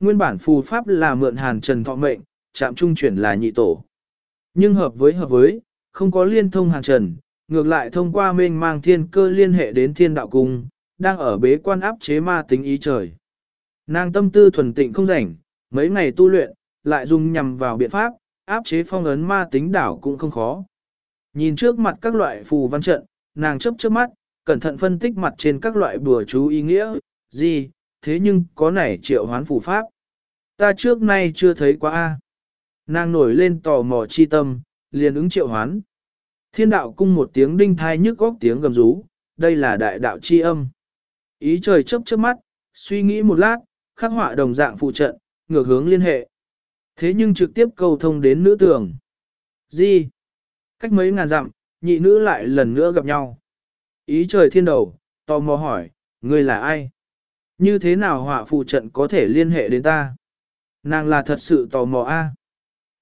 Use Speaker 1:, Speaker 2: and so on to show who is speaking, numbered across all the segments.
Speaker 1: Nguyên bản phù pháp là mượn hàn trần thọ mệnh, chạm trung chuyển là nhị tổ. Nhưng hợp với hợp với, không có liên thông hàn trần, ngược lại thông qua mênh mang thiên cơ liên hệ đến thiên đạo cung, đang ở bế quan áp chế ma tính ý trời. Nàng tâm tư thuần tịnh không rảnh, mấy ngày tu luyện, lại dùng nhằm vào biện pháp, áp chế phong ấn ma tính đảo cũng không khó. Nhìn trước mặt các loại phù văn trận, nàng chấp chớp mắt, cẩn thận phân tích mặt trên các loại bùa chú ý nghĩa, gì, thế nhưng có nảy triệu hoán phù pháp. Ta trước nay chưa thấy quá a. Nàng nổi lên tò mò chi tâm, liền ứng triệu hoán. Thiên đạo cung một tiếng đinh thai nhức góc tiếng gầm rú, đây là đại đạo chi âm. Ý trời chấp chớp mắt, suy nghĩ một lát, khắc họa đồng dạng phụ trận, ngược hướng liên hệ. Thế nhưng trực tiếp cầu thông đến nữ tường. Gì? Cách mấy ngàn dặm, nhị nữ lại lần nữa gặp nhau. Ý trời thiên đầu, tò mò hỏi, ngươi là ai? Như thế nào họa phụ trận có thể liên hệ đến ta? Nàng là thật sự tò mò a.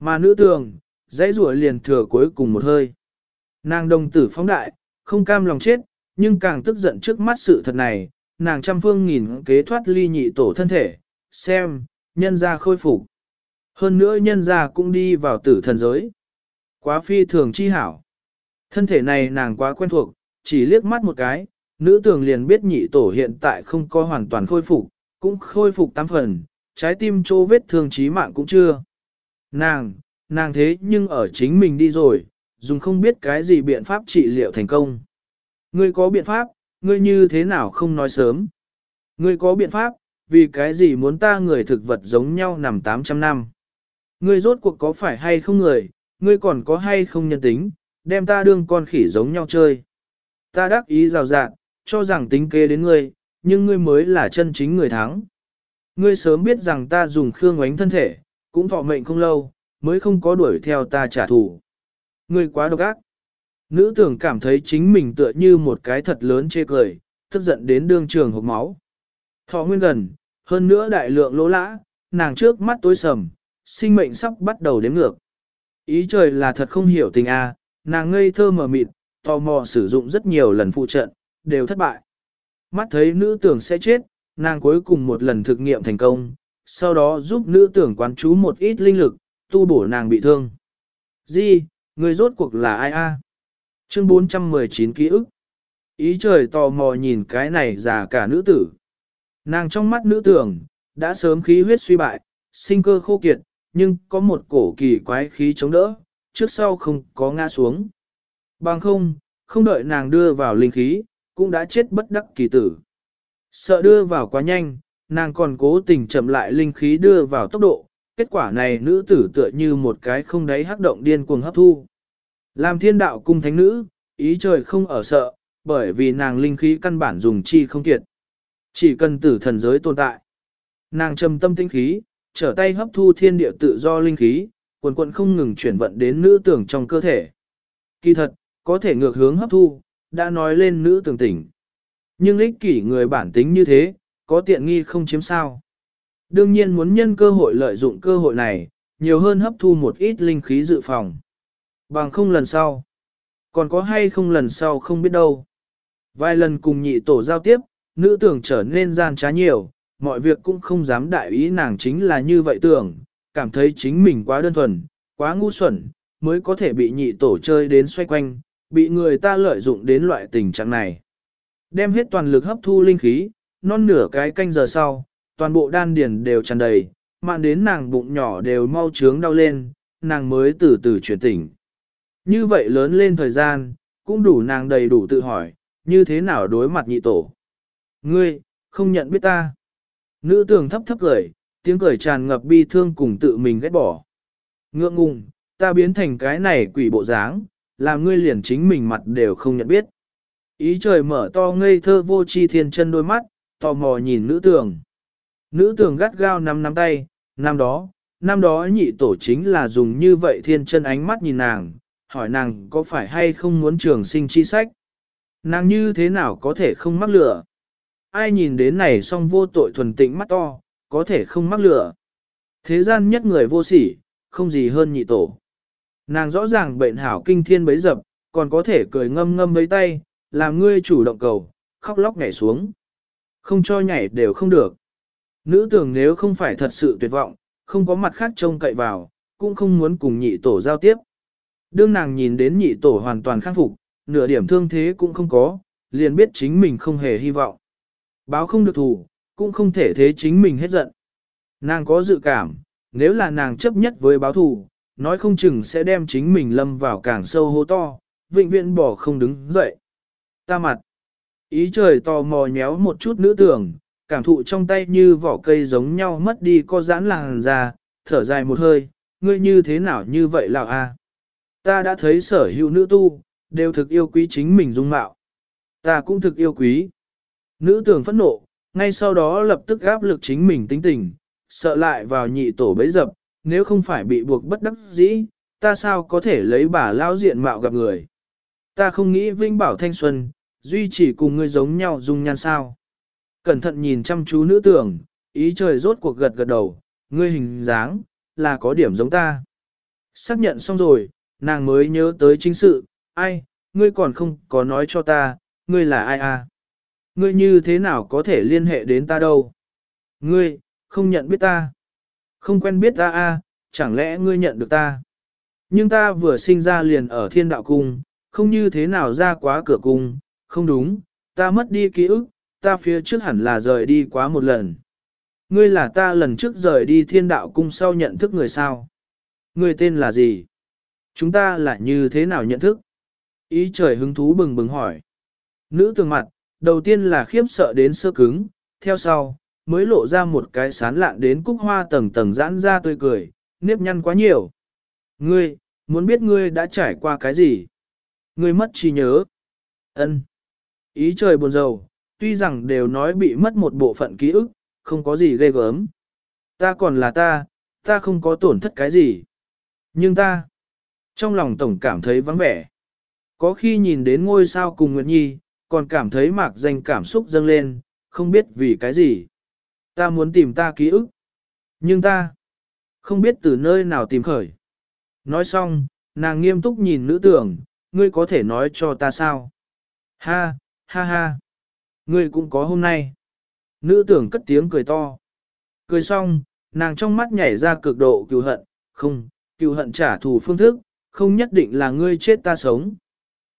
Speaker 1: Mà nữ tường, dãy rủa liền thừa cuối cùng một hơi. Nàng đồng tử phóng đại, không cam lòng chết, nhưng càng tức giận trước mắt sự thật này, nàng trăm phương nghìn kế thoát ly nhị tổ thân thể, xem, nhân ra khôi phục. Hơn nữa nhân ra cũng đi vào tử thần giới. Quá phi thường chi hảo. Thân thể này nàng quá quen thuộc, chỉ liếc mắt một cái, nữ tường liền biết nhị tổ hiện tại không có hoàn toàn khôi phục, cũng khôi phục tám phần, trái tim chỗ vết thương chí mạng cũng chưa. Nàng, nàng thế nhưng ở chính mình đi rồi, dùng không biết cái gì biện pháp trị liệu thành công. Ngươi có biện pháp, ngươi như thế nào không nói sớm. Ngươi có biện pháp, vì cái gì muốn ta người thực vật giống nhau nằm 800 năm. Ngươi rốt cuộc có phải hay không người, ngươi còn có hay không nhân tính, đem ta đương con khỉ giống nhau chơi. Ta đắc ý rào rạt, cho rằng tính kế đến ngươi, nhưng ngươi mới là chân chính người thắng. Ngươi sớm biết rằng ta dùng khương ánh thân thể, cũng thọ mệnh không lâu, mới không có đuổi theo ta trả thù. Ngươi quá độc ác. Nữ tưởng cảm thấy chính mình tựa như một cái thật lớn chê cười, tức giận đến đương trường hộp máu. Thọ nguyên gần, hơn nữa đại lượng lỗ lã, nàng trước mắt tối sầm, sinh mệnh sắp bắt đầu đếm ngược. Ý trời là thật không hiểu tình a, nàng ngây thơ mờ mịt, tò mò sử dụng rất nhiều lần phụ trận, đều thất bại. Mắt thấy nữ tưởng sẽ chết, nàng cuối cùng một lần thực nghiệm thành công, sau đó giúp nữ tưởng quán chú một ít linh lực, tu bổ nàng bị thương. Di, người rốt cuộc là ai a? Chương 419 ký ức. Ý trời tò mò nhìn cái này già cả nữ tử. Nàng trong mắt nữ tưởng, đã sớm khí huyết suy bại, sinh cơ khô kiệt, nhưng có một cổ kỳ quái khí chống đỡ, trước sau không có ngã xuống. Bằng không, không đợi nàng đưa vào linh khí, cũng đã chết bất đắc kỳ tử. Sợ đưa vào quá nhanh, nàng còn cố tình chậm lại linh khí đưa vào tốc độ, kết quả này nữ tử tựa như một cái không đáy hắc động điên cuồng hấp thu. Làm thiên đạo cung thánh nữ, ý trời không ở sợ, bởi vì nàng linh khí căn bản dùng chi không kiệt. Chỉ cần tử thần giới tồn tại. Nàng trầm tâm tinh khí, trở tay hấp thu thiên địa tự do linh khí, quần quận không ngừng chuyển vận đến nữ tưởng trong cơ thể. Kỳ thật, có thể ngược hướng hấp thu, đã nói lên nữ tưởng tỉnh. Nhưng ích kỷ người bản tính như thế, có tiện nghi không chiếm sao. Đương nhiên muốn nhân cơ hội lợi dụng cơ hội này, nhiều hơn hấp thu một ít linh khí dự phòng. Bằng không lần sau. Còn có hay không lần sau không biết đâu. Vài lần cùng nhị tổ giao tiếp, nữ tưởng trở nên gian trá nhiều, mọi việc cũng không dám đại ý nàng chính là như vậy tưởng, cảm thấy chính mình quá đơn thuần, quá ngu xuẩn, mới có thể bị nhị tổ chơi đến xoay quanh, bị người ta lợi dụng đến loại tình trạng này. Đem hết toàn lực hấp thu linh khí, non nửa cái canh giờ sau, toàn bộ đan điền đều tràn đầy, mạn đến nàng bụng nhỏ đều mau trướng đau lên, nàng mới từ từ chuyển tỉnh. Như vậy lớn lên thời gian, cũng đủ nàng đầy đủ tự hỏi, như thế nào đối mặt nhị tổ. Ngươi, không nhận biết ta. Nữ tường thấp thấp cười, tiếng cười tràn ngập bi thương cùng tự mình ghét bỏ. Ngượng ngùng, ta biến thành cái này quỷ bộ dáng, làm ngươi liền chính mình mặt đều không nhận biết. Ý trời mở to ngây thơ vô chi thiên chân đôi mắt, tò mò nhìn nữ tường. Nữ tường gắt gao nắm nắm tay, năm đó, năm đó nhị tổ chính là dùng như vậy thiên chân ánh mắt nhìn nàng, hỏi nàng có phải hay không muốn trường sinh chi sách. Nàng như thế nào có thể không mắc lửa? Ai nhìn đến này song vô tội thuần tịnh mắt to, có thể không mắc lửa. Thế gian nhất người vô sỉ, không gì hơn nhị tổ. Nàng rõ ràng bệnh hảo kinh thiên bấy dập, còn có thể cười ngâm ngâm với tay, làm ngươi chủ động cầu, khóc lóc nhảy xuống. Không cho nhảy đều không được. Nữ tưởng nếu không phải thật sự tuyệt vọng, không có mặt khác trông cậy vào, cũng không muốn cùng nhị tổ giao tiếp. Đương nàng nhìn đến nhị tổ hoàn toàn khắc phục, nửa điểm thương thế cũng không có, liền biết chính mình không hề hy vọng. Báo không được thủ, cũng không thể thế chính mình hết giận. Nàng có dự cảm, nếu là nàng chấp nhất với báo thù, nói không chừng sẽ đem chính mình lâm vào càng sâu hố to, vĩnh viễn bỏ không đứng dậy. Ta mặt. Ý trời tò mò nhéo một chút nữ tưởng, cảm thụ trong tay như vỏ cây giống nhau mất đi co giãn làng ra, thở dài một hơi, ngươi như thế nào như vậy lão a? Ta đã thấy sở hữu nữ tu, đều thực yêu quý chính mình dung mạo. Ta cũng thực yêu quý. Nữ tưởng phẫn nộ, ngay sau đó lập tức áp lực chính mình tính tình, sợ lại vào nhị tổ bấy dập, nếu không phải bị buộc bất đắc dĩ, ta sao có thể lấy bà lao diện mạo gặp người. Ta không nghĩ vinh bảo thanh xuân, duy chỉ cùng ngươi giống nhau dung nhan sao. Cẩn thận nhìn chăm chú nữ tưởng, ý trời rốt cuộc gật gật đầu, ngươi hình dáng, là có điểm giống ta. Xác nhận xong rồi, nàng mới nhớ tới chính sự, ai, ngươi còn không có nói cho ta, ngươi là ai à? Ngươi như thế nào có thể liên hệ đến ta đâu? Ngươi, không nhận biết ta. Không quen biết ta à, chẳng lẽ ngươi nhận được ta? Nhưng ta vừa sinh ra liền ở thiên đạo cung, không như thế nào ra quá cửa cung, không đúng, ta mất đi ký ức, ta phía trước hẳn là rời đi quá một lần. Ngươi là ta lần trước rời đi thiên đạo cung sau nhận thức người sao? Ngươi tên là gì? Chúng ta là như thế nào nhận thức? Ý trời hứng thú bừng bừng hỏi. Nữ tường mặt, đầu tiên là khiếp sợ đến sơ cứng, theo sau, mới lộ ra một cái sán lạn đến cúc hoa tầng tầng giãn ra tươi cười, nếp nhăn quá nhiều. Ngươi, muốn biết ngươi đã trải qua cái gì? Ngươi mất trí nhớ. Ân. Ý trời buồn rầu, tuy rằng đều nói bị mất một bộ phận ký ức, không có gì ghê gớm. Ta còn là ta, ta không có tổn thất cái gì. Nhưng ta, trong lòng tổng cảm thấy vắng vẻ. Có khi nhìn đến ngôi sao cùng Nguyệt Nhi, còn cảm thấy mạc danh cảm xúc dâng lên, không biết vì cái gì. Ta muốn tìm ta ký ức. Nhưng ta, không biết từ nơi nào tìm khởi. Nói xong, nàng nghiêm túc nhìn nữ tưởng, ngươi có thể nói cho ta sao? Ha, ha ha. Ngươi cũng có hôm nay. Nữ tưởng cất tiếng cười to. Cười xong, nàng trong mắt nhảy ra cực độ cựu hận, không, cựu hận trả thù phương thức, không nhất định là ngươi chết ta sống.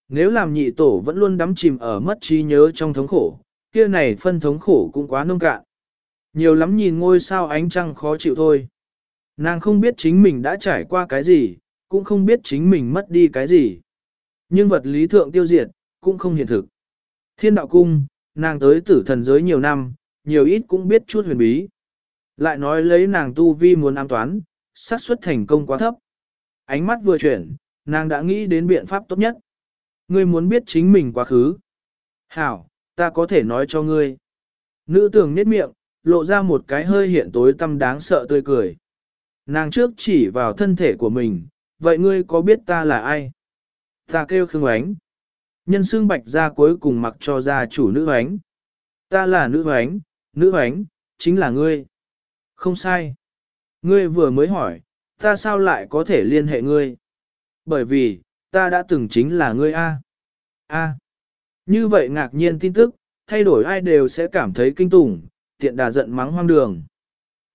Speaker 1: Nếu làm nhị tổ vẫn luôn đắm chìm ở mất trí nhớ trong thống khổ, kia này phân thống khổ cũng quá nông cạn. Nhiều lắm nhìn ngôi sao ánh trăng khó chịu thôi. Nàng không biết chính mình đã trải qua cái gì, cũng không biết chính mình mất đi cái gì. Nhưng vật lý thượng tiêu diệt, cũng không hiện thực. Thiên đạo cung, nàng tới tử thần giới nhiều năm, nhiều ít cũng biết chút huyền bí. Lại nói lấy nàng tu vi muốn an toán, xác suất thành công quá thấp. Ánh mắt vừa chuyển, nàng đã nghĩ đến biện pháp tốt nhất. Ngươi muốn biết chính mình quá khứ. Hảo, ta có thể nói cho ngươi. Nữ tưởng nhếch miệng, lộ ra một cái hơi hiện tối tâm đáng sợ tươi cười. Nàng trước chỉ vào thân thể của mình, vậy ngươi có biết ta là ai? Ta kêu Khương Ánh. Nhân xương bạch ra cuối cùng mặc cho gia chủ nữ Ánh. Ta là nữ Ánh, nữ Ánh, chính là ngươi. Không sai. Ngươi vừa mới hỏi, ta sao lại có thể liên hệ ngươi? Bởi vì, ta đã từng chính là ngươi A. A. Như vậy ngạc nhiên tin tức, thay đổi ai đều sẽ cảm thấy kinh tủng, tiện đà giận mắng hoang đường.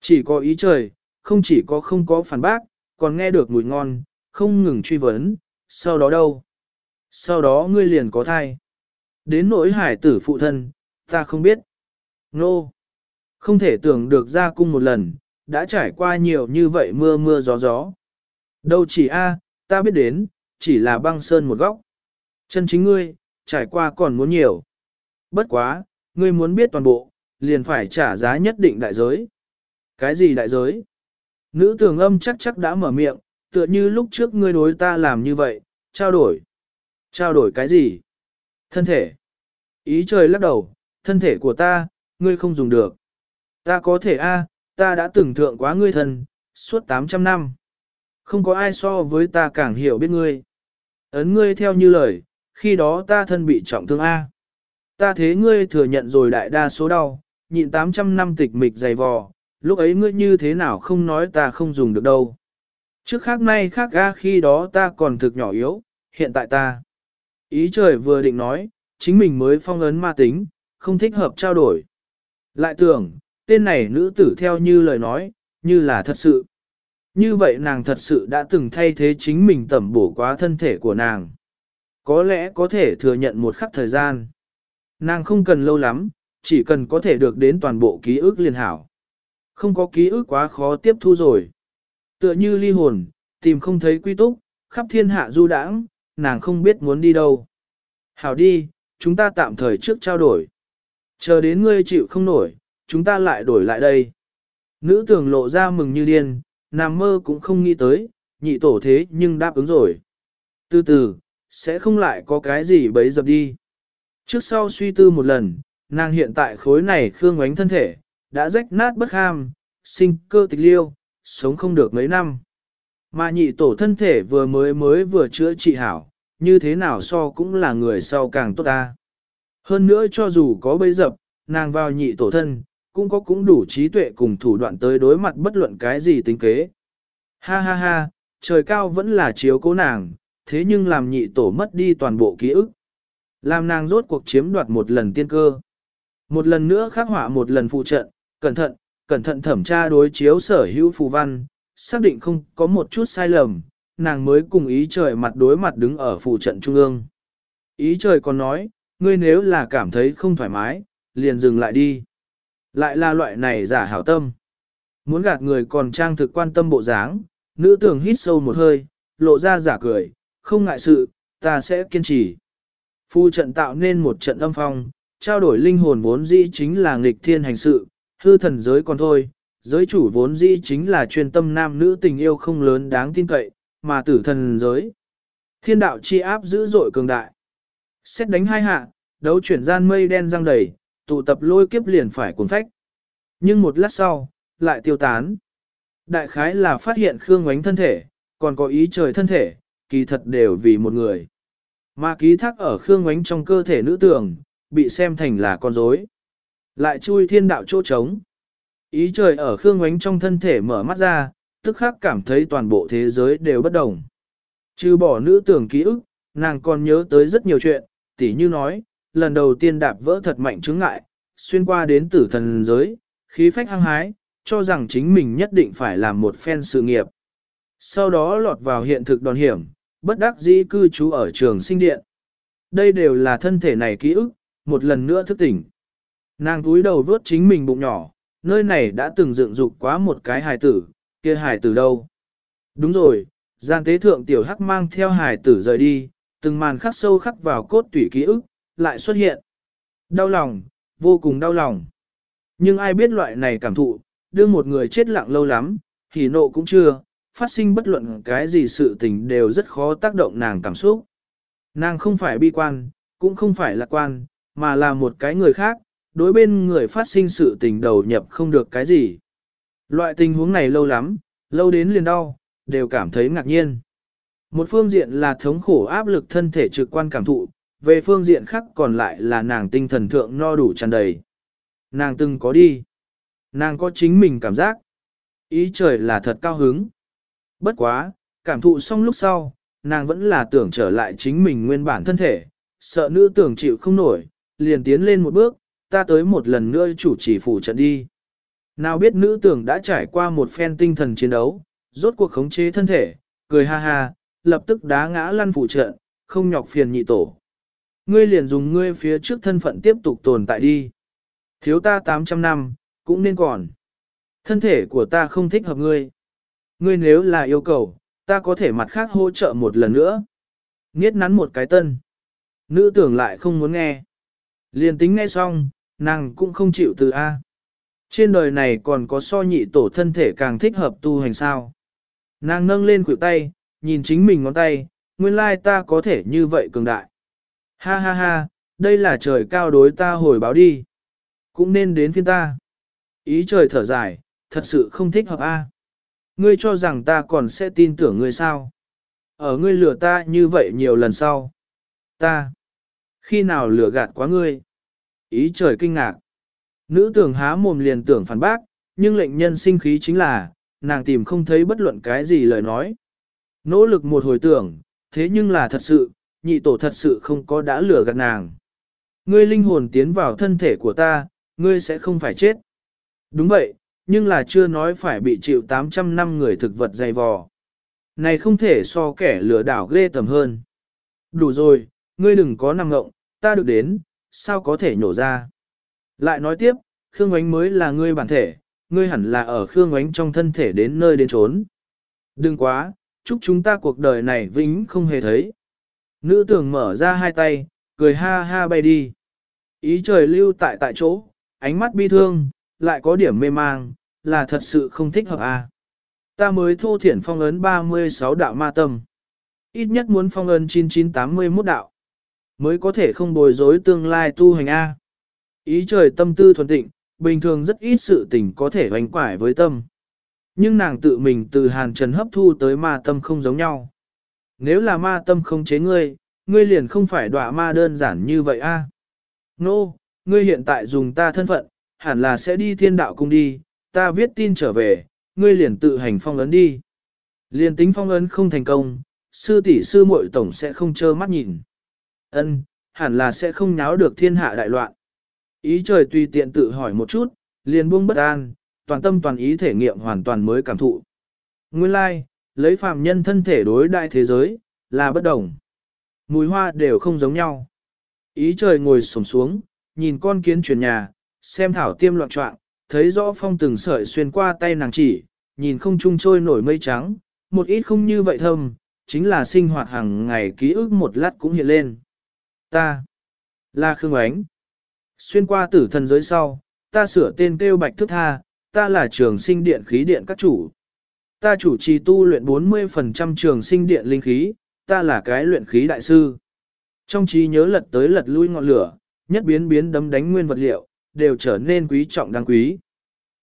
Speaker 1: Chỉ có ý trời, không chỉ có không có phản bác, còn nghe được mùi ngon, không ngừng truy vấn, sau đó đâu? Sau đó ngươi liền có thai. Đến nỗi hải tử phụ thân, ta không biết. Nô! No. Không thể tưởng được ra cung một lần, đã trải qua nhiều như vậy mưa mưa gió gió. Đâu chỉ a, ta biết đến, chỉ là băng sơn một góc. Chân chính ngươi, trải qua còn muốn nhiều. Bất quá, ngươi muốn biết toàn bộ, liền phải trả giá nhất định đại giới. Cái gì đại giới? Nữ tường âm chắc chắc đã mở miệng, tựa như lúc trước ngươi đối ta làm như vậy, trao đổi. Trao đổi cái gì? Thân thể. Ý trời lắc đầu, thân thể của ta, ngươi không dùng được. Ta có thể a, ta đã từng thượng quá ngươi thân, suốt 800 năm. Không có ai so với ta càng hiểu biết ngươi. Ấn ngươi theo như lời, khi đó ta thân bị trọng thương A. Ta thế ngươi thừa nhận rồi đại đa số đau, nhịn 800 năm tịch mịch dày vò, lúc ấy ngươi như thế nào không nói ta không dùng được đâu. Trước khác nay khác ga khi đó ta còn thực nhỏ yếu, hiện tại ta. Ý trời vừa định nói, chính mình mới phong ấn ma tính, không thích hợp trao đổi. Lại tưởng, tên này nữ tử theo như lời nói, như là thật sự. Như vậy nàng thật sự đã từng thay thế chính mình tẩm bổ quá thân thể của nàng. Có lẽ có thể thừa nhận một khắc thời gian. Nàng không cần lâu lắm, chỉ cần có thể được đến toàn bộ ký ức liên hảo. Không có ký ức quá khó tiếp thu rồi. Tựa như ly hồn, tìm không thấy quy túc, khắp thiên hạ du đãng, nàng không biết muốn đi đâu. Hảo đi, chúng ta tạm thời trước trao đổi. Chờ đến ngươi chịu không nổi, chúng ta lại đổi lại đây. Nữ tưởng lộ ra mừng như điên, nằm mơ cũng không nghĩ tới, nhị tổ thế nhưng đáp ứng rồi. Từ từ, sẽ không lại có cái gì bấy dập đi. Trước sau suy tư một lần, nàng hiện tại khối này khương ánh thân thể, đã rách nát bất ham, sinh cơ tịch liêu, sống không được mấy năm. Mà nhị tổ thân thể vừa mới mới vừa chữa trị hảo, như thế nào so cũng là người sau càng tốt ta. Hơn nữa cho dù có bấy dập, nàng vào nhị tổ thân, cũng có cũng đủ trí tuệ cùng thủ đoạn tới đối mặt bất luận cái gì tính kế. Ha ha ha, trời cao vẫn là chiếu cố nàng, thế nhưng làm nhị tổ mất đi toàn bộ ký ức. Làm nàng rốt cuộc chiếm đoạt một lần tiên cơ. Một lần nữa khắc họa một lần phụ trận, cẩn thận, cẩn thận thẩm tra đối chiếu sở hữu phù văn, xác định không có một chút sai lầm, nàng mới cùng ý trời mặt đối mặt đứng ở phụ trận trung ương. Ý trời còn nói, ngươi nếu là cảm thấy không thoải mái, liền dừng lại đi. Lại là loại này giả hảo tâm. Muốn gạt người còn trang thực quan tâm bộ dáng, nữ tưởng hít sâu một hơi, lộ ra giả cười, không ngại sự, ta sẽ kiên trì. Phu trận tạo nên một trận âm phong, trao đổi linh hồn vốn dĩ chính là nghịch thiên hành sự, hư thần giới còn thôi, giới chủ vốn dĩ chính là chuyên tâm nam nữ tình yêu không lớn đáng tin cậy, mà tử thần giới. Thiên đạo chi áp dữ dội cường đại. Xét đánh hai hạ, đấu chuyển gian mây đen răng đầy, tụ tập lôi kiếp liền phải cuốn phách. Nhưng một lát sau, lại tiêu tán. Đại khái là phát hiện Khương Ngoánh thân thể, còn có ý trời thân thể, kỳ thật đều vì một người. Mà ký thác ở Khương Ngoánh trong cơ thể nữ tưởng, bị xem thành là con rối. Lại chui thiên đạo chỗ trống. Ý trời ở Khương Ngoánh trong thân thể mở mắt ra, tức khắc cảm thấy toàn bộ thế giới đều bất đồng. Trừ bỏ nữ tưởng ký ức, nàng còn nhớ tới rất nhiều chuyện, tỉ như nói, lần đầu tiên đạp vỡ thật mạnh chứng ngại, xuyên qua đến tử thần giới, khí phách hăng hái, cho rằng chính mình nhất định phải làm một phen sự nghiệp. Sau đó lọt vào hiện thực đòn hiểm, bất đắc dĩ cư trú ở trường sinh điện. Đây đều là thân thể này ký ức, một lần nữa thức tỉnh. Nàng túi đầu vớt chính mình bụng nhỏ, nơi này đã từng dựng dục quá một cái hài tử, kia hài tử đâu? Đúng rồi, gian tế thượng tiểu hắc mang theo hài tử rời đi, từng màn khắc sâu khắc vào cốt tủy ký ức, lại xuất hiện. Đau lòng, vô cùng đau lòng. Nhưng ai biết loại này cảm thụ, đưa một người chết lặng lâu lắm, thì nộ cũng chưa, phát sinh bất luận cái gì sự tình đều rất khó tác động nàng cảm xúc. Nàng không phải bi quan, cũng không phải lạc quan, mà là một cái người khác, đối bên người phát sinh sự tình đầu nhập không được cái gì. Loại tình huống này lâu lắm, lâu đến liền đau, đều cảm thấy ngạc nhiên. Một phương diện là thống khổ áp lực thân thể trực quan cảm thụ, về phương diện khác còn lại là nàng tinh thần thượng no đủ tràn đầy. Nàng từng có đi. Nàng có chính mình cảm giác. Ý trời là thật cao hứng. Bất quá, cảm thụ xong lúc sau, nàng vẫn là tưởng trở lại chính mình nguyên bản thân thể, sợ nữ tưởng chịu không nổi, liền tiến lên một bước, ta tới một lần nữa chủ chỉ phủ trận đi. Nào biết nữ tưởng đã trải qua một phen tinh thần chiến đấu, rốt cuộc khống chế thân thể, cười ha ha, lập tức đá ngã lăn phủ trận, không nhọc phiền nhị tổ. Ngươi liền dùng ngươi phía trước thân phận tiếp tục tồn tại đi. Thiếu ta 800 năm, cũng nên còn. Thân thể của ta không thích hợp ngươi. Ngươi nếu là yêu cầu, ta có thể mặt khác hỗ trợ một lần nữa. Nghiết nắn một cái tân. Nữ tưởng lại không muốn nghe. Liền tính nghe xong, nàng cũng không chịu từ A. Trên đời này còn có so nhị tổ thân thể càng thích hợp tu hành sao. Nàng nâng lên khuỷu tay, nhìn chính mình ngón tay, nguyên lai ta có thể như vậy cường đại. Ha ha ha, đây là trời cao đối ta hồi báo đi. Cũng nên đến phiên ta. Ý trời thở dài, thật sự không thích hợp a. Ngươi cho rằng ta còn sẽ tin tưởng ngươi sao? Ở ngươi lừa ta như vậy nhiều lần sau. Ta. Khi nào lừa gạt quá ngươi? Ý trời kinh ngạc. Nữ tưởng há mồm liền tưởng phản bác, nhưng lệnh nhân sinh khí chính là, nàng tìm không thấy bất luận cái gì lời nói. Nỗ lực một hồi tưởng, thế nhưng là thật sự, nhị tổ thật sự không có đã lừa gạt nàng. Ngươi linh hồn tiến vào thân thể của ta, ngươi sẽ không phải chết. Đúng vậy, nhưng là chưa nói phải bị chịu 800 năm người thực vật dày vò. Này không thể so kẻ lừa đảo ghê tầm hơn. Đủ rồi, ngươi đừng có nằm ngộng, ta được đến, sao có thể nhổ ra. Lại nói tiếp, Khương Ngoánh mới là ngươi bản thể, ngươi hẳn là ở Khương Ngoánh trong thân thể đến nơi đến trốn. Đừng quá, chúc chúng ta cuộc đời này vĩnh không hề thấy. Nữ tưởng mở ra hai tay, cười ha ha bay đi. Ý trời lưu tại tại chỗ, ánh mắt bi thương, lại có điểm mê mang, là thật sự không thích hợp à. Ta mới thô thiển phong ấn 36 đạo ma tâm. Ít nhất muốn phong ấn 9981 đạo. Mới có thể không bồi dối tương lai tu hành A. Ý trời tâm tư thuần tịnh, bình thường rất ít sự tình có thể hoành quải với tâm. Nhưng nàng tự mình từ hàn trần hấp thu tới ma tâm không giống nhau. Nếu là ma tâm không chế ngươi, ngươi liền không phải đọa ma đơn giản như vậy a. Nô, no, ngươi hiện tại dùng ta thân phận, hẳn là sẽ đi thiên đạo cung đi, ta viết tin trở về, ngươi liền tự hành phong ấn đi. Liền tính phong ấn không thành công, sư tỷ sư muội tổng sẽ không trơ mắt nhìn. Ân, hẳn là sẽ không nháo được thiên hạ đại loạn. Ý trời tùy tiện tự hỏi một chút, liền buông bất an, toàn tâm toàn ý thể nghiệm hoàn toàn mới cảm thụ. Nguyên lai, like, lấy phàm nhân thân thể đối đại thế giới, là bất đồng. Mùi hoa đều không giống nhau. Ý trời ngồi sổng xuống, nhìn con kiến chuyển nhà, xem thảo tiêm loạn trọng, thấy rõ phong từng sợi xuyên qua tay nàng chỉ, nhìn không trung trôi nổi mây trắng, một ít không như vậy thâm, chính là sinh hoạt hàng ngày ký ức một lát cũng hiện lên. Ta là Khương Ánh. Xuyên qua tử thần giới sau, ta sửa tên kêu Bạch Thức Tha, ta là trường sinh điện khí điện các chủ. Ta chủ trì tu luyện 40% trường sinh điện linh khí, ta là cái luyện khí đại sư. Trong trí nhớ lật tới lật lui ngọn lửa, nhất biến biến đấm đánh nguyên vật liệu, đều trở nên quý trọng đáng quý.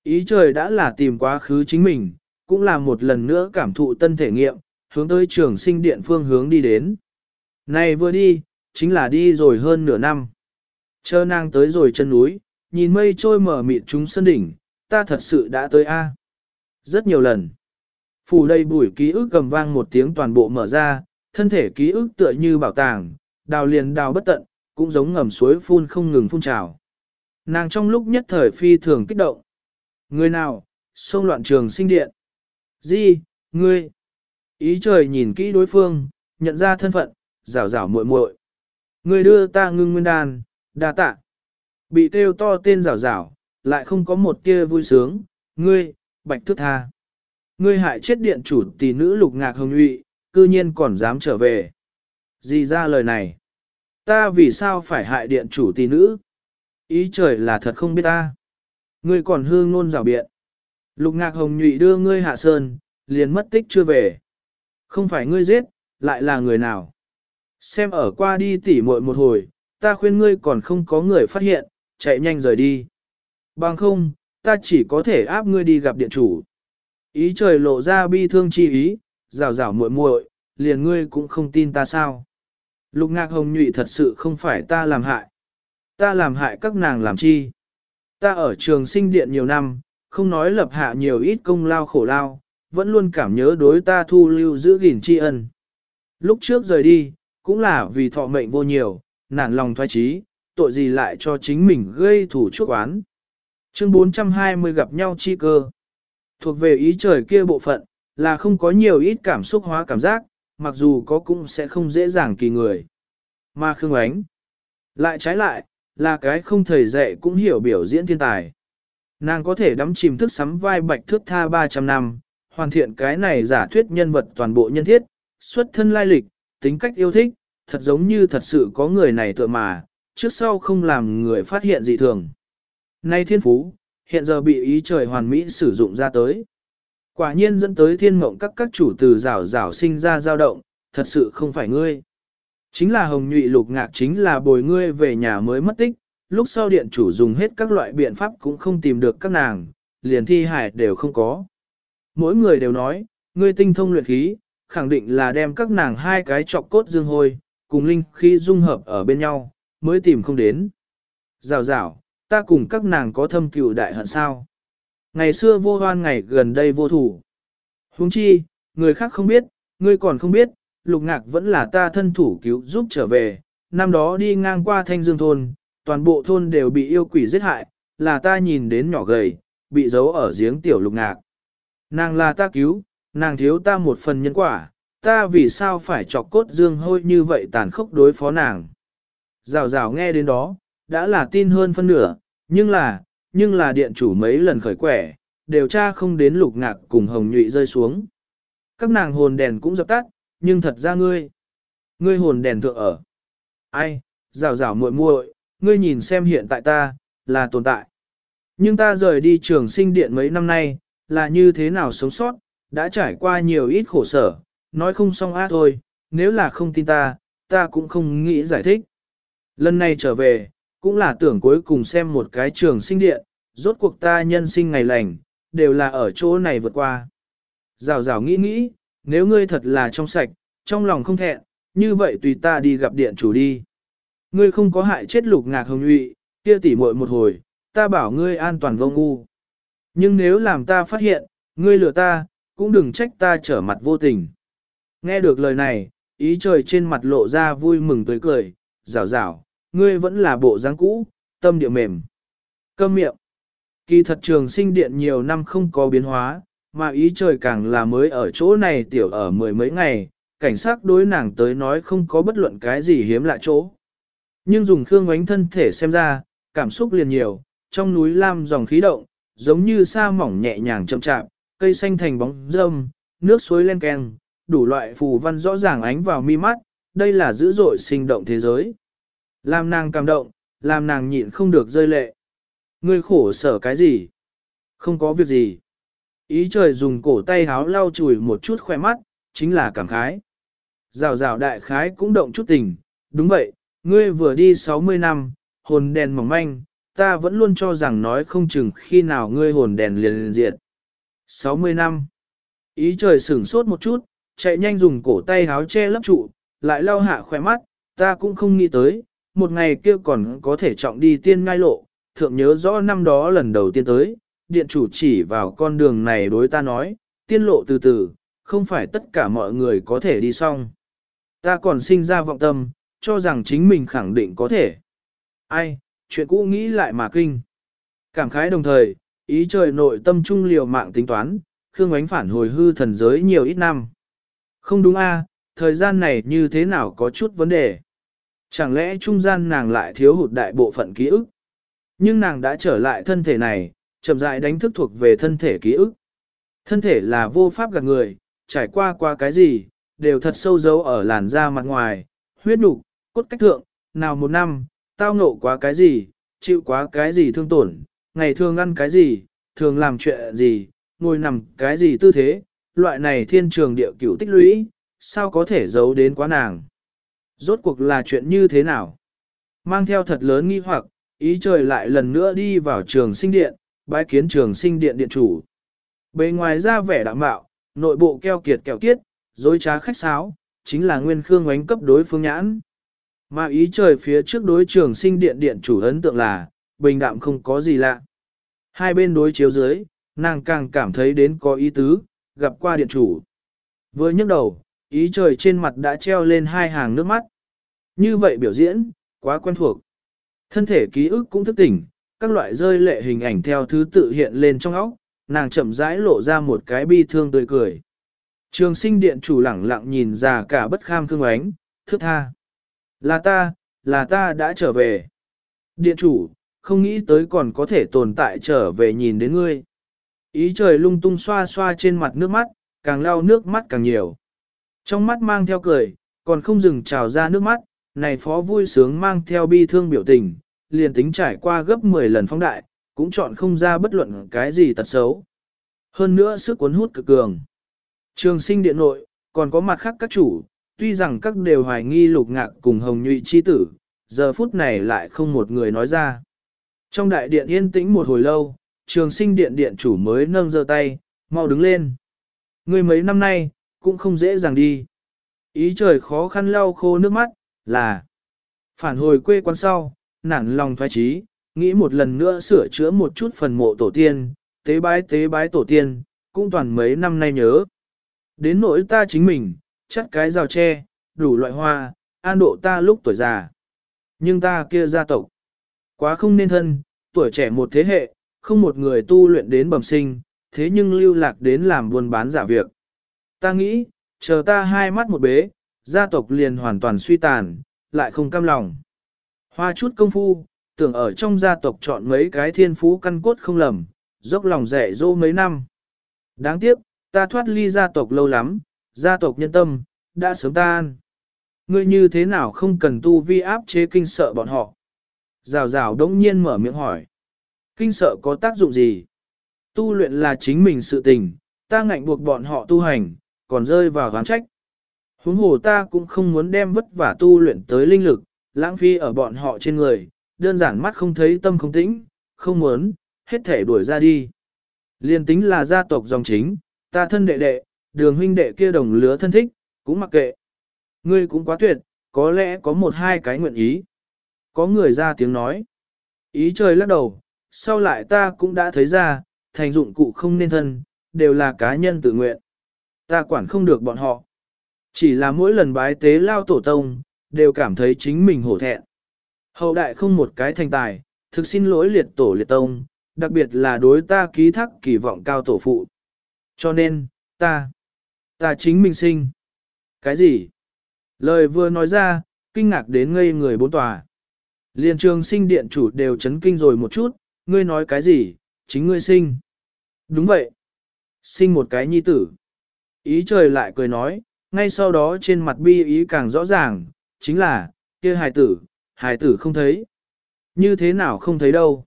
Speaker 1: Ý trời đã là tìm quá khứ chính mình, cũng là một lần nữa cảm thụ tân thể nghiệm, hướng tới trường sinh điện phương hướng đi đến. Này vừa đi, chính là đi rồi hơn nửa năm. Chờ nàng tới rồi chân núi, nhìn mây trôi mở mịt chúng sân đỉnh, ta thật sự đã tới A. Rất nhiều lần. Phủ đầy bụi ký ức cầm vang một tiếng toàn bộ mở ra, thân thể ký ức tựa như bảo tàng, đào liền đào bất tận, cũng giống ngầm suối phun không ngừng phun trào. Nàng trong lúc nhất thời phi thường kích động. Người nào, xông loạn trường sinh điện. Di, ngươi. Ý trời nhìn kỹ đối phương, nhận ra thân phận, rảo rảo muội muội. Ngươi đưa ta ngưng nguyên đàn, đa tạ. Bị kêu to tên rảo rảo, lại không có một tia vui sướng. Ngươi, bạch thức tha. Ngươi hại chết điện chủ tỷ nữ lục ngạc hồng nhụy, cư nhiên còn dám trở về. Gì ra lời này? Ta vì sao phải hại điện chủ tỷ nữ? Ý trời là thật không biết ta. Ngươi còn hương nôn rào biện. Lục ngạc hồng nhụy đưa ngươi hạ sơn, liền mất tích chưa về. Không phải ngươi giết, lại là người nào. Xem ở qua đi tỉ muội một hồi, ta khuyên ngươi còn không có người phát hiện, chạy nhanh rời đi. Bằng không, ta chỉ có thể áp ngươi đi gặp điện chủ. Ý trời lộ ra bi thương chi ý, rào rào muội muội, liền ngươi cũng không tin ta sao. Lục ngạc hồng nhụy thật sự không phải ta làm hại. Ta làm hại các nàng làm chi. Ta ở trường sinh điện nhiều năm, không nói lập hạ nhiều ít công lao khổ lao, vẫn luôn cảm nhớ đối ta thu lưu giữ gìn tri ân. Lúc trước rời đi, cũng là vì thọ mệnh vô nhiều, nản lòng thoái trí, tội gì lại cho chính mình gây thủ chuốc oán. Chương 420 gặp nhau chi cơ. Thuộc về ý trời kia bộ phận, là không có nhiều ít cảm xúc hóa cảm giác, mặc dù có cũng sẽ không dễ dàng kỳ người. Mà Khương Ánh, lại trái lại, là cái không thầy dạy cũng hiểu biểu diễn thiên tài. Nàng có thể đắm chìm thức sắm vai bạch thước tha 300 năm, hoàn thiện cái này giả thuyết nhân vật toàn bộ nhân thiết, xuất thân lai lịch, tính cách yêu thích, thật giống như thật sự có người này tựa mà, trước sau không làm người phát hiện dị thường. Nay thiên phú, hiện giờ bị ý trời hoàn mỹ sử dụng ra tới. Quả nhiên dẫn tới thiên mộng các các chủ từ rảo rảo sinh ra dao động, thật sự không phải ngươi. Chính là hồng nhụy lục ngạc chính là bồi ngươi về nhà mới mất tích, lúc sau điện chủ dùng hết các loại biện pháp cũng không tìm được các nàng, liền thi hải đều không có. Mỗi người đều nói, ngươi tinh thông luyện khí, khẳng định là đem các nàng hai cái trọc cốt dương hôi, cùng linh khí dung hợp ở bên nhau, mới tìm không đến. Rào rào, ta cùng các nàng có thâm cựu đại hận sao. Ngày xưa vô hoan ngày gần đây vô thủ. huống chi, người khác không biết, ngươi còn không biết, lục ngạc vẫn là ta thân thủ cứu giúp trở về. Năm đó đi ngang qua thanh dương thôn, toàn bộ thôn đều bị yêu quỷ giết hại, là ta nhìn đến nhỏ gầy, bị giấu ở giếng tiểu lục ngạc. Nàng là ta cứu, nàng thiếu ta một phần nhân quả, ta vì sao phải chọc cốt dương hôi như vậy tàn khốc đối phó nàng. Rào rào nghe đến đó, đã là tin hơn phân nửa, nhưng là, nhưng là điện chủ mấy lần khởi quẻ, điều tra không đến lục ngạc cùng hồng nhụy rơi xuống. Các nàng hồn đèn cũng dập tắt, nhưng thật ra ngươi, ngươi hồn đèn thượng ở. Ai, rào rào muội muội, ngươi nhìn xem hiện tại ta, là tồn tại. Nhưng ta rời đi trường sinh điện mấy năm nay, là như thế nào sống sót, đã trải qua nhiều ít khổ sở, nói không xong á thôi, nếu là không tin ta, ta cũng không nghĩ giải thích. Lần này trở về, cũng là tưởng cuối cùng xem một cái trường sinh điện, rốt cuộc ta nhân sinh ngày lành, đều là ở chỗ này vượt qua. Rào rào nghĩ nghĩ, nếu ngươi thật là trong sạch, trong lòng không thẹn, như vậy tùy ta đi gặp điện chủ đi. Ngươi không có hại chết lục ngạc hồng nhụy, kia tỉ muội một hồi, ta bảo ngươi an toàn vô ngu. Nhưng nếu làm ta phát hiện, ngươi lừa ta, cũng đừng trách ta trở mặt vô tình. Nghe được lời này, ý trời trên mặt lộ ra vui mừng tới cười, rào rào, ngươi vẫn là bộ dáng cũ, tâm địa mềm. Câm miệng. Kỳ thật trường sinh điện nhiều năm không có biến hóa, mà ý trời càng là mới ở chỗ này tiểu ở mười mấy ngày, cảnh sát đối nàng tới nói không có bất luận cái gì hiếm lạ chỗ. Nhưng dùng khương ánh thân thể xem ra, cảm xúc liền nhiều, trong núi lam dòng khí động, giống như sa mỏng nhẹ nhàng chậm chạm, cây xanh thành bóng râm, nước suối len keng, đủ loại phù văn rõ ràng ánh vào mi mắt, đây là dữ dội sinh động thế giới. Làm nàng cảm động, làm nàng nhịn không được rơi lệ. Ngươi khổ sở cái gì? Không có việc gì. Ý trời dùng cổ tay háo lau chùi một chút khoe mắt, chính là cảm khái. Rào rào đại khái cũng động chút tình, đúng vậy, ngươi vừa đi 60 năm, hồn đèn mỏng manh, ta vẫn luôn cho rằng nói không chừng khi nào ngươi hồn đèn liền liền diệt. 60 năm. Ý trời sửng sốt một chút, chạy nhanh dùng cổ tay háo che lấp trụ, lại lau hạ khỏe mắt, ta cũng không nghĩ tới, một ngày kia còn có thể trọng đi tiên ngai lộ, thượng nhớ rõ năm đó lần đầu tiên tới, điện chủ chỉ vào con đường này đối ta nói, tiên lộ từ từ, không phải tất cả mọi người có thể đi xong. Ta còn sinh ra vọng tâm, cho rằng chính mình khẳng định có thể. Ai, chuyện cũ nghĩ lại mà kinh. Cảm khái đồng thời, ý trời nội tâm trung liều mạng tính toán, Khương Ánh phản hồi hư thần giới nhiều ít năm. Không đúng a, à, thời gian này như thế nào có chút vấn đề. Chẳng lẽ trung gian nàng lại thiếu hụt đại bộ phận ký ức? Nhưng nàng đã trở lại thân thể này, chậm rãi đánh thức thuộc về thân thể ký ức. Thân thể là vô pháp gạt người, trải qua qua cái gì, đều thật sâu dấu ở làn da mặt ngoài, huyết nục, cốt cách thượng, nào một năm, tao ngộ quá cái gì, chịu quá cái gì thương tổn, ngày thường ăn cái gì, thường làm chuyện gì, ngồi nằm cái gì tư thế, loại này thiên trường địa cửu tích lũy, sao có thể giấu đến quá nàng. Rốt cuộc là chuyện như thế nào? Mang theo thật lớn nghi hoặc, ý trời lại lần nữa đi vào trường sinh điện, bái kiến trường sinh điện điện chủ. Bề ngoài ra vẻ đạm mạo, nội bộ keo kiệt kẹo kiết, dối trá khách sáo, chính là nguyên khương ánh cấp đối phương nhãn. Mà ý trời phía trước đối trường sinh điện điện chủ ấn tượng là, bình đạm không có gì lạ. Hai bên đối chiếu dưới, nàng càng cảm thấy đến có ý tứ, gặp qua điện chủ. Vừa nhấc đầu, ý trời trên mặt đã treo lên hai hàng nước mắt. Như vậy biểu diễn, quá quen thuộc. Thân thể ký ức cũng thức tỉnh, các loại rơi lệ hình ảnh theo thứ tự hiện lên trong óc, nàng chậm rãi lộ ra một cái bi thương tươi cười. Trường sinh điện chủ lẳng lặng nhìn già cả bất kham cương ánh, thức tha. Là ta, là ta đã trở về. Điện chủ, không nghĩ tới còn có thể tồn tại trở về nhìn đến ngươi. Ý trời lung tung xoa xoa trên mặt nước mắt, càng lau nước mắt càng nhiều. Trong mắt mang theo cười, còn không dừng trào ra nước mắt, này phó vui sướng mang theo bi thương biểu tình, liền tính trải qua gấp 10 lần phong đại, cũng chọn không ra bất luận cái gì tật xấu. Hơn nữa sức cuốn hút cực cường. Trường sinh điện nội, còn có mặt khác các chủ, tuy rằng các đều hoài nghi lục ngạc cùng hồng nhụy chi tử, giờ phút này lại không một người nói ra. Trong đại điện yên tĩnh một hồi lâu, trường sinh điện điện chủ mới nâng giơ tay, mau đứng lên. Người mấy năm nay, cũng không dễ dàng đi. Ý trời khó khăn lau khô nước mắt, là phản hồi quê quán sau, nản lòng thoái trí, nghĩ một lần nữa sửa chữa một chút phần mộ tổ tiên, tế bái tế bái tổ tiên, cũng toàn mấy năm nay nhớ. Đến nỗi ta chính mình, chắt cái rào tre, đủ loại hoa, an độ ta lúc tuổi già. Nhưng ta kia gia tộc, quá không nên thân, tuổi trẻ một thế hệ, không một người tu luyện đến bẩm sinh, thế nhưng lưu lạc đến làm buôn bán giả việc. Ta nghĩ, chờ ta hai mắt một bế, gia tộc liền hoàn toàn suy tàn, lại không cam lòng. Hoa chút công phu, tưởng ở trong gia tộc chọn mấy cái thiên phú căn cốt không lầm, dốc lòng rẻ dỗ mấy năm. Đáng tiếc, ta thoát ly gia tộc lâu lắm, gia tộc nhân tâm, đã sớm tan. Ngươi như thế nào không cần tu vi áp chế kinh sợ bọn họ? Rào rào đống nhiên mở miệng hỏi. Kinh sợ có tác dụng gì? Tu luyện là chính mình sự tình, ta ngạnh buộc bọn họ tu hành, còn rơi vào gán trách. Huống hồ ta cũng không muốn đem vất vả tu luyện tới linh lực, lãng phí ở bọn họ trên người, đơn giản mắt không thấy tâm không tĩnh, không muốn, hết thể đuổi ra đi. Liên tính là gia tộc dòng chính, ta thân đệ đệ, đường huynh đệ kia đồng lứa thân thích, cũng mặc kệ. Ngươi cũng quá tuyệt, có lẽ có một hai cái nguyện ý. Có người ra tiếng nói. Ý trời lắc đầu, sau lại ta cũng đã thấy ra, thành dụng cụ không nên thân, đều là cá nhân tự nguyện. Ta quản không được bọn họ. Chỉ là mỗi lần bái tế lao tổ tông, đều cảm thấy chính mình hổ thẹn. Hậu đại không một cái thành tài, thực xin lỗi liệt tổ liệt tông, đặc biệt là đối ta ký thác kỳ vọng cao tổ phụ. Cho nên, ta, ta chính mình sinh. Cái gì? Lời vừa nói ra, kinh ngạc đến ngây người bốn tòa. Liên trường sinh điện chủ đều chấn kinh rồi một chút, ngươi nói cái gì, chính ngươi sinh. Đúng vậy. Sinh một cái nhi tử. Ý trời lại cười nói, ngay sau đó trên mặt bi ý càng rõ ràng, chính là, kia hài tử, hài tử không thấy. Như thế nào không thấy đâu.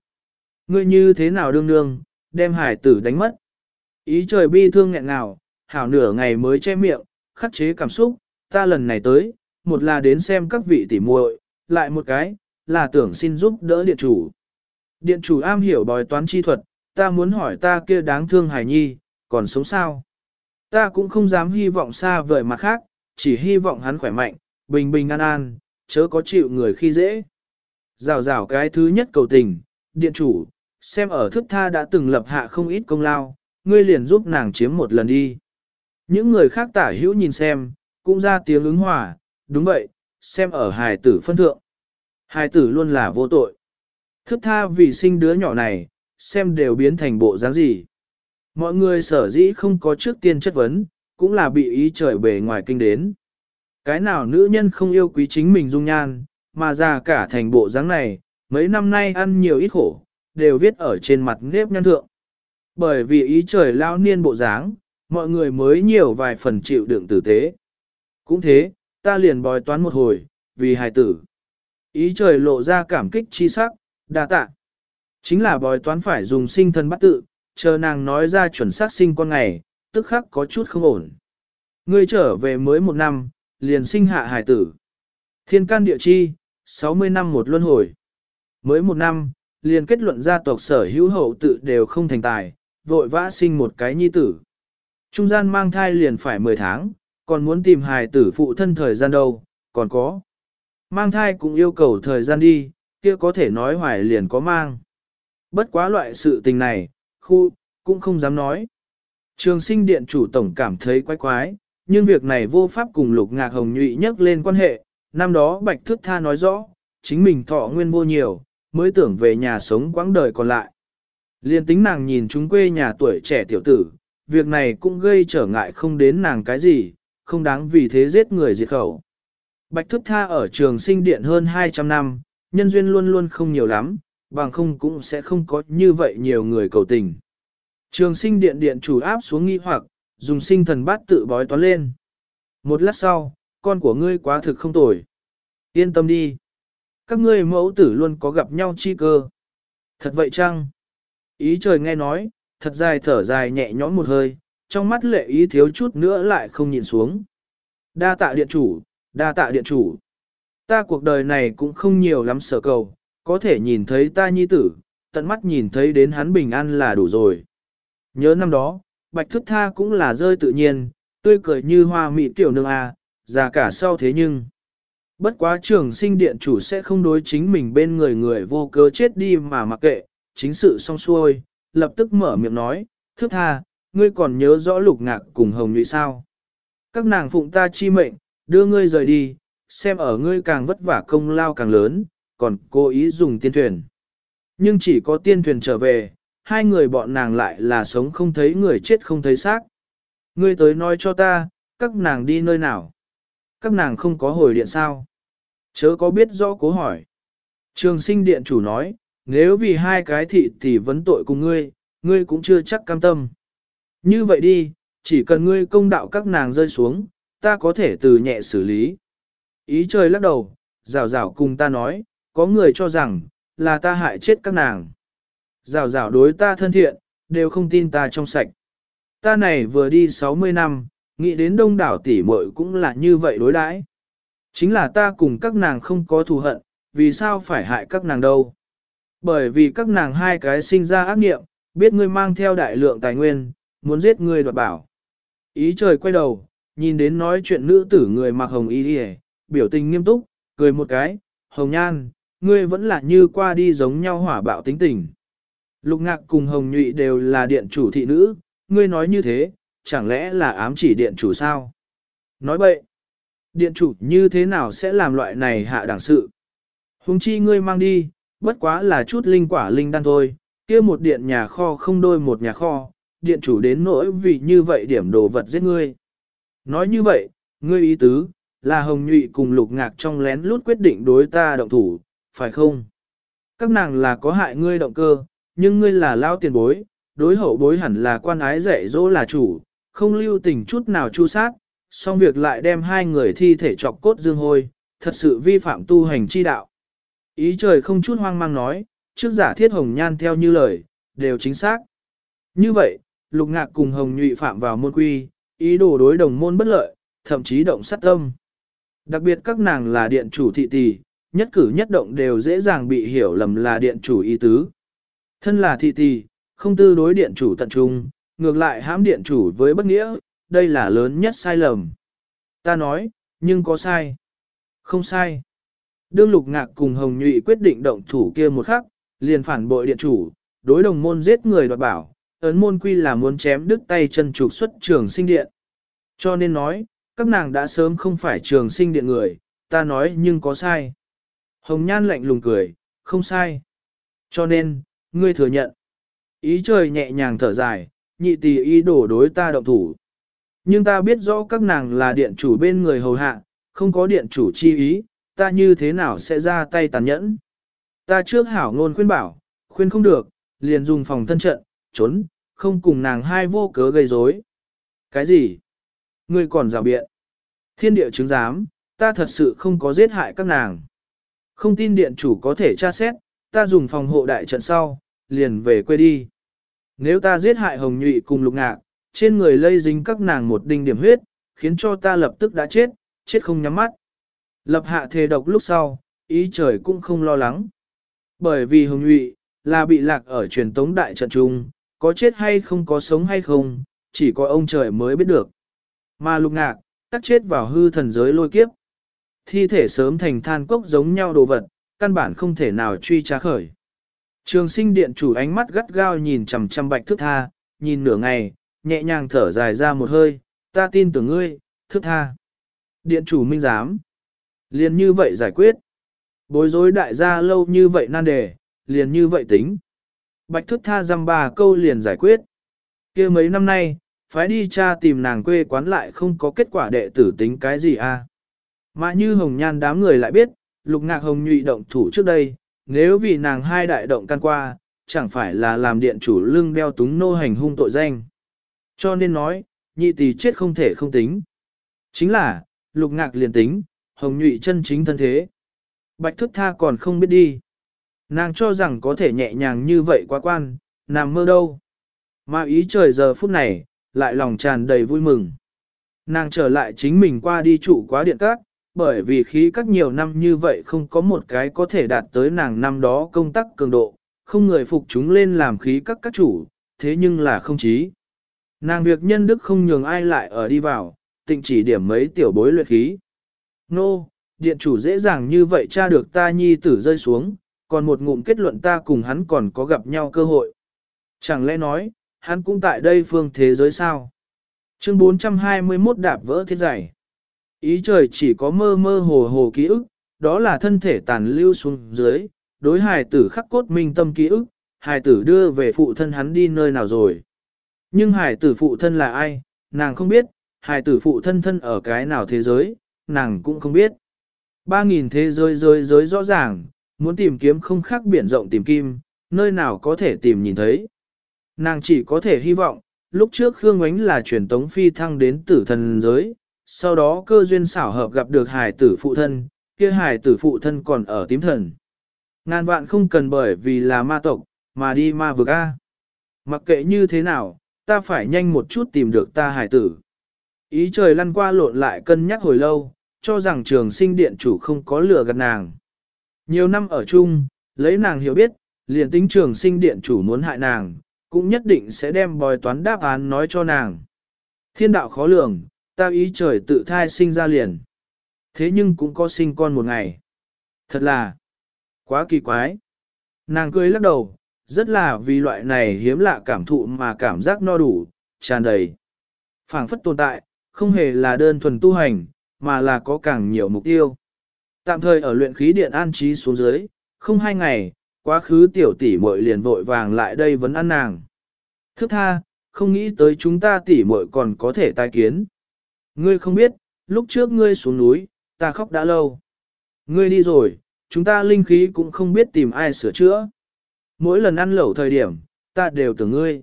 Speaker 1: Ngươi như thế nào đương đương, đem hài tử đánh mất. Ý trời bi thương nghẹn ngào, hảo nửa ngày mới che miệng, khắc chế cảm xúc, ta lần này tới, một là đến xem các vị tỉ muội, lại một cái, là tưởng xin giúp đỡ điện chủ. Điện chủ am hiểu bói toán chi thuật, ta muốn hỏi ta kia đáng thương hài nhi, còn sống sao? Ta cũng không dám hy vọng xa vời mặt khác, chỉ hy vọng hắn khỏe mạnh, bình bình an an, chớ có chịu người khi dễ. Rào rào cái thứ nhất cầu tình, điện chủ, xem ở thức tha đã từng lập hạ không ít công lao, ngươi liền giúp nàng chiếm một lần đi. Những người khác tả hữu nhìn xem, cũng ra tiếng ứng hòa, đúng vậy, xem ở hài tử phân thượng hai tử luôn là vô tội. Thức tha vì sinh đứa nhỏ này, xem đều biến thành bộ dáng gì. Mọi người sở dĩ không có trước tiên chất vấn, cũng là bị ý trời bề ngoài kinh đến. Cái nào nữ nhân không yêu quý chính mình dung nhan, mà già cả thành bộ dáng này, mấy năm nay ăn nhiều ít khổ, đều viết ở trên mặt nếp nhăn thượng. Bởi vì ý trời lao niên bộ dáng, mọi người mới nhiều vài phần chịu đựng tử tế. Cũng thế, ta liền bòi toán một hồi, vì hài tử. Ý trời lộ ra cảm kích chi sắc, đa tạ. Chính là bói toán phải dùng sinh thân bắt tự, chờ nàng nói ra chuẩn xác sinh con ngày, tức khắc có chút không ổn. Ngươi trở về mới một năm, liền sinh hạ hài tử. Thiên can địa chi, 60 năm một luân hồi. Mới một năm, liền kết luận gia tộc sở hữu hậu tự đều không thành tài, vội vã sinh một cái nhi tử. Trung gian mang thai liền phải 10 tháng, còn muốn tìm hài tử phụ thân thời gian đâu, còn có. Mang thai cũng yêu cầu thời gian đi, kia có thể nói hoài liền có mang. Bất quá loại sự tình này, khu, cũng không dám nói. Trường sinh điện chủ tổng cảm thấy quái quái, nhưng việc này vô pháp cùng lục ngạc hồng nhụy nhắc lên quan hệ, năm đó bạch thước tha nói rõ, chính mình thọ nguyên vô nhiều, mới tưởng về nhà sống quãng đời còn lại. Liên tính nàng nhìn chúng quê nhà tuổi trẻ tiểu tử, việc này cũng gây trở ngại không đến nàng cái gì, không đáng vì thế giết người diệt khẩu. Bạch thức tha ở trường sinh điện hơn 200 năm, nhân duyên luôn luôn không nhiều lắm, bằng không cũng sẽ không có như vậy nhiều người cầu tình. Trường sinh điện điện chủ áp xuống nghi hoặc, dùng sinh thần bát tự bói toán lên. Một lát sau, con của ngươi quá thực không tồi. Yên tâm đi. Các ngươi mẫu tử luôn có gặp nhau chi cơ. Thật vậy chăng? Ý trời nghe nói, thật dài thở dài nhẹ nhõm một hơi, trong mắt lệ ý thiếu chút nữa lại không nhìn xuống. Đa tạ điện chủ, đa tạ điện chủ. Ta cuộc đời này cũng không nhiều lắm sở cầu, có thể nhìn thấy ta nhi tử, tận mắt nhìn thấy đến hắn bình an là đủ rồi. Nhớ năm đó, bạch thức tha cũng là rơi tự nhiên, tươi cười như hoa mị tiểu nương a, à, già cả sau thế nhưng. Bất quá trường sinh điện chủ sẽ không đối chính mình bên người người vô cớ chết đi mà mặc kệ, chính sự xong xuôi, lập tức mở miệng nói, thức tha, ngươi còn nhớ rõ lục ngạc cùng hồng nhụy sao. Các nàng phụng ta chi mệnh, đưa ngươi rời đi, xem ở ngươi càng vất vả công lao càng lớn, còn cố ý dùng tiên thuyền. Nhưng chỉ có tiên thuyền trở về, hai người bọn nàng lại là sống không thấy người chết không thấy xác. Ngươi tới nói cho ta, các nàng đi nơi nào? Các nàng không có hồi điện sao? Chớ có biết rõ cố hỏi. Trường sinh điện chủ nói, nếu vì hai cái thị tỷ vấn tội cùng ngươi, ngươi cũng chưa chắc cam tâm. Như vậy đi, chỉ cần ngươi công đạo các nàng rơi xuống, ta có thể từ nhẹ xử lý. Ý trời lắc đầu, rào rào cùng ta nói, có người cho rằng, là ta hại chết các nàng. Rào rào đối ta thân thiện, đều không tin ta trong sạch. Ta này vừa đi 60 năm, nghĩ đến đông đảo tỷ muội cũng là như vậy đối đãi. Chính là ta cùng các nàng không có thù hận, vì sao phải hại các nàng đâu? Bởi vì các nàng hai cái sinh ra ác nghiệm, biết ngươi mang theo đại lượng tài nguyên, muốn giết ngươi đoạt bảo. Ý trời quay đầu, nhìn đến nói chuyện nữ tử người mặc hồng y đi biểu tình nghiêm túc, cười một cái, hồng nhan, ngươi vẫn là như qua đi giống nhau hỏa bạo tính tình. Lục ngạc cùng hồng nhụy đều là điện chủ thị nữ, ngươi nói như thế, chẳng lẽ là ám chỉ điện chủ sao? Nói bậy, điện chủ như thế nào sẽ làm loại này hạ đẳng sự? Hùng chi ngươi mang đi, bất quá là chút linh quả linh đan thôi, kia một điện nhà kho không đôi một nhà kho, điện chủ đến nỗi vì như vậy điểm đồ vật giết ngươi. Nói như vậy, ngươi ý tứ, là hồng nhụy cùng lục ngạc trong lén lút quyết định đối ta động thủ, phải không? Các nàng là có hại ngươi động cơ, nhưng ngươi là lao tiền bối, đối hậu bối hẳn là quan ái dạy dỗ là chủ, không lưu tình chút nào chu sát, xong việc lại đem hai người thi thể chọc cốt dương hôi, thật sự vi phạm tu hành chi đạo. Ý trời không chút hoang mang nói, trước giả thiết hồng nhan theo như lời, đều chính xác. Như vậy, lục ngạc cùng hồng nhụy phạm vào môn quy, ý đồ đối đồng môn bất lợi, thậm chí động sát tâm. Đặc biệt các nàng là điện chủ thị tỷ, nhất cử nhất động đều dễ dàng bị hiểu lầm là điện chủ ý tứ. Thân là thị tỷ, không tư đối điện chủ tận trung, ngược lại hãm điện chủ với bất nghĩa, đây là lớn nhất sai lầm. Ta nói, nhưng có sai. Không sai. Đương lục ngạc cùng hồng nhụy quyết định động thủ kia một khắc, liền phản bội điện chủ, đối đồng môn giết người đoạt bảo, ấn môn quy là muốn chém đứt tay chân trục xuất trường sinh điện. Cho nên nói, các nàng đã sớm không phải trường sinh điện người, ta nói nhưng có sai. Hồng Nhan lạnh lùng cười, không sai. Cho nên, ngươi thừa nhận. Ý trời nhẹ nhàng thở dài, nhị tỷ ý đổ đối ta động thủ. Nhưng ta biết rõ các nàng là điện chủ bên người hầu hạ, không có điện chủ chi ý, ta như thế nào sẽ ra tay tàn nhẫn. Ta trước hảo ngôn khuyên bảo, khuyên không được, liền dùng phòng thân trận, trốn, không cùng nàng hai vô cớ gây rối. Cái gì? Ngươi còn rào biện. Thiên địa chứng giám, ta thật sự không có giết hại các nàng. Không tin điện chủ có thể tra xét, ta dùng phòng hộ đại trận sau, liền về quê đi. Nếu ta giết hại hồng nhụy cùng lục ngạc, trên người lây dính các nàng một đinh điểm huyết, khiến cho ta lập tức đã chết, chết không nhắm mắt. Lập hạ thề độc lúc sau, ý trời cũng không lo lắng. Bởi vì hồng nhụy, là bị lạc ở truyền tống đại trận trung, có chết hay không có sống hay không, chỉ có ông trời mới biết được. Mà lục ngạc, tắc chết vào hư thần giới lôi kiếp. Thi thể sớm thành than cốc giống nhau đồ vật, căn bản không thể nào truy tra khởi. Trường sinh điện chủ ánh mắt gắt gao nhìn chằm chằm bạch thức tha, nhìn nửa ngày, nhẹ nhàng thở dài ra một hơi, ta tin tưởng ngươi, thức tha. Điện chủ minh giám. Liền như vậy giải quyết. Bối rối đại gia lâu như vậy nan đề, liền như vậy tính. Bạch thức tha dăm ba câu liền giải quyết. kia mấy năm nay, phải đi cha tìm nàng quê quán lại không có kết quả đệ tử tính cái gì a à. Mà như hồng nhan đám người lại biết, lục ngạc hồng nhụy động thủ trước đây, nếu vì nàng hai đại động can qua, chẳng phải là làm điện chủ lưng đeo túng nô hành hung tội danh. Cho nên nói, nhị tỷ chết không thể không tính. Chính là, lục ngạc liền tính, hồng nhụy chân chính thân thế. Bạch thức tha còn không biết đi. Nàng cho rằng có thể nhẹ nhàng như vậy quá quan, nàng mơ đâu. Mà ý trời giờ phút này, lại lòng tràn đầy vui mừng. Nàng trở lại chính mình qua đi trụ quá điện các, bởi vì khí các nhiều năm như vậy không có một cái có thể đạt tới nàng năm đó công tác cường độ, không người phục chúng lên làm khí các các chủ, thế nhưng là không chí. Nàng việc nhân đức không nhường ai lại ở đi vào, tịnh chỉ điểm mấy tiểu bối luyện khí. Nô, điện chủ dễ dàng như vậy tra được ta nhi tử rơi xuống, còn một ngụm kết luận ta cùng hắn còn có gặp nhau cơ hội. Chẳng lẽ nói, hắn cũng tại đây phương thế giới sao? Chương 421 đạp vỡ thiết giải. Ý trời chỉ có mơ mơ hồ hồ ký ức, đó là thân thể tàn lưu xuống dưới, đối hài tử khắc cốt minh tâm ký ức, hài tử đưa về phụ thân hắn đi nơi nào rồi. Nhưng hài tử phụ thân là ai, nàng không biết, hài tử phụ thân thân ở cái nào thế giới, nàng cũng không biết. Ba nghìn thế giới giới giới rõ ràng, muốn tìm kiếm không khác biển rộng tìm kim, nơi nào có thể tìm nhìn thấy. Nàng chỉ có thể hy vọng, lúc trước Khương Ngoánh là truyền tống phi thăng đến tử thần giới, sau đó cơ duyên xảo hợp gặp được hài tử phụ thân, kia hài tử phụ thân còn ở tím thần. Ngàn vạn không cần bởi vì là ma tộc, mà đi ma vực A. Mặc kệ như thế nào, ta phải nhanh một chút tìm được ta hài tử. Ý trời lăn qua lộn lại cân nhắc hồi lâu, cho rằng trường sinh điện chủ không có lừa gạt nàng. Nhiều năm ở chung, lấy nàng hiểu biết, liền tính trường sinh điện chủ muốn hại nàng, cũng nhất định sẽ đem bòi toán đáp án nói cho nàng. Thiên đạo khó lường, ta ý trời tự thai sinh ra liền. Thế nhưng cũng có sinh con một ngày. Thật là quá kỳ quái. Nàng cười lắc đầu, rất là vì loại này hiếm lạ cảm thụ mà cảm giác no đủ, tràn đầy. phảng phất tồn tại, không hề là đơn thuần tu hành, mà là có càng nhiều mục tiêu. Tạm thời ở luyện khí điện an trí xuống dưới, không hai ngày, quá khứ tiểu tỷ muội liền vội vàng lại đây vẫn ăn nàng. Thức tha, không nghĩ tới chúng ta tỷ muội còn có thể tai kiến. Ngươi không biết, lúc trước ngươi xuống núi, ta khóc đã lâu. Ngươi đi rồi, chúng ta linh khí cũng không biết tìm ai sửa chữa. Mỗi lần ăn lẩu thời điểm, ta đều tưởng ngươi.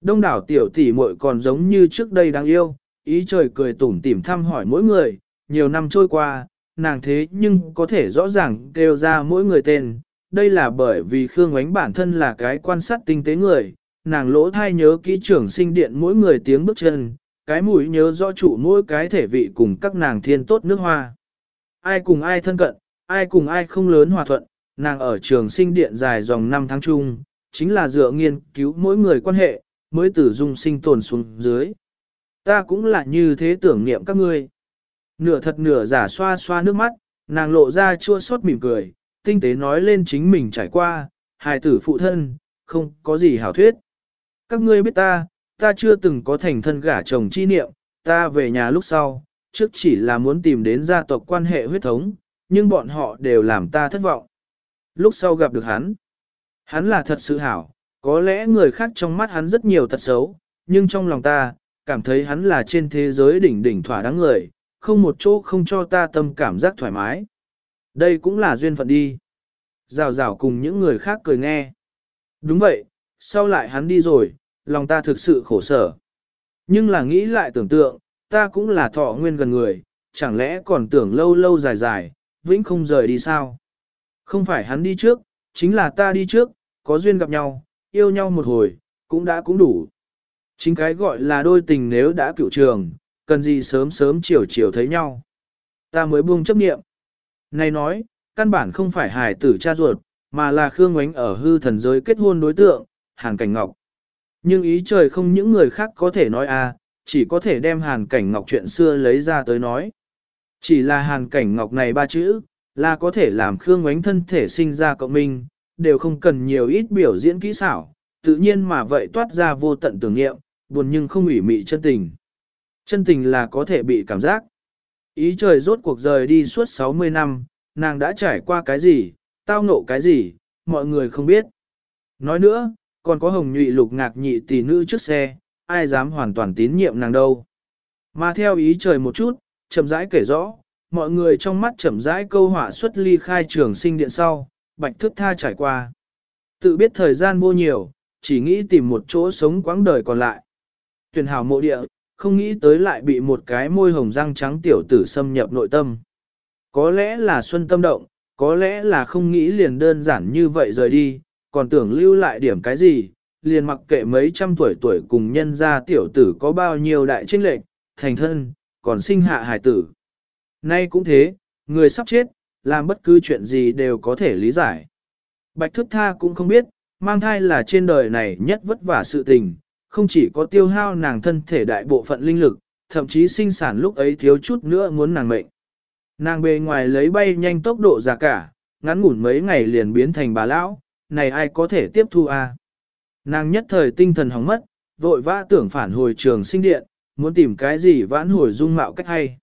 Speaker 1: Đông đảo tiểu tỷ muội còn giống như trước đây đáng yêu, ý trời cười tủm tỉm thăm hỏi mỗi người, nhiều năm trôi qua, nàng thế nhưng có thể rõ ràng kêu ra mỗi người tên. Đây là bởi vì Khương Ngoánh bản thân là cái quan sát tinh tế người, nàng lỗ thai nhớ kỹ trưởng sinh điện mỗi người tiếng bước chân, cái mũi nhớ rõ trụ mỗi cái thể vị cùng các nàng thiên tốt nước hoa. Ai cùng ai thân cận, ai cùng ai không lớn hòa thuận, nàng ở trường sinh điện dài dòng năm tháng chung, chính là dựa nghiên cứu mỗi người quan hệ, mới tử dung sinh tồn xuống dưới. Ta cũng là như thế tưởng niệm các ngươi. Nửa thật nửa giả xoa xoa nước mắt, nàng lộ ra chua xót mỉm cười, tinh tế nói lên chính mình trải qua, hài tử phụ thân, không có gì hảo thuyết. Các ngươi biết ta, ta chưa từng có thành thân gả chồng chi niệm, ta về nhà lúc sau, trước chỉ là muốn tìm đến gia tộc quan hệ huyết thống, nhưng bọn họ đều làm ta thất vọng. Lúc sau gặp được hắn, hắn là thật sự hảo, có lẽ người khác trong mắt hắn rất nhiều tật xấu, nhưng trong lòng ta, cảm thấy hắn là trên thế giới đỉnh đỉnh thỏa đáng người, không một chỗ không cho ta tâm cảm giác thoải mái. Đây cũng là duyên phận đi. Rào rào cùng những người khác cười nghe. Đúng vậy, sau lại hắn đi rồi, lòng ta thực sự khổ sở. Nhưng là nghĩ lại tưởng tượng, ta cũng là thọ nguyên gần người, chẳng lẽ còn tưởng lâu lâu dài dài, vĩnh không rời đi sao? Không phải hắn đi trước, chính là ta đi trước, có duyên gặp nhau, yêu nhau một hồi, cũng đã cũng đủ. Chính cái gọi là đôi tình nếu đã cựu trường, cần gì sớm sớm chiều chiều thấy nhau. Ta mới buông chấp niệm. Này nói, căn bản không phải hài tử cha ruột, mà là Khương Ngoánh ở hư thần giới kết hôn đối tượng, Hàn Cảnh Ngọc. Nhưng ý trời không những người khác có thể nói a, à, chỉ có thể đem Hàn Cảnh Ngọc chuyện xưa lấy ra tới nói. Chỉ là Hàn Cảnh Ngọc này ba chữ, là có thể làm Khương Ngoánh thân thể sinh ra cộng minh, đều không cần nhiều ít biểu diễn kỹ xảo, tự nhiên mà vậy toát ra vô tận tưởng nghiệm, buồn nhưng không ủy mị chân tình. Chân tình là có thể bị cảm giác. Ý trời rốt cuộc rời đi suốt 60 năm, nàng đã trải qua cái gì, tao ngộ cái gì, mọi người không biết. Nói nữa, còn có hồng nhụy lục ngạc nhị tỷ nữ trước xe, ai dám hoàn toàn tín nhiệm nàng đâu. Mà theo ý trời một chút, chậm rãi kể rõ, mọi người trong mắt chậm rãi câu họa xuất ly khai trường sinh điện sau, bạch thức tha trải qua. Tự biết thời gian vô nhiều, chỉ nghĩ tìm một chỗ sống quãng đời còn lại. Tuyển hảo mộ địa, không nghĩ tới lại bị một cái môi hồng răng trắng tiểu tử xâm nhập nội tâm. Có lẽ là xuân tâm động, có lẽ là không nghĩ liền đơn giản như vậy rời đi, còn tưởng lưu lại điểm cái gì, liền mặc kệ mấy trăm tuổi tuổi cùng nhân gia tiểu tử có bao nhiêu đại trinh lệch, thành thân, còn sinh hạ hải tử. Nay cũng thế, người sắp chết, làm bất cứ chuyện gì đều có thể lý giải. Bạch thức tha cũng không biết, mang thai là trên đời này nhất vất vả sự tình, không chỉ có tiêu hao nàng thân thể đại bộ phận linh lực, thậm chí sinh sản lúc ấy thiếu chút nữa muốn nàng mệnh. Nàng bề ngoài lấy bay nhanh tốc độ ra cả, ngắn ngủn mấy ngày liền biến thành bà lão, này ai có thể tiếp thu a? À? Nàng nhất thời tinh thần hóng mất, vội vã tưởng phản hồi trường sinh điện, muốn tìm cái gì vãn hồi dung mạo cách hay.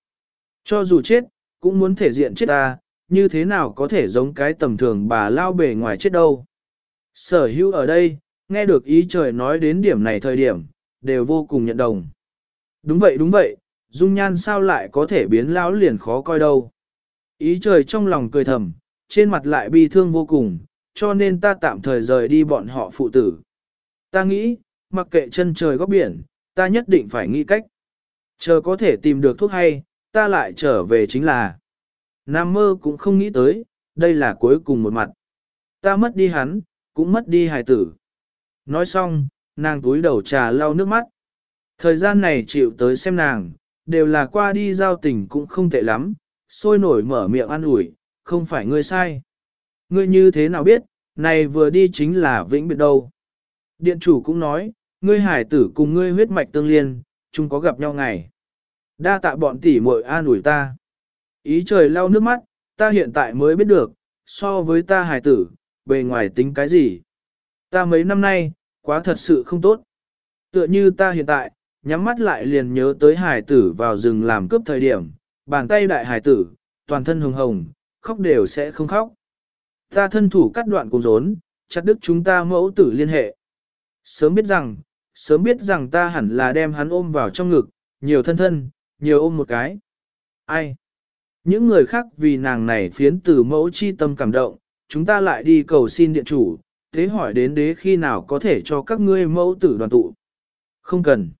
Speaker 1: Cho dù chết, cũng muốn thể diện chết ta, như thế nào có thể giống cái tầm thường bà lao bề ngoài chết đâu. Sở hữu ở đây, nghe được ý trời nói đến điểm này thời điểm, đều vô cùng nhận đồng. Đúng vậy đúng vậy, dung nhan sao lại có thể biến lão liền khó coi đâu. Ý trời trong lòng cười thầm, trên mặt lại bi thương vô cùng, cho nên ta tạm thời rời đi bọn họ phụ tử. Ta nghĩ, mặc kệ chân trời góc biển, ta nhất định phải nghĩ cách. Chờ có thể tìm được thuốc hay, ta lại trở về chính là. Nam mơ cũng không nghĩ tới, đây là cuối cùng một mặt. Ta mất đi hắn, cũng mất đi hài tử. Nói xong, nàng túi đầu trà lau nước mắt. Thời gian này chịu tới xem nàng, đều là qua đi giao tình cũng không tệ lắm, sôi nổi mở miệng ăn ủi, không phải ngươi sai. Ngươi như thế nào biết, này vừa đi chính là vĩnh biệt đâu. Điện chủ cũng nói, ngươi hải tử cùng ngươi huyết mạch tương liên, chúng có gặp nhau ngày. Đa tạ bọn tỷ muội an ủi ta. Ý trời lau nước mắt, ta hiện tại mới biết được, so với ta hải tử, bề ngoài tính cái gì. Ta mấy năm nay, quá thật sự không tốt. Tựa như ta hiện tại, nhắm mắt lại liền nhớ tới hải tử vào rừng làm cướp thời điểm, bàn tay đại hải tử, toàn thân hồng hồng, khóc đều sẽ không khóc. Ta thân thủ cắt đoạn cùng rốn, chặt đứt chúng ta mẫu tử liên hệ. Sớm biết rằng, sớm biết rằng ta hẳn là đem hắn ôm vào trong ngực, nhiều thân thân, nhiều ôm một cái. Ai? Những người khác vì nàng này phiến từ mẫu chi tâm cảm động, chúng ta lại đi cầu xin điện chủ, thế hỏi đến đế khi nào có thể cho các ngươi mẫu tử đoàn tụ. Không cần.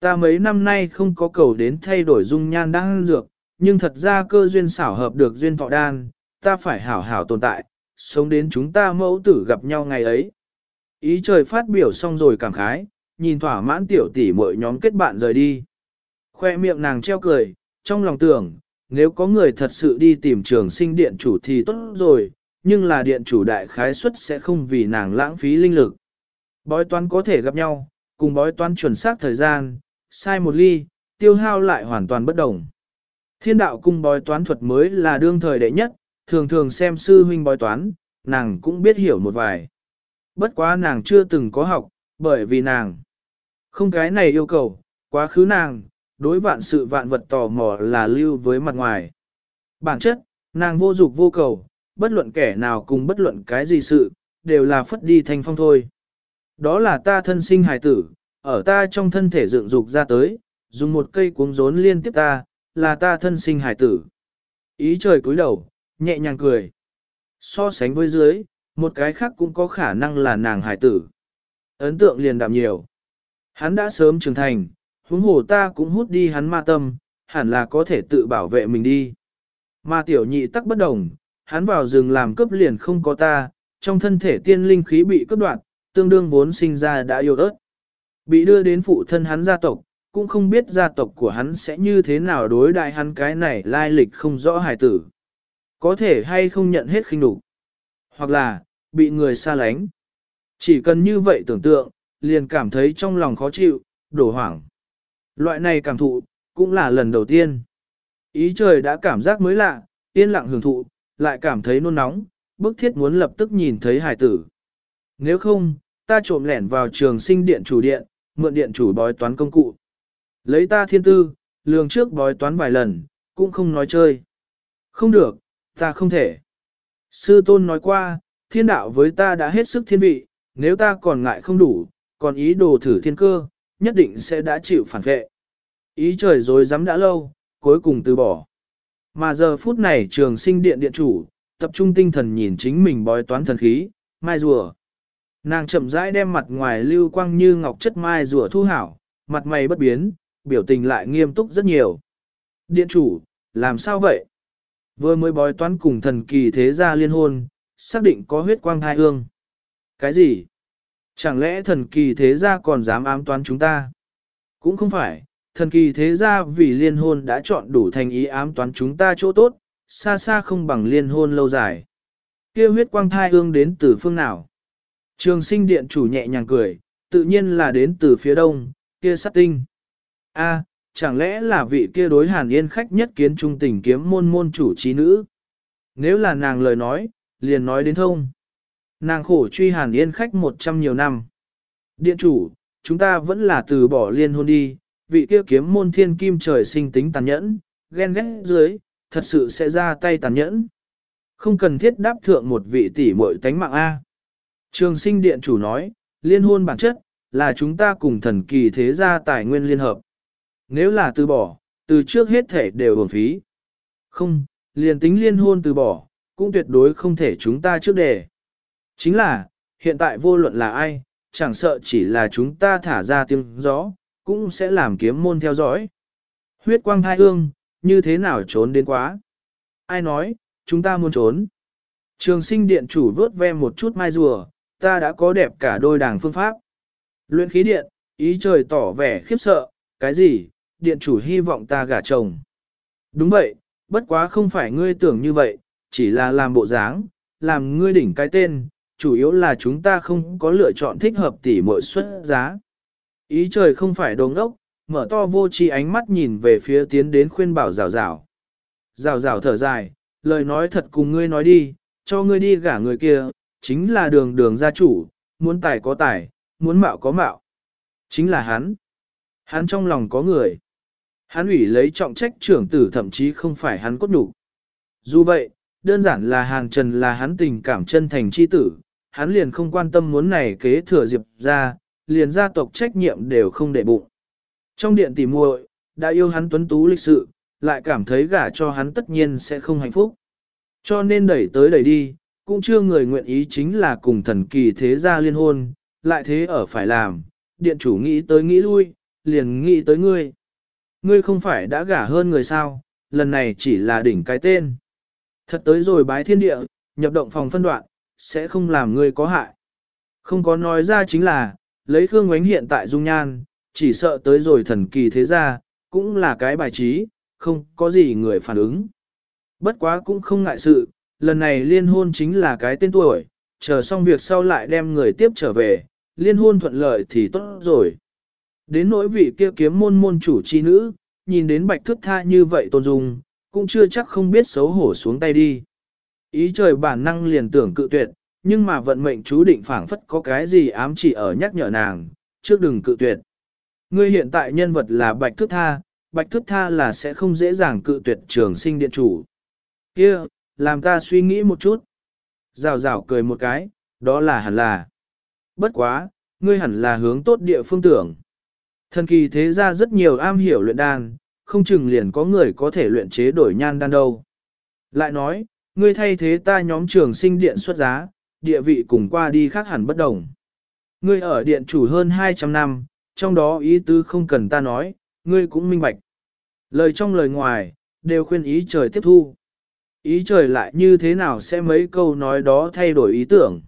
Speaker 1: Ta mấy năm nay không có cầu đến thay đổi dung nhan đang dược, nhưng thật ra cơ duyên xảo hợp được duyên thọ đan, ta phải hảo hảo tồn tại, sống đến chúng ta mẫu tử gặp nhau ngày ấy. Ý trời phát biểu xong rồi cảm khái, nhìn thỏa mãn tiểu tỷ mọi nhóm kết bạn rời đi. Khoe miệng nàng treo cười, trong lòng tưởng, nếu có người thật sự đi tìm trường sinh điện chủ thì tốt rồi, nhưng là điện chủ đại khái suất sẽ không vì nàng lãng phí linh lực. Bói toán có thể gặp nhau, cùng bói toán chuẩn xác thời gian, sai một ly, tiêu hao lại hoàn toàn bất đồng. Thiên đạo cung bói toán thuật mới là đương thời đệ nhất, thường thường xem sư huynh bói toán, nàng cũng biết hiểu một vài. Bất quá nàng chưa từng có học, bởi vì nàng không cái này yêu cầu, quá khứ nàng, đối vạn sự vạn vật tò mò là lưu với mặt ngoài. Bản chất, nàng vô dục vô cầu, bất luận kẻ nào cùng bất luận cái gì sự, đều là phất đi thanh phong thôi. Đó là ta thân sinh hài tử, ở ta trong thân thể dựng dục ra tới, dùng một cây cuống rốn liên tiếp ta, là ta thân sinh hài tử. Ý trời cúi đầu, nhẹ nhàng cười. So sánh với dưới, một cái khác cũng có khả năng là nàng hài tử. Ấn tượng liền đạm nhiều. Hắn đã sớm trưởng thành, huống hồ ta cũng hút đi hắn ma tâm, hẳn là có thể tự bảo vệ mình đi. Ma tiểu nhị tắc bất đồng, hắn vào rừng làm cướp liền không có ta, trong thân thể tiên linh khí bị cướp đoạn, tương đương vốn sinh ra đã yêu ớt. Bị đưa đến phụ thân hắn gia tộc, cũng không biết gia tộc của hắn sẽ như thế nào đối đại hắn cái này lai lịch không rõ hài tử. Có thể hay không nhận hết khinh đủ. Hoặc là, bị người xa lánh. Chỉ cần như vậy tưởng tượng, liền cảm thấy trong lòng khó chịu, đổ hoảng. Loại này cảm thụ, cũng là lần đầu tiên. Ý trời đã cảm giác mới lạ, yên lặng hưởng thụ, lại cảm thấy nôn nóng, bức thiết muốn lập tức nhìn thấy hải tử. Nếu không, ta trộm lẻn vào trường sinh điện chủ điện, mượn điện chủ bói toán công cụ. Lấy ta thiên tư, lường trước bói toán vài lần, cũng không nói chơi. Không được, ta không thể. Sư tôn nói qua, thiên đạo với ta đã hết sức thiên vị, nếu ta còn ngại không đủ, còn ý đồ thử thiên cơ, nhất định sẽ đã chịu phản vệ. Ý trời dối dám đã lâu, cuối cùng từ bỏ. Mà giờ phút này trường sinh điện điện chủ, tập trung tinh thần nhìn chính mình bói toán thần khí, mai rùa. Nàng chậm rãi đem mặt ngoài lưu quang như ngọc chất mai rùa thu hảo, mặt mày bất biến, biểu tình lại nghiêm túc rất nhiều. Điện chủ, làm sao vậy? Vừa mới bói toán cùng thần kỳ thế gia liên hôn, xác định có huyết quang thai hương Cái gì? Chẳng lẽ thần kỳ thế gia còn dám ám toán chúng ta? Cũng không phải, thần kỳ thế gia vì liên hôn đã chọn đủ thành ý ám toán chúng ta chỗ tốt, xa xa không bằng liên hôn lâu dài. Kia huyết quang thai hương đến từ phương nào? Trường sinh điện chủ nhẹ nhàng cười, tự nhiên là đến từ phía đông, kia sát tinh. A, chẳng lẽ là vị kia đối hàn yên khách nhất kiến trung tình kiếm môn môn chủ trí nữ? Nếu là nàng lời nói, liền nói đến thông. Nàng khổ truy hàn yên khách một trăm nhiều năm. Điện chủ, chúng ta vẫn là từ bỏ liên hôn đi, vị kia kiếm môn thiên kim trời sinh tính tàn nhẫn, ghen ghét dưới, thật sự sẽ ra tay tàn nhẫn. Không cần thiết đáp thượng một vị tỷ muội tánh mạng A. Trường sinh điện chủ nói, liên hôn bản chất, là chúng ta cùng thần kỳ thế gia tài nguyên liên hợp. Nếu là từ bỏ, từ trước hết thể đều bổng phí. Không, liền tính liên hôn từ bỏ, cũng tuyệt đối không thể chúng ta trước đề. Chính là, hiện tại vô luận là ai, chẳng sợ chỉ là chúng ta thả ra tiếng gió, cũng sẽ làm kiếm môn theo dõi. Huyết quang thai ương, như thế nào trốn đến quá? Ai nói, chúng ta muốn trốn? Trường sinh điện chủ vớt ve một chút mai rùa, ta đã có đẹp cả đôi đảng phương pháp. Luyện khí điện, ý trời tỏ vẻ khiếp sợ, cái gì, điện chủ hy vọng ta gả chồng. Đúng vậy, bất quá không phải ngươi tưởng như vậy, chỉ là làm bộ dáng, làm ngươi đỉnh cái tên, chủ yếu là chúng ta không có lựa chọn thích hợp tỷ muội xuất giá. Ý trời không phải đồ ngốc, mở to vô tri ánh mắt nhìn về phía tiến đến khuyên bảo rào rào. Rào rào thở dài, lời nói thật cùng ngươi nói đi, cho ngươi đi gả người kia, chính là đường đường gia chủ, muốn tài có tài, muốn mạo có mạo. Chính là hắn. Hắn trong lòng có người. Hắn ủy lấy trọng trách trưởng tử thậm chí không phải hắn cốt đủ. Dù vậy, đơn giản là hàng trần là hắn tình cảm chân thành chi tử, hắn liền không quan tâm muốn này kế thừa diệp ra, liền gia tộc trách nhiệm đều không để bụng. Trong điện tỉ muội đã yêu hắn tuấn tú lịch sự, lại cảm thấy gả cho hắn tất nhiên sẽ không hạnh phúc. Cho nên đẩy tới đẩy đi, cũng chưa người nguyện ý chính là cùng thần kỳ thế gia liên hôn, lại thế ở phải làm, điện chủ nghĩ tới nghĩ lui, liền nghĩ tới ngươi. Ngươi không phải đã gả hơn người sao, lần này chỉ là đỉnh cái tên. Thật tới rồi bái thiên địa, nhập động phòng phân đoạn, sẽ không làm ngươi có hại. Không có nói ra chính là, lấy Khương Ngoánh hiện tại dung nhan, chỉ sợ tới rồi thần kỳ thế gia, cũng là cái bài trí, không có gì người phản ứng. Bất quá cũng không ngại sự, lần này liên hôn chính là cái tên tuổi, chờ xong việc sau lại đem người tiếp trở về, liên hôn thuận lợi thì tốt rồi. Đến nỗi vị kia kiếm môn môn chủ chi nữ, nhìn đến bạch thước tha như vậy tôn dung, cũng chưa chắc không biết xấu hổ xuống tay đi. Ý trời bản năng liền tưởng cự tuyệt, nhưng mà vận mệnh chú định phảng phất có cái gì ám chỉ ở nhắc nhở nàng, trước đừng cự tuyệt. Ngươi hiện tại nhân vật là bạch Thức tha, bạch Thức tha là sẽ không dễ dàng cự tuyệt trường sinh điện chủ. Kia, làm ta suy nghĩ một chút. Rào rào cười một cái, đó là hẳn là. Bất quá, ngươi hẳn là hướng tốt địa phương tưởng. Thần kỳ thế ra rất nhiều am hiểu luyện đan, không chừng liền có người có thể luyện chế đổi nhan đan đâu. Lại nói, ngươi thay thế ta nhóm trường sinh điện xuất giá, địa vị cùng qua đi khác hẳn bất đồng. Ngươi ở điện chủ hơn 200 năm, trong đó ý tứ không cần ta nói, ngươi cũng minh bạch. Lời trong lời ngoài, đều khuyên ý trời tiếp thu. Ý trời lại như thế nào sẽ mấy câu nói đó thay đổi ý tưởng.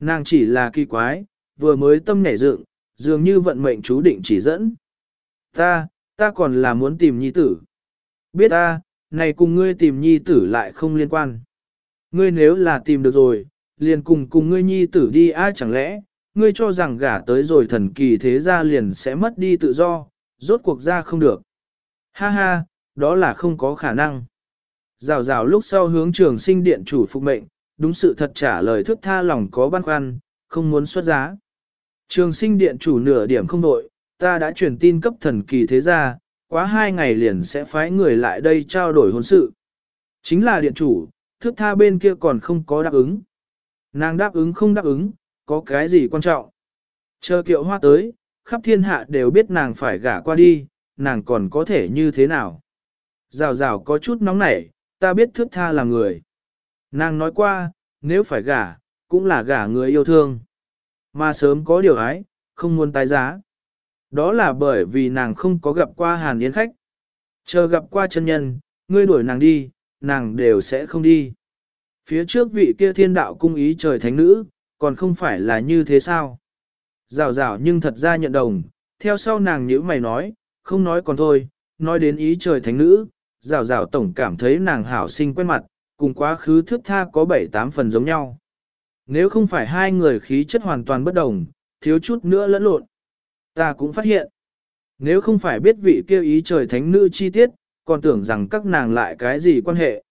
Speaker 1: Nàng chỉ là kỳ quái, vừa mới tâm nhảy dựng, dường như vận mệnh chú định chỉ dẫn. Ta, ta còn là muốn tìm nhi tử. Biết ta, này cùng ngươi tìm nhi tử lại không liên quan. Ngươi nếu là tìm được rồi, liền cùng cùng ngươi nhi tử đi ai chẳng lẽ, ngươi cho rằng gả tới rồi thần kỳ thế ra liền sẽ mất đi tự do, rốt cuộc ra không được. Ha ha, đó là không có khả năng. Rào rào lúc sau hướng trường sinh điện chủ phục mệnh, đúng sự thật trả lời thức tha lòng có băn khoăn, không muốn xuất giá. Trường sinh điện chủ nửa điểm không đội, ta đã truyền tin cấp thần kỳ thế gia, quá hai ngày liền sẽ phái người lại đây trao đổi hôn sự. Chính là điện chủ, thức tha bên kia còn không có đáp ứng. Nàng đáp ứng không đáp ứng, có cái gì quan trọng. Chờ kiệu hoa tới, khắp thiên hạ đều biết nàng phải gả qua đi, nàng còn có thể như thế nào. Rào rào có chút nóng nảy, ta biết thước tha là người. Nàng nói qua, nếu phải gả, cũng là gả người yêu thương. Mà sớm có điều ái, không muốn tái giá. Đó là bởi vì nàng không có gặp qua hàn yến khách. Chờ gặp qua chân nhân, ngươi đuổi nàng đi, nàng đều sẽ không đi. Phía trước vị kia thiên đạo cung ý trời thánh nữ, còn không phải là như thế sao? Rào rào nhưng thật ra nhận đồng, theo sau nàng nhữ mày nói, không nói còn thôi, nói đến ý trời thánh nữ, rào rào tổng cảm thấy nàng hảo sinh quen mặt, cùng quá khứ thước tha có bảy tám phần giống nhau. Nếu không phải hai người khí chất hoàn toàn bất đồng, thiếu chút nữa lẫn lộn. Ta cũng phát hiện, nếu không phải biết vị kêu ý trời thánh nữ chi tiết, còn tưởng rằng các nàng lại cái gì quan hệ.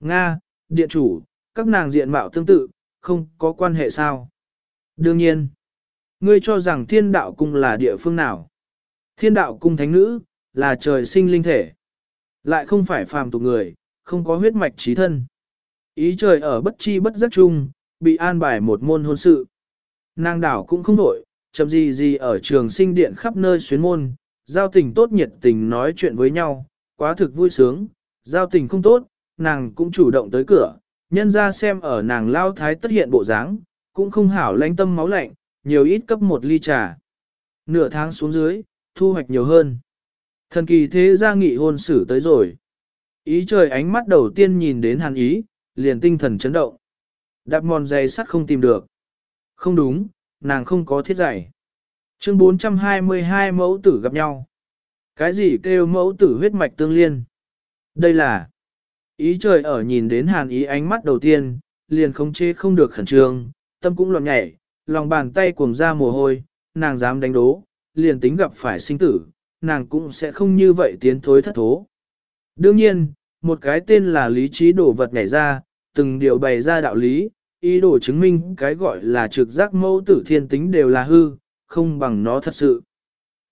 Speaker 1: Nga, điện chủ, các nàng diện mạo tương tự, không có quan hệ sao? Đương nhiên, ngươi cho rằng thiên đạo cung là địa phương nào? Thiên đạo cung thánh nữ, là trời sinh linh thể. Lại không phải phàm tục người, không có huyết mạch trí thân. Ý trời ở bất chi bất giác chung, bị an bài một môn hôn sự. Nàng đảo cũng không nổi, chậm gì gì ở trường sinh điện khắp nơi xuyến môn, giao tình tốt nhiệt tình nói chuyện với nhau, quá thực vui sướng, giao tình không tốt, nàng cũng chủ động tới cửa, nhân ra xem ở nàng lao thái tất hiện bộ dáng, cũng không hảo lãnh tâm máu lạnh, nhiều ít cấp một ly trà. Nửa tháng xuống dưới, thu hoạch nhiều hơn. Thần kỳ thế gia nghị hôn xử tới rồi. Ý trời ánh mắt đầu tiên nhìn đến hàn ý, liền tinh thần chấn động. Đạp mòn giày sắt không tìm được. Không đúng, nàng không có thiết giày. Chương 422 mẫu tử gặp nhau. Cái gì kêu mẫu tử huyết mạch tương liên? Đây là ý trời ở nhìn đến hàn ý ánh mắt đầu tiên, liền không chế không được khẩn trương, tâm cũng loạn nhảy, lòng bàn tay cuồng ra mồ hôi, nàng dám đánh đố, liền tính gặp phải sinh tử, nàng cũng sẽ không như vậy tiến thối thất thố. Đương nhiên, một cái tên là lý trí đổ vật nhảy ra, từng điều bày ra đạo lý, ý đồ chứng minh cái gọi là trực giác mẫu tử thiên tính đều là hư, không bằng nó thật sự.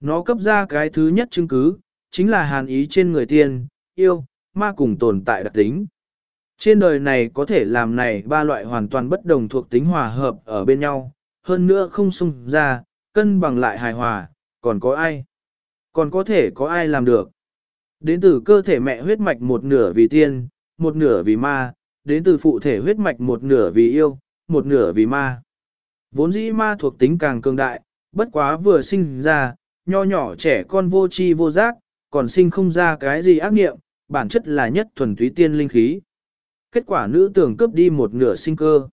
Speaker 1: Nó cấp ra cái thứ nhất chứng cứ, chính là hàn ý trên người tiên, yêu, ma cùng tồn tại đặc tính. Trên đời này có thể làm này ba loại hoàn toàn bất đồng thuộc tính hòa hợp ở bên nhau, hơn nữa không xung ra, cân bằng lại hài hòa, còn có ai? Còn có thể có ai làm được? Đến từ cơ thể mẹ huyết mạch một nửa vì tiên, một nửa vì ma, đến từ phụ thể huyết mạch một nửa vì yêu, một nửa vì ma. Vốn dĩ ma thuộc tính càng cường đại, bất quá vừa sinh ra, nho nhỏ trẻ con vô tri vô giác, còn sinh không ra cái gì ác niệm, bản chất là nhất thuần túy tiên linh khí. Kết quả nữ tưởng cướp đi một nửa sinh cơ.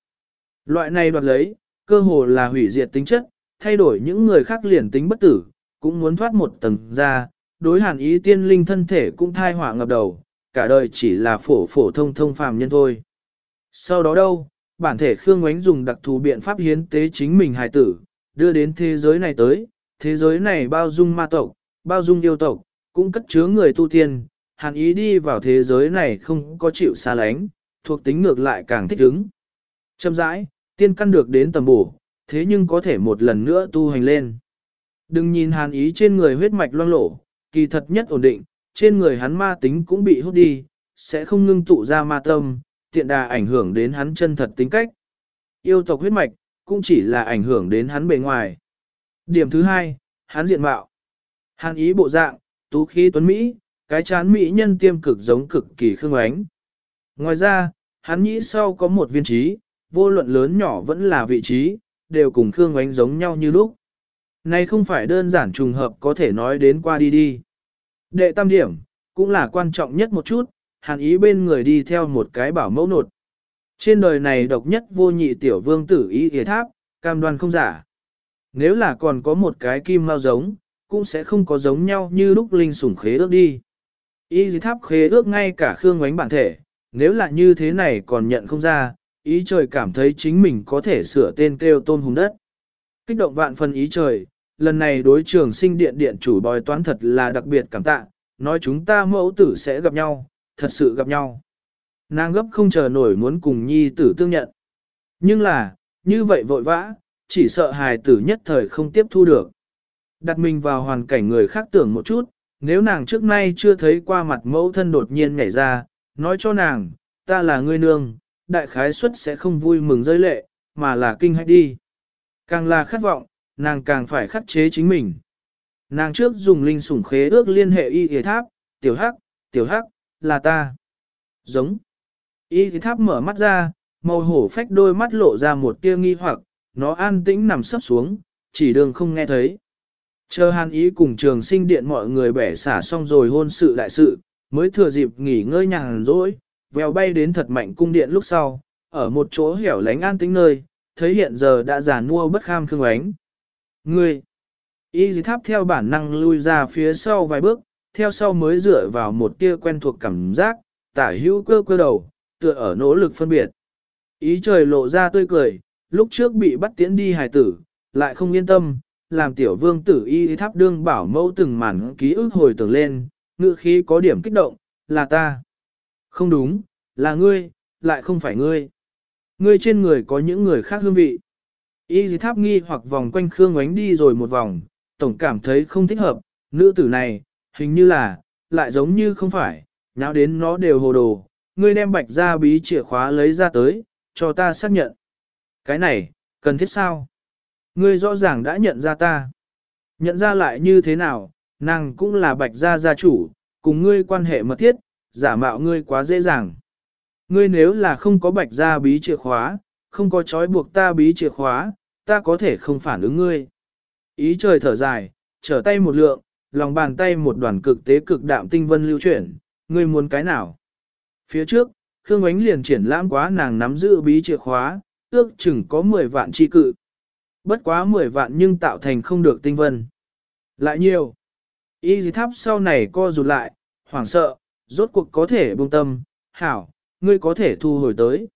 Speaker 1: Loại này đoạt lấy, cơ hồ là hủy diệt tính chất, thay đổi những người khác liền tính bất tử, cũng muốn thoát một tầng ra, đối hàn ý tiên linh thân thể cũng thai họa ngập đầu, cả đời chỉ là phổ phổ thông thông phàm nhân thôi. Sau đó đâu, bản thể Khương Ngoánh dùng đặc thù biện pháp hiến tế chính mình hài tử, đưa đến thế giới này tới, thế giới này bao dung ma tộc, bao dung yêu tộc, cũng cất chứa người tu tiên, hàn ý đi vào thế giới này không có chịu xa lánh, thuộc tính ngược lại càng thích ứng. Châm rãi, tiên căn được đến tầm bổ, thế nhưng có thể một lần nữa tu hành lên. Đừng nhìn hàn ý trên người huyết mạch loang lổ, kỳ thật nhất ổn định, trên người hắn ma tính cũng bị hút đi, sẽ không ngưng tụ ra ma tâm, tiện đà ảnh hưởng đến hắn chân thật tính cách. Yêu tộc huyết mạch, cũng chỉ là ảnh hưởng đến hắn bề ngoài. Điểm thứ hai, hắn diện mạo. Hàn ý bộ dạng, tú khí tuấn Mỹ, cái chán Mỹ nhân tiêm cực giống cực kỳ khương ánh. Ngoài ra, hắn nhĩ sau có một viên trí, vô luận lớn nhỏ vẫn là vị trí, đều cùng khương ánh giống nhau như lúc. Này không phải đơn giản trùng hợp có thể nói đến qua đi đi. Đệ tam điểm, cũng là quan trọng nhất một chút, hàn ý bên người đi theo một cái bảo mẫu nột. Trên đời này độc nhất vô nhị tiểu vương tử ý hề tháp, cam đoan không giả. Nếu là còn có một cái kim mao giống, cũng sẽ không có giống nhau như lúc linh sủng khế ước đi. Ý dì tháp khế ước ngay cả khương ngoánh bản thể, nếu là như thế này còn nhận không ra, ý trời cảm thấy chính mình có thể sửa tên kêu tôn hùng đất. Kích động vạn phần ý trời, lần này đối trường sinh điện điện chủ bòi toán thật là đặc biệt cảm tạ, nói chúng ta mẫu tử sẽ gặp nhau, thật sự gặp nhau. Nàng gấp không chờ nổi muốn cùng nhi tử tương nhận. Nhưng là, như vậy vội vã, chỉ sợ hài tử nhất thời không tiếp thu được. Đặt mình vào hoàn cảnh người khác tưởng một chút, nếu nàng trước nay chưa thấy qua mặt mẫu thân đột nhiên nhảy ra, nói cho nàng, ta là người nương, đại khái suất sẽ không vui mừng rơi lệ, mà là kinh hãi đi. Càng là khát vọng, nàng càng phải khắc chế chính mình. Nàng trước dùng linh sủng khế ước liên hệ y y tháp, tiểu hắc, tiểu hắc, là ta. Giống. Y y tháp mở mắt ra, màu hổ phách đôi mắt lộ ra một tia nghi hoặc, nó an tĩnh nằm sấp xuống, chỉ đường không nghe thấy. Chờ hàn ý cùng trường sinh điện mọi người bẻ xả xong rồi hôn sự đại sự, mới thừa dịp nghỉ ngơi nhàn rỗi, vèo bay đến thật mạnh cung điện lúc sau, ở một chỗ hẻo lánh an tĩnh nơi, thấy hiện giờ đã giả nua bất kham khương ánh. Ngươi! Y dì tháp theo bản năng lui ra phía sau vài bước, theo sau mới dựa vào một tia quen thuộc cảm giác, tả hữu cơ cơ đầu, tựa ở nỗ lực phân biệt. Ý trời lộ ra tươi cười, lúc trước bị bắt tiễn đi hài tử, lại không yên tâm, làm tiểu vương tử y tháp đương bảo mẫu từng màn ký ức hồi tưởng lên, ngựa khí có điểm kích động, là ta. Không đúng, là ngươi, lại không phải ngươi. Ngươi trên người có những người khác hương vị. Y tháp nghi hoặc vòng quanh Khương Ngoánh đi rồi một vòng, tổng cảm thấy không thích hợp, nữ tử này, hình như là, lại giống như không phải, nháo đến nó đều hồ đồ, ngươi đem bạch ra bí chìa khóa lấy ra tới, cho ta xác nhận. Cái này, cần thiết sao? Ngươi rõ ràng đã nhận ra ta. Nhận ra lại như thế nào, nàng cũng là bạch gia gia chủ, cùng ngươi quan hệ mật thiết, giả mạo ngươi quá dễ dàng. Ngươi nếu là không có bạch gia bí chìa khóa, không có trói buộc ta bí chìa khóa, ta có thể không phản ứng ngươi. Ý trời thở dài, trở tay một lượng, lòng bàn tay một đoàn cực tế cực đạm tinh vân lưu chuyển, ngươi muốn cái nào? Phía trước, Khương Ánh liền triển lãm quá nàng nắm giữ bí chìa khóa, ước chừng có 10 vạn chi cự. Bất quá 10 vạn nhưng tạo thành không được tinh vân. Lại nhiều. Y dì tháp sau này co rụt lại, hoảng sợ, rốt cuộc có thể buông tâm, hảo, ngươi có thể thu hồi tới.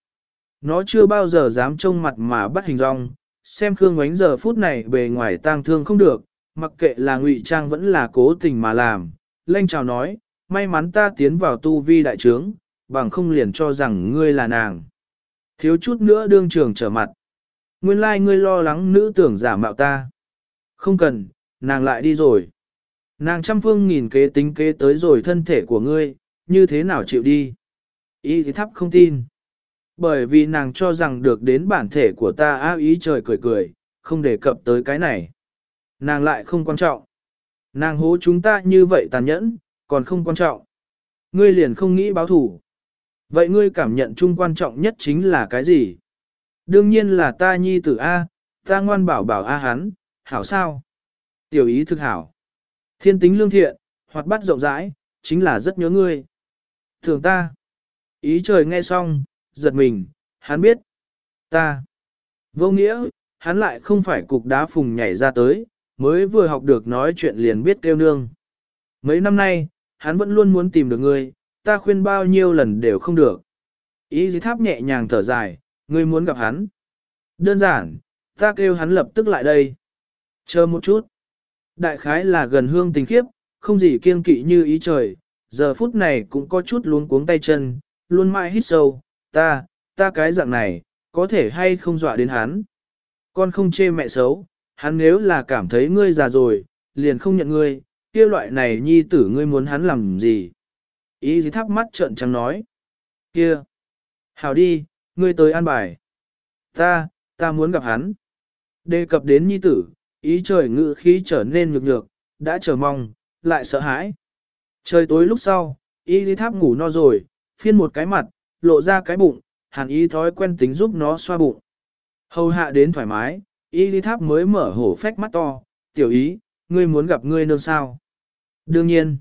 Speaker 1: Nó chưa bao giờ dám trông mặt mà bắt hình rong, xem Khương Ánh giờ phút này bề ngoài tang thương không được, mặc kệ là ngụy trang vẫn là cố tình mà làm. Lanh chào nói, may mắn ta tiến vào tu vi đại trướng, bằng không liền cho rằng ngươi là nàng. Thiếu chút nữa đương trường trở mặt. Nguyên lai like ngươi lo lắng nữ tưởng giả mạo ta. Không cần, nàng lại đi rồi. Nàng trăm phương nghìn kế tính kế tới rồi thân thể của ngươi, như thế nào chịu đi. Ý thì thắp không tin. Bởi vì nàng cho rằng được đến bản thể của ta áo ý trời cười cười, không đề cập tới cái này. Nàng lại không quan trọng. Nàng hố chúng ta như vậy tàn nhẫn, còn không quan trọng. Ngươi liền không nghĩ báo thủ. Vậy ngươi cảm nhận chung quan trọng nhất chính là cái gì? Đương nhiên là ta nhi tử A, ta ngoan bảo bảo A hắn, hảo sao? Tiểu ý thực hảo. Thiên tính lương thiện, hoạt bát rộng rãi, chính là rất nhớ ngươi. Thường ta. Ý trời nghe xong, giật mình, hắn biết. Ta. Vô nghĩa, hắn lại không phải cục đá phùng nhảy ra tới, mới vừa học được nói chuyện liền biết kêu nương. Mấy năm nay, hắn vẫn luôn muốn tìm được ngươi, ta khuyên bao nhiêu lần đều không được. Ý dì tháp nhẹ nhàng thở dài, ngươi muốn gặp hắn. Đơn giản, ta kêu hắn lập tức lại đây. Chờ một chút. Đại khái là gần hương tình khiếp, không gì kiêng kỵ như ý trời, giờ phút này cũng có chút luống cuống tay chân, luôn mãi hít sâu, ta, ta cái dạng này, có thể hay không dọa đến hắn. Con không chê mẹ xấu, hắn nếu là cảm thấy ngươi già rồi, liền không nhận ngươi, kia loại này nhi tử ngươi muốn hắn làm gì. Ý gì thắc mắt trợn trắng nói. Kia! Hảo đi, ngươi tới an bài. Ta, ta muốn gặp hắn. Đề cập đến nhi tử, ý trời ngự khí trở nên nhược nhược, đã chờ mong, lại sợ hãi. Trời tối lúc sau, Y lý tháp ngủ no rồi, phiên một cái mặt, lộ ra cái bụng, hàn Y thói quen tính giúp nó xoa bụng. Hầu hạ đến thoải mái, Y lý tháp mới mở hổ phách mắt to, tiểu ý, ngươi muốn gặp ngươi nương sao. Đương nhiên,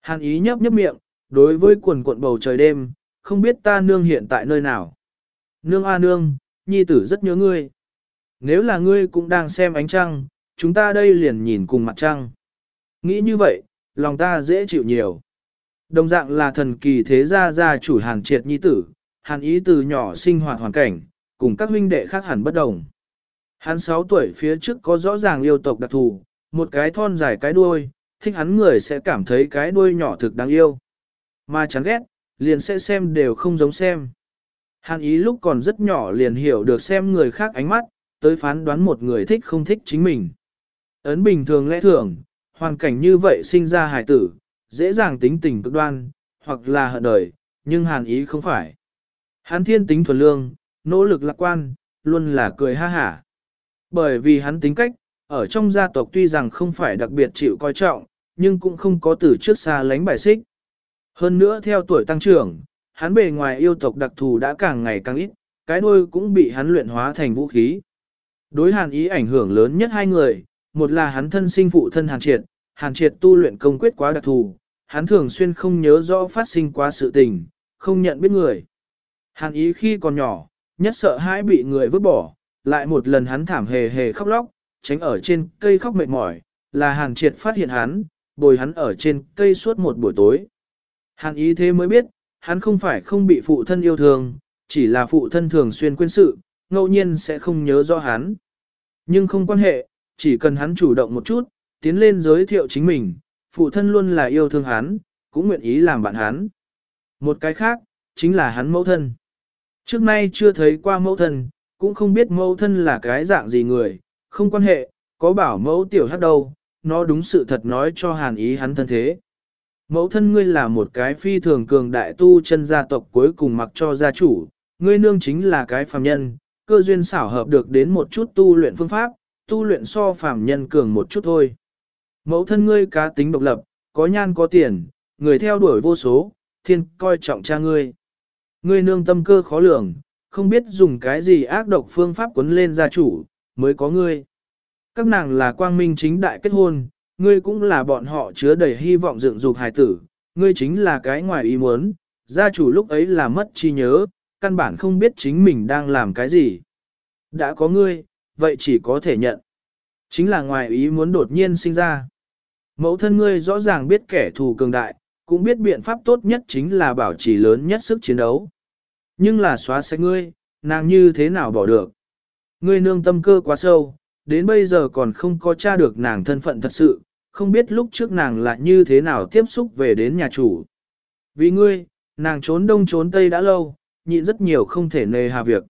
Speaker 1: hàn ý nhấp nhấp miệng, đối với quần cuộn bầu trời đêm, không biết ta nương hiện tại nơi nào. Nương a nương, nhi tử rất nhớ ngươi. Nếu là ngươi cũng đang xem ánh trăng, chúng ta đây liền nhìn cùng mặt trăng. Nghĩ như vậy, lòng ta dễ chịu nhiều. Đồng dạng là thần kỳ thế gia gia chủ hàn triệt nhi tử, hàn ý từ nhỏ sinh hoạt hoàn cảnh, cùng các huynh đệ khác hẳn bất đồng. Hắn 6 tuổi phía trước có rõ ràng yêu tộc đặc thù, một cái thon dài cái đuôi, thích hắn người sẽ cảm thấy cái đuôi nhỏ thực đáng yêu. Mà chán ghét, liền sẽ xem đều không giống xem. Hàn ý lúc còn rất nhỏ liền hiểu được xem người khác ánh mắt, tới phán đoán một người thích không thích chính mình. Ấn bình thường lẽ thường, hoàn cảnh như vậy sinh ra hài tử, dễ dàng tính tình cực đoan, hoặc là hận đời, nhưng hàn ý không phải. Hắn thiên tính thuần lương, nỗ lực lạc quan, luôn là cười ha hả. Bởi vì hắn tính cách, ở trong gia tộc tuy rằng không phải đặc biệt chịu coi trọng, nhưng cũng không có từ trước xa lánh bài xích. Hơn nữa theo tuổi tăng trưởng, hắn bề ngoài yêu tộc đặc thù đã càng ngày càng ít, cái đuôi cũng bị hắn luyện hóa thành vũ khí. Đối hàn ý ảnh hưởng lớn nhất hai người, một là hắn thân sinh phụ thân hàn triệt, hàn triệt tu luyện công quyết quá đặc thù, hắn thường xuyên không nhớ rõ phát sinh quá sự tình, không nhận biết người. Hàn ý khi còn nhỏ, nhất sợ hãi bị người vứt bỏ, lại một lần hắn thảm hề hề khóc lóc, tránh ở trên cây khóc mệt mỏi, là hàn triệt phát hiện hắn, bồi hắn ở trên cây suốt một buổi tối. Hàn ý thế mới biết, hắn không phải không bị phụ thân yêu thương, chỉ là phụ thân thường xuyên quên sự, ngẫu nhiên sẽ không nhớ rõ hắn. Nhưng không quan hệ, chỉ cần hắn chủ động một chút, tiến lên giới thiệu chính mình, phụ thân luôn là yêu thương hắn, cũng nguyện ý làm bạn hắn. Một cái khác, chính là hắn mẫu thân. Trước nay chưa thấy qua mẫu thân, cũng không biết mẫu thân là cái dạng gì người, không quan hệ, có bảo mẫu tiểu hát đâu, nó đúng sự thật nói cho hàn ý hắn thân thế. Mẫu thân ngươi là một cái phi thường cường đại tu chân gia tộc cuối cùng mặc cho gia chủ, ngươi nương chính là cái phàm nhân, cơ duyên xảo hợp được đến một chút tu luyện phương pháp, tu luyện so phàm nhân cường một chút thôi. Mẫu thân ngươi cá tính độc lập, có nhan có tiền, người theo đuổi vô số, thiên coi trọng cha ngươi. Ngươi nương tâm cơ khó lường, không biết dùng cái gì ác độc phương pháp quấn lên gia chủ, mới có ngươi. Các nàng là quang minh chính đại kết hôn, ngươi cũng là bọn họ chứa đầy hy vọng dựng dục hài tử, ngươi chính là cái ngoài ý muốn, gia chủ lúc ấy là mất trí nhớ, căn bản không biết chính mình đang làm cái gì. Đã có ngươi, vậy chỉ có thể nhận. Chính là ngoài ý muốn đột nhiên sinh ra. Mẫu thân ngươi rõ ràng biết kẻ thù cường đại, cũng biết biện pháp tốt nhất chính là bảo trì lớn nhất sức chiến đấu. Nhưng là xóa sạch ngươi, nàng như thế nào bỏ được. Ngươi nương tâm cơ quá sâu, đến bây giờ còn không có tra được nàng thân phận thật sự, không biết lúc trước nàng là như thế nào tiếp xúc về đến nhà chủ. Vì ngươi, nàng trốn đông trốn tây đã lâu, nhịn rất nhiều không thể nề hà việc.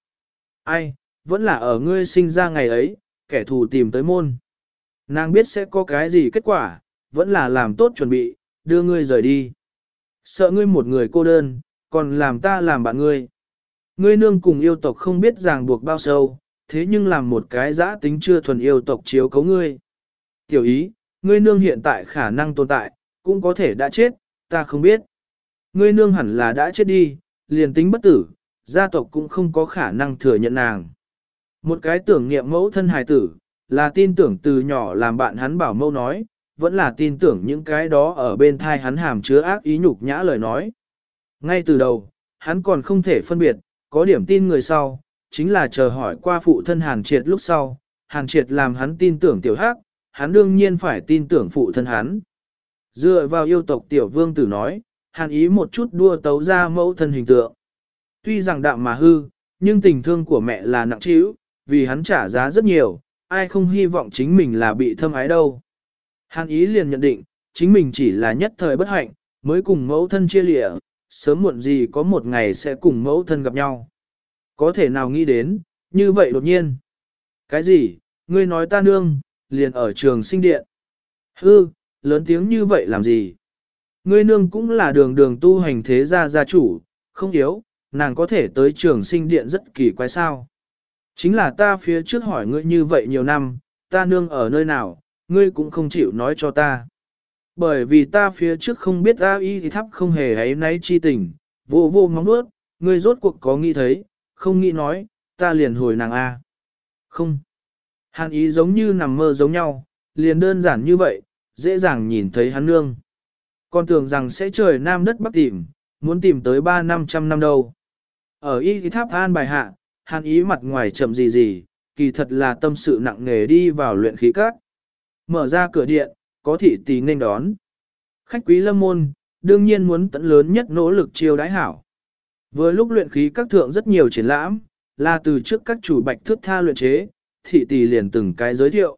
Speaker 1: Ai, vẫn là ở ngươi sinh ra ngày ấy, kẻ thù tìm tới môn. Nàng biết sẽ có cái gì kết quả, vẫn là làm tốt chuẩn bị, đưa ngươi rời đi. Sợ ngươi một người cô đơn, còn làm ta làm bạn ngươi. Ngươi nương cùng yêu tộc không biết ràng buộc bao sâu, thế nhưng làm một cái giã tính chưa thuần yêu tộc chiếu cấu ngươi. Tiểu ý, ngươi nương hiện tại khả năng tồn tại, cũng có thể đã chết, ta không biết. Ngươi nương hẳn là đã chết đi, liền tính bất tử, gia tộc cũng không có khả năng thừa nhận nàng. Một cái tưởng niệm mẫu thân hài tử, là tin tưởng từ nhỏ làm bạn hắn bảo mâu nói, vẫn là tin tưởng những cái đó ở bên thai hắn hàm chứa ác ý nhục nhã lời nói. Ngay từ đầu, hắn còn không thể phân biệt, có điểm tin người sau, chính là chờ hỏi qua phụ thân Hàn Triệt lúc sau, Hàn Triệt làm hắn tin tưởng tiểu hắc, hắn đương nhiên phải tin tưởng phụ thân hắn. Dựa vào yêu tộc tiểu vương tử nói, Hàn ý một chút đua tấu ra mẫu thân hình tượng. Tuy rằng đạm mà hư, nhưng tình thương của mẹ là nặng trĩu, vì hắn trả giá rất nhiều, ai không hy vọng chính mình là bị thâm ái đâu. Hàn ý liền nhận định, chính mình chỉ là nhất thời bất hạnh, mới cùng mẫu thân chia lịa, sớm muộn gì có một ngày sẽ cùng mẫu thân gặp nhau. Có thể nào nghĩ đến, như vậy đột nhiên. Cái gì, ngươi nói ta nương, liền ở trường sinh điện. Hư, lớn tiếng như vậy làm gì? Ngươi nương cũng là đường đường tu hành thế gia gia chủ, không yếu, nàng có thể tới trường sinh điện rất kỳ quái sao. Chính là ta phía trước hỏi ngươi như vậy nhiều năm, ta nương ở nơi nào, ngươi cũng không chịu nói cho ta. Bởi vì ta phía trước không biết A y thì thắp không hề ấy náy chi tình, vô vô mong nuốt, ngươi rốt cuộc có nghĩ thấy, không nghĩ nói, ta liền hồi nàng A. Không. Hàn ý giống như nằm mơ giống nhau, liền đơn giản như vậy, dễ dàng nhìn thấy hắn nương. Còn tưởng rằng sẽ trời nam đất bắc tìm, muốn tìm tới ba năm trăm năm đâu. Ở y tháp an bài hạ, hàn ý mặt ngoài chậm gì gì, kỳ thật là tâm sự nặng nề đi vào luyện khí các. Mở ra cửa điện, có thị tỷ nên đón. Khách quý lâm môn, đương nhiên muốn tận lớn nhất nỗ lực chiêu đái hảo. Vừa lúc luyện khí các thượng rất nhiều triển lãm, là từ trước các chủ bạch thước tha luyện chế, thị tỷ liền từng cái giới thiệu.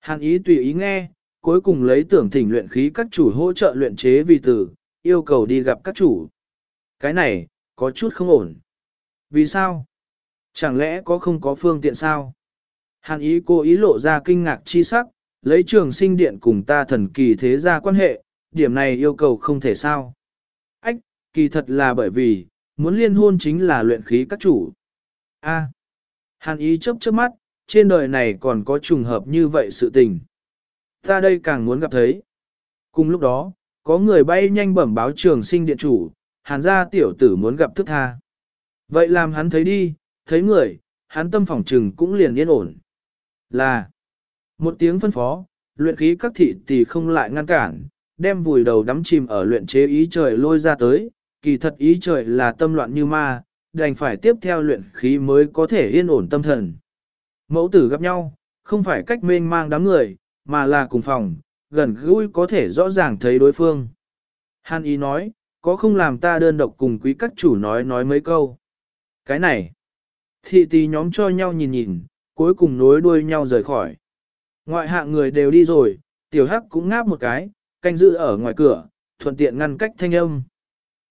Speaker 1: Hàn ý tùy ý nghe, cuối cùng lấy tưởng thỉnh luyện khí các chủ hỗ trợ luyện chế vì tử, yêu cầu đi gặp các chủ. Cái này, có chút không ổn. Vì sao? Chẳng lẽ có không có phương tiện sao? Hàn ý cô ý lộ ra kinh ngạc chi sắc, lấy trường sinh điện cùng ta thần kỳ thế gia quan hệ, điểm này yêu cầu không thể sao. Ách, kỳ thật là bởi vì, muốn liên hôn chính là luyện khí các chủ. A. hàn ý chớp chớp mắt, trên đời này còn có trùng hợp như vậy sự tình. Ta đây càng muốn gặp thấy. Cùng lúc đó, có người bay nhanh bẩm báo trường sinh điện chủ, hàn gia tiểu tử muốn gặp thức tha. Vậy làm hắn thấy đi, thấy người, hắn tâm phòng trừng cũng liền yên ổn. Là, một tiếng phân phó, luyện khí các thị tỷ không lại ngăn cản, đem vùi đầu đắm chìm ở luyện chế ý trời lôi ra tới, kỳ thật ý trời là tâm loạn như ma, đành phải tiếp theo luyện khí mới có thể yên ổn tâm thần. Mẫu tử gặp nhau, không phải cách mênh mang đám người, mà là cùng phòng, gần gũi có thể rõ ràng thấy đối phương. Hàn ý nói, có không làm ta đơn độc cùng quý các chủ nói nói mấy câu. Cái này, thị tỷ nhóm cho nhau nhìn nhìn, cuối cùng nối đuôi nhau rời khỏi. Ngoại hạng người đều đi rồi, tiểu hắc cũng ngáp một cái, canh giữ ở ngoài cửa, thuận tiện ngăn cách thanh âm.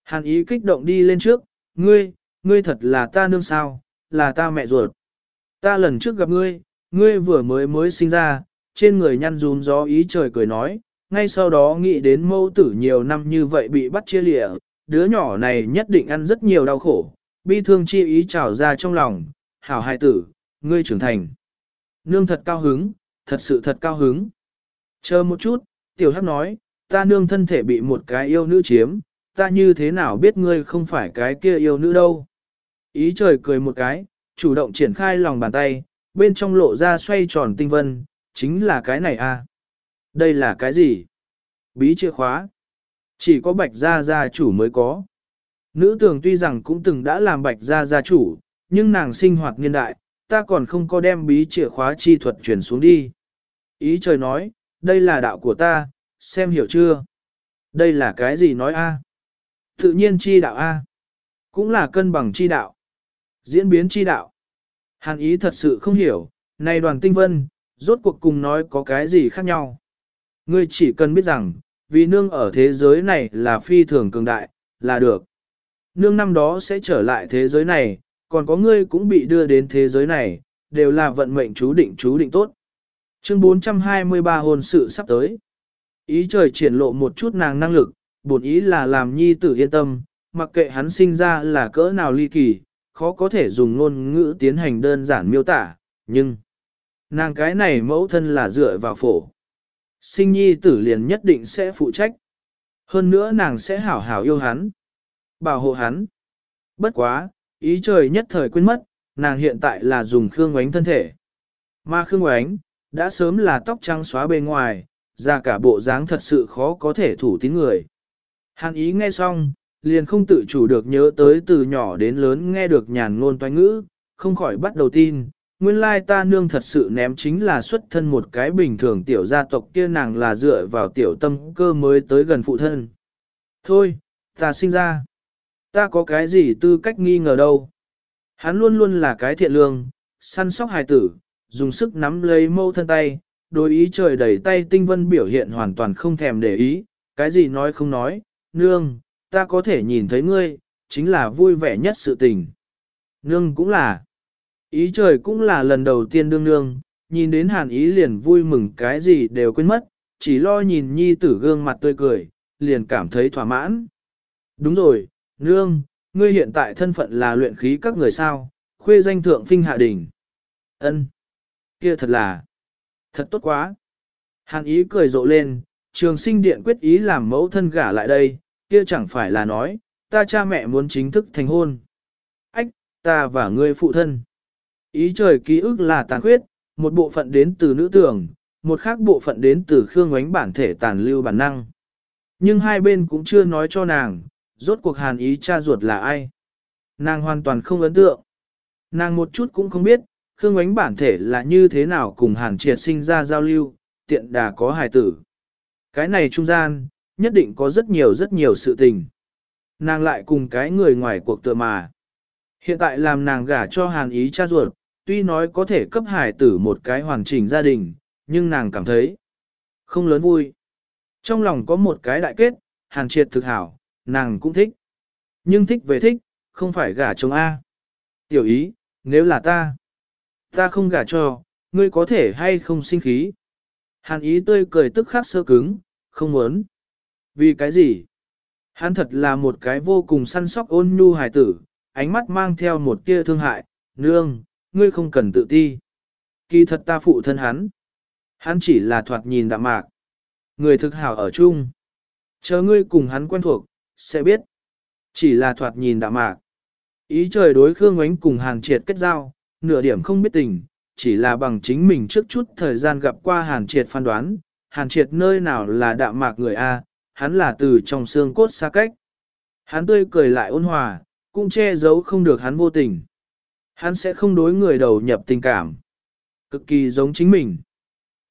Speaker 1: Hàn ý kích động đi lên trước, ngươi, ngươi thật là ta nương sao, là ta mẹ ruột. Ta lần trước gặp ngươi, ngươi vừa mới mới sinh ra, trên người nhăn rúm gió ý trời cười nói, ngay sau đó nghĩ đến mâu tử nhiều năm như vậy bị bắt chia lịa, đứa nhỏ này nhất định ăn rất nhiều đau khổ, bi thương chi ý trào ra trong lòng, hảo hài tử, ngươi trưởng thành. Nương thật cao hứng, thật sự thật cao hứng. Chờ một chút, tiểu hắc nói, ta nương thân thể bị một cái yêu nữ chiếm, ta như thế nào biết ngươi không phải cái kia yêu nữ đâu. Ý trời cười một cái, chủ động triển khai lòng bàn tay, bên trong lộ ra xoay tròn tinh vân, chính là cái này à. Đây là cái gì? Bí chìa khóa. Chỉ có bạch gia gia chủ mới có. Nữ tường tuy rằng cũng từng đã làm bạch gia gia chủ, nhưng nàng sinh hoạt niên đại, ta còn không có đem bí chìa khóa chi thuật chuyển xuống đi. Ý trời nói, đây là đạo của ta, xem hiểu chưa? Đây là cái gì nói a? Tự nhiên chi đạo a, cũng là cân bằng chi đạo, diễn biến chi đạo. Hàn ý thật sự không hiểu, này đoàn tinh vân, rốt cuộc cùng nói có cái gì khác nhau. Ngươi chỉ cần biết rằng, vì nương ở thế giới này là phi thường cường đại, là được. Nương năm đó sẽ trở lại thế giới này, còn có ngươi cũng bị đưa đến thế giới này, đều là vận mệnh chú định chú định tốt. Chương 423 hôn sự sắp tới. Ý trời triển lộ một chút nàng năng lực, bổn ý là làm nhi tử yên tâm, mặc kệ hắn sinh ra là cỡ nào ly kỳ, khó có thể dùng ngôn ngữ tiến hành đơn giản miêu tả, nhưng nàng cái này mẫu thân là dựa vào phổ. Sinh nhi tử liền nhất định sẽ phụ trách. Hơn nữa nàng sẽ hảo hảo yêu hắn, bảo hộ hắn. Bất quá, ý trời nhất thời quên mất, nàng hiện tại là dùng khương oánh thân thể. Mà khương oánh, đã sớm là tóc trắng xóa bên ngoài, ra cả bộ dáng thật sự khó có thể thủ tín người. Hàn ý nghe xong, liền không tự chủ được nhớ tới từ nhỏ đến lớn nghe được nhàn ngôn toanh ngữ, không khỏi bắt đầu tin. Nguyên lai ta nương thật sự ném chính là xuất thân một cái bình thường tiểu gia tộc kia nàng là dựa vào tiểu tâm cơ mới tới gần phụ thân. Thôi, ta sinh ra. Ta có cái gì tư cách nghi ngờ đâu. Hắn luôn luôn là cái thiện lương, săn sóc hài tử, dùng sức nắm lấy mâu thân tay, đối ý trời đẩy tay tinh vân biểu hiện hoàn toàn không thèm để ý, cái gì nói không nói, nương, ta có thể nhìn thấy ngươi, chính là vui vẻ nhất sự tình. Nương cũng là, ý trời cũng là lần đầu tiên đương nương, nhìn đến hàn ý liền vui mừng cái gì đều quên mất, chỉ lo nhìn nhi tử gương mặt tươi cười, liền cảm thấy thỏa mãn. Đúng rồi, nương, ngươi hiện tại thân phận là luyện khí các người sao, khuê danh thượng phinh hạ đỉnh. ân kia thật là, thật tốt quá. Hàn ý cười rộ lên, trường sinh điện quyết ý làm mẫu thân gả lại đây, kia chẳng phải là nói, ta cha mẹ muốn chính thức thành hôn. Ách, ta và ngươi phụ thân. Ý trời ký ức là tàn khuyết, một bộ phận đến từ nữ tưởng, một khác bộ phận đến từ khương ánh bản thể tàn lưu bản năng. Nhưng hai bên cũng chưa nói cho nàng, rốt cuộc hàn ý cha ruột là ai. Nàng hoàn toàn không ấn tượng. Nàng một chút cũng không biết, Khương ánh bản thể là như thế nào cùng hàn triệt sinh ra giao lưu, tiện đà có hài tử. Cái này trung gian, nhất định có rất nhiều rất nhiều sự tình. Nàng lại cùng cái người ngoài cuộc tựa mà. Hiện tại làm nàng gả cho hàn ý cha ruột, tuy nói có thể cấp hài tử một cái hoàn chỉnh gia đình, nhưng nàng cảm thấy không lớn vui. Trong lòng có một cái đại kết, hàn triệt thực hảo, nàng cũng thích. Nhưng thích về thích, không phải gả chồng A. Tiểu ý, nếu là ta, ta không gả cho, ngươi có thể hay không sinh khí. Hàn ý tươi cười tức khắc sơ cứng, không muốn. Vì cái gì? Hắn thật là một cái vô cùng săn sóc ôn nhu hài tử, ánh mắt mang theo một tia thương hại, nương, ngươi không cần tự ti. Kỳ thật ta phụ thân hắn. Hắn chỉ là thoạt nhìn đạm mạc. Người thực hảo ở chung. Chờ ngươi cùng hắn quen thuộc, sẽ biết. Chỉ là thoạt nhìn đạm mạc. Ý trời đối Khương Ngoánh cùng Hàn Triệt kết giao, nửa điểm không biết tình, chỉ là bằng chính mình trước chút thời gian gặp qua Hàn Triệt phán đoán, Hàn Triệt nơi nào là đạm mạc người A, hắn là từ trong xương cốt xa cách. Hắn tươi cười lại ôn hòa, cũng che giấu không được hắn vô tình. Hắn sẽ không đối người đầu nhập tình cảm. Cực kỳ giống chính mình.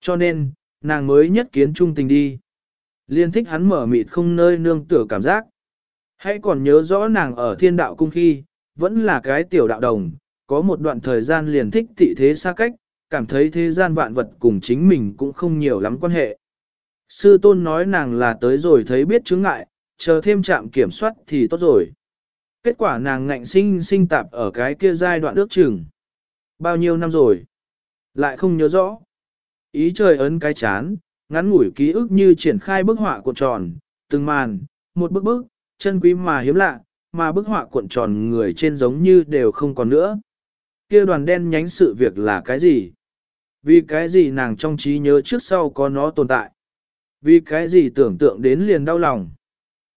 Speaker 1: Cho nên, nàng mới nhất kiến trung tình đi. Liên thích hắn mở mịt không nơi nương tựa cảm giác. Hãy còn nhớ rõ nàng ở thiên đạo cung khi, vẫn là cái tiểu đạo đồng, có một đoạn thời gian liền thích tị thế xa cách, cảm thấy thế gian vạn vật cùng chính mình cũng không nhiều lắm quan hệ. Sư tôn nói nàng là tới rồi thấy biết chứng ngại, chờ thêm trạm kiểm soát thì tốt rồi. Kết quả nàng ngạnh sinh sinh tạp ở cái kia giai đoạn ước chừng. Bao nhiêu năm rồi? Lại không nhớ rõ. Ý trời ấn cái chán, ngắn ngủi ký ức như triển khai bức họa cuộn tròn, từng màn, một bức bức, chân quý mà hiếm lạ, mà bức họa cuộn tròn người trên giống như đều không còn nữa. kia đoàn đen nhánh sự việc là cái gì? Vì cái gì nàng trong trí nhớ trước sau có nó tồn tại? Vì cái gì tưởng tượng đến liền đau lòng?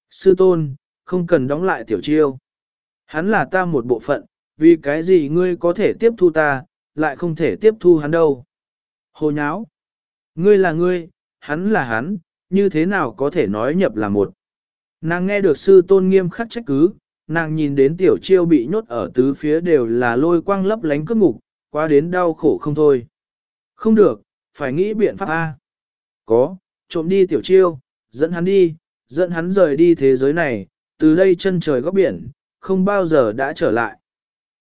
Speaker 1: Sư tôn, không cần đóng lại tiểu chiêu. Hắn là ta một bộ phận, vì cái gì ngươi có thể tiếp thu ta, lại không thể tiếp thu hắn đâu. Hồ nháo. Ngươi là ngươi, hắn là hắn, như thế nào có thể nói nhập là một. Nàng nghe được sư tôn nghiêm khắc trách cứ, nàng nhìn đến tiểu chiêu bị nhốt ở tứ phía đều là lôi quang lấp lánh cướp ngục, quá đến đau khổ không thôi. Không được, phải nghĩ biện pháp A. Có, trộm đi tiểu chiêu, dẫn hắn đi, dẫn hắn rời đi thế giới này, từ đây chân trời góc biển, không bao giờ đã trở lại.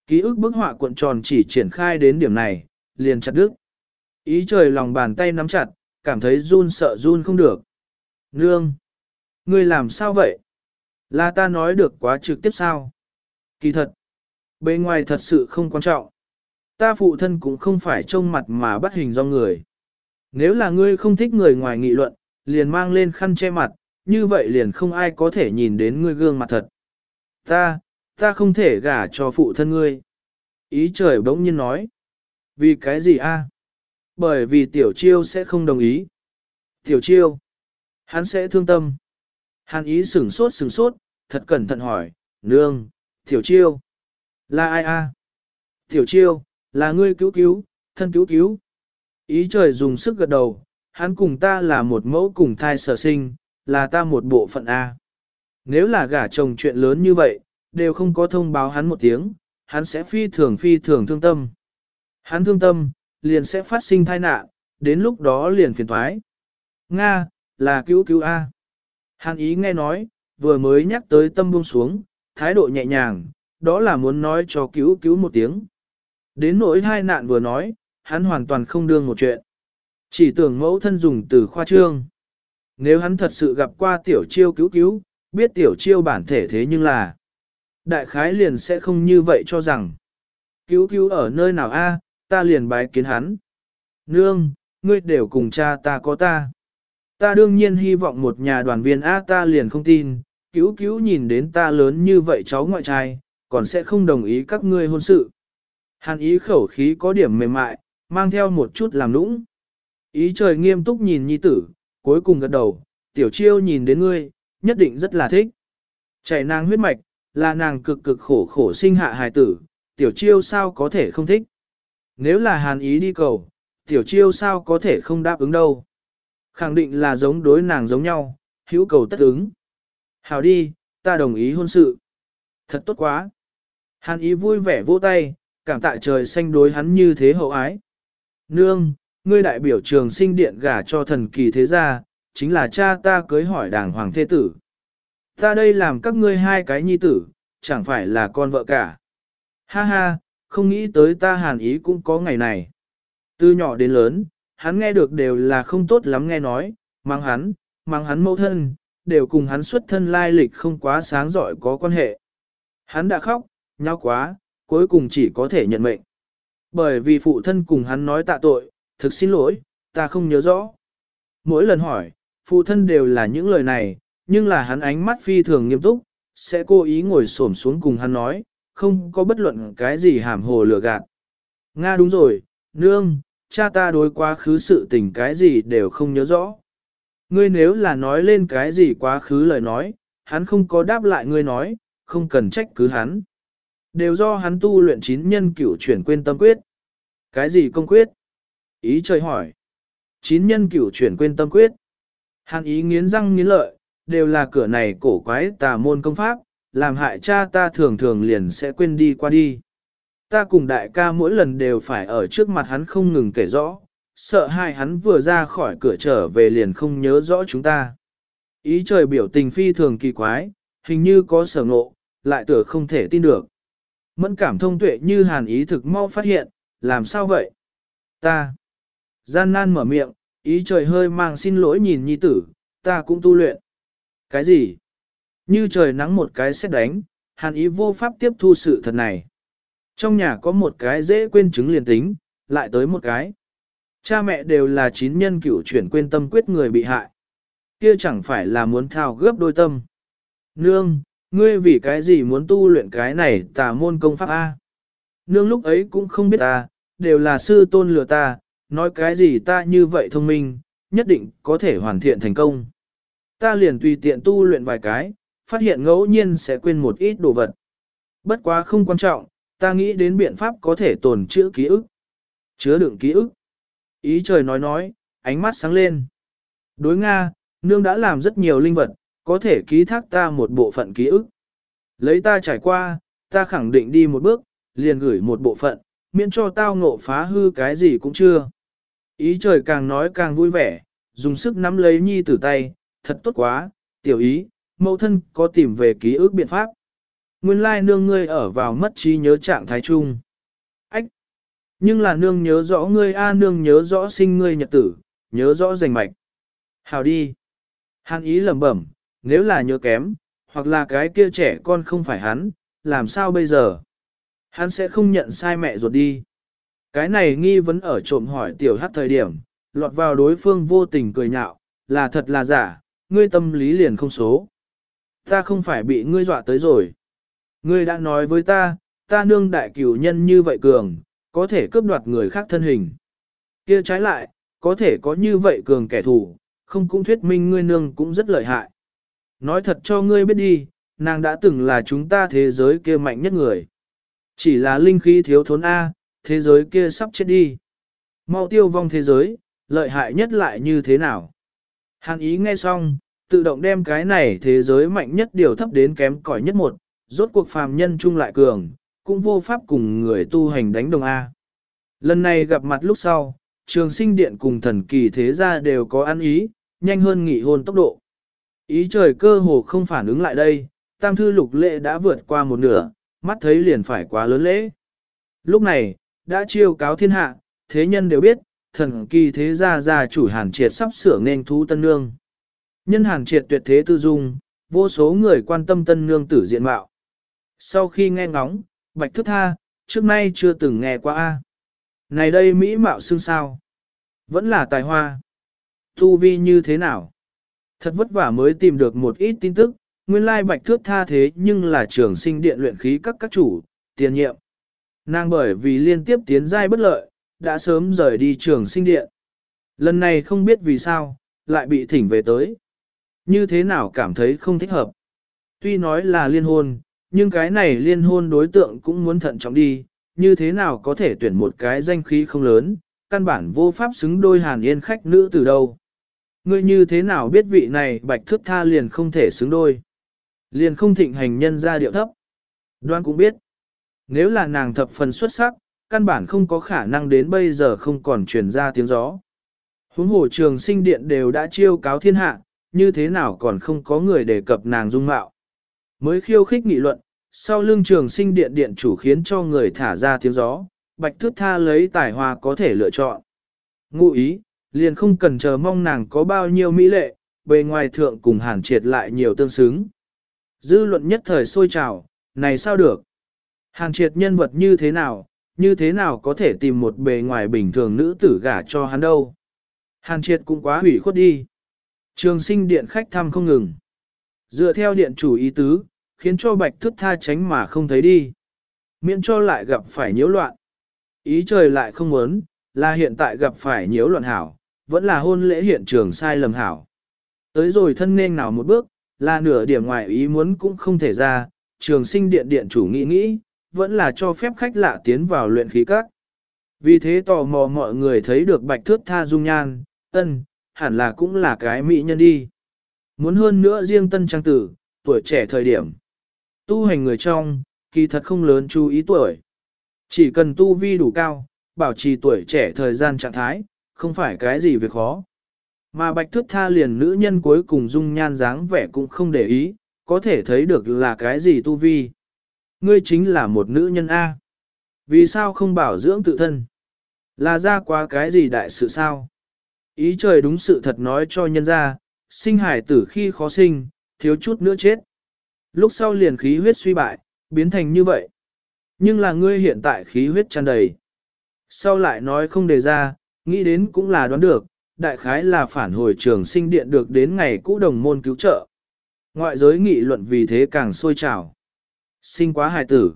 Speaker 1: Ký ức bức họa cuộn tròn chỉ triển khai đến điểm này, liền chặt đứt. Ý trời lòng bàn tay nắm chặt, cảm thấy run sợ run không được. Nương! Ngươi làm sao vậy? Là ta nói được quá trực tiếp sao? Kỳ thật! Bề ngoài thật sự không quan trọng. Ta phụ thân cũng không phải trông mặt mà bắt hình do người. Nếu là ngươi không thích người ngoài nghị luận, liền mang lên khăn che mặt, như vậy liền không ai có thể nhìn đến ngươi gương mặt thật. Ta, ta không thể gả cho phụ thân ngươi. Ý trời bỗng nhiên nói. Vì cái gì a? Bởi vì tiểu chiêu sẽ không đồng ý. Tiểu chiêu, hắn sẽ thương tâm. Hắn ý sửng sốt sửng sốt, thật cẩn thận hỏi, nương, tiểu chiêu, là ai a? Tiểu chiêu, là ngươi cứu cứu, thân cứu cứu. Ý trời dùng sức gật đầu, hắn cùng ta là một mẫu cùng thai sở sinh, là ta một bộ phận A. Nếu là gả chồng chuyện lớn như vậy, đều không có thông báo hắn một tiếng, hắn sẽ phi thường phi thường thương tâm. Hắn thương tâm, liền sẽ phát sinh tai nạn, đến lúc đó liền phiền thoái. Nga, là cứu cứu A. Hắn ý nghe nói, vừa mới nhắc tới tâm buông xuống, thái độ nhẹ nhàng, đó là muốn nói cho cứu cứu một tiếng. Đến nỗi hai nạn vừa nói, hắn hoàn toàn không đương một chuyện. Chỉ tưởng mẫu thân dùng từ khoa trương. Nếu hắn thật sự gặp qua tiểu chiêu cứu cứu, biết tiểu chiêu bản thể thế nhưng là đại khái liền sẽ không như vậy cho rằng cứu cứu ở nơi nào a, ta liền bái kiến hắn. Nương, ngươi đều cùng cha ta có ta. Ta đương nhiên hy vọng một nhà đoàn viên a ta liền không tin, cứu cứu nhìn đến ta lớn như vậy cháu ngoại trai, còn sẽ không đồng ý các ngươi hôn sự. Hàn ý khẩu khí có điểm mềm mại, mang theo một chút làm nũng. Ý trời nghiêm túc nhìn nhi tử, cuối cùng gật đầu, tiểu chiêu nhìn đến ngươi, nhất định rất là thích. Chảy nàng huyết mạch, là nàng cực cực khổ khổ sinh hạ hài tử, tiểu chiêu sao có thể không thích. Nếu là hàn ý đi cầu, tiểu chiêu sao có thể không đáp ứng đâu. Khẳng định là giống đối nàng giống nhau, hữu cầu tất ứng. Hào đi, ta đồng ý hôn sự. Thật tốt quá. Hàn ý vui vẻ vỗ tay, cảm tạ trời xanh đối hắn như thế hậu ái. Nương, ngươi đại biểu trường sinh điện gả cho thần kỳ thế gia, chính là cha ta cưới hỏi đàng hoàng thế tử. Ta đây làm các ngươi hai cái nhi tử, chẳng phải là con vợ cả. Ha ha, không nghĩ tới ta hàn ý cũng có ngày này. Từ nhỏ đến lớn, hắn nghe được đều là không tốt lắm nghe nói, mang hắn, mang hắn mẫu thân, đều cùng hắn xuất thân lai lịch không quá sáng giỏi có quan hệ. Hắn đã khóc, nhau quá, cuối cùng chỉ có thể nhận mệnh. Bởi vì phụ thân cùng hắn nói tạ tội, thực xin lỗi, ta không nhớ rõ. Mỗi lần hỏi, phụ thân đều là những lời này, nhưng là hắn ánh mắt phi thường nghiêm túc, sẽ cố ý ngồi xổm xuống cùng hắn nói, không có bất luận cái gì hàm hồ lừa gạt. Nga đúng rồi, nương, cha ta đối quá khứ sự tình cái gì đều không nhớ rõ. Ngươi nếu là nói lên cái gì quá khứ lời nói, hắn không có đáp lại ngươi nói, không cần trách cứ hắn. Đều do hắn tu luyện chín nhân cửu chuyển quên tâm quyết. Cái gì công quyết? Ý trời hỏi. Chín nhân cửu chuyển quên tâm quyết. Hàn ý nghiến răng nghiến lợi, đều là cửa này cổ quái tà môn công pháp, làm hại cha ta thường thường liền sẽ quên đi qua đi. Ta cùng đại ca mỗi lần đều phải ở trước mặt hắn không ngừng kể rõ, sợ hai hắn vừa ra khỏi cửa trở về liền không nhớ rõ chúng ta. Ý trời biểu tình phi thường kỳ quái, hình như có sở ngộ, lại tựa không thể tin được. Mẫn cảm thông tuệ như hàn ý thực mau phát hiện, làm sao vậy? Ta. Gian nan mở miệng, ý trời hơi mang xin lỗi nhìn nhi tử, ta cũng tu luyện. Cái gì? Như trời nắng một cái xét đánh, hàn ý vô pháp tiếp thu sự thật này. Trong nhà có một cái dễ quên chứng liền tính, lại tới một cái. Cha mẹ đều là chín nhân cựu chuyển quên tâm quyết người bị hại. Kia chẳng phải là muốn thao gấp đôi tâm. Nương, ngươi vì cái gì muốn tu luyện cái này tà môn công pháp A? Nương lúc ấy cũng không biết ta, đều là sư tôn lừa ta, nói cái gì ta như vậy thông minh, nhất định có thể hoàn thiện thành công. Ta liền tùy tiện tu luyện vài cái, phát hiện ngẫu nhiên sẽ quên một ít đồ vật. Bất quá không quan trọng, ta nghĩ đến biện pháp có thể tồn trữ ký ức. Chứa đựng ký ức. Ý trời nói nói, ánh mắt sáng lên. Đối Nga, nương đã làm rất nhiều linh vật, có thể ký thác ta một bộ phận ký ức. Lấy ta trải qua, ta khẳng định đi một bước, liền gửi một bộ phận, miễn cho tao ngộ phá hư cái gì cũng chưa. Ý trời càng nói càng vui vẻ, dùng sức nắm lấy nhi tử tay, thật tốt quá, tiểu ý, mẫu thân có tìm về ký ức biện pháp. Nguyên lai nương ngươi ở vào mất trí nhớ trạng thái chung. Ách! Nhưng là nương nhớ rõ ngươi a nương nhớ rõ sinh ngươi nhật tử, nhớ rõ rành mạch. Hào đi! Hàn ý lẩm bẩm, nếu là nhớ kém, hoặc là cái kia trẻ con không phải hắn, làm sao bây giờ? Hắn sẽ không nhận sai mẹ ruột đi. Cái này nghi vấn ở trộm hỏi tiểu hát thời điểm, lọt vào đối phương vô tình cười nhạo, là thật là giả, ngươi tâm lý liền không số. Ta không phải bị ngươi dọa tới rồi. Ngươi đã nói với ta, ta nương đại cửu nhân như vậy cường, có thể cướp đoạt người khác thân hình. kia trái lại, có thể có như vậy cường kẻ thù, không cũng thuyết minh ngươi nương cũng rất lợi hại. Nói thật cho ngươi biết đi, nàng đã từng là chúng ta thế giới kia mạnh nhất người. Chỉ là linh khí thiếu thốn A, thế giới kia sắp chết đi. Mau tiêu vong thế giới, lợi hại nhất lại như thế nào? Hàn ý nghe xong, tự động đem cái này thế giới mạnh nhất điều thấp đến kém cỏi nhất một, rốt cuộc phàm nhân chung lại cường, cũng vô pháp cùng người tu hành đánh đồng A. Lần này gặp mặt lúc sau, trường sinh điện cùng thần kỳ thế gia đều có ăn ý, nhanh hơn nghị hôn tốc độ. Ý trời cơ hồ không phản ứng lại đây, tam thư lục lệ đã vượt qua một nửa, mắt thấy liền phải quá lớn lễ. Lúc này, đã chiêu cáo thiên hạ, thế nhân đều biết, thần kỳ thế gia gia chủ hàn triệt sắp sửa nên thú tân nương. Nhân hàn triệt tuyệt thế tư dung, vô số người quan tâm tân nương tử diện mạo. Sau khi nghe ngóng, bạch thức tha, trước nay chưa từng nghe qua a. Này đây Mỹ mạo xương sao? Vẫn là tài hoa. Tu vi như thế nào? Thật vất vả mới tìm được một ít tin tức, nguyên lai bạch thước tha thế nhưng là trường sinh điện luyện khí các các chủ, tiền nhiệm. Nàng bởi vì liên tiếp tiến giai bất lợi, đã sớm rời đi trường sinh điện. Lần này không biết vì sao, lại bị thỉnh về tới. Như thế nào cảm thấy không thích hợp. Tuy nói là liên hôn, nhưng cái này liên hôn đối tượng cũng muốn thận trọng đi, như thế nào có thể tuyển một cái danh khí không lớn, căn bản vô pháp xứng đôi hàn yên khách nữ từ đâu. Ngươi như thế nào biết vị này bạch thước tha liền không thể xứng đôi. Liền không thịnh hành nhân ra điệu thấp. Đoan cũng biết. Nếu là nàng thập phần xuất sắc, căn bản không có khả năng đến bây giờ không còn truyền ra tiếng gió. Huống hồ trường sinh điện đều đã chiêu cáo thiên hạ, như thế nào còn không có người đề cập nàng dung mạo. Mới khiêu khích nghị luận, sau lưng trường sinh điện điện chủ khiến cho người thả ra tiếng gió, bạch thước tha lấy tài hoa có thể lựa chọn. Ngụ ý, liền không cần chờ mong nàng có bao nhiêu mỹ lệ, bề ngoài thượng cùng hàn triệt lại nhiều tương xứng. Dư luận nhất thời sôi trào, này sao được? Hàn triệt nhân vật như thế nào, như thế nào có thể tìm một bề ngoài bình thường nữ tử gả cho hắn đâu? Hàn triệt cũng quá hủy khuất đi. Trường sinh điện khách thăm không ngừng. Dựa theo điện chủ ý tứ, khiến cho bạch thức tha tránh mà không thấy đi. Miễn cho lại gặp phải nhiễu loạn. Ý trời lại không muốn, là hiện tại gặp phải nhiễu loạn hảo, vẫn là hôn lễ hiện trường sai lầm hảo. Tới rồi thân nên nào một bước, là nửa điểm ngoài ý muốn cũng không thể ra, trường sinh điện điện chủ nghĩ nghĩ, vẫn là cho phép khách lạ tiến vào luyện khí các. Vì thế tò mò mọi người thấy được bạch thước tha dung nhan, ân, hẳn là cũng là cái mỹ nhân đi. Muốn hơn nữa riêng tân trang tử, tuổi trẻ thời điểm. Tu hành người trong, kỳ thật không lớn chú ý tuổi. Chỉ cần tu vi đủ cao, bảo trì tuổi trẻ thời gian trạng thái, không phải cái gì việc khó. Mà bạch thước tha liền nữ nhân cuối cùng dung nhan dáng vẻ cũng không để ý, có thể thấy được là cái gì tu vi. Ngươi chính là một nữ nhân A. Vì sao không bảo dưỡng tự thân? Là ra quá cái gì đại sự sao? Ý trời đúng sự thật nói cho nhân ra, sinh hải tử khi khó sinh, thiếu chút nữa chết. Lúc sau liền khí huyết suy bại, biến thành như vậy. Nhưng là ngươi hiện tại khí huyết tràn đầy. Sau lại nói không đề ra, nghĩ đến cũng là đoán được, đại khái là phản hồi trường sinh điện được đến ngày cũ đồng môn cứu trợ. Ngoại giới nghị luận vì thế càng sôi trào. Sinh quá hài tử.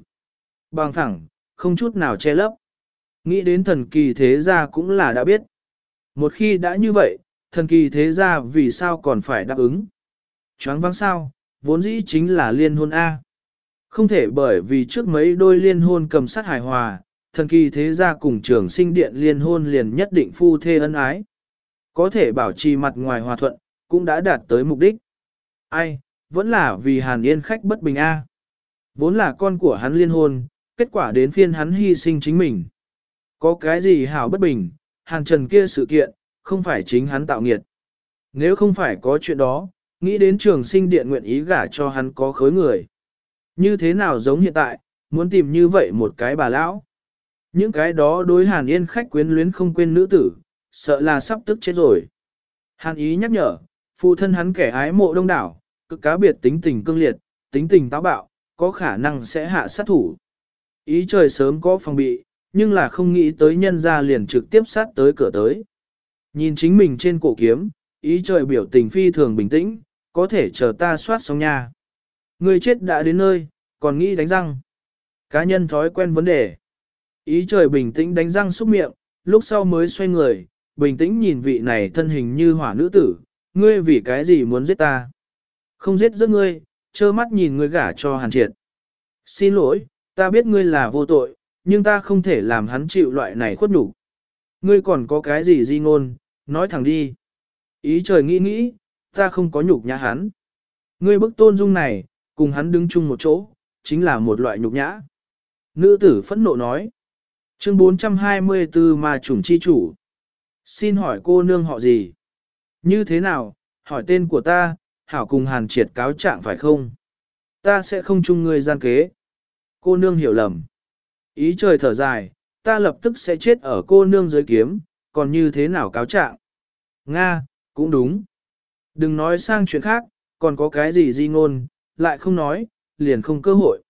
Speaker 1: Bằng thẳng, không chút nào che lấp. Nghĩ đến thần kỳ thế gia cũng là đã biết. Một khi đã như vậy, thần kỳ thế gia vì sao còn phải đáp ứng? Choáng vắng sao, vốn dĩ chính là liên hôn A. Không thể bởi vì trước mấy đôi liên hôn cầm sát hài hòa, thần kỳ thế gia cùng trường sinh điện liên hôn liền nhất định phu thê ân ái. Có thể bảo trì mặt ngoài hòa thuận, cũng đã đạt tới mục đích. Ai, vẫn là vì Hàn Yên khách bất bình A. Vốn là con của hắn liên hôn, kết quả đến phiên hắn hy sinh chính mình. Có cái gì hảo bất bình, Hàn Trần kia sự kiện, không phải chính hắn tạo nghiệt. Nếu không phải có chuyện đó, nghĩ đến trường sinh điện nguyện ý gả cho hắn có khối người. Như thế nào giống hiện tại, muốn tìm như vậy một cái bà lão. Những cái đó đối Hàn Yên khách quyến luyến không quên nữ tử, sợ là sắp tức chết rồi. Hàn ý nhắc nhở, phụ thân hắn kẻ ái mộ đông đảo, cực cá biệt tính tình cương liệt, tính tình táo bạo, có khả năng sẽ hạ sát thủ. Ý trời sớm có phòng bị, nhưng là không nghĩ tới nhân ra liền trực tiếp sát tới cửa tới. Nhìn chính mình trên cổ kiếm, ý trời biểu tình phi thường bình tĩnh, có thể chờ ta soát xong nha. Người chết đã đến nơi, còn nghĩ đánh răng. Cá nhân thói quen vấn đề. Ý trời bình tĩnh đánh răng xúc miệng, lúc sau mới xoay người, bình tĩnh nhìn vị này thân hình như hỏa nữ tử, ngươi vì cái gì muốn giết ta? Không giết giấc ngươi, trơ mắt nhìn ngươi gả cho hàn triệt. Xin lỗi, ta biết ngươi là vô tội, nhưng ta không thể làm hắn chịu loại này khuất nhục. Ngươi còn có cái gì di ngôn, nói thẳng đi. Ý trời nghĩ nghĩ, ta không có nhục nhã hắn. Ngươi bức tôn dung này, cùng hắn đứng chung một chỗ, chính là một loại nhục nhã. Nữ tử phẫn nộ nói. Chương 424 mà chủng chi chủ. Xin hỏi cô nương họ gì? Như thế nào, hỏi tên của ta, hảo cùng hàn triệt cáo trạng phải không? Ta sẽ không chung ngươi gian kế. Cô nương hiểu lầm. Ý trời thở dài, ta lập tức sẽ chết ở cô nương dưới kiếm, còn như thế nào cáo trạng? Nga, cũng đúng. Đừng nói sang chuyện khác, còn có cái gì di ngôn, lại không nói, liền không cơ hội.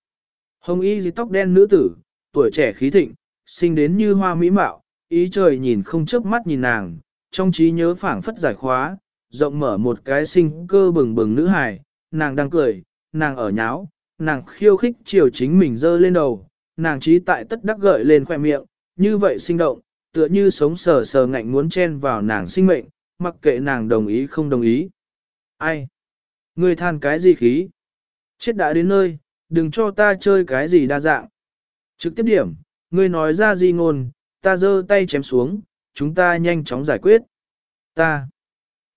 Speaker 1: Hồng y dì tóc đen nữ tử, tuổi trẻ khí thịnh, sinh đến như hoa mỹ mạo, ý trời nhìn không chớp mắt nhìn nàng, trong trí nhớ phảng phất giải khóa, rộng mở một cái sinh cơ bừng bừng nữ hài, nàng đang cười, nàng ở nháo, nàng khiêu khích chiều chính mình dơ lên đầu, nàng trí tại tất đắc gợi lên khoe miệng, như vậy sinh động, tựa như sống sờ sờ ngạnh muốn chen vào nàng sinh mệnh, mặc kệ nàng đồng ý không đồng ý. Ai? Ngươi than cái gì khí? Chết đã đến nơi, đừng cho ta chơi cái gì đa dạng. Trực tiếp điểm, ngươi nói ra gì ngôn, ta giơ tay chém xuống, chúng ta nhanh chóng giải quyết. Ta,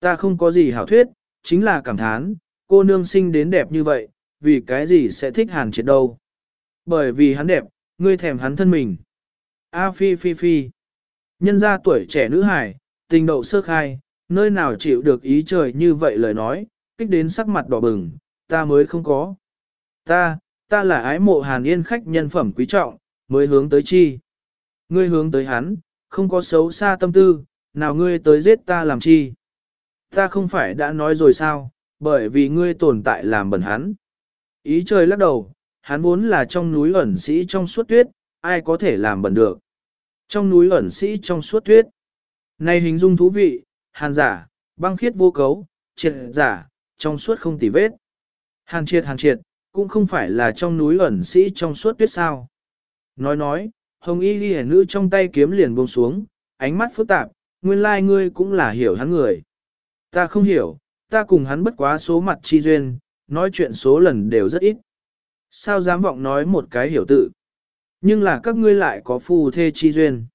Speaker 1: ta không có gì hảo thuyết, chính là cảm thán, cô nương sinh đến đẹp như vậy, vì cái gì sẽ thích hàn triệt đâu. Bởi vì hắn đẹp, ngươi thèm hắn thân mình. A phi phi phi. Nhân ra tuổi trẻ nữ hải, tình đậu sơ khai, nơi nào chịu được ý trời như vậy lời nói, kích đến sắc mặt đỏ bừng, ta mới không có. Ta, ta là ái mộ hàn yên khách nhân phẩm quý trọng, mới hướng tới chi. Ngươi hướng tới hắn, không có xấu xa tâm tư, nào ngươi tới giết ta làm chi. Ta không phải đã nói rồi sao, bởi vì ngươi tồn tại làm bẩn hắn. Ý trời lắc đầu, hắn vốn là trong núi ẩn sĩ trong suốt tuyết, ai có thể làm bẩn được. Trong núi ẩn sĩ trong suốt tuyết. Này hình dung thú vị, hàn giả, băng khiết vô cấu, triệt giả, trong suốt không tỉ vết. Hàn triệt hàn triệt, cũng không phải là trong núi ẩn sĩ trong suốt tuyết sao. Nói nói, hồng y ghi nữ trong tay kiếm liền buông xuống, ánh mắt phức tạp, nguyên lai like ngươi cũng là hiểu hắn người. Ta không hiểu, ta cùng hắn bất quá số mặt chi duyên, nói chuyện số lần đều rất ít. Sao dám vọng nói một cái hiểu tự? Nhưng là các ngươi lại có phù thê chi duyên.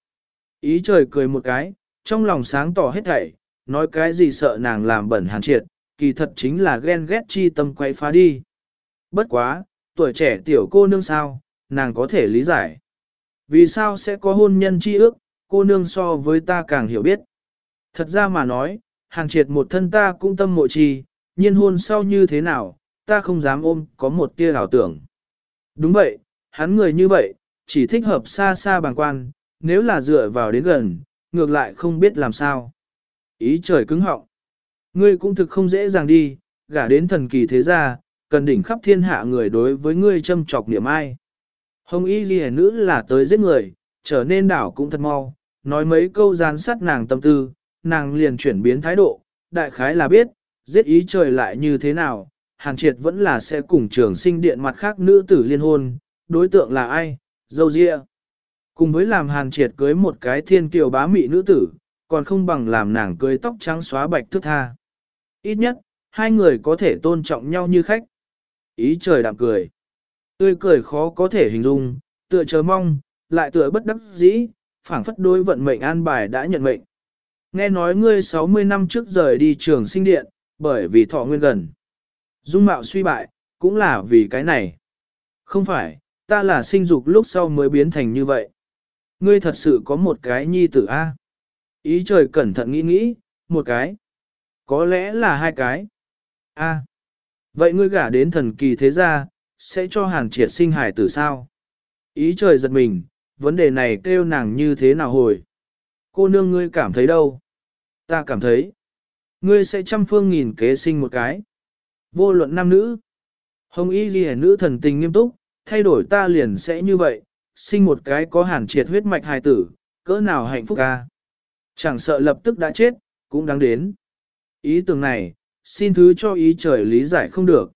Speaker 1: Ý trời cười một cái, trong lòng sáng tỏ hết thảy, nói cái gì sợ nàng làm bẩn hàn triệt, kỳ thật chính là ghen ghét chi tâm quay phá đi. Bất quá, tuổi trẻ tiểu cô nương sao, nàng có thể lý giải. Vì sao sẽ có hôn nhân chi ước, cô nương so với ta càng hiểu biết. Thật ra mà nói, hàng triệt một thân ta cũng tâm mộ chi, nhiên hôn sau như thế nào, ta không dám ôm có một tia ảo tưởng. Đúng vậy, hắn người như vậy, chỉ thích hợp xa xa bằng quan, nếu là dựa vào đến gần, ngược lại không biết làm sao. Ý trời cứng họng. Ngươi cũng thực không dễ dàng đi, gả đến thần kỳ thế gia, cần đỉnh khắp thiên hạ người đối với ngươi châm trọc niệm ai. Hồng y ghi nữ là tới giết người, trở nên đảo cũng thật mau, nói mấy câu gián sát nàng tâm tư, nàng liền chuyển biến thái độ, đại khái là biết, giết ý trời lại như thế nào, hàn triệt vẫn là sẽ cùng trường sinh điện mặt khác nữ tử liên hôn, đối tượng là ai, dâu dịa. Cùng với làm hàn triệt cưới một cái thiên kiều bá mị nữ tử, còn không bằng làm nàng cưới tóc trắng xóa bạch thức tha. Ít nhất, hai người có thể tôn trọng nhau như khách. Ý trời đạm cười. Tươi cười khó có thể hình dung, tựa chờ mong, lại tựa bất đắc dĩ, phảng phất đối vận mệnh an bài đã nhận mệnh. Nghe nói ngươi 60 năm trước rời đi trường sinh điện, bởi vì thọ nguyên gần. Dung mạo suy bại, cũng là vì cái này. Không phải, ta là sinh dục lúc sau mới biến thành như vậy. Ngươi thật sự có một cái nhi tử A. Ý trời cẩn thận nghĩ nghĩ, một cái. Có lẽ là hai cái. A. Vậy ngươi gả đến thần kỳ thế gia, sẽ cho hàn triệt sinh hài tử sao? Ý trời giật mình, vấn đề này kêu nàng như thế nào hồi? Cô nương ngươi cảm thấy đâu? Ta cảm thấy. Ngươi sẽ trăm phương nghìn kế sinh một cái. Vô luận nam nữ. Hồng y ghi nữ thần tình nghiêm túc, thay đổi ta liền sẽ như vậy, sinh một cái có hàn triệt huyết mạch hài tử, cỡ nào hạnh phúc ca. Chẳng sợ lập tức đã chết, cũng đáng đến. Ý tưởng này, xin thứ cho ý trời lý giải không được.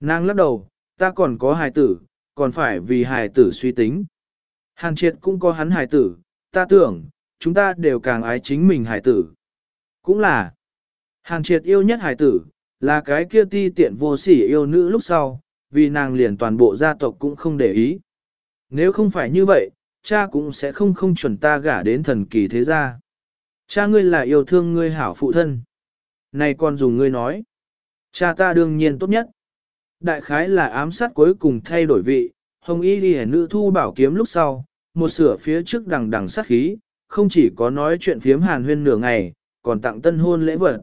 Speaker 1: Nàng lắc đầu, ta còn có hài tử, còn phải vì hài tử suy tính. Hàn triệt cũng có hắn hài tử, ta tưởng, chúng ta đều càng ái chính mình hài tử. Cũng là, hàn triệt yêu nhất hài tử, là cái kia ti tiện vô sỉ yêu nữ lúc sau, vì nàng liền toàn bộ gia tộc cũng không để ý. Nếu không phải như vậy, cha cũng sẽ không không chuẩn ta gả đến thần kỳ thế gia. Cha ngươi là yêu thương ngươi hảo phụ thân. Này con dùng ngươi nói. Cha ta đương nhiên tốt nhất. Đại khái là ám sát cuối cùng thay đổi vị, hồng y ghi nữ thu bảo kiếm lúc sau, một sửa phía trước đằng đằng sát khí, không chỉ có nói chuyện phiếm hàn huyên nửa ngày, còn tặng tân hôn lễ vật.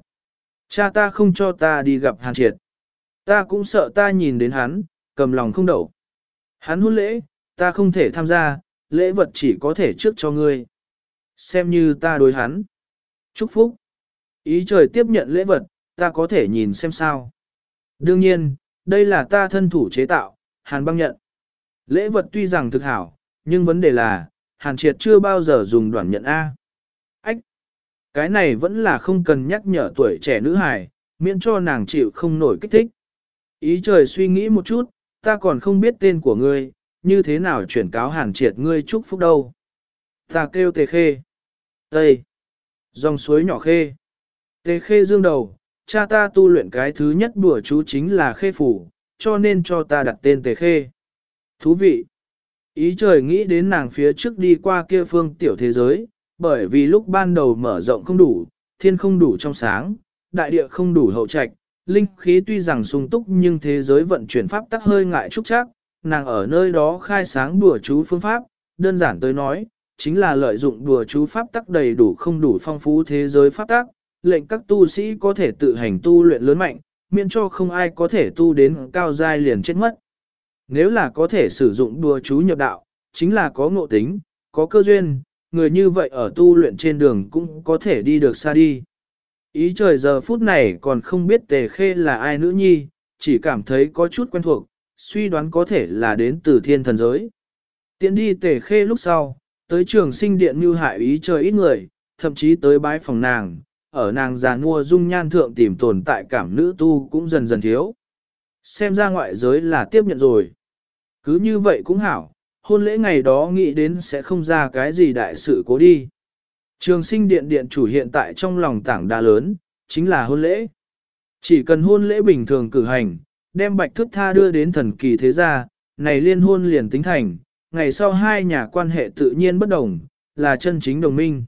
Speaker 1: Cha ta không cho ta đi gặp hàn triệt. Ta cũng sợ ta nhìn đến hắn, cầm lòng không đậu. Hắn hôn lễ, ta không thể tham gia, lễ vật chỉ có thể trước cho ngươi. Xem như ta đối hắn. Chúc phúc. Ý trời tiếp nhận lễ vật, ta có thể nhìn xem sao. Đương nhiên, đây là ta thân thủ chế tạo, hàn băng nhận. Lễ vật tuy rằng thực hảo, nhưng vấn đề là, hàn triệt chưa bao giờ dùng đoạn nhận A. Ách! Cái này vẫn là không cần nhắc nhở tuổi trẻ nữ hài, miễn cho nàng chịu không nổi kích thích. Ý trời suy nghĩ một chút, ta còn không biết tên của ngươi, như thế nào chuyển cáo hàn triệt ngươi chúc phúc đâu. Ta kêu tề khê. Tây. Dòng suối nhỏ khê. Tề khê dương đầu, cha ta tu luyện cái thứ nhất bùa chú chính là khê phủ, cho nên cho ta đặt tên tề khê. Thú vị. Ý trời nghĩ đến nàng phía trước đi qua kia phương tiểu thế giới, bởi vì lúc ban đầu mở rộng không đủ, thiên không đủ trong sáng, đại địa không đủ hậu trạch, linh khí tuy rằng sung túc nhưng thế giới vận chuyển pháp tắc hơi ngại trúc chắc, nàng ở nơi đó khai sáng bùa chú phương pháp, đơn giản tới nói, chính là lợi dụng bùa chú pháp tắc đầy đủ không đủ phong phú thế giới pháp tắc, lệnh các tu sĩ có thể tự hành tu luyện lớn mạnh, miễn cho không ai có thể tu đến cao giai liền chết mất. Nếu là có thể sử dụng đùa chú nhập đạo, chính là có ngộ tính, có cơ duyên, người như vậy ở tu luyện trên đường cũng có thể đi được xa đi. Ý trời giờ phút này còn không biết tề khê là ai nữ nhi, chỉ cảm thấy có chút quen thuộc, suy đoán có thể là đến từ thiên thần giới. Tiến đi tề khê lúc sau, tới trường sinh điện như hại ý trời ít người, thậm chí tới bái phòng nàng, ở nàng già nua dung nhan thượng tìm tồn tại cảm nữ tu cũng dần dần thiếu. Xem ra ngoại giới là tiếp nhận rồi. Cứ như vậy cũng hảo, hôn lễ ngày đó nghĩ đến sẽ không ra cái gì đại sự cố đi. Trường sinh điện điện chủ hiện tại trong lòng tảng đa lớn, chính là hôn lễ. Chỉ cần hôn lễ bình thường cử hành, đem bạch thức tha đưa đến thần kỳ thế gia, này liên hôn liền tính thành, ngày sau hai nhà quan hệ tự nhiên bất đồng, là chân chính đồng minh.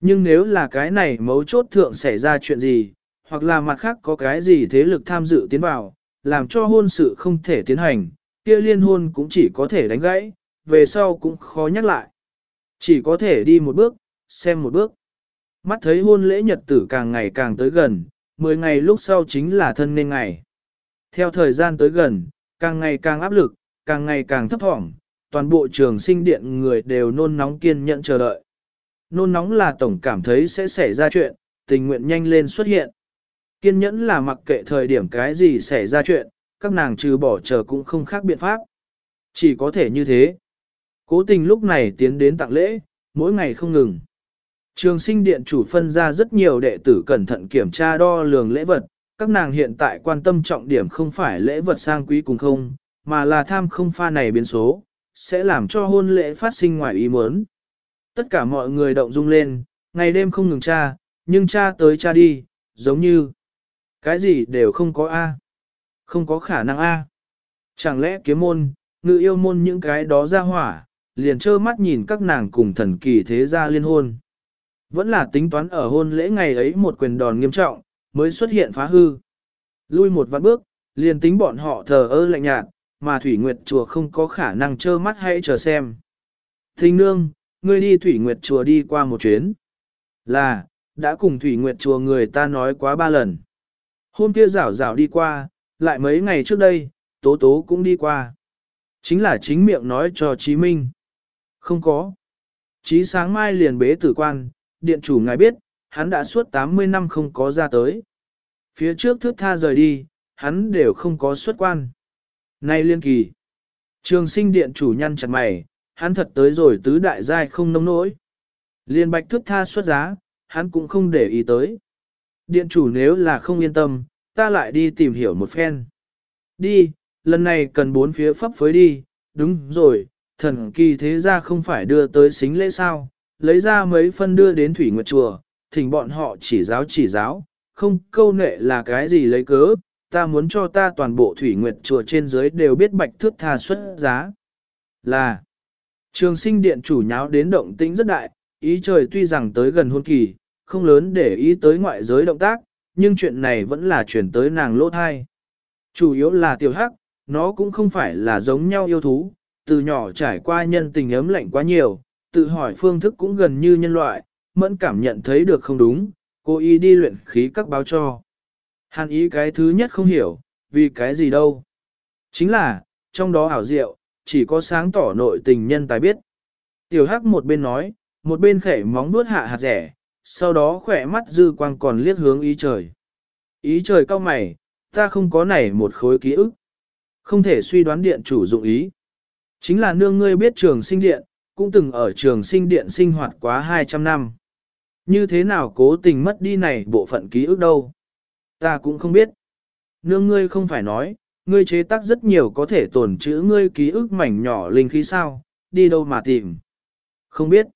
Speaker 1: Nhưng nếu là cái này mấu chốt thượng xảy ra chuyện gì, hoặc là mặt khác có cái gì thế lực tham dự tiến vào, làm cho hôn sự không thể tiến hành, kia liên hôn cũng chỉ có thể đánh gãy, về sau cũng khó nhắc lại. Chỉ có thể đi một bước, xem một bước. Mắt thấy hôn lễ nhật tử càng ngày càng tới gần, 10 ngày lúc sau chính là thân nên ngày. Theo thời gian tới gần, càng ngày càng áp lực, càng ngày càng thấp thỏm, toàn bộ trường sinh điện người đều nôn nóng kiên nhẫn chờ đợi. Nôn nóng là tổng cảm thấy sẽ xảy ra chuyện, tình nguyện nhanh lên xuất hiện. Kiên nhẫn là mặc kệ thời điểm cái gì xảy ra chuyện, các nàng trừ bỏ chờ cũng không khác biện pháp. Chỉ có thể như thế. Cố tình lúc này tiến đến tặng lễ, mỗi ngày không ngừng. Trường sinh điện chủ phân ra rất nhiều đệ tử cẩn thận kiểm tra đo lường lễ vật, các nàng hiện tại quan tâm trọng điểm không phải lễ vật sang quý cùng không, mà là tham không pha này biến số, sẽ làm cho hôn lễ phát sinh ngoài ý muốn. Tất cả mọi người động dung lên, ngày đêm không ngừng cha, nhưng cha tới cha đi, giống như cái gì đều không có A. Không có khả năng A. Chẳng lẽ kiếm môn, ngự yêu môn những cái đó ra hỏa, liền trơ mắt nhìn các nàng cùng thần kỳ thế gia liên hôn. Vẫn là tính toán ở hôn lễ ngày ấy một quyền đòn nghiêm trọng, mới xuất hiện phá hư. Lui một vạn bước, liền tính bọn họ thờ ơ lạnh nhạt, mà Thủy Nguyệt chùa không có khả năng trơ mắt hay chờ xem. Thinh nương, ngươi đi Thủy Nguyệt chùa đi qua một chuyến. Là, đã cùng Thủy Nguyệt chùa người ta nói quá ba lần. Hôm kia rảo rảo đi qua, lại mấy ngày trước đây, tố tố cũng đi qua. Chính là chính miệng nói cho Chí Minh. Không có. Chí sáng mai liền bế tử quan, điện chủ ngài biết, hắn đã suốt 80 năm không có ra tới. Phía trước thước tha rời đi, hắn đều không có xuất quan. Nay liên kỳ. Trường sinh điện chủ nhăn chặt mày, hắn thật tới rồi tứ đại giai không nông nỗi. Liên bạch thước tha xuất giá, hắn cũng không để ý tới. Điện chủ nếu là không yên tâm, ta lại đi tìm hiểu một phen. Đi, lần này cần bốn phía pháp phối đi, đúng rồi, thần kỳ thế ra không phải đưa tới xính lễ sao, lấy ra mấy phân đưa đến thủy nguyệt chùa, thỉnh bọn họ chỉ giáo chỉ giáo, không câu nệ là cái gì lấy cớ, ta muốn cho ta toàn bộ thủy nguyệt chùa trên dưới đều biết bạch thước tha xuất giá. Là, trường sinh điện chủ nháo đến động tĩnh rất đại, ý trời tuy rằng tới gần hôn kỳ, không lớn để ý tới ngoại giới động tác, nhưng chuyện này vẫn là chuyển tới nàng lỗ thai. Chủ yếu là tiểu hắc, nó cũng không phải là giống nhau yêu thú, từ nhỏ trải qua nhân tình ấm lạnh quá nhiều, tự hỏi phương thức cũng gần như nhân loại, mẫn cảm nhận thấy được không đúng, cô ý đi luyện khí các báo cho. Hàn ý cái thứ nhất không hiểu, vì cái gì đâu. Chính là, trong đó ảo diệu, chỉ có sáng tỏ nội tình nhân tài biết. Tiểu hắc một bên nói, một bên khẽ móng nuốt hạ hạt rẻ, sau đó khỏe mắt dư quang còn liếc hướng ý trời. Ý trời cao mày, ta không có nảy một khối ký ức. Không thể suy đoán điện chủ dụng ý. Chính là nương ngươi biết trường sinh điện, cũng từng ở trường sinh điện sinh hoạt quá 200 năm. Như thế nào cố tình mất đi này bộ phận ký ức đâu? Ta cũng không biết. Nương ngươi không phải nói, ngươi chế tác rất nhiều có thể tồn trữ ngươi ký ức mảnh nhỏ linh khí sao, đi đâu mà tìm. Không biết.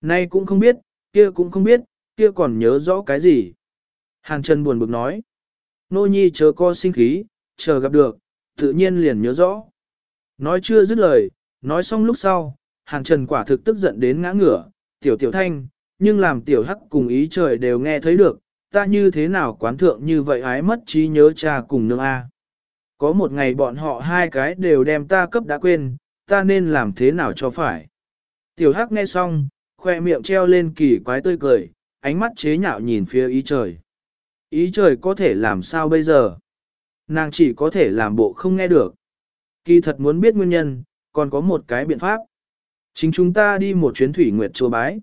Speaker 1: Nay cũng không biết, kia cũng không biết, kia còn nhớ rõ cái gì. Hàn Trần buồn bực nói. Nô nhi chờ co sinh khí, chờ gặp được, tự nhiên liền nhớ rõ. Nói chưa dứt lời, nói xong lúc sau, Hàn Trần quả thực tức giận đến ngã ngửa, tiểu tiểu thanh, nhưng làm tiểu hắc cùng ý trời đều nghe thấy được, ta như thế nào quán thượng như vậy ái mất trí nhớ cha cùng nương A. Có một ngày bọn họ hai cái đều đem ta cấp đã quên, ta nên làm thế nào cho phải. Tiểu hắc nghe xong, khoe miệng treo lên kỳ quái tươi cười, ánh mắt chế nhạo nhìn phía ý trời. Ý trời có thể làm sao bây giờ? Nàng chỉ có thể làm bộ không nghe được. Kỳ thật muốn biết nguyên nhân, còn có một cái biện pháp. Chính chúng ta đi một chuyến thủy nguyệt chùa bái.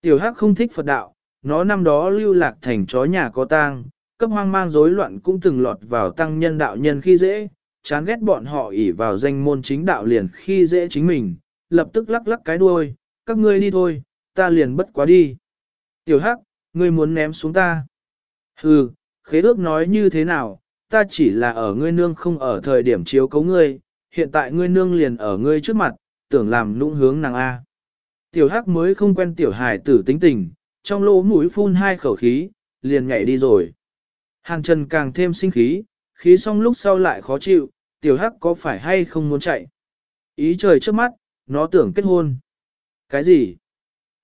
Speaker 1: Tiểu Hắc không thích Phật đạo, nó năm đó lưu lạc thành chó nhà có tang, cấp hoang mang rối loạn cũng từng lọt vào tăng nhân đạo nhân khi dễ, chán ghét bọn họ ỉ vào danh môn chính đạo liền khi dễ chính mình, lập tức lắc lắc cái đuôi, các ngươi đi thôi, ta liền bất quá đi. Tiểu Hắc, ngươi muốn ném xuống ta. Hừ, khế ước nói như thế nào, ta chỉ là ở ngươi nương không ở thời điểm chiếu cấu ngươi, hiện tại ngươi nương liền ở ngươi trước mặt, tưởng làm nũng hướng nàng A. Tiểu hắc mới không quen tiểu hải tử tính tình, trong lỗ mũi phun hai khẩu khí, liền nhảy đi rồi. Hàng trần càng thêm sinh khí, khí xong lúc sau lại khó chịu, tiểu hắc có phải hay không muốn chạy. Ý trời trước mắt, nó tưởng kết hôn. Cái gì?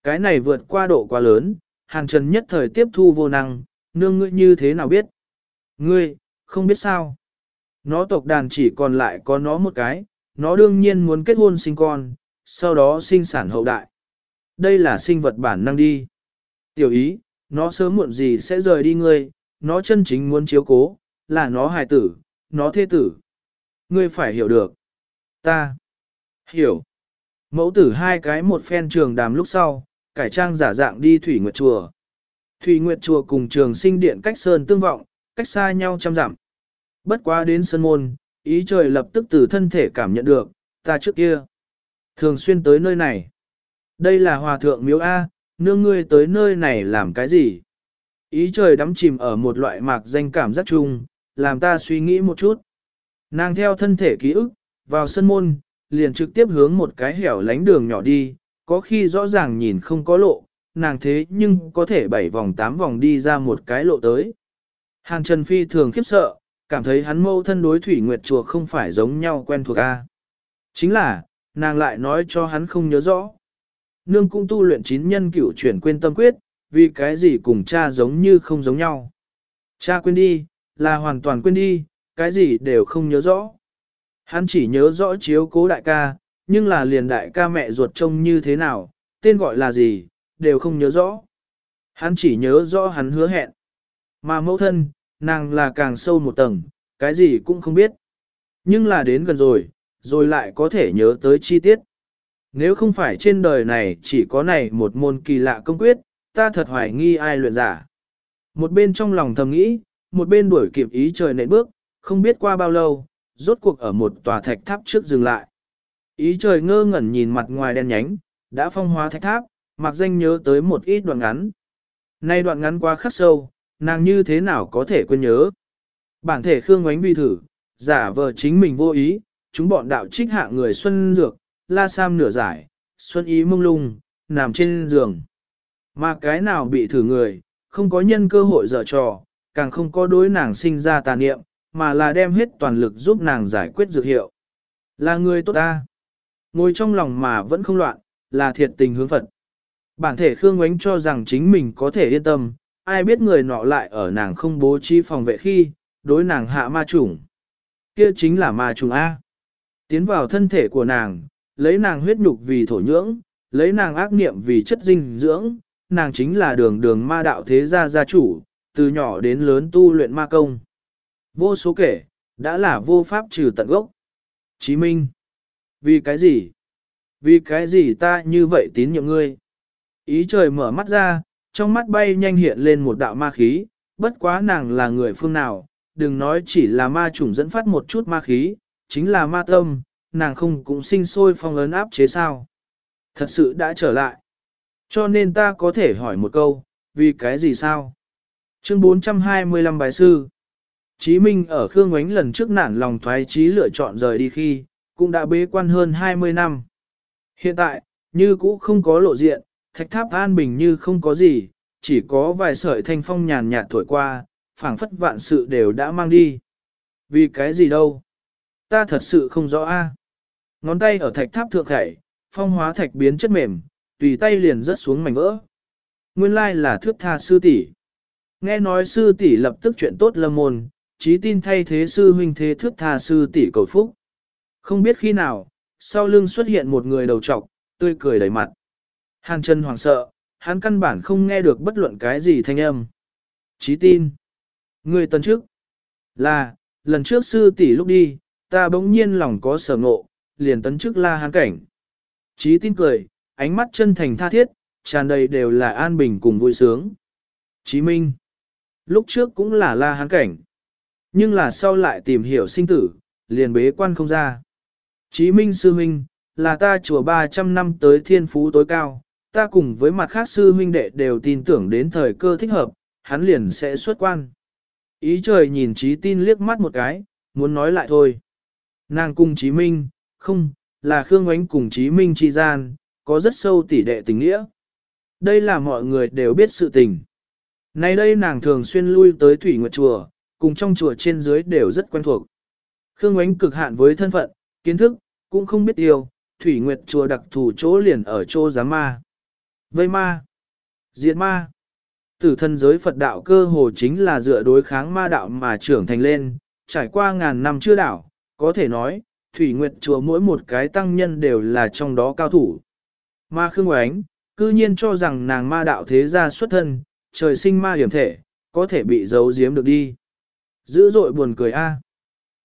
Speaker 1: Cái này vượt qua độ quá lớn, hàng trần nhất thời tiếp thu vô năng, nương ngươi như thế nào biết? Ngươi, không biết sao. Nó tộc đàn chỉ còn lại có nó một cái, nó đương nhiên muốn kết hôn sinh con, sau đó sinh sản hậu đại. Đây là sinh vật bản năng đi. Tiểu ý, nó sớm muộn gì sẽ rời đi ngươi, nó chân chính muốn chiếu cố, là nó hài tử, nó thế tử. Ngươi phải hiểu được. Ta. Hiểu. Mẫu tử hai cái một phen trường đàm lúc sau, cải trang giả dạng đi Thủy Nguyệt Chùa. Thủy Nguyệt Chùa cùng trường sinh điện cách sơn tương vọng, cách xa nhau trăm dặm. Bất quá đến sân môn, ý trời lập tức từ thân thể cảm nhận được, ta trước kia. Thường xuyên tới nơi này. Đây là hòa thượng miếu A, nương ngươi tới nơi này làm cái gì? Ý trời đắm chìm ở một loại mạc danh cảm giác chung, làm ta suy nghĩ một chút. Nàng theo thân thể ký ức, vào sân môn, liền trực tiếp hướng một cái hẻo lánh đường nhỏ đi, có khi rõ ràng nhìn không có lộ, nàng thế nhưng có thể bảy vòng tám vòng đi ra một cái lộ tới. Hàn Trần Phi thường khiếp sợ, cảm thấy hắn mâu thân đối Thủy Nguyệt Chùa không phải giống nhau quen thuộc A. Chính là, nàng lại nói cho hắn không nhớ rõ. Nương cũng tu luyện chín nhân cửu chuyển quên tâm quyết, vì cái gì cùng cha giống như không giống nhau. Cha quên đi, là hoàn toàn quên đi, cái gì đều không nhớ rõ. Hắn chỉ nhớ rõ chiếu cố đại ca, nhưng là liền đại ca mẹ ruột trông như thế nào, tên gọi là gì, đều không nhớ rõ. Hắn chỉ nhớ rõ hắn hứa hẹn. Mà mẫu thân, nàng là càng sâu một tầng, cái gì cũng không biết. Nhưng là đến gần rồi, rồi lại có thể nhớ tới chi tiết. Nếu không phải trên đời này chỉ có này một môn kỳ lạ công quyết, ta thật hoài nghi ai luyện giả. Một bên trong lòng thầm nghĩ, một bên đuổi kịp ý trời nện bước, không biết qua bao lâu, rốt cuộc ở một tòa thạch tháp trước dừng lại. Ý trời ngơ ngẩn nhìn mặt ngoài đen nhánh, đã phong hóa thạch tháp, mặc danh nhớ tới một ít đoạn ngắn. Nay đoạn ngắn quá khắc sâu, nàng như thế nào có thể quên nhớ. Bản thể Khương Ngoánh vi thử, giả vờ chính mình vô ý, chúng bọn đạo trích hạ người Xuân Dược, la sam nửa giải, Xuân Ý mông lung, nằm trên giường. Mà cái nào bị thử người, không có nhân cơ hội dở trò, càng không có đối nàng sinh ra tà niệm, mà là đem hết toàn lực giúp nàng giải quyết dược hiệu. Là người tốt ta. Ngồi trong lòng mà vẫn không loạn, là thiệt tình hướng Phật. Bản thể Khương Ngoánh cho rằng chính mình có thể yên tâm, ai biết người nọ lại ở nàng không bố trí phòng vệ khi, đối nàng hạ ma trùng. Kia chính là ma trùng A. Tiến vào thân thể của nàng, lấy nàng huyết nhục vì thổ nhưỡng, lấy nàng ác niệm vì chất dinh dưỡng, nàng chính là đường đường ma đạo thế gia gia chủ, từ nhỏ đến lớn tu luyện ma công. Vô số kể, đã là vô pháp trừ tận gốc. Chí Minh. Vì cái gì? Vì cái gì ta như vậy tín nhiệm ngươi? Ý trời mở mắt ra, trong mắt bay nhanh hiện lên một đạo ma khí, bất quá nàng là người phương nào, đừng nói chỉ là ma chủng dẫn phát một chút ma khí, chính là ma tâm, nàng không cũng sinh sôi phong ấn áp chế sao. Thật sự đã trở lại. Cho nên ta có thể hỏi một câu, vì cái gì sao? Chương 425 bài sư Chí Minh ở Khương Ngoánh lần trước nản lòng thoái chí lựa chọn rời đi khi, cũng đã bế quan hơn 20 năm. Hiện tại, như cũ không có lộ diện, thạch tháp an bình như không có gì, chỉ có vài sợi thanh phong nhàn nhạt thổi qua, phảng phất vạn sự đều đã mang đi. Vì cái gì đâu? Ta thật sự không rõ a. Ngón tay ở thạch tháp thượng khẩy, phong hóa thạch biến chất mềm, tùy tay liền rớt xuống mảnh vỡ. Nguyên lai là thước tha sư tỷ. Nghe nói sư tỷ lập tức chuyện tốt lâm môn, trí tin thay thế sư huynh thế thước tha sư tỷ cầu phúc. Không biết khi nào, sau lưng xuất hiện một người đầu trọc, tươi cười đầy mặt. Hàn chân hoảng sợ, hắn căn bản không nghe được bất luận cái gì thanh âm. Trí tin. Người tần trước. Là, lần trước sư tỷ lúc đi, ta bỗng nhiên lòng có sở ngộ, liền tấn chức la hán cảnh. Trí tin cười, ánh mắt chân thành tha thiết, tràn đầy đều là an bình cùng vui sướng. Chí Minh. Lúc trước cũng là la hán cảnh. Nhưng là sau lại tìm hiểu sinh tử, liền bế quan không ra. Chí Minh sư huynh, là ta chùa 300 năm tới thiên phú tối cao, ta cùng với mặt khác sư huynh đệ đều tin tưởng đến thời cơ thích hợp, hắn liền sẽ xuất quan. Ý trời nhìn trí tin liếc mắt một cái, muốn nói lại thôi. Nàng cùng Chí Minh, không, là Khương Ngoánh cùng Chí Minh chi gian, có rất sâu tỉ đệ tình nghĩa. Đây là mọi người đều biết sự tình. Nay đây nàng thường xuyên lui tới Thủy Nguyệt Chùa, cùng trong chùa trên dưới đều rất quen thuộc. Khương Ngoánh cực hạn với thân phận, kiến thức, cũng không biết yêu, Thủy Nguyệt Chùa đặc thù chỗ liền ở chỗ giám ma. Vây ma, diệt ma, tử thân giới Phật đạo cơ hồ chính là dựa đối kháng ma đạo mà trưởng thành lên, trải qua ngàn năm chưa đảo, có thể nói, Thủy Nguyệt Chùa mỗi một cái tăng nhân đều là trong đó cao thủ. Ma Khương Oánh, cư nhiên cho rằng nàng ma đạo thế gia xuất thân, trời sinh ma hiểm thể, có thể bị giấu giếm được đi. Dữ dội buồn cười a.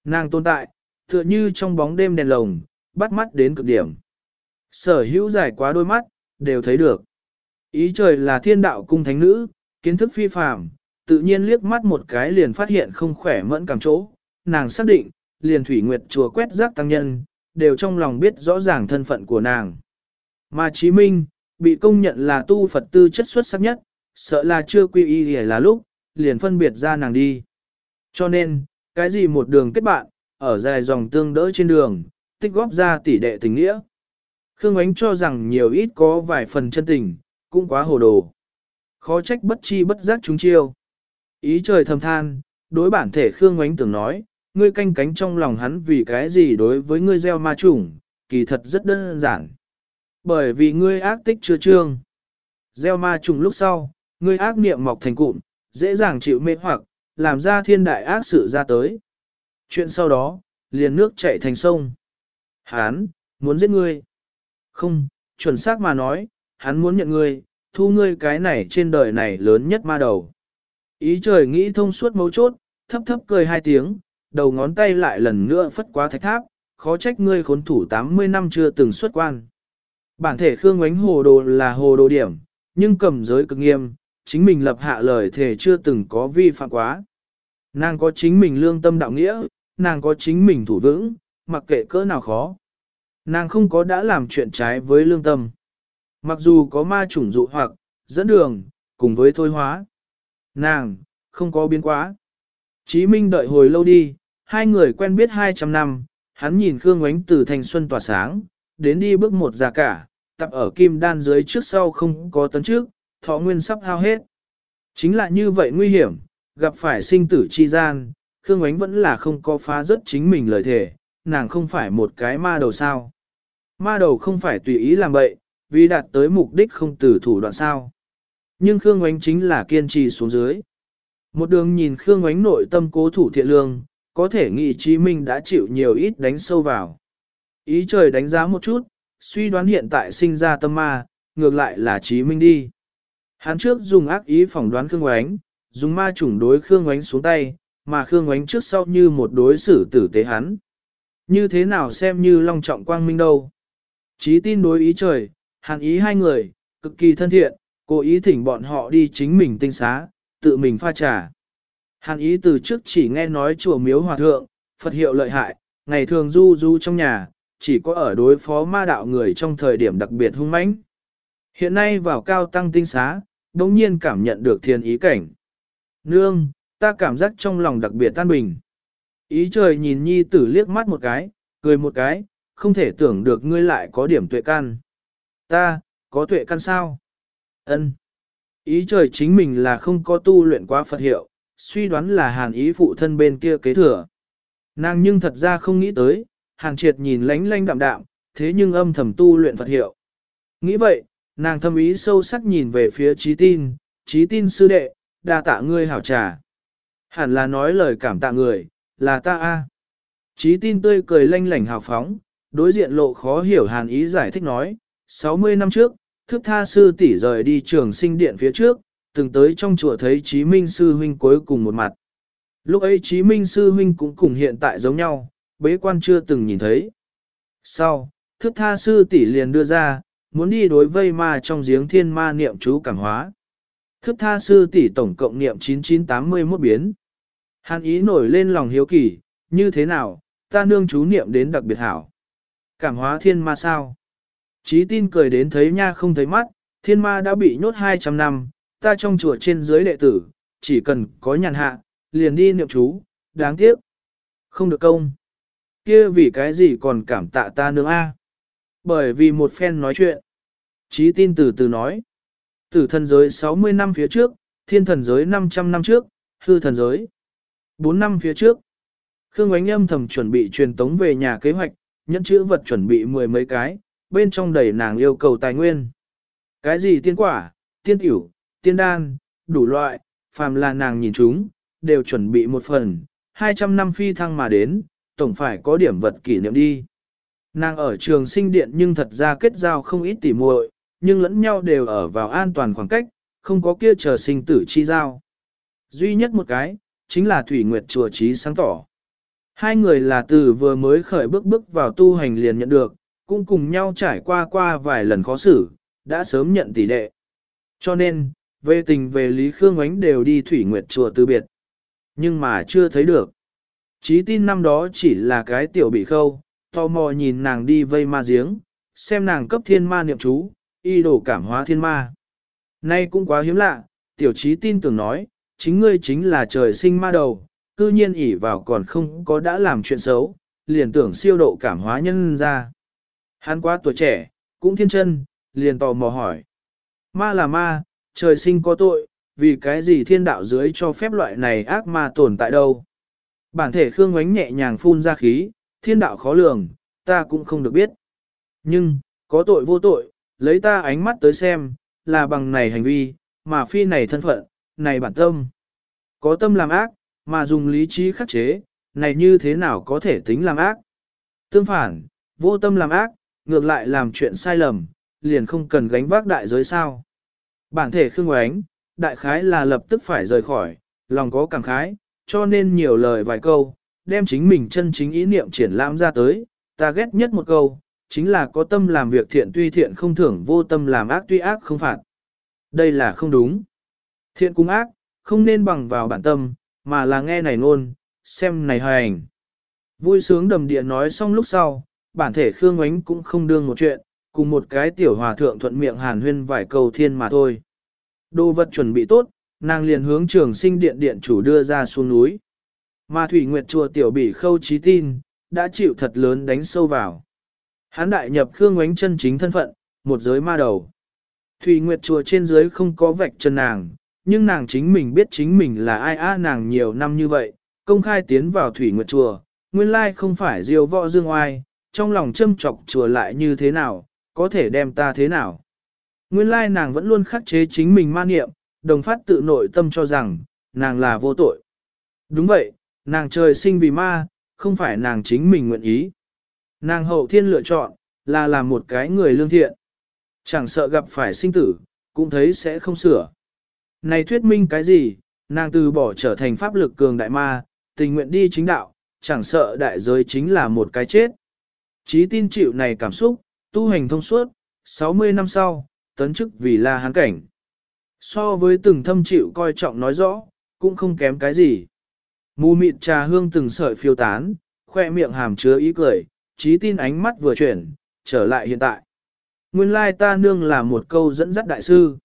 Speaker 1: Nàng tồn tại, tựa như trong bóng đêm đèn lồng, bắt mắt đến cực điểm. Sở hữu giải quá đôi mắt, đều thấy được. Ý trời là thiên đạo cung thánh nữ, kiến thức phi phàm, tự nhiên liếc mắt một cái liền phát hiện không khỏe mẫn cảm chỗ. Nàng xác định, liền thủy nguyệt chùa quét rác tăng nhân, đều trong lòng biết rõ ràng thân phận của nàng. Mà Chí Minh, bị công nhận là tu Phật tư chất xuất sắc nhất, sợ là chưa quy y là lúc, liền phân biệt ra nàng đi. Cho nên, cái gì một đường kết bạn, ở dài dòng tương đỡ trên đường, tích góp ra tỷ đệ tình nghĩa. Khương Ánh cho rằng nhiều ít có vài phần chân tình, cũng quá hồ đồ. Khó trách bất chi bất giác chúng chiêu. Ý trời thầm than, đối bản thể Khương Ánh tưởng nói, ngươi canh cánh trong lòng hắn vì cái gì đối với ngươi gieo ma chủng, kỳ thật rất đơn giản. Bởi vì ngươi ác tích chưa trương. Gieo ma trùng lúc sau, ngươi ác niệm mọc thành cụm, dễ dàng chịu mê hoặc, làm ra thiên đại ác sự ra tới. Chuyện sau đó, liền nước chảy thành sông. Hán, muốn giết ngươi. Không, chuẩn xác mà nói, hắn muốn nhận ngươi, thu ngươi cái này trên đời này lớn nhất ma đầu. Ý trời nghĩ thông suốt mấu chốt, thấp thấp cười hai tiếng, đầu ngón tay lại lần nữa phất quá thạch tháp, khó trách ngươi khốn thủ 80 năm chưa từng xuất quan. Bản thể Khương Ngoánh hồ đồ là hồ đồ điểm, nhưng cầm giới cực nghiêm, chính mình lập hạ lời thể chưa từng có vi phạm quá. Nàng có chính mình lương tâm đạo nghĩa, nàng có chính mình thủ vững, mặc kệ cỡ nào khó. Nàng không có đã làm chuyện trái với lương tâm. Mặc dù có ma chủng dụ hoặc, dẫn đường, cùng với thôi hóa. Nàng, không có biến quá. Chí Minh đợi hồi lâu đi, hai người quen biết 200 năm, hắn nhìn Khương Ngoánh từ thành xuân tỏa sáng, đến đi bước một già cả, tập ở kim đan dưới trước sau không có tấn trước, thọ nguyên sắp hao hết. Chính là như vậy nguy hiểm, gặp phải sinh tử chi gian, Khương Ánh vẫn là không có phá rất chính mình lời thề, nàng không phải một cái ma đầu sao. Ma đầu không phải tùy ý làm bậy, vì đạt tới mục đích không từ thủ đoạn sao. Nhưng Khương Ánh chính là kiên trì xuống dưới. Một đường nhìn Khương Ánh nội tâm cố thủ thiện lương, có thể nghị Chí Minh đã chịu nhiều ít đánh sâu vào. Ý trời đánh giá một chút, suy đoán hiện tại sinh ra tâm ma, ngược lại là Chí Minh đi. Hắn trước dùng ác ý phỏng đoán Khương Ngoánh, dùng ma chủng đối Khương Ngoánh xuống tay, mà Khương Ngoánh trước sau như một đối xử tử tế hắn. Như thế nào xem như long trọng quang minh đâu. Chí tin đối ý trời, hàn ý hai người, cực kỳ thân thiện, cố ý thỉnh bọn họ đi chính mình tinh xá, tự mình pha trà. Hàn ý từ trước chỉ nghe nói chùa miếu hòa thượng, Phật hiệu lợi hại, ngày thường du du trong nhà, chỉ có ở đối phó ma đạo người trong thời điểm đặc biệt hung mãnh. Hiện nay vào cao tăng tinh xá, đồng nhiên cảm nhận được thiên ý cảnh. Nương, ta cảm giác trong lòng đặc biệt tan bình. Ý trời nhìn nhi tử liếc mắt một cái, cười một cái, không thể tưởng được ngươi lại có điểm tuệ căn. Ta, có tuệ căn sao? Ân. Ý trời chính mình là không có tu luyện quá Phật hiệu, suy đoán là hàn ý phụ thân bên kia kế thừa. Nàng nhưng thật ra không nghĩ tới, hàn triệt nhìn lánh lánh đạm đạm, thế nhưng âm thầm tu luyện Phật hiệu. Nghĩ vậy, nàng thâm ý sâu sắc nhìn về phía trí tin, trí tin sư đệ, đa tạ ngươi hảo trà. Hẳn là nói lời cảm tạ người, là ta a. Trí tin tươi cười lanh lảnh hào phóng, đối diện lộ khó hiểu hàn ý giải thích nói, 60 năm trước, thức tha sư tỷ rời đi trường sinh điện phía trước, từng tới trong chùa thấy Chí Minh sư huynh cuối cùng một mặt. Lúc ấy Chí Minh sư huynh cũng cùng hiện tại giống nhau, bế quan chưa từng nhìn thấy. Sau, thức tha sư tỷ liền đưa ra, muốn đi đối vây ma trong giếng thiên ma niệm chú cảm hóa. Thức tha sư tỷ tổng cộng niệm 9981 biến. Hàn ý nổi lên lòng hiếu kỳ, như thế nào, ta nương chú niệm đến đặc biệt hảo. Cảm hóa thiên ma sao? Chí tin cười đến thấy nha không thấy mắt, thiên ma đã bị nhốt 200 năm, ta trong chùa trên dưới đệ tử, chỉ cần có nhàn hạ, liền đi niệm chú, đáng tiếc. Không được công. Kia vì cái gì còn cảm tạ ta nương A. Bởi vì một phen nói chuyện. Chí tin từ từ nói. Tử thần giới 60 năm phía trước, thiên thần giới 500 năm trước, hư thần giới. 4 năm phía trước. Khương Ánh âm thầm chuẩn bị truyền tống về nhà kế hoạch, nhẫn chữ vật chuẩn bị mười mấy cái, bên trong đầy nàng yêu cầu tài nguyên. Cái gì tiên quả, tiên tiểu, tiên đan, đủ loại, phàm là nàng nhìn chúng, đều chuẩn bị một phần, 200 năm phi thăng mà đến, tổng phải có điểm vật kỷ niệm đi. Nàng ở trường sinh điện nhưng thật ra kết giao không ít tỉ muội, nhưng lẫn nhau đều ở vào an toàn khoảng cách, không có kia chờ sinh tử chi giao. Duy nhất một cái, chính là Thủy Nguyệt chùa trí sáng tỏ. Hai người là từ vừa mới khởi bước bước vào tu hành liền nhận được, cũng cùng nhau trải qua qua vài lần khó xử, đã sớm nhận tỷ đệ. Cho nên, về tình về Lý Khương Ánh đều đi Thủy Nguyệt chùa từ biệt. Nhưng mà chưa thấy được. Chí tin năm đó chỉ là cái tiểu bị khâu, tò mò nhìn nàng đi vây ma giếng, xem nàng cấp thiên ma niệm chú, y đổ cảm hóa thiên ma. Nay cũng quá hiếm lạ, tiểu chí tin tưởng nói, chính ngươi chính là trời sinh ma đầu, cư nhiên ỉ vào còn không có đã làm chuyện xấu, liền tưởng siêu độ cảm hóa nhân ra. Hắn quá tuổi trẻ, cũng thiên chân, liền tò mò hỏi. Ma là ma, trời sinh có tội, vì cái gì thiên đạo dưới cho phép loại này ác ma tồn tại đâu. Bản thể Khương Ngoánh nhẹ nhàng phun ra khí, thiên đạo khó lường, ta cũng không được biết. Nhưng, có tội vô tội, lấy ta ánh mắt tới xem, là bằng này hành vi, mà phi này thân phận, này bản tâm. Có tâm làm ác, mà dùng lý trí khắc chế, này như thế nào có thể tính làm ác. Tương phản, vô tâm làm ác, ngược lại làm chuyện sai lầm, liền không cần gánh vác đại giới sao. Bản thể khương Ngoánh, đại khái là lập tức phải rời khỏi, lòng có cảm khái, cho nên nhiều lời vài câu, đem chính mình chân chính ý niệm triển lãm ra tới, ta ghét nhất một câu, chính là có tâm làm việc thiện tuy thiện không thưởng vô tâm làm ác tuy ác không phạt. Đây là không đúng. Thiện cung ác, không nên bằng vào bản tâm, mà là nghe này ngôn, xem này hành. Vui sướng đầm địa nói xong lúc sau, bản thể Khương Ngoánh cũng không đương một chuyện, cùng một cái tiểu hòa thượng thuận miệng hàn huyên vài câu thiên mà thôi. Đồ vật chuẩn bị tốt, nàng liền hướng trường sinh điện điện chủ đưa ra xuống núi. Mà Thủy Nguyệt chùa tiểu bỉ khâu trí tin, đã chịu thật lớn đánh sâu vào. Hán đại nhập Khương Ngoánh chân chính thân phận, một giới ma đầu. Thủy Nguyệt chùa trên dưới không có vạch chân nàng, nhưng nàng chính mình biết chính mình là ai á nàng nhiều năm như vậy, công khai tiến vào Thủy Nguyệt chùa, nguyên lai không phải diêu võ dương oai, trong lòng châm chọc chùa lại như thế nào, có thể đem ta thế nào. Nguyên lai nàng vẫn luôn khắc chế chính mình ma niệm, đồng phát tự nội tâm cho rằng, nàng là vô tội. Đúng vậy, nàng trời sinh vì ma, không phải nàng chính mình nguyện ý. Nàng hậu thiên lựa chọn, là làm một cái người lương thiện. Chẳng sợ gặp phải sinh tử, cũng thấy sẽ không sửa. Này thuyết minh cái gì, nàng từ bỏ trở thành pháp lực cường đại ma, tình nguyện đi chính đạo, chẳng sợ đại giới chính là một cái chết. Chí tin chịu này cảm xúc, tu hành thông suốt, 60 năm sau, tấn chức vì là hán cảnh. So với từng thâm chịu coi trọng nói rõ, cũng không kém cái gì. Mù mịt trà hương từng sợi phiêu tán, khoe miệng hàm chứa ý cười, trí tin ánh mắt vừa chuyển, trở lại hiện tại. Nguyên lai ta nương là một câu dẫn dắt đại sư.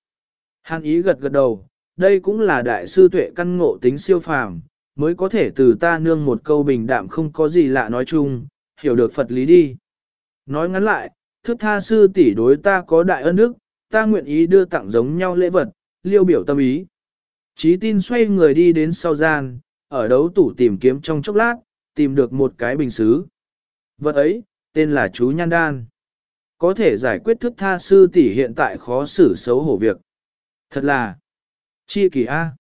Speaker 1: Hàn ý gật gật đầu, đây cũng là đại sư tuệ căn ngộ tính siêu phàm, mới có thể từ ta nương một câu bình đạm không có gì lạ nói chung, hiểu được Phật lý đi. Nói ngắn lại, thức tha sư tỷ đối ta có đại ân đức, ta nguyện ý đưa tặng giống nhau lễ vật, liêu biểu tâm ý. Chí tin xoay người đi đến sau gian, ở đấu tủ tìm kiếm trong chốc lát, tìm được một cái bình xứ. Vật ấy, tên là chú Nhan Đan. Có thể giải quyết thức tha sư tỷ hiện tại khó xử xấu hổ việc. Thật là, chi kỳ A.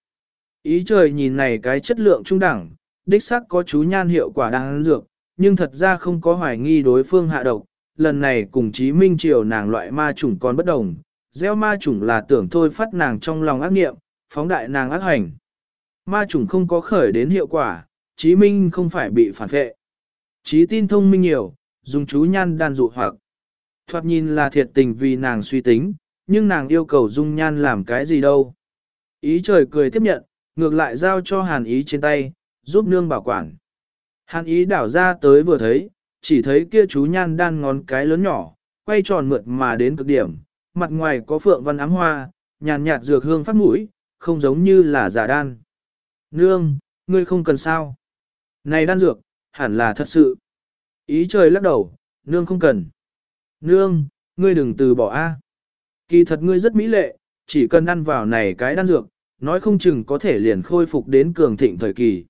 Speaker 1: Ý trời nhìn này cái chất lượng trung đẳng, đích sắc có chú nhan hiệu quả đang dược, nhưng thật ra không có hoài nghi đối phương hạ độc. Lần này cùng chí minh triều nàng loại ma chủng còn bất đồng, gieo ma chủng là tưởng thôi phát nàng trong lòng ác nghiệm, phóng đại nàng ác hành. Ma chủng không có khởi đến hiệu quả, chí minh không phải bị phản vệ. Chí tin thông minh nhiều, dùng chú nhan đan dụ hoặc. Thoạt nhìn là thiệt tình vì nàng suy tính, nhưng nàng yêu cầu dung nhan làm cái gì đâu. Ý trời cười tiếp nhận, ngược lại giao cho hàn ý trên tay, giúp nương bảo quản. Hàn ý đảo ra tới vừa thấy, chỉ thấy kia chú nhan đan ngón cái lớn nhỏ, quay tròn mượt mà đến cực điểm, mặt ngoài có phượng văn ám hoa, nhàn nhạt dược hương phát mũi, không giống như là giả đan. Nương, ngươi không cần sao. Này đan dược, hẳn là thật sự. Ý trời lắc đầu, nương không cần. Nương, ngươi đừng từ bỏ a. Kỳ thật ngươi rất mỹ lệ, chỉ cần ăn vào này cái đan dược, nói không chừng có thể liền khôi phục đến cường thịnh thời kỳ.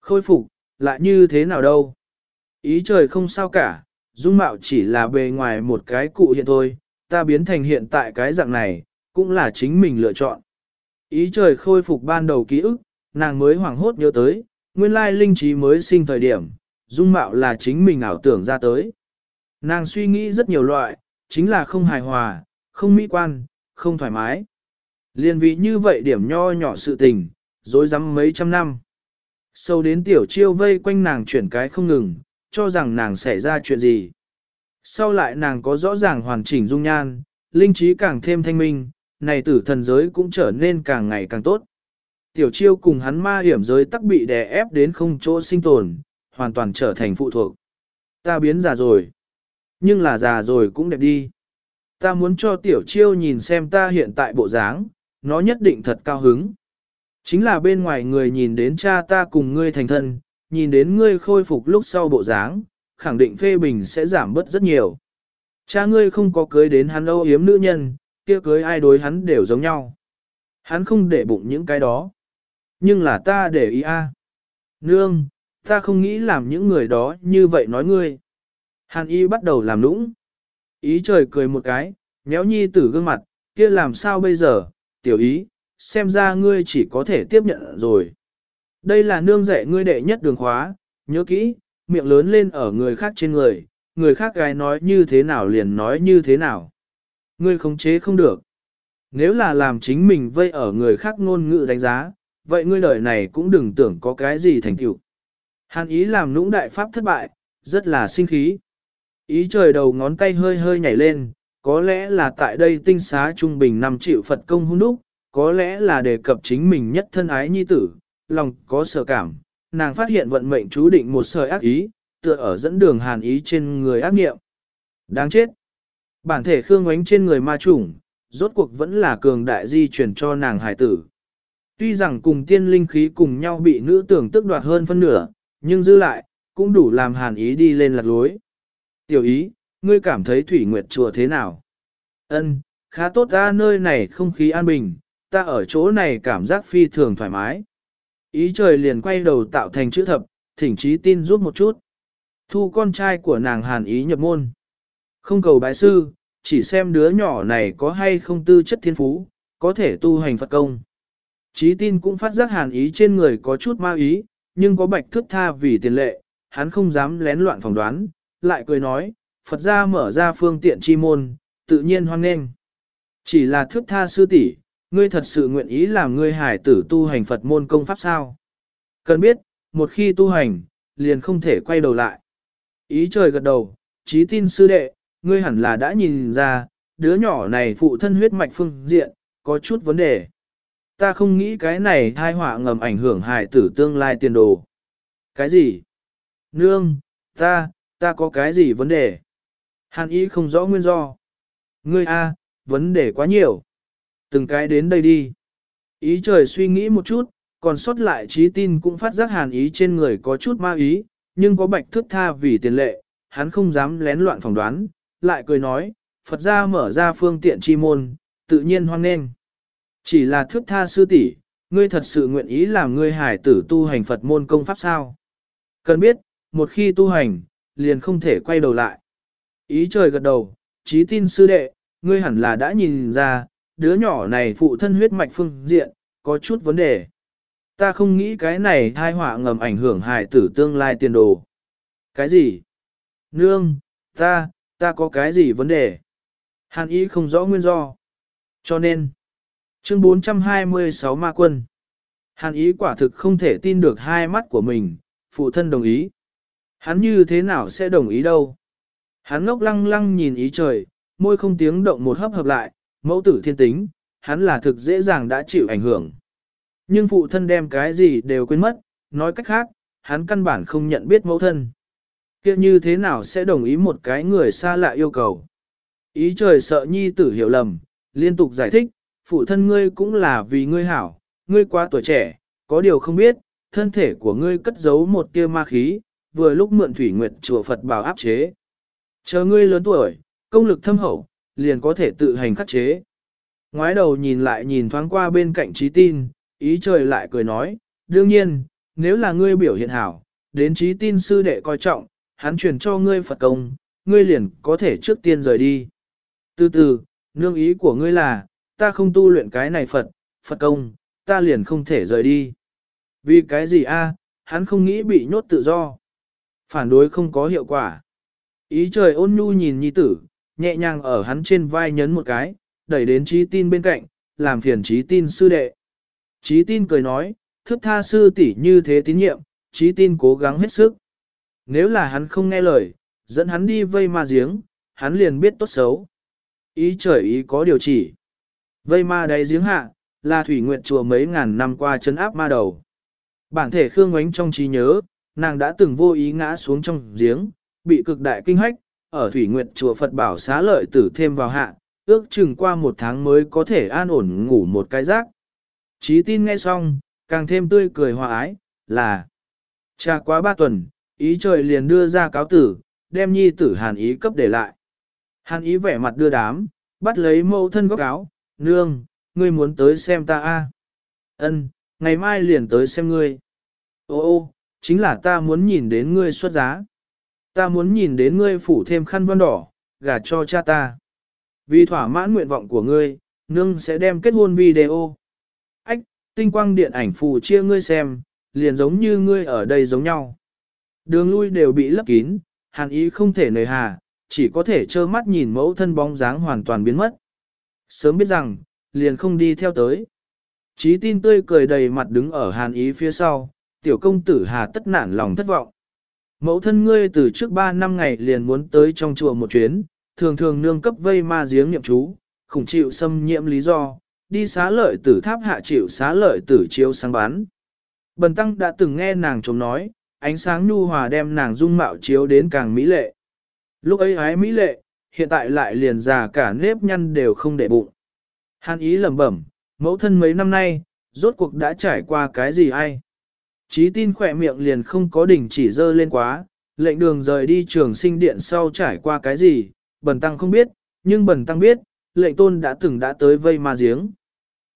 Speaker 1: Khôi phục, lại như thế nào đâu? Ý trời không sao cả, dung mạo chỉ là bề ngoài một cái cụ hiện thôi, ta biến thành hiện tại cái dạng này, cũng là chính mình lựa chọn. Ý trời khôi phục ban đầu ký ức, nàng mới hoảng hốt nhớ tới, nguyên lai linh trí mới sinh thời điểm, dung mạo là chính mình ảo tưởng ra tới. Nàng suy nghĩ rất nhiều loại, chính là không hài hòa, không mỹ quan, không thoải mái. Liên vị như vậy điểm nho nhỏ sự tình, dối rắm mấy trăm năm. Sâu đến tiểu chiêu vây quanh nàng chuyển cái không ngừng, cho rằng nàng xảy ra chuyện gì. Sau lại nàng có rõ ràng hoàn chỉnh dung nhan, linh trí càng thêm thanh minh, này tử thần giới cũng trở nên càng ngày càng tốt. Tiểu chiêu cùng hắn ma hiểm giới tắc bị đè ép đến không chỗ sinh tồn, hoàn toàn trở thành phụ thuộc. Ta biến già rồi. Nhưng là già rồi cũng đẹp đi. Ta muốn cho tiểu chiêu nhìn xem ta hiện tại bộ dáng, nó nhất định thật cao hứng. Chính là bên ngoài người nhìn đến cha ta cùng ngươi thành thân, nhìn đến ngươi khôi phục lúc sau bộ dáng, khẳng định phê bình sẽ giảm bớt rất nhiều. Cha ngươi không có cưới đến hắn âu yếm nữ nhân, kia cưới ai đối hắn đều giống nhau. Hắn không để bụng những cái đó. Nhưng là ta để ý a. Nương, ta không nghĩ làm những người đó như vậy nói ngươi. Hàn y bắt đầu làm lũng. Ý trời cười một cái, méo nhi tử gương mặt, kia làm sao bây giờ, tiểu ý, xem ra ngươi chỉ có thể tiếp nhận rồi. Đây là nương dạy ngươi đệ nhất đường khóa, nhớ kỹ, miệng lớn lên ở người khác trên người, người khác gái nói như thế nào liền nói như thế nào. Ngươi khống chế không được. Nếu là làm chính mình vây ở người khác ngôn ngữ đánh giá, vậy ngươi đời này cũng đừng tưởng có cái gì thành tựu. Hàn ý làm nũng đại pháp thất bại, rất là sinh khí. Ý trời đầu ngón tay hơi hơi nhảy lên, có lẽ là tại đây tinh xá trung bình năm triệu Phật công hung đúc, có lẽ là đề cập chính mình nhất thân ái nhi tử, lòng có sợ cảm, nàng phát hiện vận mệnh chú định một sợi ác ý, tựa ở dẫn đường hàn ý trên người ác nghiệm. Đáng chết! Bản thể khương Ngoánh trên người ma chủng, rốt cuộc vẫn là cường đại di chuyển cho nàng hải tử. Tuy rằng cùng tiên linh khí cùng nhau bị nữ tưởng tức đoạt hơn phân nửa, nhưng dư lại, cũng đủ làm hàn ý đi lên lạc lối. Tiểu ý, ngươi cảm thấy thủy nguyệt chùa thế nào? Ân, khá tốt ra nơi này không khí an bình, ta ở chỗ này cảm giác phi thường thoải mái. Ý trời liền quay đầu tạo thành chữ thập, thỉnh trí tin giúp một chút. Thu con trai của nàng hàn ý nhập môn. Không cầu bái sư, chỉ xem đứa nhỏ này có hay không tư chất thiên phú, có thể tu hành Phật công. Trí tin cũng phát giác hàn ý trên người có chút ma ý, nhưng có bạch thước tha vì tiền lệ, hắn không dám lén loạn phỏng đoán, lại cười nói, Phật gia mở ra phương tiện chi môn, tự nhiên hoan nghênh. Chỉ là thước tha sư tỷ, ngươi thật sự nguyện ý làm ngươi hải tử tu hành Phật môn công pháp sao? Cần biết, một khi tu hành, liền không thể quay đầu lại. Ý trời gật đầu, trí tin sư đệ, ngươi hẳn là đã nhìn ra, đứa nhỏ này phụ thân huyết mạch phương diện, có chút vấn đề. Ta không nghĩ cái này thai họa ngầm ảnh hưởng hài tử tương lai tiền đồ. Cái gì? Nương, ta, ta có cái gì vấn đề? Hàn ý không rõ nguyên do. Ngươi a, vấn đề quá nhiều. Từng cái đến đây đi. Ý trời suy nghĩ một chút, còn sót lại trí tin cũng phát giác hàn ý trên người có chút ma ý, nhưng có bạch thước tha vì tiền lệ, hắn không dám lén loạn phỏng đoán, lại cười nói, Phật gia mở ra phương tiện chi môn, tự nhiên hoan nghênh. Chỉ là thước tha sư tỷ, ngươi thật sự nguyện ý làm ngươi hải tử tu hành Phật môn công pháp sao? Cần biết, một khi tu hành, liền không thể quay đầu lại. Ý trời gật đầu, trí tin sư đệ, ngươi hẳn là đã nhìn ra, đứa nhỏ này phụ thân huyết mạch phương diện, có chút vấn đề. Ta không nghĩ cái này thai họa ngầm ảnh hưởng hài tử tương lai tiền đồ. Cái gì? Nương, ta, ta có cái gì vấn đề? Hàn ý không rõ nguyên do. Cho nên, chương 426 ma quân. Hàn ý quả thực không thể tin được hai mắt của mình, phụ thân đồng ý. Hắn như thế nào sẽ đồng ý đâu? Hắn ngốc lăng lăng nhìn ý trời, môi không tiếng động một hấp hợp lại, mẫu tử thiên tính, hắn là thực dễ dàng đã chịu ảnh hưởng. Nhưng phụ thân đem cái gì đều quên mất, nói cách khác, hắn căn bản không nhận biết mẫu thân. Kia như thế nào sẽ đồng ý một cái người xa lạ yêu cầu? Ý trời sợ nhi tử hiểu lầm, liên tục giải thích, phụ thân ngươi cũng là vì ngươi hảo, ngươi quá tuổi trẻ, có điều không biết, thân thể của ngươi cất giấu một tia ma khí, vừa lúc mượn thủy nguyệt chùa Phật bảo áp chế. Chờ ngươi lớn tuổi, công lực thâm hậu, liền có thể tự hành khắc chế. Ngoái đầu nhìn lại nhìn thoáng qua bên cạnh trí tin, ý trời lại cười nói, đương nhiên, nếu là ngươi biểu hiện hảo, đến trí tin sư đệ coi trọng, hắn truyền cho ngươi Phật công, ngươi liền có thể trước tiên rời đi. Từ từ, nương ý của ngươi là, ta không tu luyện cái này Phật, Phật công, ta liền không thể rời đi. Vì cái gì a? hắn không nghĩ bị nhốt tự do. Phản đối không có hiệu quả. Ý trời ôn nhu nhìn nhi tử, nhẹ nhàng ở hắn trên vai nhấn một cái, đẩy đến trí tin bên cạnh, làm phiền trí tin sư đệ. Trí tin cười nói, thức tha sư tỷ như thế tín nhiệm, trí tin cố gắng hết sức. Nếu là hắn không nghe lời, dẫn hắn đi vây ma giếng, hắn liền biết tốt xấu. Ý trời ý có điều chỉ. Vây ma đáy giếng hạ, là thủy nguyện chùa mấy ngàn năm qua chấn áp ma đầu. Bản thể Khương Ngoánh trong trí nhớ, nàng đã từng vô ý ngã xuống trong giếng, bị cực đại kinh hách, ở thủy nguyệt chùa Phật bảo xá lợi tử thêm vào hạ, ước chừng qua một tháng mới có thể an ổn ngủ một cái giấc. Chí tin nghe xong, càng thêm tươi cười hòa ái, là Cha quá ba tuần, ý trời liền đưa ra cáo tử, đem nhi tử hàn ý cấp để lại. Hàn ý vẻ mặt đưa đám, bắt lấy mẫu thân góc áo, nương, ngươi muốn tới xem ta a? À? Ân, ngày mai liền tới xem ngươi. Ô ô, chính là ta muốn nhìn đến ngươi xuất giá. Ta muốn nhìn đến ngươi phủ thêm khăn văn đỏ, gả cho cha ta. Vì thỏa mãn nguyện vọng của ngươi, nương sẽ đem kết hôn video. Ách, tinh quang điện ảnh phù chia ngươi xem, liền giống như ngươi ở đây giống nhau. Đường lui đều bị lấp kín, hàn ý không thể nời hà, chỉ có thể trơ mắt nhìn mẫu thân bóng dáng hoàn toàn biến mất. Sớm biết rằng, liền không đi theo tới. Chí tin tươi cười đầy mặt đứng ở hàn ý phía sau, tiểu công tử hà tất nản lòng thất vọng. Mẫu thân ngươi từ trước 3 năm ngày liền muốn tới trong chùa một chuyến, thường thường nương cấp vây ma giếng niệm chú, khủng chịu xâm nhiễm lý do, đi xá lợi tử tháp hạ chịu xá lợi tử chiếu sáng bán. Bần tăng đã từng nghe nàng chống nói, ánh sáng nhu hòa đem nàng dung mạo chiếu đến càng mỹ lệ. Lúc ấy hái mỹ lệ, hiện tại lại liền già cả nếp nhăn đều không để bụng. Hàn ý lẩm bẩm, mẫu thân mấy năm nay, rốt cuộc đã trải qua cái gì ai? Chí tin khỏe miệng liền không có đỉnh chỉ dơ lên quá, lệnh đường rời đi trường sinh điện sau trải qua cái gì, bần tăng không biết, nhưng bần tăng biết, lệnh tôn đã từng đã tới vây ma giếng.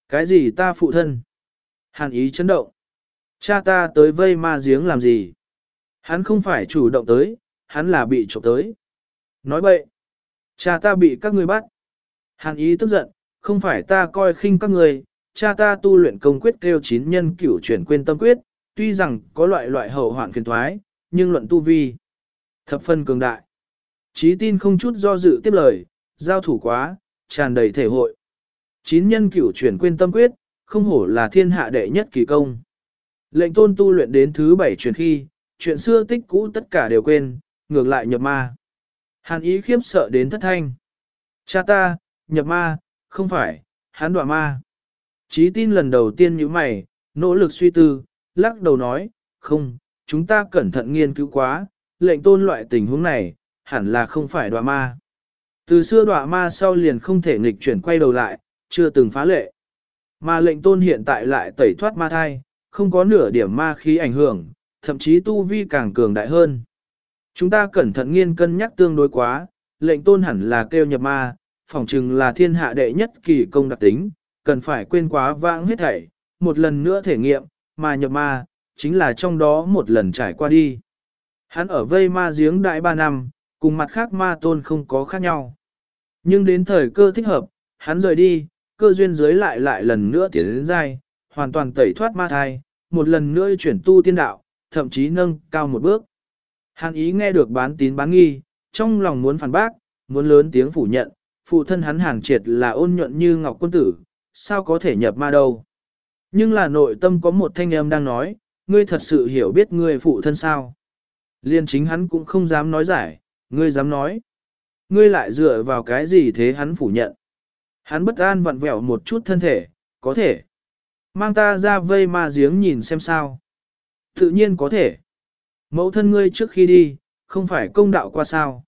Speaker 1: Cái gì ta phụ thân? Hàn ý chấn động. Cha ta tới vây ma giếng làm gì? Hắn không phải chủ động tới, hắn là bị trộm tới. Nói bậy. Cha ta bị các ngươi bắt. Hàn ý tức giận, không phải ta coi khinh các ngươi, cha ta tu luyện công quyết kêu chín nhân cửu chuyển quên tâm quyết, tuy rằng có loại loại hậu hoạn phiền thoái, nhưng luận tu vi. Thập phân cường đại. Chí tin không chút do dự tiếp lời, giao thủ quá, tràn đầy thể hội. Chín nhân cửu chuyển quên tâm quyết, không hổ là thiên hạ đệ nhất kỳ công. Lệnh tôn tu luyện đến thứ bảy chuyển khi, chuyện xưa tích cũ tất cả đều quên, ngược lại nhập ma. Hàn ý khiếp sợ đến thất thanh. Cha ta, nhập ma, không phải, hắn đoạ ma. Chí tin lần đầu tiên như mày, nỗ lực suy tư, lắc đầu nói, không, chúng ta cẩn thận nghiên cứu quá, lệnh tôn loại tình huống này, hẳn là không phải đoạ ma. Từ xưa đoạ ma sau liền không thể nghịch chuyển quay đầu lại, chưa từng phá lệ. Mà lệnh tôn hiện tại lại tẩy thoát ma thai, không có nửa điểm ma khí ảnh hưởng, thậm chí tu vi càng cường đại hơn. Chúng ta cẩn thận nghiên cân nhắc tương đối quá, lệnh tôn hẳn là kêu nhập ma, phỏng chừng là thiên hạ đệ nhất kỳ công đặc tính, cần phải quên quá vãng hết thảy, một lần nữa thể nghiệm, mà nhập ma, chính là trong đó một lần trải qua đi. Hắn ở vây ma giếng đại ba năm, cùng mặt khác ma tôn không có khác nhau. Nhưng đến thời cơ thích hợp, hắn rời đi, cơ duyên dưới lại lại lần nữa tiến đến dai, hoàn toàn tẩy thoát ma thai, một lần nữa chuyển tu tiên đạo, thậm chí nâng cao một bước. Hàn ý nghe được bán tín bán nghi, trong lòng muốn phản bác, muốn lớn tiếng phủ nhận, phụ thân hắn hàn triệt là ôn nhuận như ngọc quân tử, sao có thể nhập ma đâu. Nhưng là nội tâm có một thanh âm đang nói, ngươi thật sự hiểu biết ngươi phụ thân sao. Liên chính hắn cũng không dám nói giải, ngươi dám nói. Ngươi lại dựa vào cái gì thế hắn phủ nhận. Hắn bất an vặn vẹo một chút thân thể, có thể. Mang ta ra vây ma giếng nhìn xem sao. Tự nhiên có thể. Mẫu thân ngươi trước khi đi, không phải công đạo qua sao.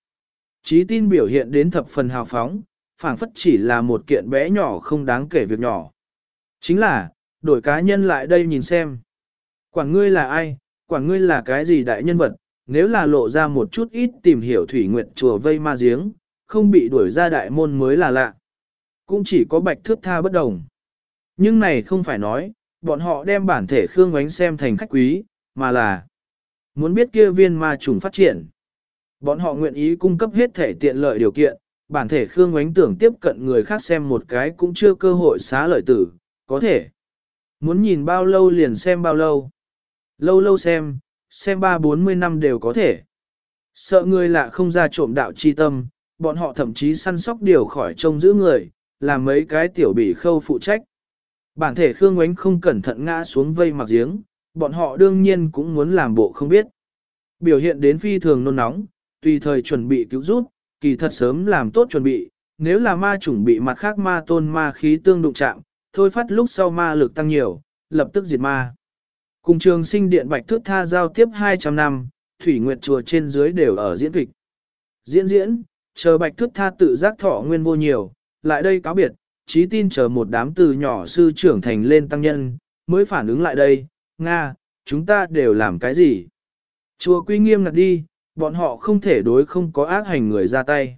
Speaker 1: Chí tin biểu hiện đến thập phần hào phóng, phảng phất chỉ là một kiện bé nhỏ không đáng kể việc nhỏ. Chính là, đổi cá nhân lại đây nhìn xem. Quản ngươi là ai, quản ngươi là cái gì đại nhân vật, nếu là lộ ra một chút ít tìm hiểu thủy nguyệt chùa vây ma giếng, không bị đuổi ra đại môn mới là lạ. Cũng chỉ có bạch thước tha bất đồng. Nhưng này không phải nói, bọn họ đem bản thể Khương Ngoánh xem thành khách quý, mà là muốn biết kia viên ma trùng phát triển. Bọn họ nguyện ý cung cấp hết thể tiện lợi điều kiện, bản thể Khương Ngoánh tưởng tiếp cận người khác xem một cái cũng chưa cơ hội xá lợi tử, có thể. Muốn nhìn bao lâu liền xem bao lâu. Lâu lâu xem, xem ba bốn mươi năm đều có thể. Sợ người lạ không ra trộm đạo chi tâm, bọn họ thậm chí săn sóc điều khỏi trông giữ người, làm mấy cái tiểu bị khâu phụ trách. Bản thể Khương Ngoánh không cẩn thận ngã xuống vây mặc giếng, bọn họ đương nhiên cũng muốn làm bộ không biết. Biểu hiện đến phi thường nôn nóng, tùy thời chuẩn bị cứu giúp, kỳ thật sớm làm tốt chuẩn bị, nếu là ma chủng bị mặt khác ma tôn ma khí tương đụng chạm, thôi phát lúc sau ma lực tăng nhiều, lập tức diệt ma. Cùng trường sinh điện bạch thước tha giao tiếp 200 năm, thủy nguyệt chùa trên dưới đều ở diễn kịch. Diễn diễn, chờ bạch thước tha tự giác thọ nguyên vô nhiều, lại đây cáo biệt, trí tin chờ một đám từ nhỏ sư trưởng thành lên tăng nhân, mới phản ứng lại đây, Nga, chúng ta đều làm cái gì? Chùa quy nghiêm ngặt đi, bọn họ không thể đối không có ác hành người ra tay.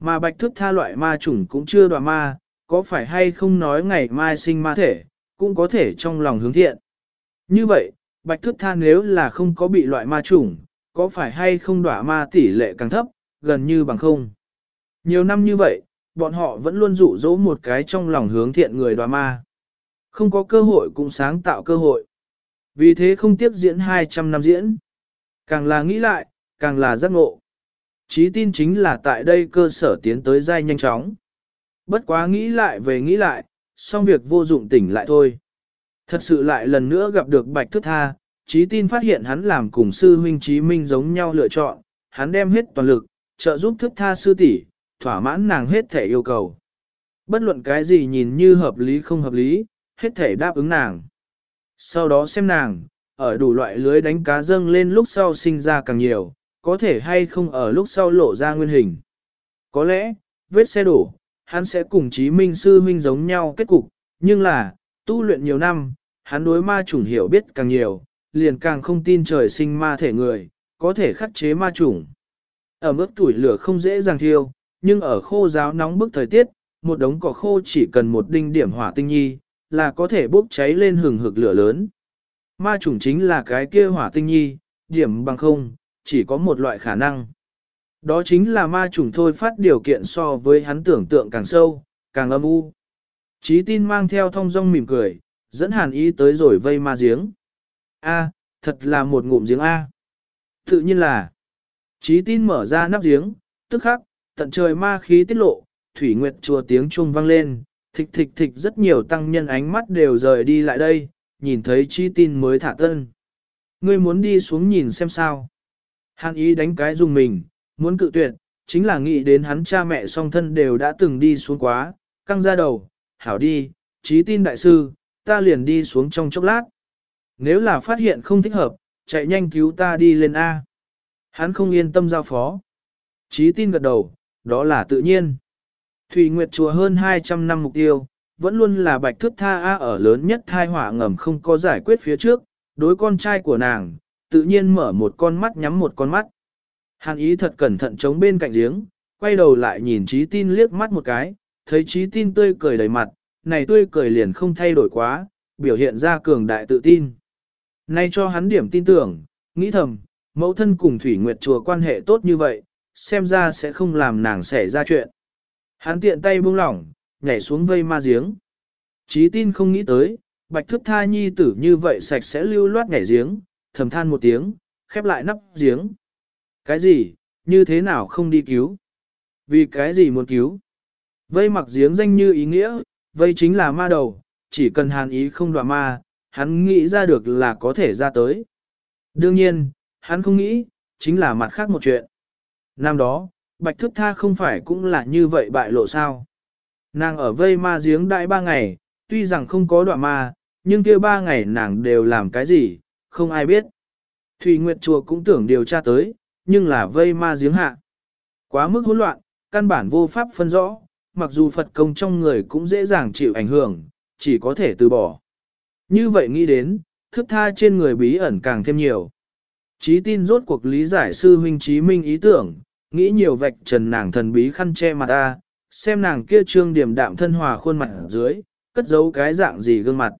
Speaker 1: Mà bạch thức tha loại ma chủng cũng chưa đoạn ma, có phải hay không nói ngày mai sinh ma thể, cũng có thể trong lòng hướng thiện. Như vậy, bạch thức tha nếu là không có bị loại ma chủng, có phải hay không đoạ ma tỷ lệ càng thấp, gần như bằng không. Nhiều năm như vậy, bọn họ vẫn luôn dụ dỗ một cái trong lòng hướng thiện người đoạ ma. Không có cơ hội cũng sáng tạo cơ hội. Vì thế không tiếp diễn 200 năm diễn. Càng là nghĩ lại, càng là giác ngộ. Chí tin chính là tại đây cơ sở tiến tới dai nhanh chóng. Bất quá nghĩ lại về nghĩ lại, xong việc vô dụng tỉnh lại thôi. Thật sự lại lần nữa gặp được Bạch Thức Tha, Chí tin phát hiện hắn làm cùng sư huynh Chí Minh giống nhau lựa chọn, hắn đem hết toàn lực, trợ giúp Thức Tha sư tỷ, thỏa mãn nàng hết thể yêu cầu. Bất luận cái gì nhìn như hợp lý không hợp lý, hết thể đáp ứng nàng. Sau đó xem nàng, ở đủ loại lưới đánh cá dâng lên lúc sau sinh ra càng nhiều, có thể hay không ở lúc sau lộ ra nguyên hình. Có lẽ, vết xe đổ, hắn sẽ cùng Chí Minh sư huynh giống nhau kết cục, nhưng là, tu luyện nhiều năm, hắn đối ma chủng hiểu biết càng nhiều, liền càng không tin trời sinh ma thể người, có thể khắc chế ma chủng. Ở mức tuổi lửa không dễ dàng thiêu, nhưng ở khô giáo nóng bức thời tiết, một đống cỏ khô chỉ cần một đinh điểm hỏa tinh nhi, là có thể bốc cháy lên hừng hực lửa lớn. Ma chủng chính là cái kia hỏa tinh nhi, điểm bằng không, chỉ có một loại khả năng. Đó chính là ma chủng thôi phát điều kiện so với hắn tưởng tượng càng sâu, càng âm u. Chí tin mang theo thông dong mỉm cười, dẫn hàn ý tới rồi vây ma giếng. A, thật là một ngụm giếng A. Tự nhiên là, Chí tin mở ra nắp giếng, tức khắc, tận trời ma khí tiết lộ, thủy nguyệt chùa tiếng chuông vang lên, thịch thịch thịch rất nhiều tăng nhân ánh mắt đều rời đi lại đây, nhìn thấy chi tin mới thả tân. Ngươi muốn đi xuống nhìn xem sao. Hàn ý đánh cái dùng mình, muốn cự tuyệt, chính là nghĩ đến hắn cha mẹ song thân đều đã từng đi xuống quá, căng ra đầu, hảo đi, trí tin đại sư, ta liền đi xuống trong chốc lát. Nếu là phát hiện không thích hợp, chạy nhanh cứu ta đi lên A. Hắn không yên tâm giao phó. Trí tin gật đầu, đó là tự nhiên. Thủy Nguyệt chùa hơn 200 năm mục tiêu, vẫn luôn là bạch thước tha A ở lớn nhất thai hỏa ngầm không có giải quyết phía trước, đối con trai của nàng, tự nhiên mở một con mắt nhắm một con mắt. Hàn ý thật cẩn thận chống bên cạnh giếng, quay đầu lại nhìn trí tin liếc mắt một cái, thấy trí tin tươi cười đầy mặt, này tươi cười liền không thay đổi quá, biểu hiện ra cường đại tự tin. Nay cho hắn điểm tin tưởng, nghĩ thầm, mẫu thân cùng Thủy Nguyệt chùa quan hệ tốt như vậy, xem ra sẽ không làm nàng xảy ra chuyện. Hắn tiện tay buông lỏng, nhảy xuống vây ma giếng. Chí tin không nghĩ tới, bạch thức tha nhi tử như vậy sạch sẽ lưu loát nhảy giếng, thầm than một tiếng, khép lại nắp giếng. Cái gì, như thế nào không đi cứu? Vì cái gì muốn cứu? Vây mặc giếng danh như ý nghĩa, vây chính là ma đầu, chỉ cần hàn ý không đọa ma, hắn nghĩ ra được là có thể ra tới. Đương nhiên, hắn không nghĩ, chính là mặt khác một chuyện. Năm đó, Bạch Thức Tha không phải cũng là như vậy bại lộ sao. Nàng ở vây ma giếng đại ba ngày, tuy rằng không có đoạn ma, nhưng kia ba ngày nàng đều làm cái gì, không ai biết. Thủy Nguyệt Chùa cũng tưởng điều tra tới, nhưng là vây ma giếng hạ. Quá mức hỗn loạn, căn bản vô pháp phân rõ, mặc dù Phật công trong người cũng dễ dàng chịu ảnh hưởng, chỉ có thể từ bỏ. Như vậy nghĩ đến, thức tha trên người bí ẩn càng thêm nhiều. Chí tin rốt cuộc lý giải sư huynh chí minh ý tưởng, nghĩ nhiều vạch trần nàng thần bí khăn che mặt ta, xem nàng kia trương điểm đạm thân hòa khuôn mặt dưới, cất giấu cái dạng gì gương mặt.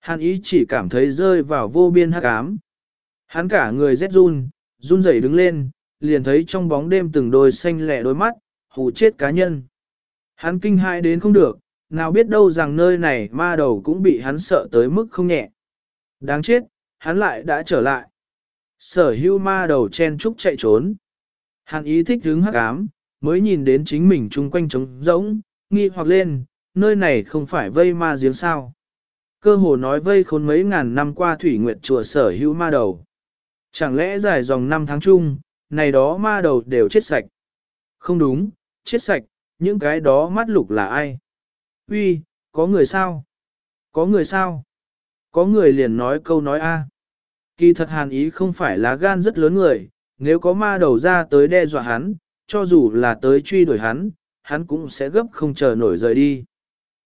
Speaker 1: Hàn ý chỉ cảm thấy rơi vào vô biên hắc ám. Hắn cả người rét run, run rẩy đứng lên, liền thấy trong bóng đêm từng đôi xanh lẻ đôi mắt, hù chết cá nhân. Hắn kinh hãi đến không được, nào biết đâu rằng nơi này ma đầu cũng bị hắn sợ tới mức không nhẹ. Đáng chết, hắn lại đã trở lại. Sở hưu ma đầu chen trúc chạy trốn. Hắn ý thích hướng hắc ám, mới nhìn đến chính mình chung quanh trống rỗng, nghi hoặc lên, nơi này không phải vây ma giếng sao. Cơ hồ nói vây khốn mấy ngàn năm qua thủy nguyệt chùa sở hữu ma đầu. Chẳng lẽ dài dòng năm tháng chung, này đó ma đầu đều chết sạch. Không đúng, chết sạch, những cái đó mắt lục là ai? Uy, có người sao? Có người sao? Có người liền nói câu nói a. Kỳ thật hàn ý không phải là gan rất lớn người, nếu có ma đầu ra tới đe dọa hắn, cho dù là tới truy đuổi hắn, hắn cũng sẽ gấp không chờ nổi rời đi.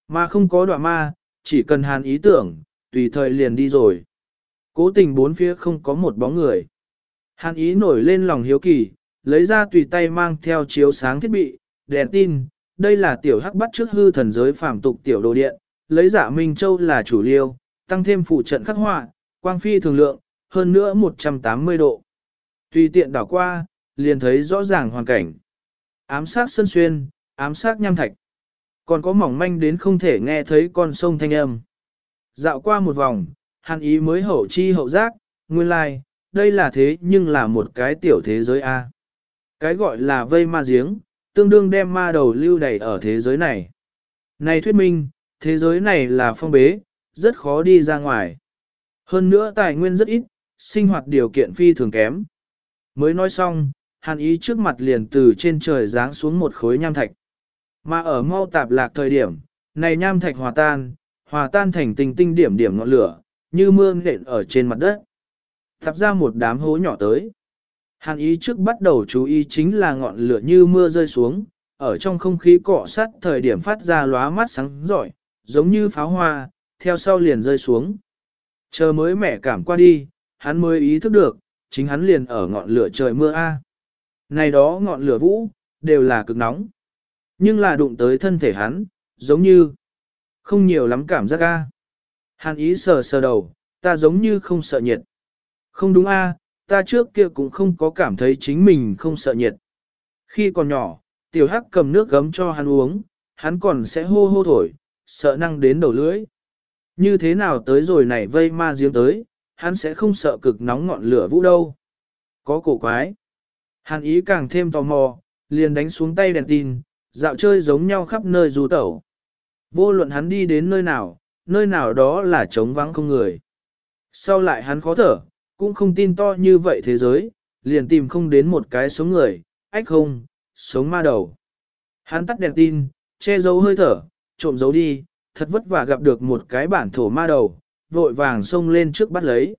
Speaker 1: Mà không có đoạn ma, chỉ cần hàn ý tưởng, tùy thời liền đi rồi. Cố tình bốn phía không có một bóng người. Hàn ý nổi lên lòng hiếu kỳ, lấy ra tùy tay mang theo chiếu sáng thiết bị, đèn tin, đây là tiểu hắc bắt trước hư thần giới phàm tục tiểu đồ điện, lấy giả Minh Châu là chủ liêu, tăng thêm phụ trận khắc họa, quang phi thường lượng, hơn nữa 180 độ. Tùy tiện đảo qua, liền thấy rõ ràng hoàn cảnh. Ám sát sân xuyên, ám sát nham thạch. Còn có mỏng manh đến không thể nghe thấy con sông thanh âm. Dạo qua một vòng, hàn ý mới hậu chi hậu giác, nguyên lai, like, đây là thế nhưng là một cái tiểu thế giới A. Cái gọi là vây ma giếng, tương đương đem ma đầu lưu đầy ở thế giới này. Này thuyết minh, thế giới này là phong bế, rất khó đi ra ngoài. Hơn nữa tài nguyên rất ít, sinh hoạt điều kiện phi thường kém. Mới nói xong, hàn ý trước mặt liền từ trên trời giáng xuống một khối nham thạch. Mà ở mau tạp lạc thời điểm, này nham thạch hòa tan, hòa tan thành tình tinh điểm điểm ngọn lửa, như mưa nện ở trên mặt đất. Thắp ra một đám hố nhỏ tới. Hàn ý trước bắt đầu chú ý chính là ngọn lửa như mưa rơi xuống, ở trong không khí cọ sát thời điểm phát ra lóa mắt sáng giỏi, giống như pháo hoa, theo sau liền rơi xuống. Chờ mới mẻ cảm qua đi, hắn mới ý thức được, chính hắn liền ở ngọn lửa trời mưa A. Này đó ngọn lửa vũ, đều là cực nóng. Nhưng là đụng tới thân thể hắn, giống như không nhiều lắm cảm giác A. Hàn ý sờ sờ đầu, ta giống như không sợ nhiệt. Không đúng A, ta trước kia cũng không có cảm thấy chính mình không sợ nhiệt. Khi còn nhỏ, tiểu hắc cầm nước gấm cho hắn uống, hắn còn sẽ hô hô thổi, sợ năng đến đầu lưỡi. Như thế nào tới rồi này vây ma giếng tới, hắn sẽ không sợ cực nóng ngọn lửa vũ đâu. Có cổ quái. Hàn ý càng thêm tò mò, liền đánh xuống tay đèn tin, dạo chơi giống nhau khắp nơi du tẩu. Vô luận hắn đi đến nơi nào, nơi nào đó là trống vắng không người. Sau lại hắn khó thở, cũng không tin to như vậy thế giới, liền tìm không đến một cái sống người, ách không, sống ma đầu. Hắn tắt đèn tin, che giấu hơi thở, trộm giấu đi, thật vất vả gặp được một cái bản thổ ma đầu, vội vàng xông lên trước bắt lấy.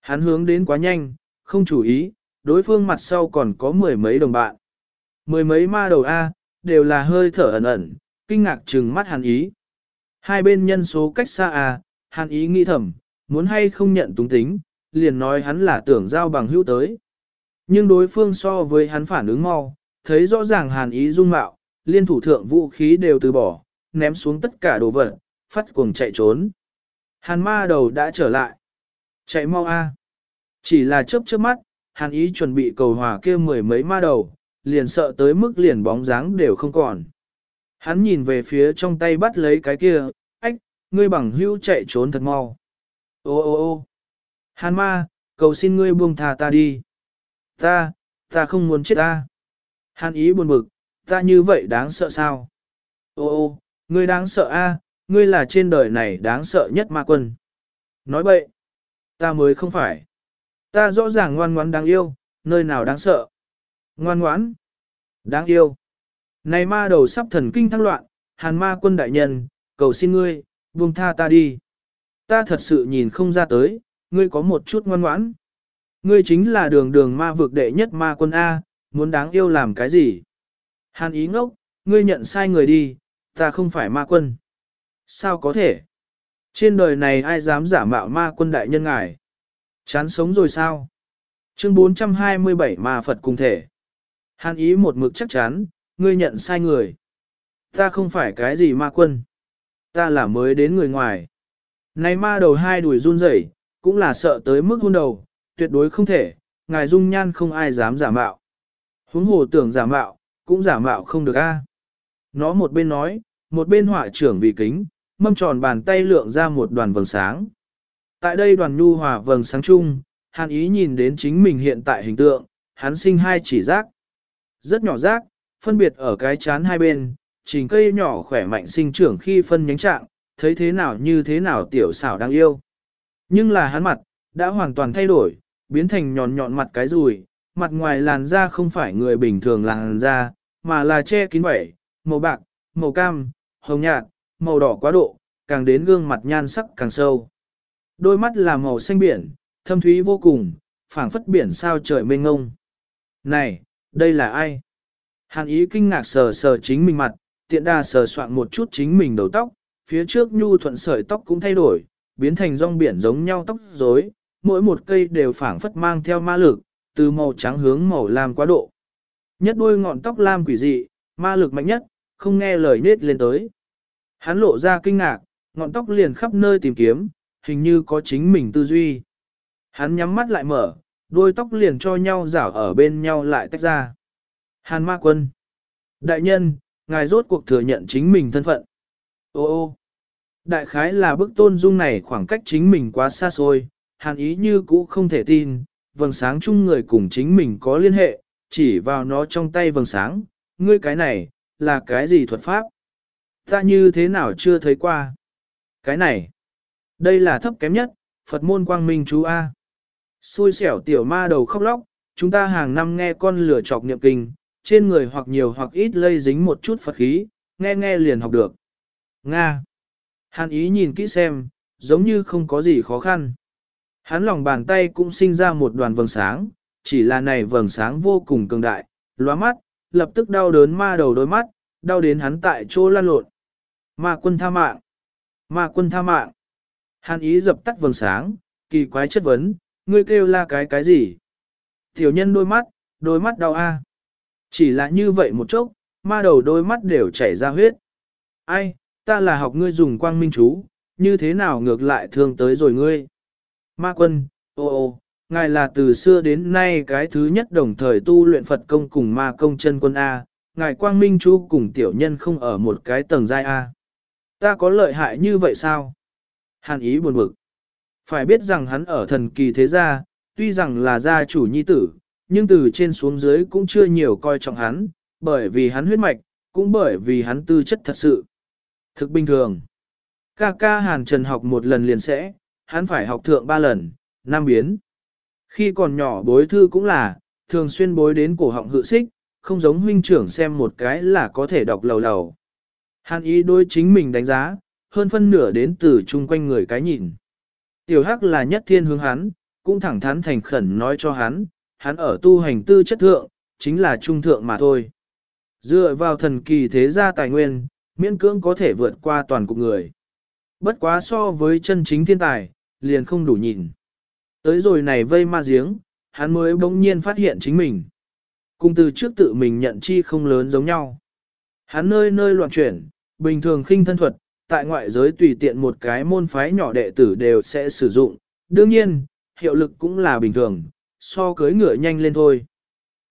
Speaker 1: Hắn hướng đến quá nhanh, không chú ý, đối phương mặt sau còn có mười mấy đồng bạn. Mười mấy ma đầu A, đều là hơi thở ẩn ẩn, kinh ngạc trừng mắt hắn ý. Hai bên nhân số cách xa à, hàn ý nghĩ thầm, muốn hay không nhận túng tính, liền nói hắn là tưởng giao bằng hữu tới. Nhưng đối phương so với hắn phản ứng mau, thấy rõ ràng hàn ý dung mạo, liên thủ thượng vũ khí đều từ bỏ, ném xuống tất cả đồ vật, phát cuồng chạy trốn. Hàn ma đầu đã trở lại. Chạy mau a. Chỉ là chớp chớp mắt, hàn ý chuẩn bị cầu hòa kia mười mấy ma đầu, liền sợ tới mức liền bóng dáng đều không còn. Hắn nhìn về phía trong tay bắt lấy cái kia, ách, ngươi bằng hữu chạy trốn thật mau. Ô ô ô Hàn ma, cầu xin ngươi buông thà ta đi. Ta, ta không muốn chết ta. Hàn ý buồn bực, ta như vậy đáng sợ sao? Ô ô, ngươi đáng sợ a, ngươi là trên đời này đáng sợ nhất ma quân. Nói bậy, ta mới không phải. Ta rõ ràng ngoan ngoãn đáng yêu, nơi nào đáng sợ. Ngoan ngoãn, đáng yêu. Này ma đầu sắp thần kinh thăng loạn, hàn ma quân đại nhân, cầu xin ngươi, buông tha ta đi. Ta thật sự nhìn không ra tới, ngươi có một chút ngoan ngoãn. Ngươi chính là đường đường ma vực đệ nhất ma quân A, muốn đáng yêu làm cái gì? Hàn ý ngốc, ngươi nhận sai người đi, ta không phải ma quân. Sao có thể? Trên đời này ai dám giả mạo ma quân đại nhân ngài? Chán sống rồi sao? Chương 427 ma Phật cùng thể. Hàn ý một mực chắc chắn, ngươi nhận sai người. Ta không phải cái gì ma quân. Ta là mới đến người ngoài. Này ma đầu hai đuổi run rẩy, cũng là sợ tới mức hôn đầu, tuyệt đối không thể, ngài dung nhan không ai dám giả mạo. Huống hồ tưởng giả mạo, cũng giả mạo không được a. Nó một bên nói, một bên họa trưởng vì kính, mâm tròn bàn tay lượng ra một đoàn vầng sáng. Tại đây đoàn nhu hòa vầng sáng chung, hàn ý nhìn đến chính mình hiện tại hình tượng, hắn sinh hai chỉ giác, Rất nhỏ giác phân biệt ở cái chán hai bên, trình cây nhỏ khỏe mạnh sinh trưởng khi phân nhánh trạng, thấy thế nào như thế nào tiểu xảo đang yêu. Nhưng là hắn mặt, đã hoàn toàn thay đổi, biến thành nhọn nhọn mặt cái rùi, mặt ngoài làn da không phải người bình thường làn da, mà là che kín vẩy, màu bạc, màu cam, hồng nhạt, màu đỏ quá độ, càng đến gương mặt nhan sắc càng sâu. Đôi mắt là màu xanh biển, thâm thúy vô cùng, phảng phất biển sao trời mênh ngông. Này, đây là ai? Hàn ý kinh ngạc sờ sờ chính mình mặt, tiện đà sờ soạn một chút chính mình đầu tóc, phía trước nhu thuận sợi tóc cũng thay đổi, biến thành rong biển giống nhau tóc rối, mỗi một cây đều phảng phất mang theo ma lực, từ màu trắng hướng màu lam quá độ. Nhất đuôi ngọn tóc lam quỷ dị, ma lực mạnh nhất, không nghe lời nết lên tới. Hắn lộ ra kinh ngạc, ngọn tóc liền khắp nơi tìm kiếm, hình như có chính mình tư duy. Hắn nhắm mắt lại mở, đuôi tóc liền cho nhau rảo ở bên nhau lại tách ra. Hàn ma quân. Đại nhân, ngài rốt cuộc thừa nhận chính mình thân phận. Ô ô. Đại khái là bức tôn dung này khoảng cách chính mình quá xa xôi, hàn ý như cũ không thể tin, vầng sáng chung người cùng chính mình có liên hệ, chỉ vào nó trong tay vầng sáng, ngươi cái này, là cái gì thuật pháp? Ta như thế nào chưa thấy qua? Cái này, đây là thấp kém nhất, Phật môn quang minh chú A. Xui xẻo tiểu ma đầu khóc lóc, chúng ta hàng năm nghe con lửa chọc niệm kinh, trên người hoặc nhiều hoặc ít lây dính một chút Phật khí, nghe nghe liền học được. Nga. Hàn ý nhìn kỹ xem, giống như không có gì khó khăn. Hắn lòng bàn tay cũng sinh ra một đoàn vầng sáng, chỉ là này vầng sáng vô cùng cường đại, lóa mắt, lập tức đau đớn ma đầu đôi mắt, đau đến hắn tại chỗ lăn lộn. Ma quân tha mạng! Ma quân tha mạng! Hàn ý dập tắt vầng sáng, kỳ quái chất vấn, ngươi kêu la cái cái gì? Tiểu nhân đôi mắt, đôi mắt đau a. Chỉ là như vậy một chốc, ma đầu đôi mắt đều chảy ra huyết. Ai, ta là học ngươi dùng quang minh chú, như thế nào ngược lại thương tới rồi ngươi? Ma quân, ô ô, ngài là từ xưa đến nay cái thứ nhất đồng thời tu luyện Phật công cùng ma công chân quân A, ngài quang minh chú cùng tiểu nhân không ở một cái tầng giai A. Ta có lợi hại như vậy sao? Hàn ý buồn bực. Phải biết rằng hắn ở thần kỳ thế gia, tuy rằng là gia chủ nhi tử, nhưng từ trên xuống dưới cũng chưa nhiều coi trọng hắn, bởi vì hắn huyết mạch, cũng bởi vì hắn tư chất thật sự. Thực bình thường. Ca ca Hàn Trần học một lần liền sẽ, hắn phải học thượng ba lần, năm biến. Khi còn nhỏ bối thư cũng là, thường xuyên bối đến cổ họng hự xích, không giống huynh trưởng xem một cái là có thể đọc lầu lầu. Hàn ý đối chính mình đánh giá, hơn phân nửa đến từ chung quanh người cái nhìn. Tiểu Hắc là nhất thiên hướng hắn, cũng thẳng thắn thành khẩn nói cho hắn, hắn ở tu hành tư chất thượng, chính là trung thượng mà thôi. Dựa vào thần kỳ thế gia tài nguyên, miễn cưỡng có thể vượt qua toàn cục người. Bất quá so với chân chính thiên tài, liền không đủ nhìn. Tới rồi này vây ma giếng, hắn mới bỗng nhiên phát hiện chính mình. Cùng từ trước tự mình nhận chi không lớn giống nhau. Hắn nơi nơi loạn chuyển, bình thường khinh thân thuật, tại ngoại giới tùy tiện một cái môn phái nhỏ đệ tử đều sẽ sử dụng. Đương nhiên, hiệu lực cũng là bình thường, so cưới ngựa nhanh lên thôi.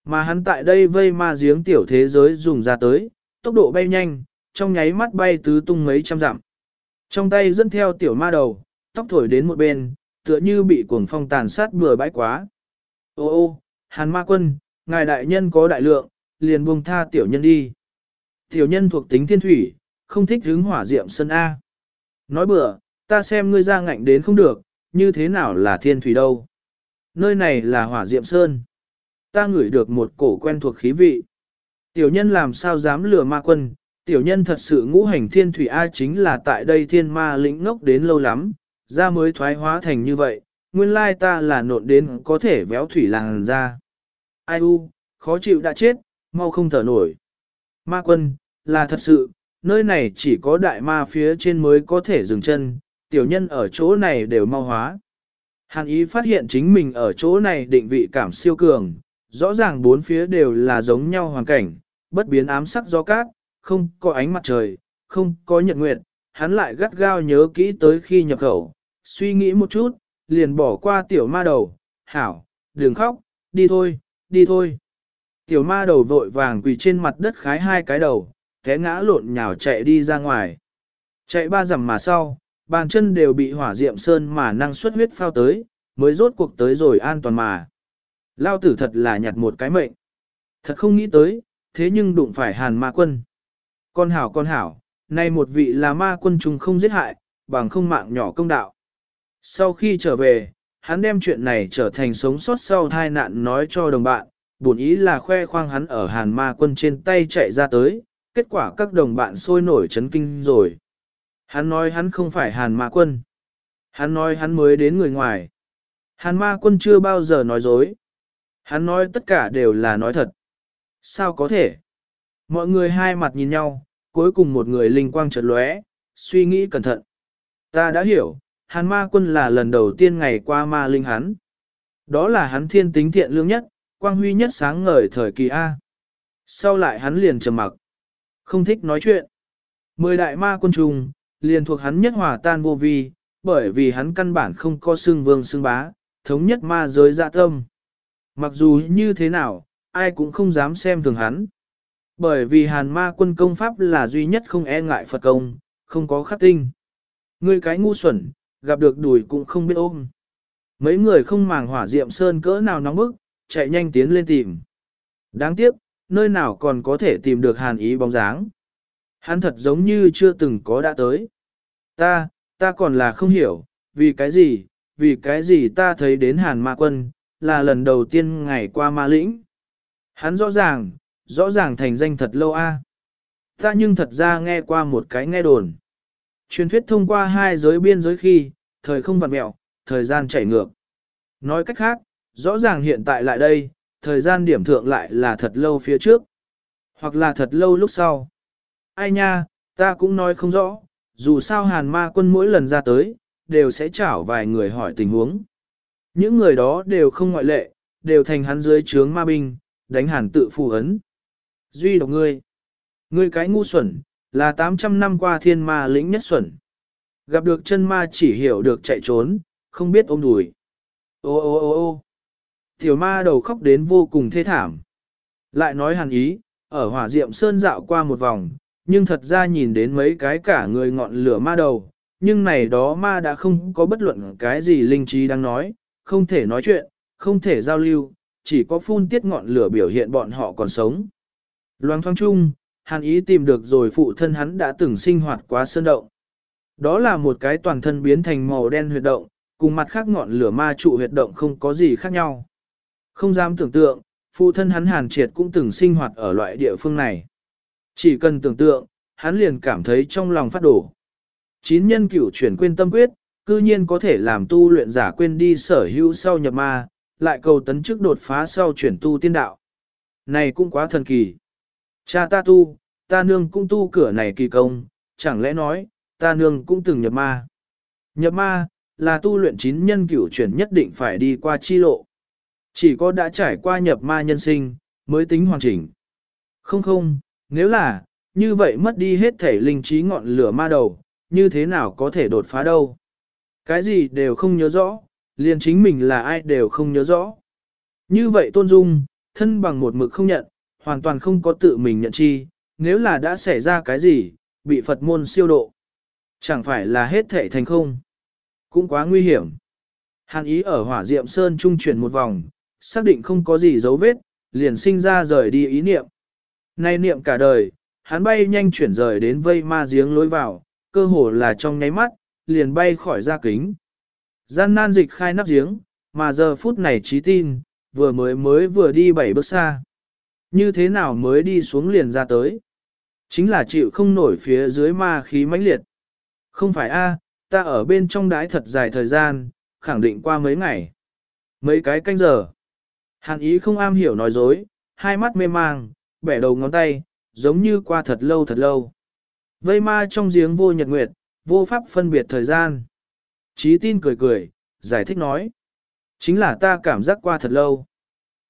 Speaker 1: Mà hắn tại đây vây ma giếng tiểu thế giới dùng ra tới, tốc độ bay nhanh, trong nháy mắt bay tứ tung mấy trăm dặm. Trong tay dẫn theo tiểu ma đầu, tóc thổi đến một bên, tựa như bị cuồng phong tàn sát bừa bãi quá. Ô ô, hàn ma quân, ngài đại nhân có đại lượng, liền buông tha tiểu nhân đi. Tiểu nhân thuộc tính thiên thủy, không thích hứng hỏa diệm sân A. Nói bừa, ta xem ngươi ra ngạnh đến không được, như thế nào là thiên thủy đâu. Nơi này là hỏa diệm sơn. Ta ngửi được một cổ quen thuộc khí vị. Tiểu nhân làm sao dám lừa ma quân, tiểu nhân thật sự ngũ hành thiên thủy A chính là tại đây thiên ma lĩnh ngốc đến lâu lắm, ra mới thoái hóa thành như vậy, nguyên lai ta là nộn đến có thể véo thủy làng ra. Ai u, khó chịu đã chết, mau không thở nổi. Ma quân, là thật sự, nơi này chỉ có đại ma phía trên mới có thể dừng chân, tiểu nhân ở chỗ này đều mau hóa. Hàn ý phát hiện chính mình ở chỗ này định vị cảm siêu cường, rõ ràng bốn phía đều là giống nhau hoàn cảnh, bất biến ám sắc do cát, không có ánh mặt trời, không có nhật nguyệt, hắn lại gắt gao nhớ kỹ tới khi nhập khẩu, suy nghĩ một chút, liền bỏ qua tiểu ma đầu, hảo, đừng khóc, đi thôi, đi thôi. Tiểu ma đầu vội vàng quỳ trên mặt đất khái hai cái đầu, té ngã lộn nhào chạy đi ra ngoài. Chạy ba dặm mà sau, bàn chân đều bị hỏa diệm sơn mà năng suất huyết phao tới, mới rốt cuộc tới rồi an toàn mà. Lao tử thật là nhặt một cái mệnh. Thật không nghĩ tới, thế nhưng đụng phải hàn ma quân. Con hảo con hảo, nay một vị là ma quân trùng không giết hại, bằng không mạng nhỏ công đạo. Sau khi trở về, hắn đem chuyện này trở thành sống sót sau tai nạn nói cho đồng bạn, buồn ý là khoe khoang hắn ở hàn ma quân trên tay chạy ra tới, kết quả các đồng bạn sôi nổi chấn kinh rồi. Hắn nói hắn không phải hàn ma quân. Hắn nói hắn mới đến người ngoài. Hàn ma quân chưa bao giờ nói dối. Hắn nói tất cả đều là nói thật. Sao có thể? Mọi người hai mặt nhìn nhau, cuối cùng một người linh quang chợt lóe, suy nghĩ cẩn thận. Ta đã hiểu, hàn ma quân là lần đầu tiên ngày qua ma linh hắn. Đó là hắn thiên tính thiện lương nhất, quang huy nhất sáng ngời thời kỳ A. Sau lại hắn liền trầm mặc, không thích nói chuyện. Mười đại ma quân trùng, liền thuộc hắn nhất hòa tan vô vi, bởi vì hắn căn bản không có xương vương xương bá, thống nhất ma giới dạ tâm. Mặc dù như thế nào, ai cũng không dám xem thường hắn. Bởi vì hàn ma quân công pháp là duy nhất không e ngại Phật công, không có khắc tinh. Người cái ngu xuẩn, gặp được đùi cũng không biết ôm. Mấy người không màng hỏa diệm sơn cỡ nào nóng bức, chạy nhanh tiến lên tìm. Đáng tiếc, nơi nào còn có thể tìm được hàn ý bóng dáng. Hắn thật giống như chưa từng có đã tới. Ta, ta còn là không hiểu, vì cái gì, vì cái gì ta thấy đến hàn ma quân, là lần đầu tiên ngày qua ma lĩnh. Hắn rõ ràng, rõ ràng thành danh thật lâu a. Ta nhưng thật ra nghe qua một cái nghe đồn. Truyền thuyết thông qua hai giới biên giới khi, thời không vặn mẹo, thời gian chảy ngược. Nói cách khác, rõ ràng hiện tại lại đây, thời gian điểm thượng lại là thật lâu phía trước, hoặc là thật lâu lúc sau. Ai nha, ta cũng nói không rõ, dù sao hàn ma quân mỗi lần ra tới, đều sẽ chảo vài người hỏi tình huống. Những người đó đều không ngoại lệ, đều thành hắn dưới trướng ma binh, đánh hàn tự phù ấn. Duy độc ngươi, ngươi cái ngu xuẩn, là 800 năm qua thiên ma lĩnh nhất xuẩn. Gặp được chân ma chỉ hiểu được chạy trốn, không biết ôm đùi. Ô ô ô ô tiểu ma đầu khóc đến vô cùng thê thảm. Lại nói hàn ý, ở hỏa diệm sơn dạo qua một vòng, nhưng thật ra nhìn đến mấy cái cả người ngọn lửa ma đầu, nhưng này đó ma đã không có bất luận cái gì linh trí đang nói, không thể nói chuyện, không thể giao lưu, chỉ có phun tiết ngọn lửa biểu hiện bọn họ còn sống. Loang thoáng chung, hàn ý tìm được rồi phụ thân hắn đã từng sinh hoạt quá sơn động. Đó là một cái toàn thân biến thành màu đen huyệt động, cùng mặt khác ngọn lửa ma trụ huyệt động không có gì khác nhau. Không dám tưởng tượng, phụ thân hắn hàn triệt cũng từng sinh hoạt ở loại địa phương này. Chỉ cần tưởng tượng, hắn liền cảm thấy trong lòng phát đổ. Chín nhân cửu chuyển quên tâm quyết, cư nhiên có thể làm tu luyện giả quên đi sở hữu sau nhập ma, lại cầu tấn chức đột phá sau chuyển tu tiên đạo. Này cũng quá thần kỳ. Cha ta tu, ta nương cũng tu cửa này kỳ công, chẳng lẽ nói, ta nương cũng từng nhập ma. Nhập ma, là tu luyện chín nhân cửu chuyển nhất định phải đi qua chi lộ. Chỉ có đã trải qua nhập ma nhân sinh, mới tính hoàn chỉnh. Không không, nếu là, như vậy mất đi hết thể linh trí ngọn lửa ma đầu, như thế nào có thể đột phá đâu. Cái gì đều không nhớ rõ, liền chính mình là ai đều không nhớ rõ. Như vậy tôn dung, thân bằng một mực không nhận, hoàn toàn không có tự mình nhận chi, nếu là đã xảy ra cái gì, bị Phật môn siêu độ. Chẳng phải là hết thể thành không. Cũng quá nguy hiểm. Hàn ý ở hỏa diệm sơn trung chuyển một vòng, xác định không có gì dấu vết, liền sinh ra rời đi ý niệm. Nay niệm cả đời, hắn bay nhanh chuyển rời đến vây ma giếng lối vào, cơ hồ là trong nháy mắt, liền bay khỏi ra kính. Gian nan dịch khai nắp giếng, mà giờ phút này trí tin, vừa mới mới vừa đi bảy bước xa. Như thế nào mới đi xuống liền ra tới? Chính là chịu không nổi phía dưới ma khí mãnh liệt. Không phải a, ta ở bên trong đái thật dài thời gian, khẳng định qua mấy ngày. Mấy cái canh giờ. Hàn ý không am hiểu nói dối, hai mắt mê mang, bẻ đầu ngón tay, giống như qua thật lâu thật lâu. Vây ma trong giếng vô nhật nguyệt, vô pháp phân biệt thời gian. Chí tin cười cười, giải thích nói. Chính là ta cảm giác qua thật lâu.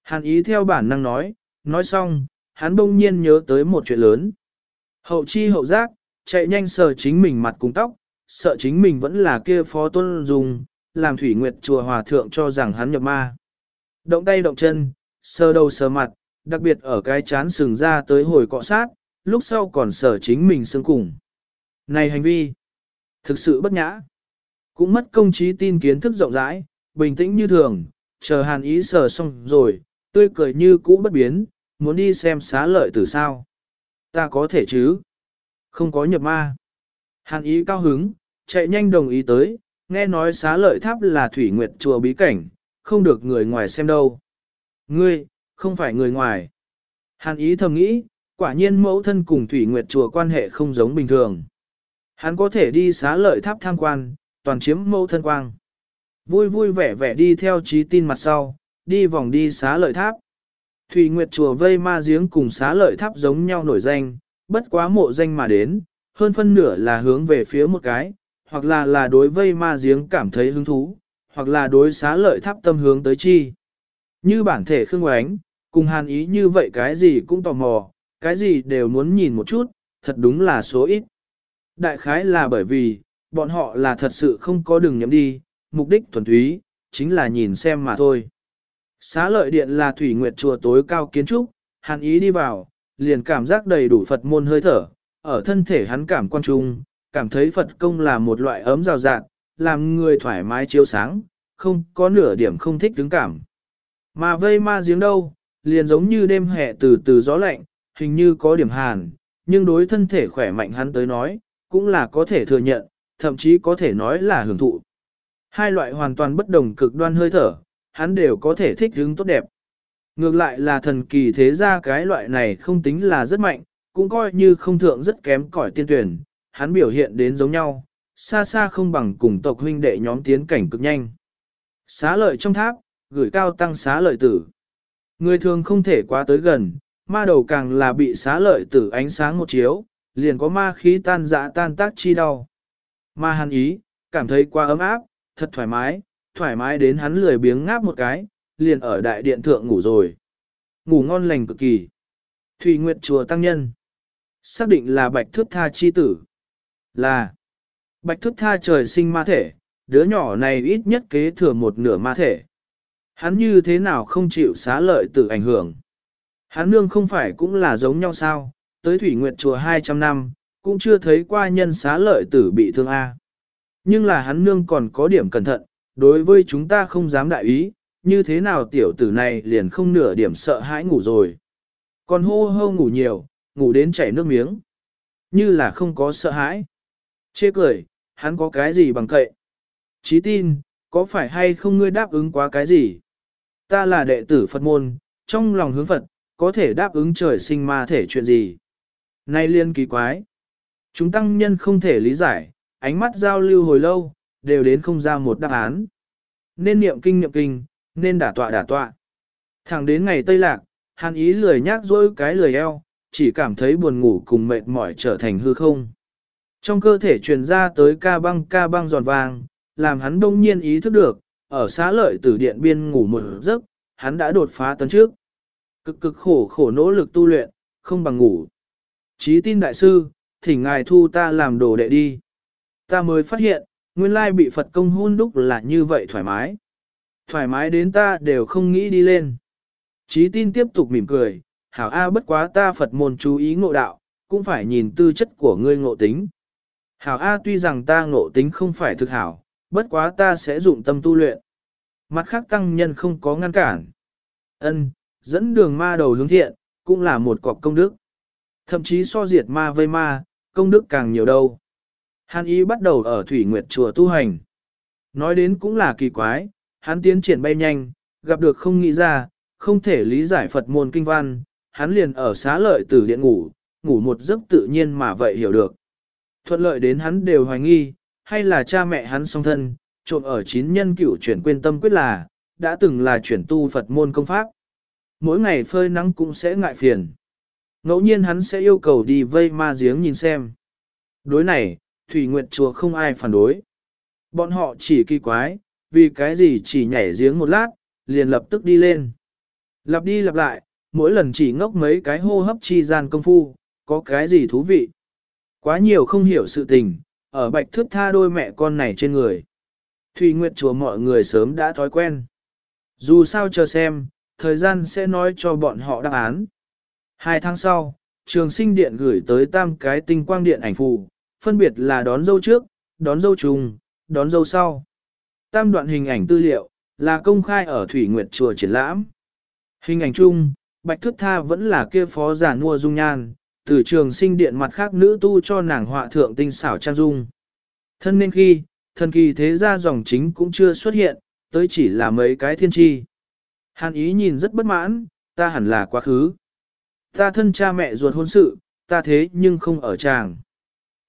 Speaker 1: Hàn ý theo bản năng nói, nói xong, hắn bỗng nhiên nhớ tới một chuyện lớn. Hậu chi hậu giác, chạy nhanh sờ chính mình mặt cùng tóc, sợ chính mình vẫn là kia phó tuân dùng, làm thủy nguyệt chùa hòa thượng cho rằng hắn nhập ma. Động tay động chân, sờ đầu sờ mặt, đặc biệt ở cái chán sừng ra tới hồi cọ sát, lúc sau còn sở chính mình xương cùng. Này hành vi, thực sự bất nhã. Cũng mất công trí tin kiến thức rộng rãi, bình tĩnh như thường, chờ hàn ý sờ xong rồi, tươi cười như cũ bất biến, muốn đi xem xá lợi từ sao. Ta có thể chứ? Không có nhập ma. Hàn ý cao hứng, chạy nhanh đồng ý tới, nghe nói xá lợi tháp là thủy nguyệt chùa bí cảnh, không được người ngoài xem đâu. Ngươi, không phải người ngoài. Hàn ý thầm nghĩ, quả nhiên mẫu thân cùng thủy nguyệt chùa quan hệ không giống bình thường. Hắn có thể đi xá lợi tháp tham quan, toàn chiếm mẫu thân quang. Vui vui vẻ vẻ đi theo trí tin mặt sau, đi vòng đi xá lợi tháp. Thủy Nguyệt chùa vây ma giếng cùng xá lợi tháp giống nhau nổi danh, bất quá mộ danh mà đến, hơn phân nửa là hướng về phía một cái, hoặc là là đối vây ma giếng cảm thấy hứng thú, hoặc là đối xá lợi tháp tâm hướng tới chi. Như bản thể khương oánh, cùng hàn ý như vậy cái gì cũng tò mò, cái gì đều muốn nhìn một chút, thật đúng là số ít. Đại khái là bởi vì, bọn họ là thật sự không có đường nhắm đi, mục đích thuần túy, chính là nhìn xem mà thôi. Xá lợi điện là thủy nguyệt chùa tối cao kiến trúc, hàn ý đi vào, liền cảm giác đầy đủ Phật môn hơi thở, ở thân thể hắn cảm quan trung, cảm thấy Phật công là một loại ấm rào rạt, làm người thoải mái chiếu sáng, không có nửa điểm không thích đứng cảm. Mà vây ma giếng đâu, liền giống như đêm hè từ từ gió lạnh, hình như có điểm hàn, nhưng đối thân thể khỏe mạnh hắn tới nói, cũng là có thể thừa nhận, thậm chí có thể nói là hưởng thụ. Hai loại hoàn toàn bất đồng cực đoan hơi thở, hắn đều có thể thích hứng tốt đẹp. Ngược lại là thần kỳ thế ra cái loại này không tính là rất mạnh, cũng coi như không thượng rất kém cỏi tiên tuyển, hắn biểu hiện đến giống nhau, xa xa không bằng cùng tộc huynh đệ nhóm tiến cảnh cực nhanh. Xá lợi trong tháp, gửi cao tăng xá lợi tử. Người thường không thể quá tới gần, ma đầu càng là bị xá lợi tử ánh sáng một chiếu, liền có ma khí tan dã tan tác chi đau. Ma hắn ý, cảm thấy quá ấm áp, thật thoải mái, thoải mái đến hắn lười biếng ngáp một cái, liền ở đại điện thượng ngủ rồi. Ngủ ngon lành cực kỳ. Thủy Nguyệt chùa tăng nhân. Xác định là bạch thước tha chi tử. Là bạch thước tha trời sinh ma thể, đứa nhỏ này ít nhất kế thừa một nửa ma thể. Hắn như thế nào không chịu xá lợi tử ảnh hưởng. Hắn nương không phải cũng là giống nhau sao, tới Thủy Nguyệt chùa 200 năm, cũng chưa thấy qua nhân xá lợi tử bị thương A. Nhưng là hắn nương còn có điểm cẩn thận, đối với chúng ta không dám đại ý, như thế nào tiểu tử này liền không nửa điểm sợ hãi ngủ rồi. Còn hô hô ngủ nhiều, ngủ đến chảy nước miếng. Như là không có sợ hãi. Chê cười, hắn có cái gì bằng cậy. Chí tin, có phải hay không ngươi đáp ứng quá cái gì? Ta là đệ tử Phật môn, trong lòng hướng Phật, có thể đáp ứng trời sinh ma thể chuyện gì? Nay liên kỳ quái. Chúng tăng nhân không thể lý giải, ánh mắt giao lưu hồi lâu, đều đến không ra một đáp án. Nên niệm kinh niệm kinh, nên đả tọa đả tọa. Thẳng đến ngày Tây Lạc, hàn ý lười nhác dỗi cái lười eo, chỉ cảm thấy buồn ngủ cùng mệt mỏi trở thành hư không. Trong cơ thể truyền ra tới ca băng ca băng giòn vàng, làm hắn đông nhiên ý thức được, ở xá lợi tử điện biên ngủ một giấc, hắn đã đột phá tấn trước. Cực cực khổ khổ nỗ lực tu luyện, không bằng ngủ. Chí tin đại sư, thỉnh ngài thu ta làm đồ đệ đi. Ta mới phát hiện, nguyên lai bị Phật công hôn đúc là như vậy thoải mái. Thoải mái đến ta đều không nghĩ đi lên. Chí tin tiếp tục mỉm cười, hảo A bất quá ta Phật môn chú ý ngộ đạo, cũng phải nhìn tư chất của ngươi ngộ tính. Hảo A tuy rằng ta ngộ tính không phải thực hảo, bất quá ta sẽ dụng tâm tu luyện. Mặt khác tăng nhân không có ngăn cản. Ân, dẫn đường ma đầu hướng thiện, cũng là một cọc công đức. Thậm chí so diệt ma vây ma, công đức càng nhiều đâu. Hàn ý bắt đầu ở Thủy Nguyệt Chùa tu hành. Nói đến cũng là kỳ quái, hắn tiến triển bay nhanh, gặp được không nghĩ ra, không thể lý giải Phật môn kinh văn, hắn liền ở xá lợi tử điện ngủ, ngủ một giấc tự nhiên mà vậy hiểu được. Thuận lợi đến hắn đều hoài nghi, hay là cha mẹ hắn song thân, trộn ở chín nhân cửu chuyển quên tâm quyết là, đã từng là chuyển tu Phật môn công pháp. Mỗi ngày phơi nắng cũng sẽ ngại phiền. Ngẫu nhiên hắn sẽ yêu cầu đi vây ma giếng nhìn xem. Đối này, Thủy Nguyệt Chùa không ai phản đối. Bọn họ chỉ kỳ quái, vì cái gì chỉ nhảy giếng một lát, liền lập tức đi lên. Lặp đi lặp lại, mỗi lần chỉ ngốc mấy cái hô hấp chi gian công phu, có cái gì thú vị. Quá nhiều không hiểu sự tình, ở bạch thước tha đôi mẹ con này trên người. Thủy Nguyệt Chùa mọi người sớm đã thói quen. Dù sao chờ xem, thời gian sẽ nói cho bọn họ đáp án. Hai tháng sau, trường sinh điện gửi tới tam cái tinh quang điện ảnh phù, phân biệt là đón dâu trước, đón dâu trùng, đón dâu sau. Tam đoạn hình ảnh tư liệu, là công khai ở Thủy Nguyệt Chùa triển lãm. Hình ảnh chung, Bạch thước Tha vẫn là kia phó giả nua dung nhan, từ trường sinh điện mặt khác nữ tu cho nàng họa thượng tinh xảo trang dung. Thân nên khi, thần kỳ thế gia dòng chính cũng chưa xuất hiện, tới chỉ là mấy cái thiên tri. Hàn ý nhìn rất bất mãn, ta hẳn là quá khứ. Ta thân cha mẹ ruột hôn sự, ta thế nhưng không ở chàng.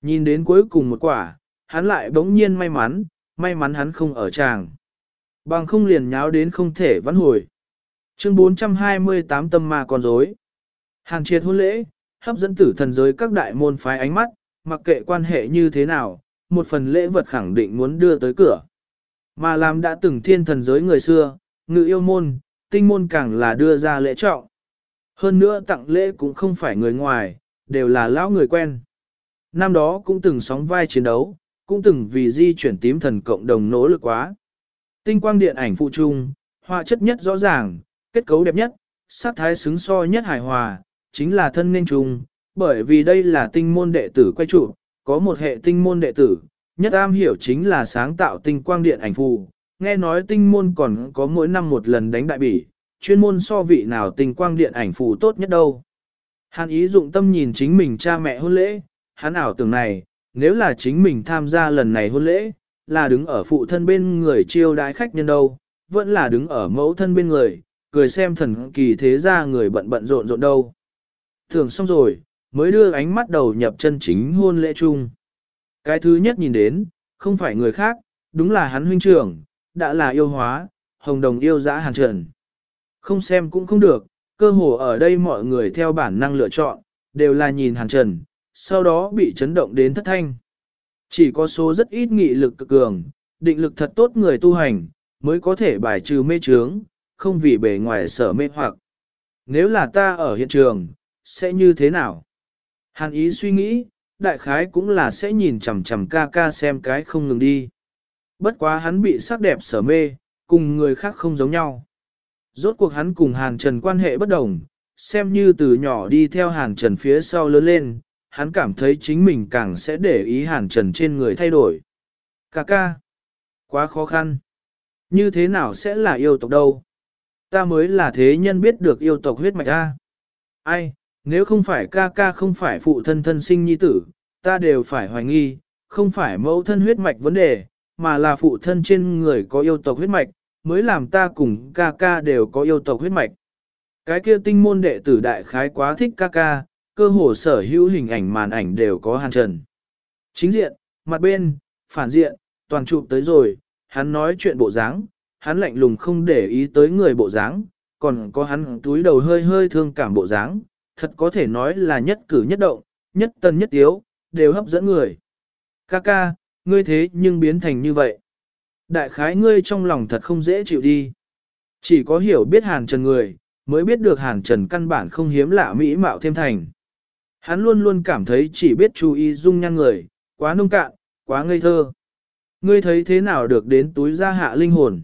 Speaker 1: Nhìn đến cuối cùng một quả, hắn lại bỗng nhiên may mắn, may mắn hắn không ở chàng. Bằng không liền nháo đến không thể vãn hồi. Chương 428 tâm ma còn rối. Hàng triệt hôn lễ, hấp dẫn tử thần giới các đại môn phái ánh mắt, mặc kệ quan hệ như thế nào, một phần lễ vật khẳng định muốn đưa tới cửa. Mà làm đã từng thiên thần giới người xưa, ngự yêu môn, tinh môn càng là đưa ra lễ trọng. Hơn nữa tặng lễ cũng không phải người ngoài, đều là lão người quen. Năm đó cũng từng sóng vai chiến đấu, cũng từng vì di chuyển tím thần cộng đồng nỗ lực quá. Tinh quang điện ảnh phụ trung, họa chất nhất rõ ràng, kết cấu đẹp nhất, sát thái xứng so nhất hài hòa, chính là thân nên trùng, bởi vì đây là tinh môn đệ tử quay trụ, có một hệ tinh môn đệ tử, nhất am hiểu chính là sáng tạo tinh quang điện ảnh phù. Nghe nói tinh môn còn có mỗi năm một lần đánh đại bỉ, chuyên môn so vị nào tinh quang điện ảnh phù tốt nhất đâu. Hàn ý dụng tâm nhìn chính mình cha mẹ hôn lễ, hắn ảo tưởng này, nếu là chính mình tham gia lần này hôn lễ, là đứng ở phụ thân bên người chiêu đái khách nhân đâu, vẫn là đứng ở mẫu thân bên người, cười xem thần kỳ thế ra người bận bận rộn rộn đâu. Tưởng xong rồi, mới đưa ánh mắt đầu nhập chân chính hôn lễ chung. Cái thứ nhất nhìn đến, không phải người khác, đúng là hắn huynh trưởng, đã là yêu hóa, hồng đồng yêu dã hàn trần. Không xem cũng không được, cơ hồ ở đây mọi người theo bản năng lựa chọn, đều là nhìn hàn trần, sau đó bị chấn động đến thất thanh. Chỉ có số rất ít nghị lực cực cường, định lực thật tốt người tu hành, mới có thể bài trừ mê trướng, không vì bề ngoài sở mê hoặc. Nếu là ta ở hiện trường, sẽ như thế nào? Hàn ý suy nghĩ, đại khái cũng là sẽ nhìn chằm chằm ca ca xem cái không ngừng đi. Bất quá hắn bị sắc đẹp sở mê, cùng người khác không giống nhau. Rốt cuộc hắn cùng Hàn Trần quan hệ bất đồng, xem như từ nhỏ đi theo Hàn Trần phía sau lớn lên, hắn cảm thấy chính mình càng sẽ để ý Hàn Trần trên người thay đổi. Ca ca, quá khó khăn. Như thế nào sẽ là yêu tộc đâu? Ta mới là thế nhân biết được yêu tộc huyết mạch A. Ai, nếu không phải ca ca không phải phụ thân thân sinh nhi tử, ta đều phải hoài nghi, không phải mẫu thân huyết mạch vấn đề, mà là phụ thân trên người có yêu tộc huyết mạch, mới làm ta cùng ca ca đều có yêu tộc huyết mạch. Cái kia tinh môn đệ tử đại khái quá thích ca ca, cơ hồ sở hữu hình ảnh màn ảnh đều có hàn trần. Chính diện, mặt bên, phản diện, toàn chụp tới rồi, hắn nói chuyện bộ dáng, hắn lạnh lùng không để ý tới người bộ dáng, còn có hắn túi đầu hơi hơi thương cảm bộ dáng, thật có thể nói là nhất cử nhất động, nhất tân nhất tiếu, đều hấp dẫn người. Ca ca, ngươi thế nhưng biến thành như vậy. Đại khái ngươi trong lòng thật không dễ chịu đi. Chỉ có hiểu biết hàn trần người, mới biết được hàn trần căn bản không hiếm lạ mỹ mạo thêm thành. Hắn luôn luôn cảm thấy chỉ biết chú ý dung nhan người, quá nông cạn, quá ngây thơ. Ngươi thấy thế nào được đến túi gia hạ linh hồn?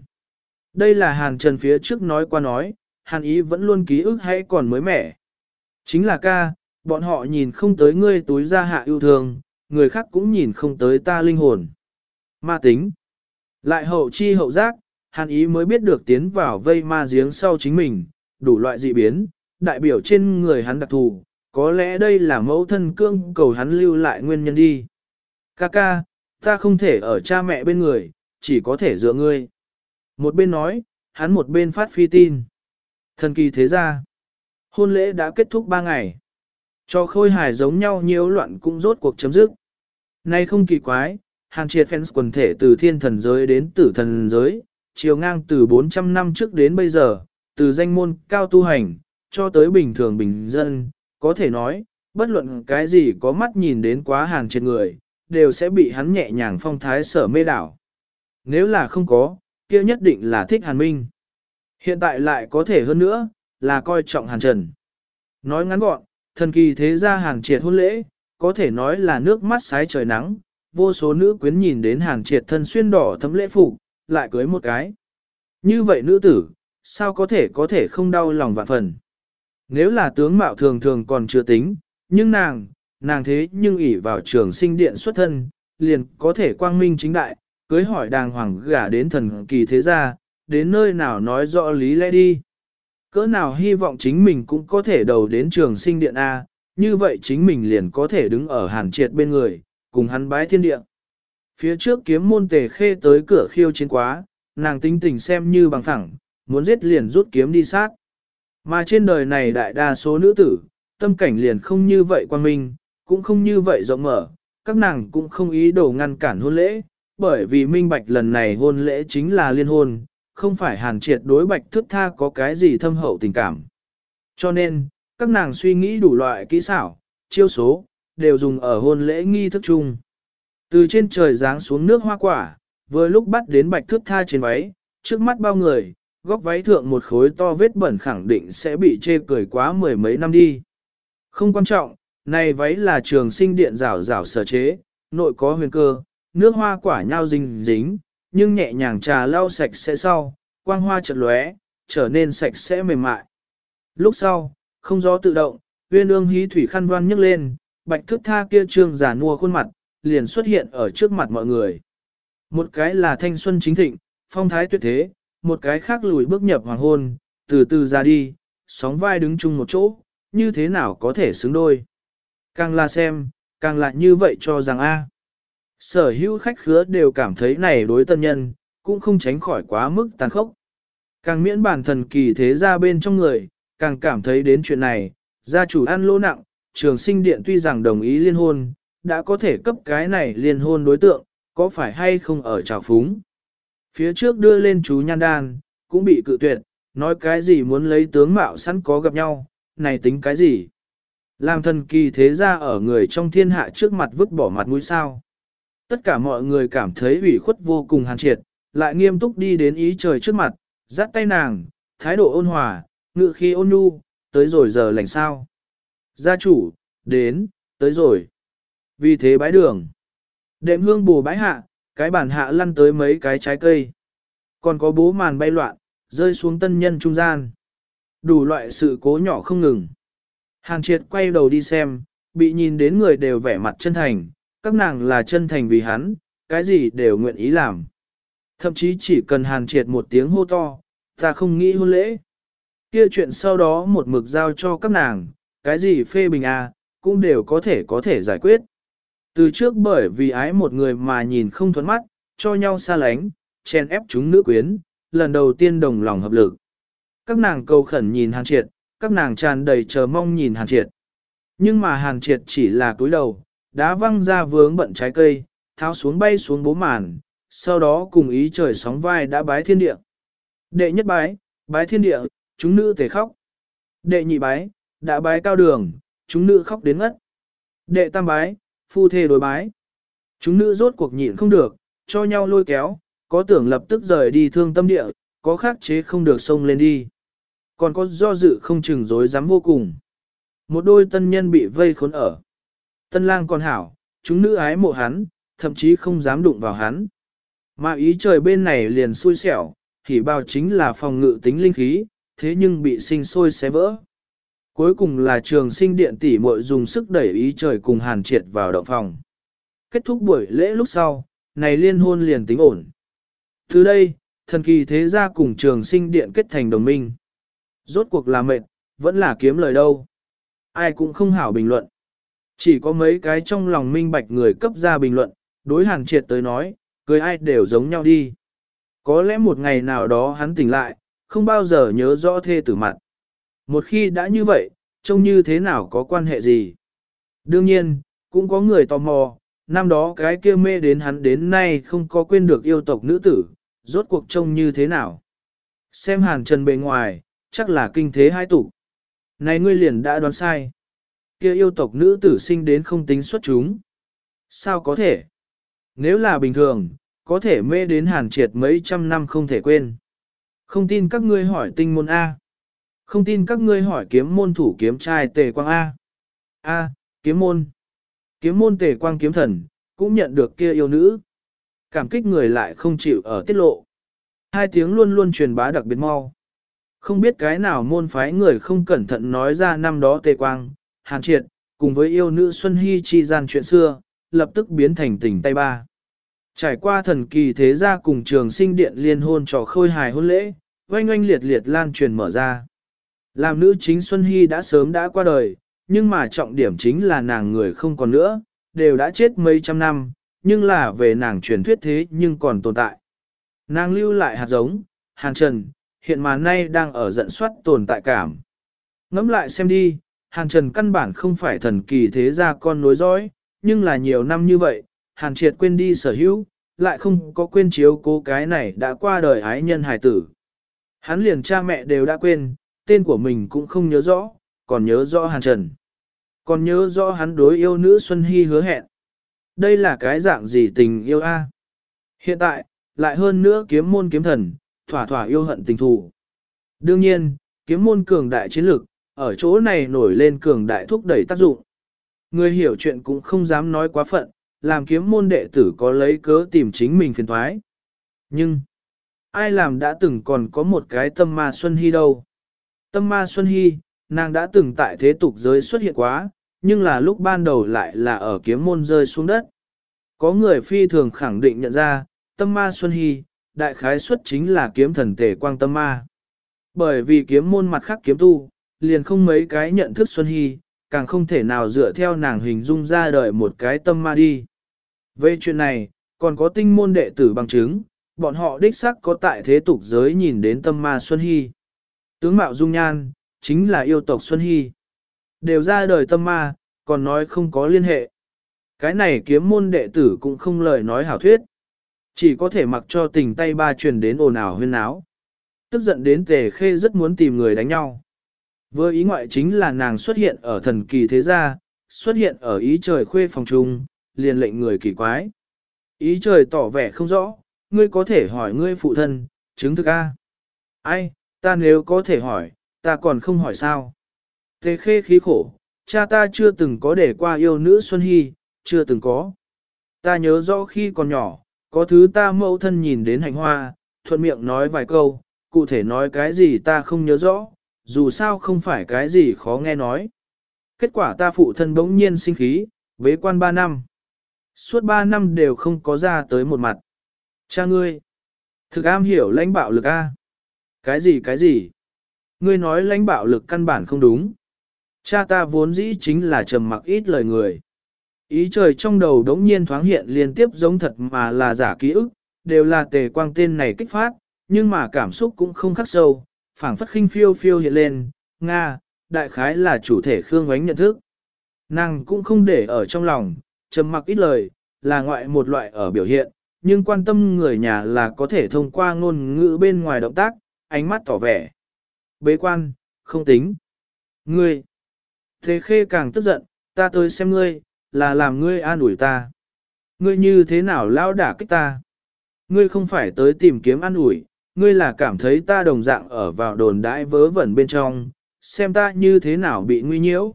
Speaker 1: Đây là hàn trần phía trước nói qua nói, hàn ý vẫn luôn ký ức hay còn mới mẻ. Chính là ca, bọn họ nhìn không tới ngươi túi ra hạ yêu thương, người khác cũng nhìn không tới ta linh hồn. Ma tính. Lại hậu chi hậu giác, hàn ý mới biết được tiến vào vây ma giếng sau chính mình, đủ loại dị biến, đại biểu trên người hắn đặc thù, có lẽ đây là mẫu thân cương cầu hắn lưu lại nguyên nhân đi. ca ca, ta không thể ở cha mẹ bên người, chỉ có thể dựa ngươi. Một bên nói, hắn một bên phát phi tin. Thần kỳ thế ra. Hôn lễ đã kết thúc ba ngày. Cho khôi hài giống nhau nhiễu loạn cũng rốt cuộc chấm dứt. Nay không kỳ quái, hàng triệt fans quần thể từ thiên thần giới đến tử thần giới, chiều ngang từ 400 năm trước đến bây giờ, từ danh môn cao tu hành, cho tới bình thường bình dân, có thể nói, bất luận cái gì có mắt nhìn đến quá hàng triệt người, đều sẽ bị hắn nhẹ nhàng phong thái sở mê đảo. Nếu là không có, kia nhất định là thích hàn minh. Hiện tại lại có thể hơn nữa, là coi trọng hàn trần. Nói ngắn gọn, thần kỳ thế gia hàn triệt hôn lễ, có thể nói là nước mắt sái trời nắng, vô số nữ quyến nhìn đến hàn triệt thân xuyên đỏ thấm lễ phục, lại cưới một cái. Như vậy nữ tử, sao có thể có thể không đau lòng vạn phần. Nếu là tướng mạo thường thường còn chưa tính, nhưng nàng, nàng thế nhưng ỷ vào trường sinh điện xuất thân, liền có thể quang minh chính đại, cưới hỏi đàng hoàng gả đến thần kỳ thế gia, đến nơi nào nói rõ lý lẽ đi. Cỡ nào hy vọng chính mình cũng có thể đầu đến trường sinh điện A, như vậy chính mình liền có thể đứng ở hàn triệt bên người, cùng hắn bái thiên địa. Phía trước kiếm môn tề khê tới cửa khiêu chiến quá, nàng tính tình xem như bằng phẳng, muốn giết liền rút kiếm đi sát. Mà trên đời này đại đa số nữ tử, tâm cảnh liền không như vậy quan minh, cũng không như vậy rộng mở, các nàng cũng không ý đồ ngăn cản hôn lễ, bởi vì minh bạch lần này hôn lễ chính là liên hôn, không phải hàn triệt đối bạch thức tha có cái gì thâm hậu tình cảm. Cho nên, các nàng suy nghĩ đủ loại kỹ xảo, chiêu số, đều dùng ở hôn lễ nghi thức chung. Từ trên trời giáng xuống nước hoa quả, vừa lúc bắt đến bạch thước tha trên váy, trước mắt bao người, góc váy thượng một khối to vết bẩn khẳng định sẽ bị chê cười quá mười mấy năm đi. Không quan trọng, này váy là trường sinh điện rảo rảo sở chế, nội có huyền cơ, nước hoa quả nhau dính dính, nhưng nhẹ nhàng trà lau sạch sẽ sau, quang hoa chợt lóe, trở nên sạch sẽ mềm mại. Lúc sau, không gió tự động, uyên ương hí thủy khăn voan nhấc lên, bạch thước tha kia trương giả nua khuôn mặt, liền xuất hiện ở trước mặt mọi người. Một cái là thanh xuân chính thịnh, phong thái tuyệt thế, một cái khác lùi bước nhập hoàng hôn, từ từ ra đi, sóng vai đứng chung một chỗ, như thế nào có thể xứng đôi. Càng là xem, càng lại như vậy cho rằng a. Sở hữu khách khứa đều cảm thấy này đối tân nhân, cũng không tránh khỏi quá mức tàn khốc. Càng miễn bản thần kỳ thế ra bên trong người, càng cảm thấy đến chuyện này, gia chủ ăn lỗ nặng, trường sinh điện tuy rằng đồng ý liên hôn, đã có thể cấp cái này liên hôn đối tượng, có phải hay không ở trào phúng. Phía trước đưa lên chú nhan đan, cũng bị cự tuyệt, nói cái gì muốn lấy tướng mạo sẵn có gặp nhau, này tính cái gì. Làm thần kỳ thế ra ở người trong thiên hạ trước mặt vứt bỏ mặt mũi sao. Tất cả mọi người cảm thấy ủy khuất vô cùng hàn triệt, lại nghiêm túc đi đến ý trời trước mặt, dắt tay nàng, thái độ ôn hòa, ngự khi ôn nhu, tới rồi giờ lành sao. Gia chủ, đến, tới rồi. Vì thế bái đường. Đệm hương bù bái hạ, cái bàn hạ lăn tới mấy cái trái cây. Còn có bố màn bay loạn, rơi xuống tân nhân trung gian. Đủ loại sự cố nhỏ không ngừng. Hàn triệt quay đầu đi xem, bị nhìn đến người đều vẻ mặt chân thành, các nàng là chân thành vì hắn, cái gì đều nguyện ý làm. Thậm chí chỉ cần hàn triệt một tiếng hô to, ta không nghĩ hôn lễ. Kia chuyện sau đó một mực giao cho các nàng, cái gì phê bình à, cũng đều có thể có thể giải quyết. Từ trước bởi vì ái một người mà nhìn không thuẫn mắt, cho nhau xa lánh, chen ép chúng nữ quyến, lần đầu tiên đồng lòng hợp lực. Các nàng cầu khẩn nhìn hàn triệt, các nàng tràn đầy chờ mong nhìn hàn triệt. Nhưng mà hàn triệt chỉ là cúi đầu, đá văng ra vướng bận trái cây, tháo xuống bay xuống bố màn, sau đó cùng ý trời sóng vai đã bái thiên địa. Đệ nhất bái, bái thiên địa, chúng nữ tề khóc. Đệ nhị bái, đã bái cao đường, chúng nữ khóc đến ngất. Đệ tam bái, phu thê đối bái. Chúng nữ rốt cuộc nhịn không được, cho nhau lôi kéo, có tưởng lập tức rời đi thương tâm địa, có khắc chế không được xông lên đi. Còn có do dự không chừng dối dám vô cùng. Một đôi tân nhân bị vây khốn ở. Tân lang còn hảo, chúng nữ ái mộ hắn, thậm chí không dám đụng vào hắn. Mà ý trời bên này liền xui xẻo, thì bao chính là phòng ngự tính linh khí, thế nhưng bị sinh sôi xé vỡ. Cuối cùng là trường sinh điện tỷ muội dùng sức đẩy ý trời cùng hàn triệt vào động phòng. Kết thúc buổi lễ lúc sau, này liên hôn liền tính ổn. Từ đây, thần kỳ thế gia cùng trường sinh điện kết thành đồng minh. Rốt cuộc là mệt, vẫn là kiếm lời đâu. Ai cũng không hảo bình luận. Chỉ có mấy cái trong lòng minh bạch người cấp ra bình luận, đối hàn triệt tới nói, cười ai đều giống nhau đi. Có lẽ một ngày nào đó hắn tỉnh lại, không bao giờ nhớ rõ thê tử mặt. Một khi đã như vậy, trông như thế nào có quan hệ gì? Đương nhiên, cũng có người tò mò, năm đó cái kia mê đến hắn đến nay không có quên được yêu tộc nữ tử, rốt cuộc trông như thế nào? Xem hàn trần bề ngoài, chắc là kinh thế hai tủ. Này ngươi liền đã đoán sai. Kia yêu tộc nữ tử sinh đến không tính xuất chúng. Sao có thể? Nếu là bình thường, có thể mê đến hàn triệt mấy trăm năm không thể quên. Không tin các ngươi hỏi tinh môn A. Không tin các ngươi hỏi kiếm môn thủ kiếm trai tề quang A. A, kiếm môn. Kiếm môn tề quang kiếm thần, cũng nhận được kia yêu nữ. Cảm kích người lại không chịu ở tiết lộ. Hai tiếng luôn luôn truyền bá đặc biệt mau. Không biết cái nào môn phái người không cẩn thận nói ra năm đó tề quang, hàn triệt, cùng với yêu nữ Xuân Hy chi gian chuyện xưa, lập tức biến thành tình tay ba. Trải qua thần kỳ thế gia cùng trường sinh điện liên hôn trò khôi hài hôn lễ, oanh oanh liệt liệt lan truyền mở ra. Làm nữ chính Xuân Hy đã sớm đã qua đời, nhưng mà trọng điểm chính là nàng người không còn nữa, đều đã chết mấy trăm năm, nhưng là về nàng truyền thuyết thế nhưng còn tồn tại. Nàng lưu lại hạt giống, hàn trần, hiện mà nay đang ở giận soát tồn tại cảm. ngẫm lại xem đi, hàn trần căn bản không phải thần kỳ thế gia con nối dõi, nhưng là nhiều năm như vậy, hàn triệt quên đi sở hữu, lại không có quên chiếu cố cái này đã qua đời ái nhân hài tử. Hắn liền cha mẹ đều đã quên, tên của mình cũng không nhớ rõ, còn nhớ rõ hàn trần. Còn nhớ rõ hắn đối yêu nữ Xuân Hy hứa hẹn. Đây là cái dạng gì tình yêu a? Hiện tại, lại hơn nữa kiếm môn kiếm thần, thỏa thỏa yêu hận tình thù. Đương nhiên, kiếm môn cường đại chiến lực, ở chỗ này nổi lên cường đại thúc đẩy tác dụng. Người hiểu chuyện cũng không dám nói quá phận, làm kiếm môn đệ tử có lấy cớ tìm chính mình phiền thoái. Nhưng, ai làm đã từng còn có một cái tâm ma Xuân Hy đâu. Tâm ma Xuân Hy, nàng đã từng tại thế tục giới xuất hiện quá, nhưng là lúc ban đầu lại là ở kiếm môn rơi xuống đất. Có người phi thường khẳng định nhận ra, tâm ma Xuân Hy, đại khái xuất chính là kiếm thần tể quang tâm ma. Bởi vì kiếm môn mặt khác kiếm tu, liền không mấy cái nhận thức Xuân Hy, càng không thể nào dựa theo nàng hình dung ra đời một cái tâm ma đi. Về chuyện này, còn có tinh môn đệ tử bằng chứng, bọn họ đích sắc có tại thế tục giới nhìn đến tâm ma Xuân Hy. Tướng mạo dung nhan, chính là yêu tộc Xuân Hy. Đều ra đời tâm ma, còn nói không có liên hệ. Cái này kiếm môn đệ tử cũng không lời nói hảo thuyết. Chỉ có thể mặc cho tình tay ba truyền đến ồn ào huyên áo. Tức giận đến tề khê rất muốn tìm người đánh nhau. Vừa ý ngoại chính là nàng xuất hiện ở thần kỳ thế gia, xuất hiện ở ý trời khuê phòng trung, liền lệnh người kỳ quái. Ý trời tỏ vẻ không rõ, ngươi có thể hỏi ngươi phụ thân, chứng thực A. Ai, ta nếu có thể hỏi, ta còn không hỏi sao. Tề khê khí khổ, cha ta chưa từng có để qua yêu nữ Xuân Hy, chưa từng có. Ta nhớ rõ khi còn nhỏ, có thứ ta mẫu thân nhìn đến hành hoa, thuận miệng nói vài câu, cụ thể nói cái gì ta không nhớ rõ, dù sao không phải cái gì khó nghe nói. Kết quả ta phụ thân bỗng nhiên sinh khí, bế quan 3 năm. Suốt 3 năm đều không có ra tới một mặt. Cha ngươi, thực am hiểu lãnh bạo lực A. Cái gì cái gì? Ngươi nói lãnh bạo lực căn bản không đúng. Cha ta vốn dĩ chính là trầm mặc ít lời người. Ý trời trong đầu đống nhiên thoáng hiện liên tiếp giống thật mà là giả ký ức, đều là tề quang tên này kích phát, nhưng mà cảm xúc cũng không khắc sâu, phảng phất khinh phiêu phiêu hiện lên, Nga, đại khái là chủ thể Khương Ngoánh nhận thức. Nàng cũng không để ở trong lòng, trầm mặc ít lời, là ngoại một loại ở biểu hiện, nhưng quan tâm người nhà là có thể thông qua ngôn ngữ bên ngoài động tác, ánh mắt tỏ vẻ. Bế quan, không tính. Ngươi. Thế khê càng tức giận, ta tới xem ngươi, là làm ngươi an ủi ta. Ngươi như thế nào lao đả kích ta? Ngươi không phải tới tìm kiếm an ủi, ngươi là cảm thấy ta đồng dạng ở vào đồn đãi vớ vẩn bên trong, xem ta như thế nào bị nguy nhiễu.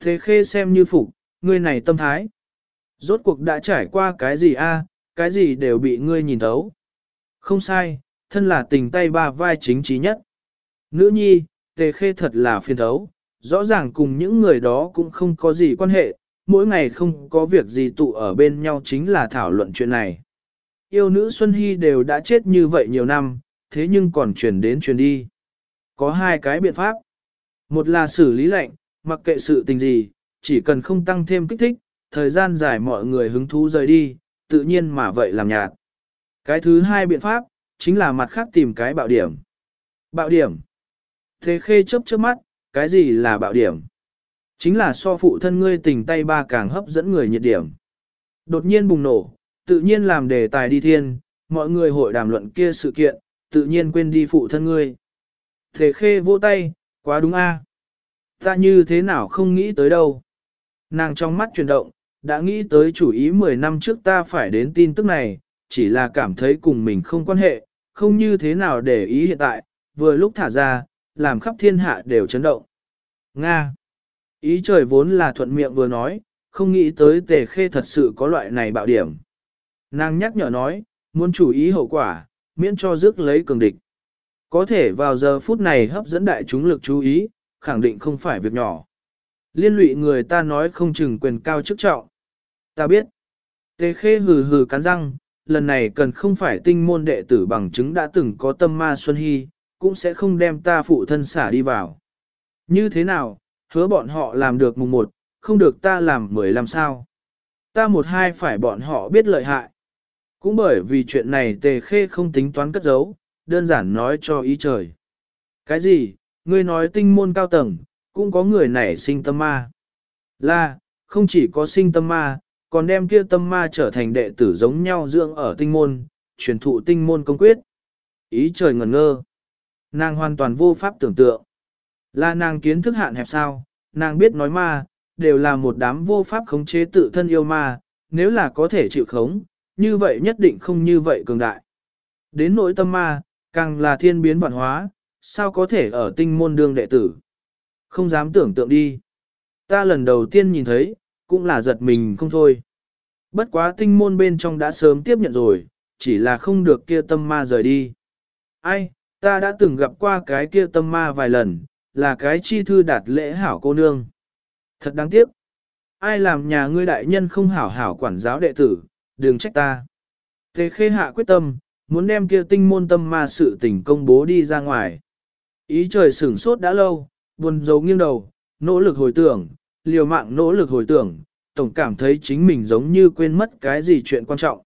Speaker 1: Thế khê xem như phục, ngươi này tâm thái. Rốt cuộc đã trải qua cái gì a? cái gì đều bị ngươi nhìn thấu. Không sai, thân là tình tay ba vai chính trí nhất. Nữ nhi, tề khê thật là phiền thấu, rõ ràng cùng những người đó cũng không có gì quan hệ, mỗi ngày không có việc gì tụ ở bên nhau chính là thảo luận chuyện này. Yêu nữ Xuân Hy đều đã chết như vậy nhiều năm, thế nhưng còn truyền đến truyền đi. Có hai cái biện pháp. Một là xử lý lệnh, mặc kệ sự tình gì, chỉ cần không tăng thêm kích thích, thời gian dài mọi người hứng thú rời đi, tự nhiên mà vậy làm nhạt. Cái thứ hai biện pháp, chính là mặt khác tìm cái bạo điểm. Bạo điểm. Thế khê chớp chớp mắt, cái gì là bạo điểm? Chính là so phụ thân ngươi tình tay ba càng hấp dẫn người nhiệt điểm. Đột nhiên bùng nổ, tự nhiên làm đề tài đi thiên, mọi người hội đàm luận kia sự kiện, tự nhiên quên đi phụ thân ngươi. Thế khê vỗ tay, quá đúng a. Ta như thế nào không nghĩ tới đâu. Nàng trong mắt chuyển động, đã nghĩ tới chủ ý 10 năm trước ta phải đến tin tức này, chỉ là cảm thấy cùng mình không quan hệ, không như thế nào để ý hiện tại, vừa lúc thả ra, làm khắp thiên hạ đều chấn động. Nga. Ý trời vốn là thuận miệng vừa nói, không nghĩ tới tề khê thật sự có loại này bạo điểm. Nàng nhắc nhở nói, muốn chủ ý hậu quả, miễn cho rước lấy cường địch. Có thể vào giờ phút này hấp dẫn đại chúng lực chú ý, khẳng định không phải việc nhỏ. Liên lụy người ta nói không chừng quyền cao chức trọng. Ta biết. Tề khê hừ hừ cắn răng, lần này cần không phải tinh môn đệ tử bằng chứng đã từng có tâm ma Xuân Hy, cũng sẽ không đem ta phụ thân xả đi vào. Như thế nào, hứa bọn họ làm được mùng một, không được ta làm mười làm sao. Ta một hai phải bọn họ biết lợi hại. Cũng bởi vì chuyện này tề khê không tính toán cất giấu, đơn giản nói cho ý trời. Cái gì, ngươi nói tinh môn cao tầng, cũng có người nảy sinh tâm ma. Là, không chỉ có sinh tâm ma, còn đem kia tâm ma trở thành đệ tử giống nhau dưỡng ở tinh môn, truyền thụ tinh môn công quyết. Ý trời ngẩn ngơ. Nàng hoàn toàn vô pháp tưởng tượng. Là nàng kiến thức hạn hẹp sao, nàng biết nói ma, đều là một đám vô pháp khống chế tự thân yêu ma, nếu là có thể chịu khống, như vậy nhất định không như vậy cường đại. Đến nỗi tâm ma, càng là thiên biến vạn hóa, sao có thể ở tinh môn đương đệ tử. Không dám tưởng tượng đi. Ta lần đầu tiên nhìn thấy, cũng là giật mình không thôi. Bất quá tinh môn bên trong đã sớm tiếp nhận rồi, chỉ là không được kia tâm ma rời đi. Ai, ta đã từng gặp qua cái kia tâm ma vài lần, là cái chi thư đạt lễ hảo cô nương. Thật đáng tiếc. Ai làm nhà ngươi đại nhân không hảo hảo quản giáo đệ tử, đừng trách ta. Tề khê hạ quyết tâm, muốn đem kia tinh môn tâm ma sự tình công bố đi ra ngoài. Ý trời sửng sốt đã lâu, buồn dấu nghiêng đầu, nỗ lực hồi tưởng, liều mạng nỗ lực hồi tưởng, tổng cảm thấy chính mình giống như quên mất cái gì chuyện quan trọng.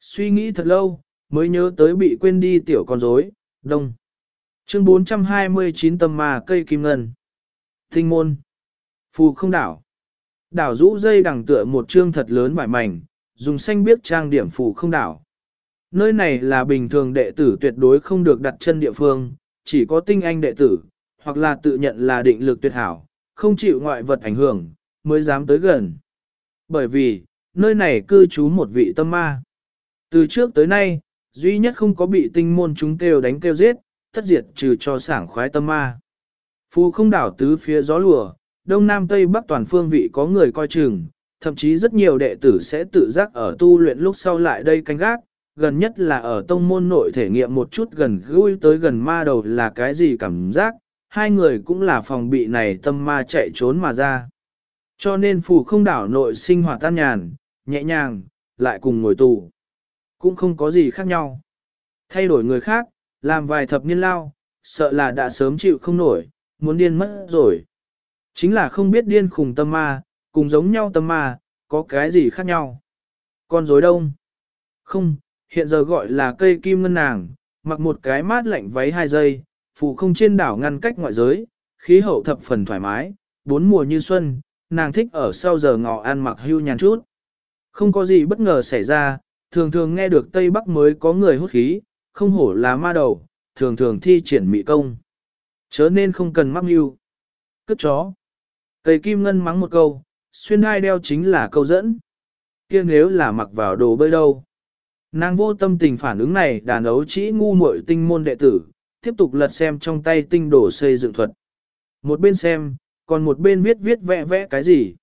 Speaker 1: Suy nghĩ thật lâu, mới nhớ tới bị quên đi tiểu con rối, đông. Chương 429 tâm ma cây kim ngân. Tinh môn. Phù không đảo. Đảo rũ dây đằng tựa một chương thật lớn vải mảnh, dùng xanh biếc trang điểm phủ không đảo. Nơi này là bình thường đệ tử tuyệt đối không được đặt chân địa phương, chỉ có tinh anh đệ tử, hoặc là tự nhận là định lực tuyệt hảo, không chịu ngoại vật ảnh hưởng, mới dám tới gần. Bởi vì, nơi này cư trú một vị tâm ma. Từ trước tới nay, duy nhất không có bị tinh môn chúng kêu đánh kêu giết, thất diệt trừ cho sảng khoái tâm ma. Phù không đảo tứ phía gió lùa, đông nam tây bắc toàn phương vị có người coi chừng, thậm chí rất nhiều đệ tử sẽ tự giác ở tu luyện lúc sau lại đây canh gác, gần nhất là ở tông môn nội thể nghiệm một chút gần gũi tới gần ma đầu là cái gì cảm giác, hai người cũng là phòng bị này tâm ma chạy trốn mà ra. Cho nên phù không đảo nội sinh hoạt tan nhàn, nhẹ nhàng, lại cùng ngồi tù. Cũng không có gì khác nhau. Thay đổi người khác, làm vài thập niên lao, sợ là đã sớm chịu không nổi, muốn điên mất rồi. Chính là không biết điên khùng tâm ma, cùng giống nhau tâm ma, có cái gì khác nhau. Con dối đông. Không, hiện giờ gọi là cây kim ngân nàng, mặc một cái mát lạnh váy hai giây, phù không trên đảo ngăn cách ngoại giới, khí hậu thập phần thoải mái, bốn mùa như xuân, nàng thích ở sau giờ ngọ ăn mặc hưu nhàn chút. Không có gì bất ngờ xảy ra, thường thường nghe được Tây Bắc mới có người hút khí, không hổ là ma đầu, thường thường thi triển mị công. Chớ nên không cần mắc mưu. Cất chó. Cây kim ngân mắng một câu, xuyên đai đeo chính là câu dẫn. kia nếu là mặc vào đồ bơi đâu. Nàng vô tâm tình phản ứng này đàn ấu chỉ ngu muội tinh môn đệ tử, tiếp tục lật xem trong tay tinh đồ xây dựng thuật. Một bên xem, còn một bên viết viết vẽ vẽ cái gì.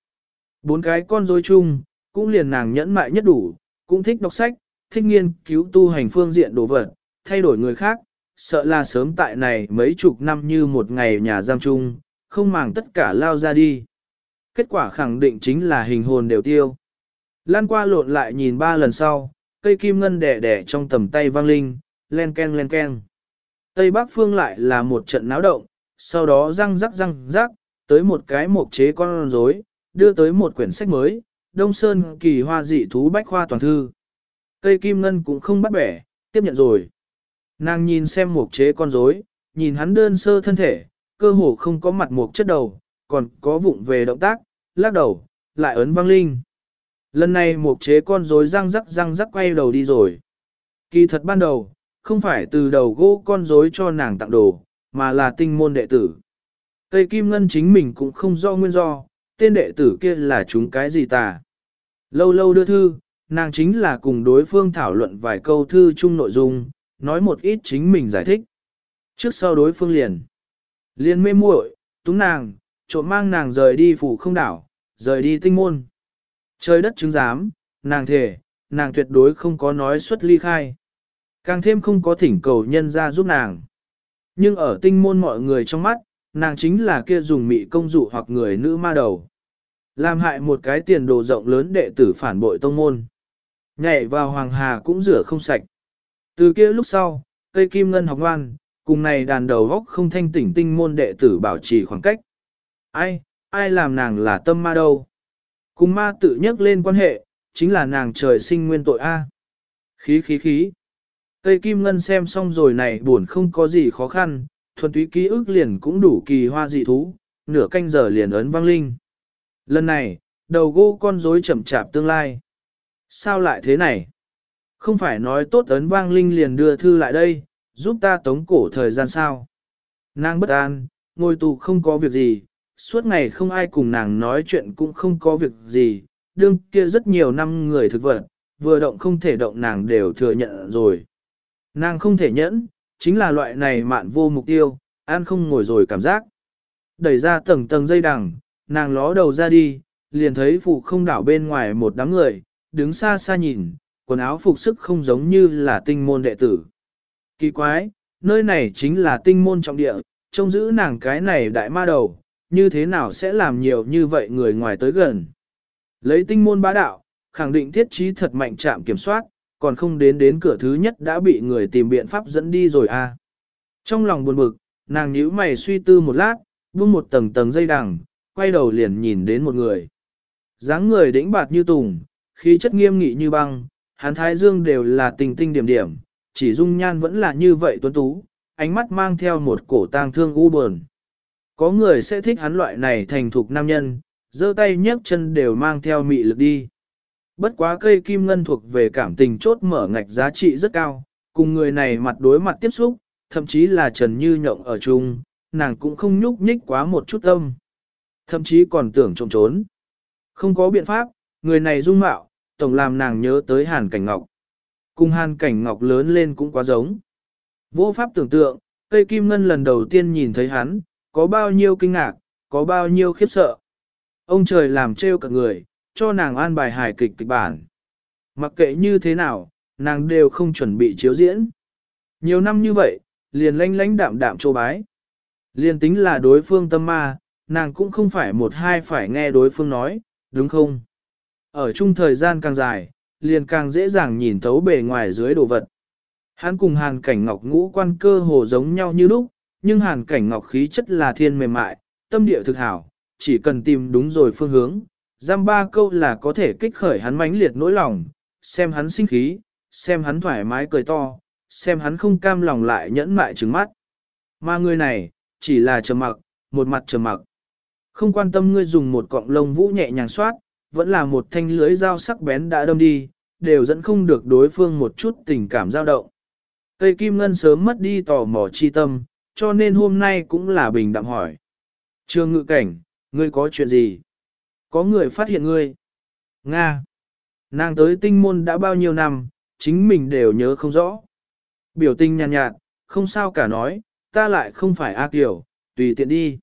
Speaker 1: Bốn cái con rối chung, cũng liền nàng nhẫn mại nhất đủ, cũng thích đọc sách, thích nghiên cứu tu hành phương diện đồ vật, thay đổi người khác, sợ là sớm tại này mấy chục năm như một ngày nhà giam chung, không màng tất cả lao ra đi. Kết quả khẳng định chính là hình hồn đều tiêu. Lan qua lộn lại nhìn ba lần sau, cây kim ngân đẻ đẻ trong tầm tay vang linh, len ken len ken. Tây Bắc phương lại là một trận náo động, sau đó răng rắc răng rắc, tới một cái mộc chế con rối, đưa tới một quyển sách mới, Đông Sơn kỳ hoa dị thú bách khoa toàn thư. Cây kim ngân cũng không bắt bẻ, tiếp nhận rồi. Nàng nhìn xem mộc chế con rối, nhìn hắn đơn sơ thân thể, cơ hồ không có mặt mộc chất đầu, còn có vụng về động tác, lắc đầu, lại ấn văng linh. Lần này mộc chế con rối răng rắc răng rắc quay đầu đi rồi. Kỳ thật ban đầu, không phải từ đầu gỗ con rối cho nàng tặng đồ, mà là tinh môn đệ tử. Tây kim ngân chính mình cũng không do nguyên do, tên đệ tử kia là chúng cái gì tà. Lâu lâu đưa thư, nàng chính là cùng đối phương thảo luận vài câu thư chung nội dung, nói một ít chính mình giải thích. Trước sau đối phương liền. Liền mê muội, túng nàng, trộm mang nàng rời đi phủ không đảo, rời đi tinh môn. Trời đất chứng giám, nàng thề, nàng tuyệt đối không có nói xuất ly khai. Càng thêm không có thỉnh cầu nhân ra giúp nàng. Nhưng ở tinh môn mọi người trong mắt, nàng chính là kia dùng mị công dụ hoặc người nữ ma đầu. Làm hại một cái tiền đồ rộng lớn đệ tử phản bội tông môn. Nhảy vào hoàng hà cũng rửa không sạch. Từ kia lúc sau, cây kim ngân học ngoan, cùng này đàn đầu góc không thanh tỉnh tinh môn đệ tử bảo trì khoảng cách. Ai, ai làm nàng là tâm ma đâu? Cùng ma tự nhắc lên quan hệ, chính là nàng trời sinh nguyên tội A. Khí khí khí. tây kim ngân xem xong rồi này buồn không có gì khó khăn, thuần túy ký ức liền cũng đủ kỳ hoa dị thú, nửa canh giờ liền ấn vang linh. Lần này, đầu gô con rối chậm chạp tương lai. Sao lại thế này? Không phải nói tốt ấn vang linh liền đưa thư lại đây, giúp ta tống cổ thời gian sao? Nàng bất an, ngồi tù không có việc gì, suốt ngày không ai cùng nàng nói chuyện cũng không có việc gì, đương kia rất nhiều năm người thực vật, vừa động không thể động nàng đều thừa nhận rồi. Nàng không thể nhẫn, chính là loại này mạn vô mục tiêu, an không ngồi rồi cảm giác. Đẩy ra tầng tầng dây đằng, nàng ló đầu ra đi, liền thấy phụ không đảo bên ngoài một đám người, đứng xa xa nhìn, quần áo phục sức không giống như là tinh môn đệ tử. Kỳ quái, nơi này chính là tinh môn trọng địa, trông giữ nàng cái này đại ma đầu, như thế nào sẽ làm nhiều như vậy người ngoài tới gần. Lấy tinh môn bá đạo, khẳng định thiết trí thật mạnh chạm kiểm soát, còn không đến đến cửa thứ nhất đã bị người tìm biện pháp dẫn đi rồi à. Trong lòng buồn bực, nàng nhíu mày suy tư một lát, buông một tầng tầng dây đằng, quay đầu liền nhìn đến một người. dáng người đĩnh bạt như tùng, khí chất nghiêm nghị như băng, hắn thái dương đều là tình tinh điểm điểm, chỉ dung nhan vẫn là như vậy tuấn tú, ánh mắt mang theo một cổ tang thương u buồn. Có người sẽ thích hắn loại này thành thục nam nhân, giơ tay nhấc chân đều mang theo mị lực đi. Bất quá cây kim ngân thuộc về cảm tình chốt mở ngạch giá trị rất cao, cùng người này mặt đối mặt tiếp xúc, thậm chí là trần như nhộng ở chung, nàng cũng không nhúc nhích quá một chút tâm. Thậm chí còn tưởng trộm trốn. Không có biện pháp, người này dung mạo, tổng làm nàng nhớ tới Hàn Cảnh Ngọc. Cùng Hàn Cảnh Ngọc lớn lên cũng quá giống. Vô pháp tưởng tượng, cây kim ngân lần đầu tiên nhìn thấy hắn, có bao nhiêu kinh ngạc, có bao nhiêu khiếp sợ. Ông trời làm trêu cả người, cho nàng an bài hài kịch kịch bản. Mặc kệ như thế nào, nàng đều không chuẩn bị chiếu diễn. Nhiều năm như vậy, liền lanh lánh đạm đạm trô bái. Liền tính là đối phương tâm ma, nàng cũng không phải một hai phải nghe đối phương nói, đúng không? Ở chung thời gian càng dài, liền càng dễ dàng nhìn thấu bề ngoài dưới đồ vật. Hắn cùng hàn cảnh ngọc ngũ quan cơ hồ giống nhau như lúc, nhưng hàn cảnh ngọc khí chất là thiên mềm mại, tâm địa thực hảo, chỉ cần tìm đúng rồi phương hướng, giam ba câu là có thể kích khởi hắn mãnh liệt nỗi lòng, xem hắn sinh khí, xem hắn thoải mái cười to, xem hắn không cam lòng lại nhẫn mại trứng mắt. Mà người này, chỉ là trầm mặc, một mặt trầm mặc. Không quan tâm ngươi dùng một cọng lông vũ nhẹ nhàng soát, vẫn là một thanh lưới dao sắc bén đã đâm đi, đều dẫn không được đối phương một chút tình cảm dao động. Cây kim ngân sớm mất đi tò mò chi tâm, cho nên hôm nay cũng là bình đạm hỏi. Trương ngự cảnh, ngươi có chuyện gì? Có người phát hiện ngươi. Nga. Nàng tới tinh môn đã bao nhiêu năm, chính mình đều nhớ không rõ. Biểu tình nhàn nhạt, nhạt, không sao cả nói, ta lại không phải A Kiều, tùy tiện đi.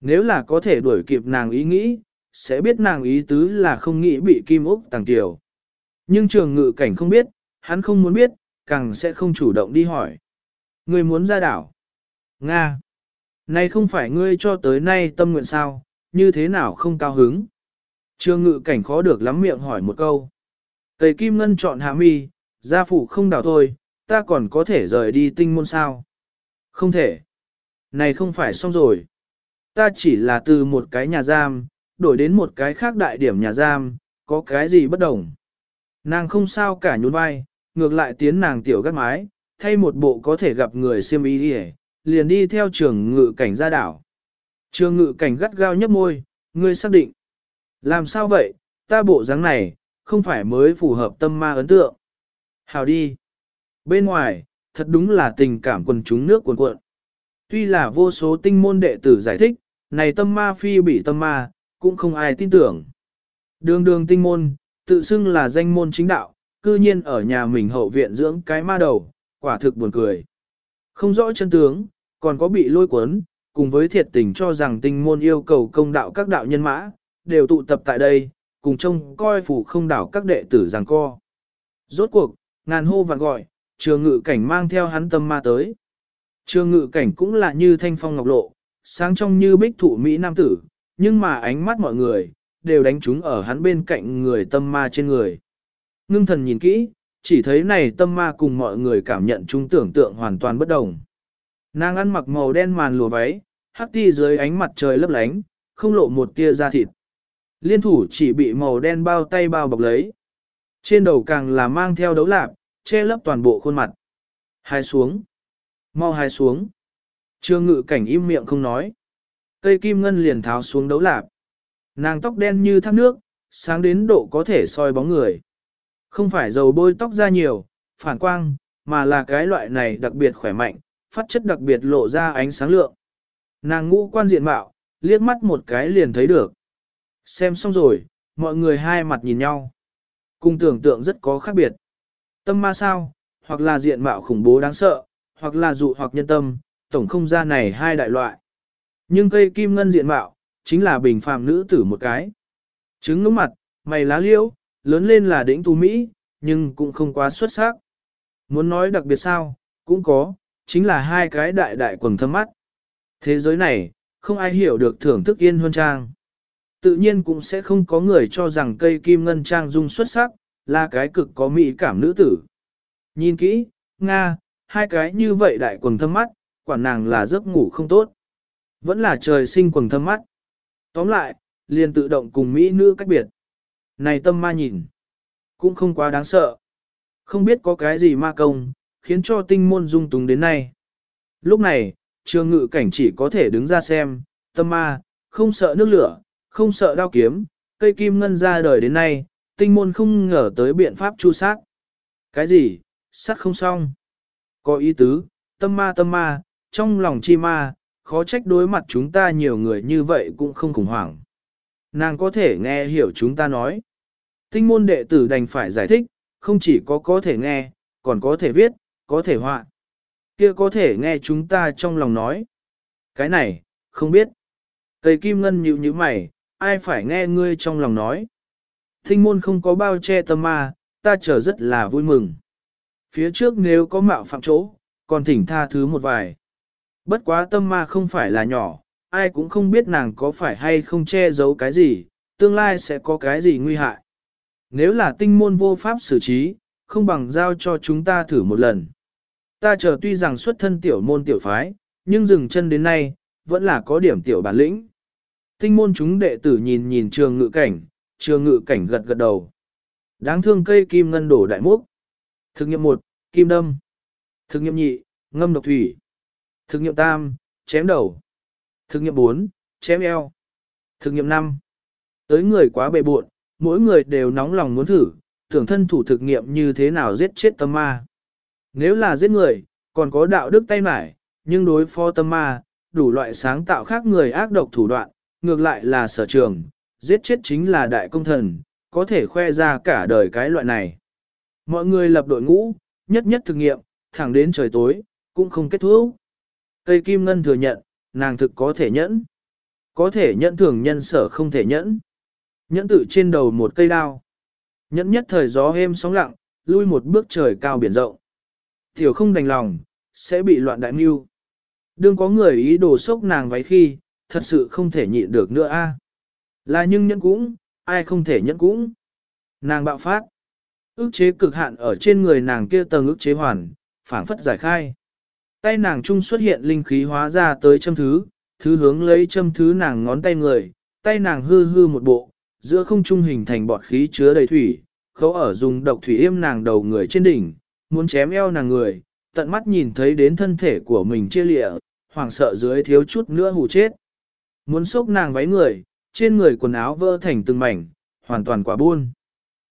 Speaker 1: Nếu là có thể đuổi kịp nàng ý nghĩ, sẽ biết nàng ý tứ là không nghĩ bị Kim Úc tàng tiểu. Nhưng trường ngự cảnh không biết, hắn không muốn biết, càng sẽ không chủ động đi hỏi. Ngươi muốn ra đảo. Nga. Này không phải ngươi cho tới nay tâm nguyện sao, như thế nào không cao hứng. Trương ngự cảnh khó được lắm miệng hỏi một câu. Tây Kim Ngân chọn hạ mi, gia phủ không đảo thôi, ta còn có thể rời đi tinh môn sao. Không thể. Này không phải xong rồi. Ta chỉ là từ một cái nhà giam, đổi đến một cái khác đại điểm nhà giam, có cái gì bất đồng. Nàng không sao cả nhún vai, ngược lại tiến nàng tiểu gắt mái, thay một bộ có thể gặp người siêm ý đi liền đi theo trường ngự cảnh ra đảo. Trường ngự cảnh gắt gao nhấp môi, ngươi xác định. Làm sao vậy, ta bộ dáng này, không phải mới phù hợp tâm ma ấn tượng. Hào đi. Bên ngoài, thật đúng là tình cảm quần chúng nước cuồn cuộn. Tuy là vô số tinh môn đệ tử giải thích, này tâm ma phi bị tâm ma, cũng không ai tin tưởng. Đường đường tinh môn, tự xưng là danh môn chính đạo, cư nhiên ở nhà mình hậu viện dưỡng cái ma đầu, quả thực buồn cười. Không rõ chân tướng, còn có bị lôi cuốn, cùng với thiệt tình cho rằng tinh môn yêu cầu công đạo các đạo nhân mã, đều tụ tập tại đây, cùng trông coi phủ không đảo các đệ tử giằng co. Rốt cuộc, ngàn hô vạn gọi, trường ngự cảnh mang theo hắn tâm ma tới. Trường ngự cảnh cũng là như thanh phong ngọc lộ, sáng trong như bích thụ Mỹ Nam tử, nhưng mà ánh mắt mọi người, đều đánh trúng ở hắn bên cạnh người tâm ma trên người. Ngưng thần nhìn kỹ, chỉ thấy này tâm ma cùng mọi người cảm nhận chúng tưởng tượng hoàn toàn bất đồng. Nàng ăn mặc màu đen màn lùa váy, hắc ti dưới ánh mặt trời lấp lánh, không lộ một tia da thịt. Liên thủ chỉ bị màu đen bao tay bao bọc lấy. Trên đầu càng là mang theo đấu lạp, che lấp toàn bộ khuôn mặt. Hai xuống. Mau hai xuống. Trương ngự cảnh im miệng không nói. Cây kim ngân liền tháo xuống đấu lạp. Nàng tóc đen như thác nước, sáng đến độ có thể soi bóng người. Không phải dầu bôi tóc ra nhiều, phản quang, mà là cái loại này đặc biệt khỏe mạnh, phát chất đặc biệt lộ ra ánh sáng lượng. Nàng ngũ quan diện mạo, liếc mắt một cái liền thấy được. Xem xong rồi, mọi người hai mặt nhìn nhau. Cùng tưởng tượng rất có khác biệt. Tâm ma sao, hoặc là diện mạo khủng bố đáng sợ, hoặc là dụ hoặc nhân tâm, tổng không ra này hai đại loại. Nhưng cây kim ngân diện mạo, chính là bình phàm nữ tử một cái. Trứng ngưỡng mặt, mày lá liễu, lớn lên là đỉnh tu Mỹ, nhưng cũng không quá xuất sắc. Muốn nói đặc biệt sao, cũng có, chính là hai cái đại đại quần thâm mắt. Thế giới này, không ai hiểu được thưởng thức yên huân trang. Tự nhiên cũng sẽ không có người cho rằng cây kim ngân trang dung xuất sắc, là cái cực có mỹ cảm nữ tử. Nhìn kỹ, Nga, hai cái như vậy đại quần thâm mắt, quả nàng là giấc ngủ không tốt. Vẫn là trời sinh quần thâm mắt. Tóm lại, liền tự động cùng mỹ nữ cách biệt. Này tâm ma nhìn, cũng không quá đáng sợ. Không biết có cái gì ma công, khiến cho tinh môn dung túng đến nay. Lúc này, trường ngự cảnh chỉ có thể đứng ra xem, tâm ma, không sợ nước lửa, không sợ đao kiếm, cây kim ngân ra đời đến nay, tinh môn không ngờ tới biện pháp chu sát. Cái gì, sát không xong. Có ý tứ, tâm ma tâm ma, trong lòng chi ma, khó trách đối mặt chúng ta nhiều người như vậy cũng không khủng hoảng. Nàng có thể nghe hiểu chúng ta nói. Tinh môn đệ tử đành phải giải thích, không chỉ có có thể nghe, còn có thể viết, có thể họa. Kia có thể nghe chúng ta trong lòng nói. Cái này, không biết. Tây Kim Ngân nhíu nhíu mày, ai phải nghe ngươi trong lòng nói. thinh môn không có bao che tâm ma, ta chờ rất là vui mừng. Phía trước nếu có mạo phạm chỗ, còn thỉnh tha thứ một vài. Bất quá tâm ma không phải là nhỏ, ai cũng không biết nàng có phải hay không che giấu cái gì, tương lai sẽ có cái gì nguy hại. Nếu là tinh môn vô pháp xử trí, không bằng giao cho chúng ta thử một lần. Ta chờ tuy rằng xuất thân tiểu môn tiểu phái, nhưng dừng chân đến nay, vẫn là có điểm tiểu bản lĩnh. Tinh môn chúng đệ tử nhìn nhìn trường ngự cảnh, trường ngự cảnh gật gật đầu. Đáng thương cây kim ngân đổ đại múc. Thực nghiệm 1, kim đâm. Thực nghiệm nhị, ngâm độc thủy. Thực nghiệm tam, chém đầu. Thực nghiệm 4, chém eo. Thực nghiệm 5. Tới người quá bệ buộn, mỗi người đều nóng lòng muốn thử, tưởng thân thủ thực nghiệm như thế nào giết chết tâm ma. Nếu là giết người, còn có đạo đức tay mải, nhưng đối phó tâm ma, đủ loại sáng tạo khác người ác độc thủ đoạn, ngược lại là sở trường, giết chết chính là đại công thần, có thể khoe ra cả đời cái loại này. Mọi người lập đội ngũ, nhất nhất thực nghiệm, thẳng đến trời tối, cũng không kết thúc. Cây kim ngân thừa nhận, nàng thực có thể nhẫn. Có thể nhẫn thường nhân sở không thể nhẫn. Nhẫn tự trên đầu một cây đao. Nhẫn nhất thời gió êm sóng lặng, lui một bước trời cao biển rộng. Tiểu không đành lòng, sẽ bị loạn đại mưu. Đương có người ý đồ sốc nàng váy khi, thật sự không thể nhịn được nữa a. À. Là nhưng nhẫn cũng, ai không thể nhẫn cũng. Nàng bạo phát. Ước chế cực hạn ở trên người nàng kia tầng ước chế hoàn, phảng phất giải khai. Tay nàng trung xuất hiện linh khí hóa ra tới châm thứ, thứ hướng lấy châm thứ nàng ngón tay người, tay nàng hư hư một bộ, giữa không trung hình thành bọt khí chứa đầy thủy, khấu ở dùng độc thủy yêm nàng đầu người trên đỉnh, muốn chém eo nàng người, tận mắt nhìn thấy đến thân thể của mình chia lịa, hoảng sợ dưới thiếu chút nữa hù chết. Muốn xốc nàng váy người, trên người quần áo vỡ thành từng mảnh, hoàn toàn quả buôn.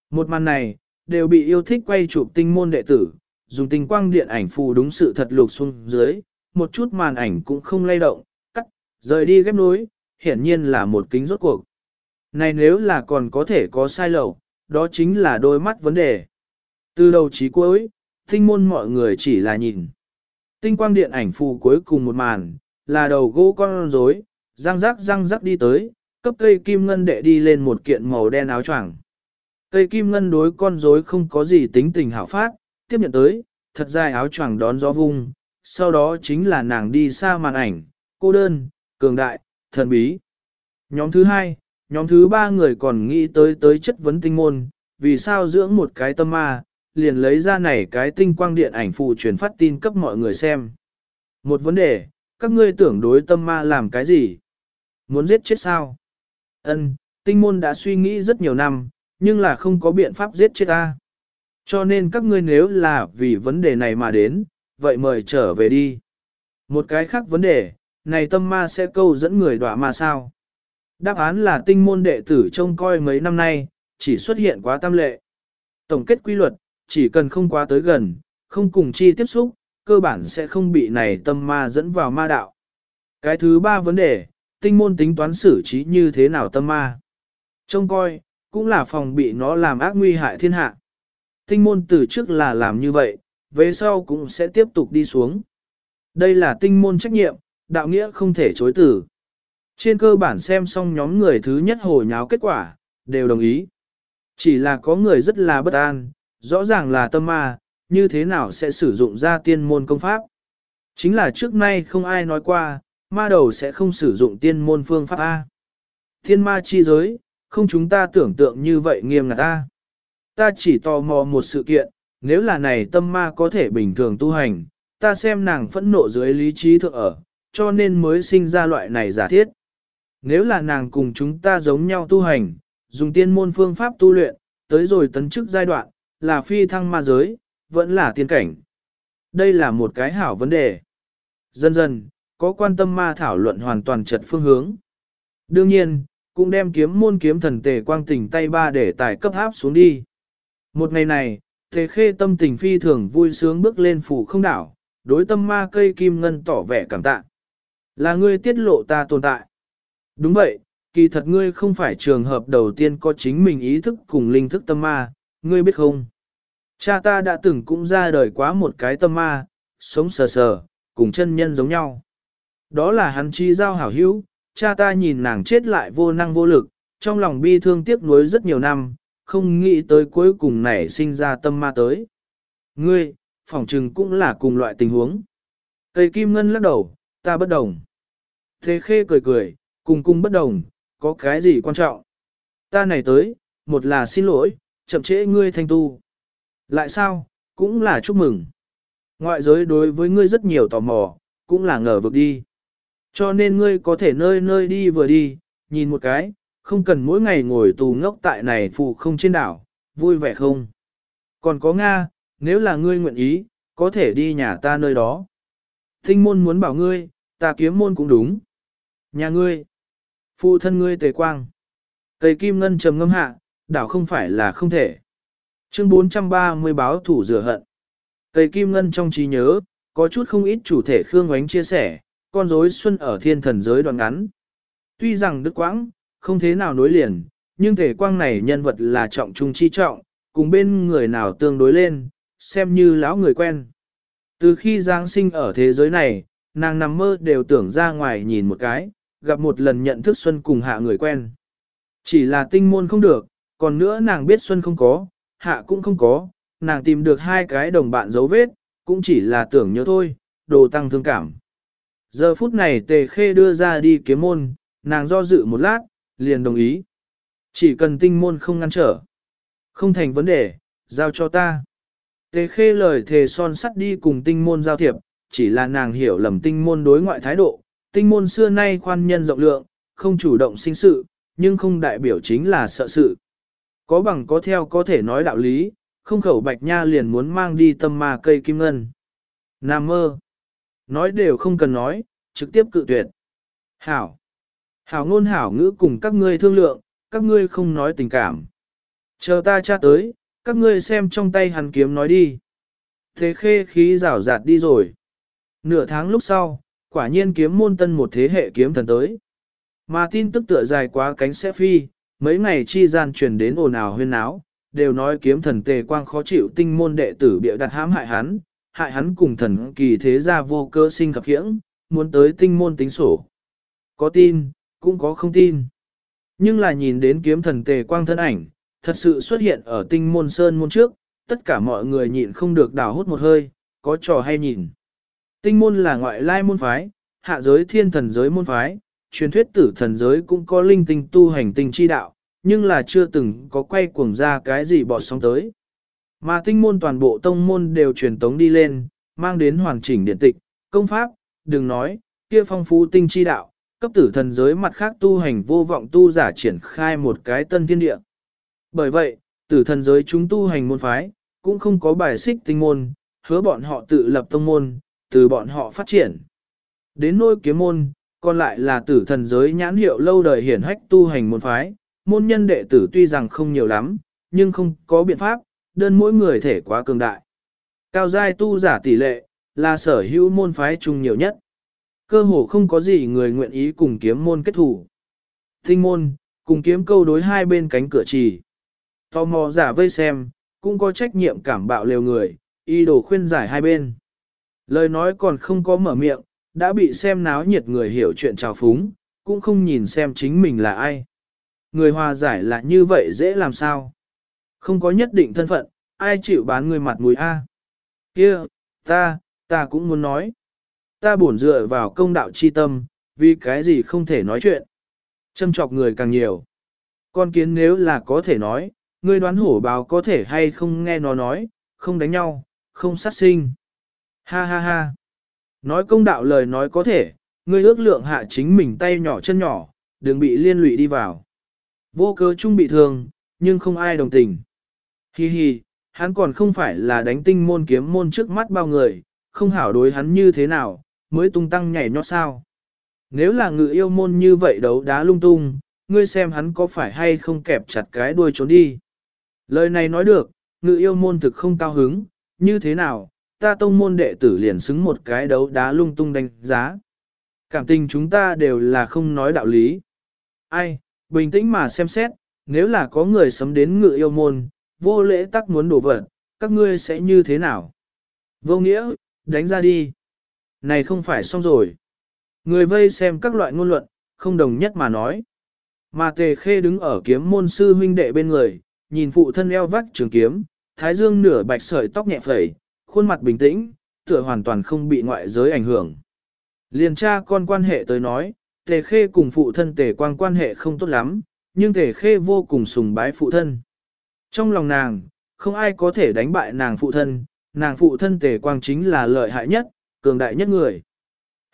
Speaker 1: Một màn này, đều bị yêu thích quay chụp tinh môn đệ tử, dùng tinh quang điện ảnh phù đúng sự thật lục xuống dưới, một chút màn ảnh cũng không lay động, cắt, rời đi ghép nối, hiển nhiên là một kính rốt cuộc. Này nếu là còn có thể có sai lầu, đó chính là đôi mắt vấn đề. Từ đầu chí cuối, tinh môn mọi người chỉ là nhìn. Tinh quang điện ảnh phù cuối cùng một màn, là đầu gỗ con rối, răng rắc răng rắc đi tới, cấp cây kim ngân đệ đi lên một kiện màu đen áo choàng. Cây kim ngân đối con rối không có gì tính tình hảo phát, tiếp nhận tới, thật dài áo choàng đón gió vung, sau đó chính là nàng đi xa màn ảnh, cô đơn, cường đại, thần bí. Nhóm thứ hai, nhóm thứ ba người còn nghĩ tới tới chất vấn tinh môn, vì sao dưỡng một cái tâm ma, liền lấy ra này cái tinh quang điện ảnh phụ truyền phát tin cấp mọi người xem. Một vấn đề, các ngươi tưởng đối tâm ma làm cái gì? Muốn giết chết sao? Ân, tinh môn đã suy nghĩ rất nhiều năm, nhưng là không có biện pháp giết chết ta. Cho nên các ngươi nếu là vì vấn đề này mà đến, vậy mời trở về đi. Một cái khác vấn đề, này tâm ma sẽ câu dẫn người đọa ma sao? Đáp án là tinh môn đệ tử trông coi mấy năm nay, chỉ xuất hiện quá tam lệ. Tổng kết quy luật, chỉ cần không quá tới gần, không cùng chi tiếp xúc, cơ bản sẽ không bị này tâm ma dẫn vào ma đạo. Cái thứ ba vấn đề, tinh môn tính toán xử trí như thế nào tâm ma. Trông coi, cũng là phòng bị nó làm ác nguy hại thiên hạ. Tinh môn từ trước là làm như vậy, về sau cũng sẽ tiếp tục đi xuống. Đây là tinh môn trách nhiệm, đạo nghĩa không thể chối từ. Trên cơ bản xem xong nhóm người thứ nhất hồi nháo kết quả, đều đồng ý. Chỉ là có người rất là bất an, rõ ràng là tâm ma, như thế nào sẽ sử dụng ra tiên môn công pháp. Chính là trước nay không ai nói qua, ma đầu sẽ không sử dụng tiên môn phương pháp A. Thiên ma chi giới, không chúng ta tưởng tượng như vậy nghiêm ngặt ta. Ta chỉ tò mò một sự kiện, nếu là này tâm ma có thể bình thường tu hành, ta xem nàng phẫn nộ dưới lý trí thượng ở, cho nên mới sinh ra loại này giả thiết. Nếu là nàng cùng chúng ta giống nhau tu hành, dùng tiên môn phương pháp tu luyện, tới rồi tấn chức giai đoạn, là phi thăng ma giới, vẫn là tiên cảnh. Đây là một cái hảo vấn đề. Dần dần, có quan tâm ma thảo luận hoàn toàn trật phương hướng. Đương nhiên, cũng đem kiếm môn kiếm thần tề quang tình tay ba để tài cấp áp xuống đi. Một ngày này, tề khê tâm tình phi thường vui sướng bước lên phủ không đảo, đối tâm ma cây kim ngân tỏ vẻ cảm tạ. Là ngươi tiết lộ ta tồn tại. Đúng vậy, kỳ thật ngươi không phải trường hợp đầu tiên có chính mình ý thức cùng linh thức tâm ma, ngươi biết không? Cha ta đã từng cũng ra đời quá một cái tâm ma, sống sờ sờ, cùng chân nhân giống nhau. Đó là hắn chi giao hảo hữu, cha ta nhìn nàng chết lại vô năng vô lực, trong lòng bi thương tiếc nuối rất nhiều năm, không nghĩ tới cuối cùng nảy sinh ra tâm ma tới. Ngươi, phỏng trừng cũng là cùng loại tình huống. Cây kim ngân lắc đầu, ta bất đồng. Thế khê cười cười, cùng cung bất đồng, có cái gì quan trọng? Ta này tới, một là xin lỗi, chậm trễ ngươi thanh tu. Lại sao, cũng là chúc mừng. Ngoại giới đối với ngươi rất nhiều tò mò, cũng là ngờ vực đi. Cho nên ngươi có thể nơi nơi đi vừa đi, nhìn một cái, không cần mỗi ngày ngồi tù ngốc tại này phù không trên đảo, vui vẻ không? Còn có Nga, nếu là ngươi nguyện ý, có thể đi nhà ta nơi đó. thinh môn muốn bảo ngươi, ta kiếm môn cũng đúng. Nhà ngươi, phụ thân ngươi tề quang. Tề kim ngân trầm ngâm hạ, đảo không phải là không thể. Chương 430 báo thủ rửa hận. Tề kim ngân trong trí nhớ, có chút không ít chủ thể Khương Ngoánh chia sẻ, con rối xuân ở thiên thần giới đoạn ngắn. Tuy rằng đức quãng, không thế nào nối liền, nhưng thể quang này nhân vật là trọng trung chi trọng, cùng bên người nào tương đối lên, xem như lão người quen. Từ khi Giáng sinh ở thế giới này, nàng nằm mơ đều tưởng ra ngoài nhìn một cái, gặp một lần nhận thức Xuân cùng hạ người quen. Chỉ là tinh môn không được, còn nữa nàng biết Xuân không có, hạ cũng không có, nàng tìm được hai cái đồng bạn dấu vết, cũng chỉ là tưởng nhớ thôi, đồ tăng thương cảm. Giờ phút này tề khê đưa ra đi kiếm môn, nàng do dự một lát, liền đồng ý. Chỉ cần tinh môn không ngăn trở. Không thành vấn đề, giao cho ta. Tề khê lời thề son sắt đi cùng tinh môn giao thiệp, chỉ là nàng hiểu lầm tinh môn đối ngoại thái độ. Tinh môn xưa nay khoan nhân rộng lượng, không chủ động sinh sự, nhưng không đại biểu chính là sợ sự. Có bằng có theo có thể nói đạo lý, không khẩu bạch nha liền muốn mang đi tâm ma cây kim ngân. Nam mơ. Nói đều không cần nói, trực tiếp cự tuyệt. Hảo. Hảo ngôn hảo ngữ cùng các ngươi thương lượng, các ngươi không nói tình cảm. Chờ ta tra tới, các ngươi xem trong tay hắn kiếm nói đi. Thế khê khí rảo rạt đi rồi. Nửa tháng lúc sau, quả nhiên kiếm môn tân một thế hệ kiếm thần tới. Mà tin tức tựa dài quá cánh sẽ phi, mấy ngày chi gian truyền đến ồn ào huyên náo, đều nói kiếm thần tề quang khó chịu tinh môn đệ tử bịa đặt hãm hại hắn, hại hắn cùng thần kỳ thế gia vô cơ sinh gặp khiễng, muốn tới tinh môn tính sổ. Có tin, cũng có không tin. Nhưng là nhìn đến kiếm thần tề quang thân ảnh, thật sự xuất hiện ở tinh môn sơn môn trước, tất cả mọi người nhịn không được đào hút một hơi, có trò hay nhìn. Tinh môn là ngoại lai môn phái, hạ giới thiên thần giới môn phái, truyền thuyết tử thần giới cũng có linh tinh tu hành tinh chi đạo, nhưng là chưa từng có quay cuồng ra cái gì bọt sóng tới. Mà tinh môn toàn bộ tông môn đều truyền tống đi lên, mang đến hoàn chỉnh điện tịch, công pháp, đừng nói, kia phong phú tinh chi đạo, cấp tử thần giới mặt khác tu hành vô vọng tu giả triển khai một cái tân thiên địa. Bởi vậy, tử thần giới chúng tu hành môn phái, cũng không có bài xích tinh môn, hứa bọn họ tự lập tông môn, từ bọn họ phát triển. Đến nôi kiếm môn, còn lại là tử thần giới nhãn hiệu lâu đời hiển hách tu hành môn phái, môn nhân đệ tử tuy rằng không nhiều lắm, nhưng không có biện pháp, đơn mỗi người thể quá cường đại. Cao giai tu giả tỷ lệ, là sở hữu môn phái chung nhiều nhất. Cơ hồ không có gì người nguyện ý cùng kiếm môn kết thủ. Tinh môn, cùng kiếm câu đối hai bên cánh cửa trì. Tò mò giả vây xem, cũng có trách nhiệm cảm bạo lều người, y đồ khuyên giải hai bên. Lời nói còn không có mở miệng, đã bị xem náo nhiệt người hiểu chuyện trào phúng, cũng không nhìn xem chính mình là ai. Người hòa giải là như vậy dễ làm sao? Không có nhất định thân phận, ai chịu bán người mặt mũi A. Kia, ta, ta cũng muốn nói. Ta bổn dựa vào công đạo chi tâm, vì cái gì không thể nói chuyện. Châm chọc người càng nhiều. Con kiến nếu là có thể nói, ngươi đoán hổ báo có thể hay không nghe nó nói, không đánh nhau, không sát sinh. Ha ha ha. Nói công đạo lời nói có thể, ngươi ước lượng hạ chính mình tay nhỏ chân nhỏ, đừng bị liên lụy đi vào. Vô cớ chung bị thương, nhưng không ai đồng tình. Hi hi, hắn còn không phải là đánh tinh môn kiếm môn trước mắt bao người, không hảo đối hắn như thế nào, mới tung tăng nhảy nhót sao. Nếu là ngự yêu môn như vậy đấu đá lung tung, ngươi xem hắn có phải hay không kẹp chặt cái đuôi trốn đi. Lời này nói được, ngự yêu môn thực không cao hứng, như thế nào, ta tông môn đệ tử liền xứng một cái đấu đá lung tung đánh giá. Cảm tình chúng ta đều là không nói đạo lý. Ai, bình tĩnh mà xem xét, nếu là có người sấm đến ngự yêu môn, vô lễ tắc muốn đổ vật, các ngươi sẽ như thế nào? Vô nghĩa, đánh ra đi. Này không phải xong rồi. Người vây xem các loại ngôn luận, không đồng nhất mà nói. Mà tề khê đứng ở kiếm môn sư huynh đệ bên người, nhìn phụ thân eo vắt trường kiếm, thái dương nửa bạch sợi tóc nhẹ phẩy, khuôn mặt bình tĩnh, tựa hoàn toàn không bị ngoại giới ảnh hưởng. Liền cha con quan hệ tới nói, tề khê cùng phụ thân tề quang quan hệ không tốt lắm, nhưng tề khê vô cùng sùng bái phụ thân. Trong lòng nàng, không ai có thể đánh bại nàng phụ thân, nàng phụ thân tề quang chính là lợi hại nhất, cường đại nhất người.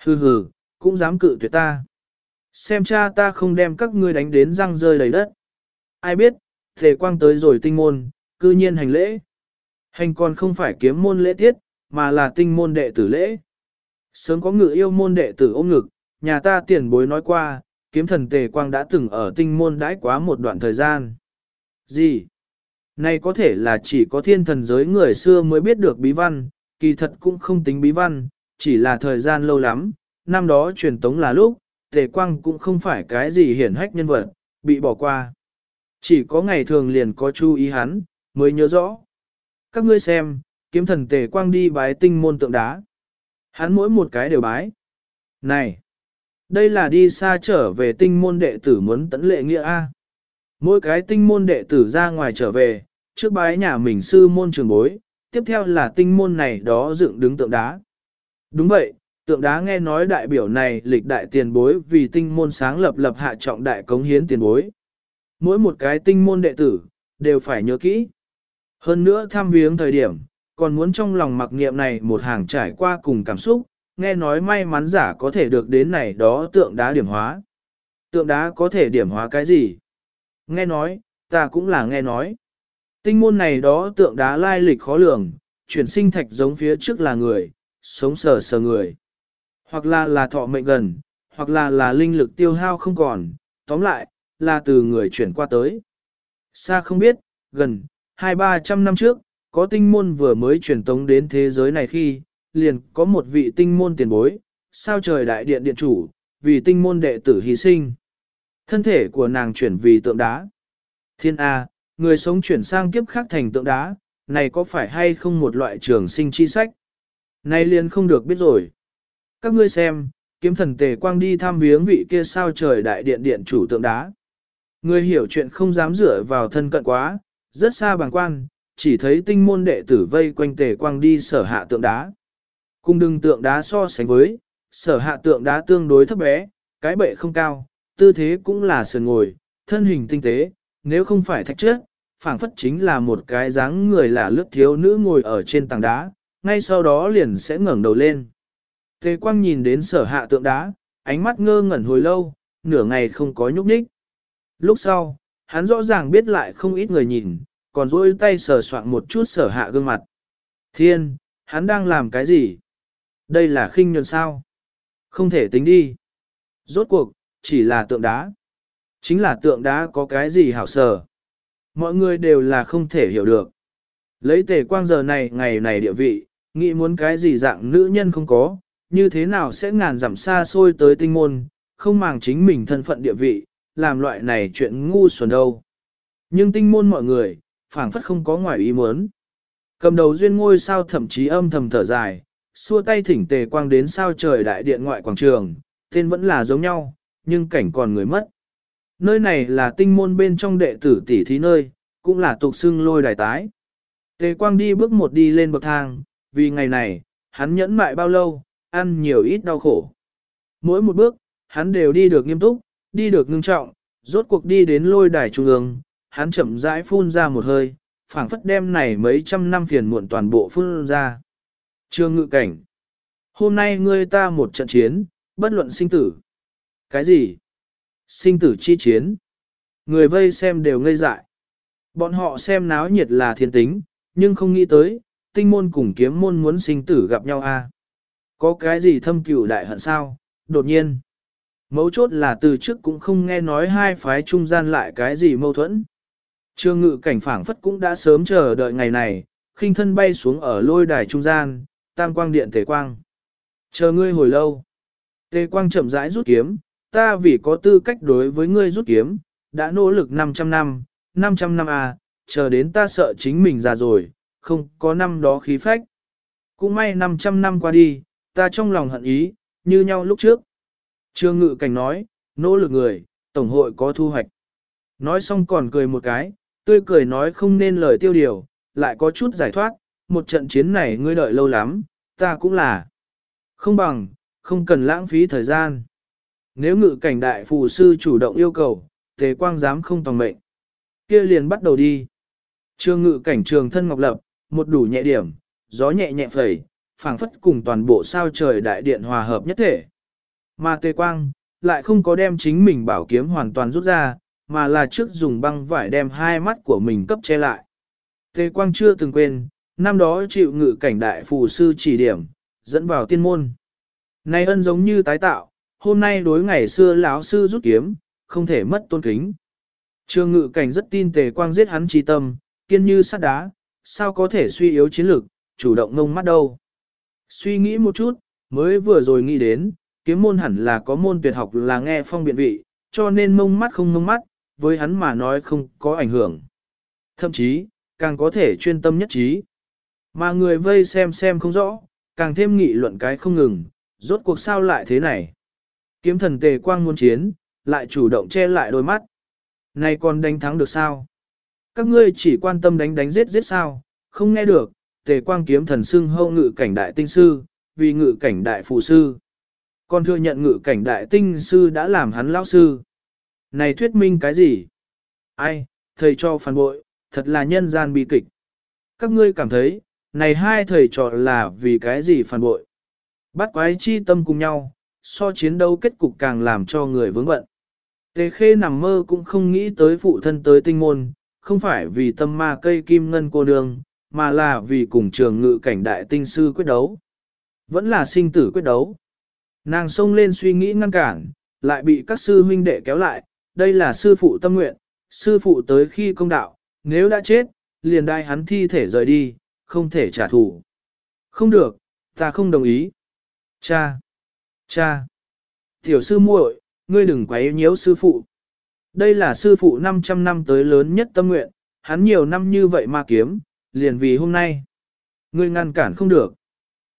Speaker 1: Hừ hừ, cũng dám cự tuyệt ta. Xem cha ta không đem các ngươi đánh đến răng rơi đầy đất. Ai biết, tề quang tới rồi tinh môn, cư nhiên hành lễ. Hành còn không phải kiếm môn lễ tiết, mà là tinh môn đệ tử lễ. Sớm có ngự yêu môn đệ tử ôm ngực, nhà ta tiền bối nói qua, kiếm thần tề quang đã từng ở tinh môn đãi quá một đoạn thời gian. Gì? Này có thể là chỉ có thiên thần giới người xưa mới biết được bí văn, kỳ thật cũng không tính bí văn, chỉ là thời gian lâu lắm, năm đó truyền tống là lúc, tề quang cũng không phải cái gì hiển hách nhân vật, bị bỏ qua. Chỉ có ngày thường liền có chú ý hắn, mới nhớ rõ. Các ngươi xem, kiếm thần tề quang đi bái tinh môn tượng đá. Hắn mỗi một cái đều bái. Này! Đây là đi xa trở về tinh môn đệ tử muốn tấn lệ nghĩa A. Mỗi cái tinh môn đệ tử ra ngoài trở về, trước bái nhà mình sư môn trường bối, tiếp theo là tinh môn này đó dựng đứng tượng đá. Đúng vậy, tượng đá nghe nói đại biểu này lịch đại tiền bối vì tinh môn sáng lập lập hạ trọng đại cống hiến tiền bối. Mỗi một cái tinh môn đệ tử, đều phải nhớ kỹ. Hơn nữa tham viếng thời điểm, còn muốn trong lòng mặc niệm này một hàng trải qua cùng cảm xúc, nghe nói may mắn giả có thể được đến này đó tượng đá điểm hóa. Tượng đá có thể điểm hóa cái gì? Nghe nói, ta cũng là nghe nói. Tinh môn này đó tượng đá lai lịch khó lường, chuyển sinh thạch giống phía trước là người, sống sờ sờ người. Hoặc là là thọ mệnh gần, hoặc là là linh lực tiêu hao không còn, tóm lại, là từ người chuyển qua tới. Xa không biết, gần, hai ba trăm năm trước, có tinh môn vừa mới truyền tống đến thế giới này khi, liền có một vị tinh môn tiền bối, sao trời đại điện điện chủ, vì tinh môn đệ tử hy sinh. Thân thể của nàng chuyển vì tượng đá. Thiên A, người sống chuyển sang kiếp khác thành tượng đá, này có phải hay không một loại trường sinh chi sách? Này liền không được biết rồi. Các ngươi xem, kiếm thần tề quang đi thăm viếng vị kia sao trời đại điện điện chủ tượng đá. Người hiểu chuyện không dám dựa vào thân cận quá, rất xa bằng quan, chỉ thấy tinh môn đệ tử vây quanh tề quang đi sở hạ tượng đá. cung đừng tượng đá so sánh với, sở hạ tượng đá tương đối thấp bé, cái bệ không cao, tư thế cũng là sườn ngồi, thân hình tinh tế, nếu không phải thạch trước, phảng phất chính là một cái dáng người là lướt thiếu nữ ngồi ở trên tảng đá, ngay sau đó liền sẽ ngẩng đầu lên. Tề quang nhìn đến sở hạ tượng đá, ánh mắt ngơ ngẩn hồi lâu, nửa ngày không có nhúc nhích. Lúc sau, hắn rõ ràng biết lại không ít người nhìn, còn dỗi tay sờ soạn một chút sở hạ gương mặt. Thiên, hắn đang làm cái gì? Đây là khinh nhuận sao? Không thể tính đi. Rốt cuộc, chỉ là tượng đá. Chính là tượng đá có cái gì hảo sở. Mọi người đều là không thể hiểu được. Lấy tề quang giờ này ngày này địa vị, nghĩ muốn cái gì dạng nữ nhân không có, như thế nào sẽ ngàn dặm xa xôi tới tinh môn, không màng chính mình thân phận địa vị, làm loại này chuyện ngu xuẩn đâu. Nhưng tinh môn mọi người, phảng phất không có ngoài ý muốn. Cầm đầu duyên ngôi sao thậm chí âm thầm thở dài, xua tay thỉnh tề quang đến sao trời đại điện ngoại quảng trường, tên vẫn là giống nhau, nhưng cảnh còn người mất. Nơi này là tinh môn bên trong đệ tử tỷ thí nơi, cũng là tục xưng lôi đài tái. Tề quang đi bước một đi lên bậc thang, vì ngày này, hắn nhẫn mại bao lâu, ăn nhiều ít đau khổ. Mỗi một bước, hắn đều đi được nghiêm túc, đi được ngưng trọng, rốt cuộc đi đến lôi đài trung ương, hắn chậm rãi phun ra một hơi, phảng phất đem này mấy trăm năm phiền muộn toàn bộ phun ra. Trương ngự cảnh. Hôm nay ngươi ta một trận chiến, bất luận sinh tử. Cái gì? Sinh tử chi chiến. Người vây xem đều ngây dại. Bọn họ xem náo nhiệt là thiên tính, nhưng không nghĩ tới, tinh môn cùng kiếm môn muốn sinh tử gặp nhau a. À? Có cái gì thâm cửu đại hận sao? Đột nhiên. Mấu chốt là từ trước cũng không nghe nói hai phái trung gian lại cái gì mâu thuẫn. Trương ngự cảnh phảng phất cũng đã sớm chờ đợi ngày này, khinh thân bay xuống ở lôi đài trung gian, tam quang điện tề quang. Chờ ngươi hồi lâu. Tề quang chậm rãi rút kiếm, ta vì có tư cách đối với ngươi rút kiếm, đã nỗ lực 500 năm, 500 năm à, chờ đến ta sợ chính mình già rồi, không có năm đó khí phách. Cũng may 500 năm qua đi, ta trong lòng hận ý, như nhau lúc trước. Trương ngự cảnh nói, nỗ lực người, tổng hội có thu hoạch. Nói xong còn cười một cái, tươi cười nói không nên lời tiêu điều, lại có chút giải thoát, một trận chiến này ngươi đợi lâu lắm, ta cũng là. Không bằng, không cần lãng phí thời gian. Nếu ngự cảnh đại phù sư chủ động yêu cầu, tề quang dám không tòng mệnh. kia liền bắt đầu đi. Trương ngự cảnh trường thân ngọc lập, một đủ nhẹ điểm, gió nhẹ nhẹ phẩy, phảng phất cùng toàn bộ sao trời đại điện hòa hợp nhất thể. Mà tề quang, lại không có đem chính mình bảo kiếm hoàn toàn rút ra, mà là trước dùng băng vải đem hai mắt của mình cấp che lại. Tề quang chưa từng quên, năm đó chịu ngự cảnh đại phù sư chỉ điểm, dẫn vào tiên môn. Nay ân giống như tái tạo, hôm nay đối ngày xưa lão sư rút kiếm, không thể mất tôn kính. Trương ngự cảnh rất tin tề quang giết hắn trí tâm, kiên như sắt đá, sao có thể suy yếu chiến lực, chủ động ngông mắt đâu. Suy nghĩ một chút, mới vừa rồi nghĩ đến, kiếm môn hẳn là có môn tuyệt học là nghe phong biện vị, cho nên mông mắt không mông mắt, với hắn mà nói không có ảnh hưởng. Thậm chí, càng có thể chuyên tâm nhất trí. Mà người vây xem xem không rõ, càng thêm nghị luận cái không ngừng, rốt cuộc sao lại thế này. Kiếm thần tề quang muốn chiến, lại chủ động che lại đôi mắt. Này còn đánh thắng được sao? Các ngươi chỉ quan tâm đánh đánh giết giết sao, không nghe được, tề quang kiếm thần xưng hâu ngự cảnh đại tinh sư, vì ngự cảnh đại phụ sư. Còn thừa nhận ngự cảnh đại tinh sư đã làm hắn lão sư. Này thuyết minh cái gì? Ai, thầy cho phản bội, thật là nhân gian bi kịch. Các ngươi cảm thấy, này hai thầy trò là vì cái gì phản bội? Bắt quái chi tâm cùng nhau, so chiến đấu kết cục càng làm cho người vướng bận. Tề khê nằm mơ cũng không nghĩ tới phụ thân tới tinh môn, không phải vì tâm ma cây kim ngân cô đường mà là vì cùng trường ngự cảnh đại tinh sư quyết đấu. Vẫn là sinh tử quyết đấu. Nàng xông lên suy nghĩ ngăn cản, lại bị các sư huynh đệ kéo lại, đây là sư phụ tâm nguyện, sư phụ tới khi công đạo, nếu đã chết, liền đai hắn thi thể rời đi, không thể trả thù. Không được, ta không đồng ý. Cha! Cha! Tiểu sư muội, ngươi đừng quấy nhiễu sư phụ. Đây là sư phụ 500 năm tới lớn nhất tâm nguyện, hắn nhiều năm như vậy mà kiếm, liền vì hôm nay. Ngươi ngăn cản không được.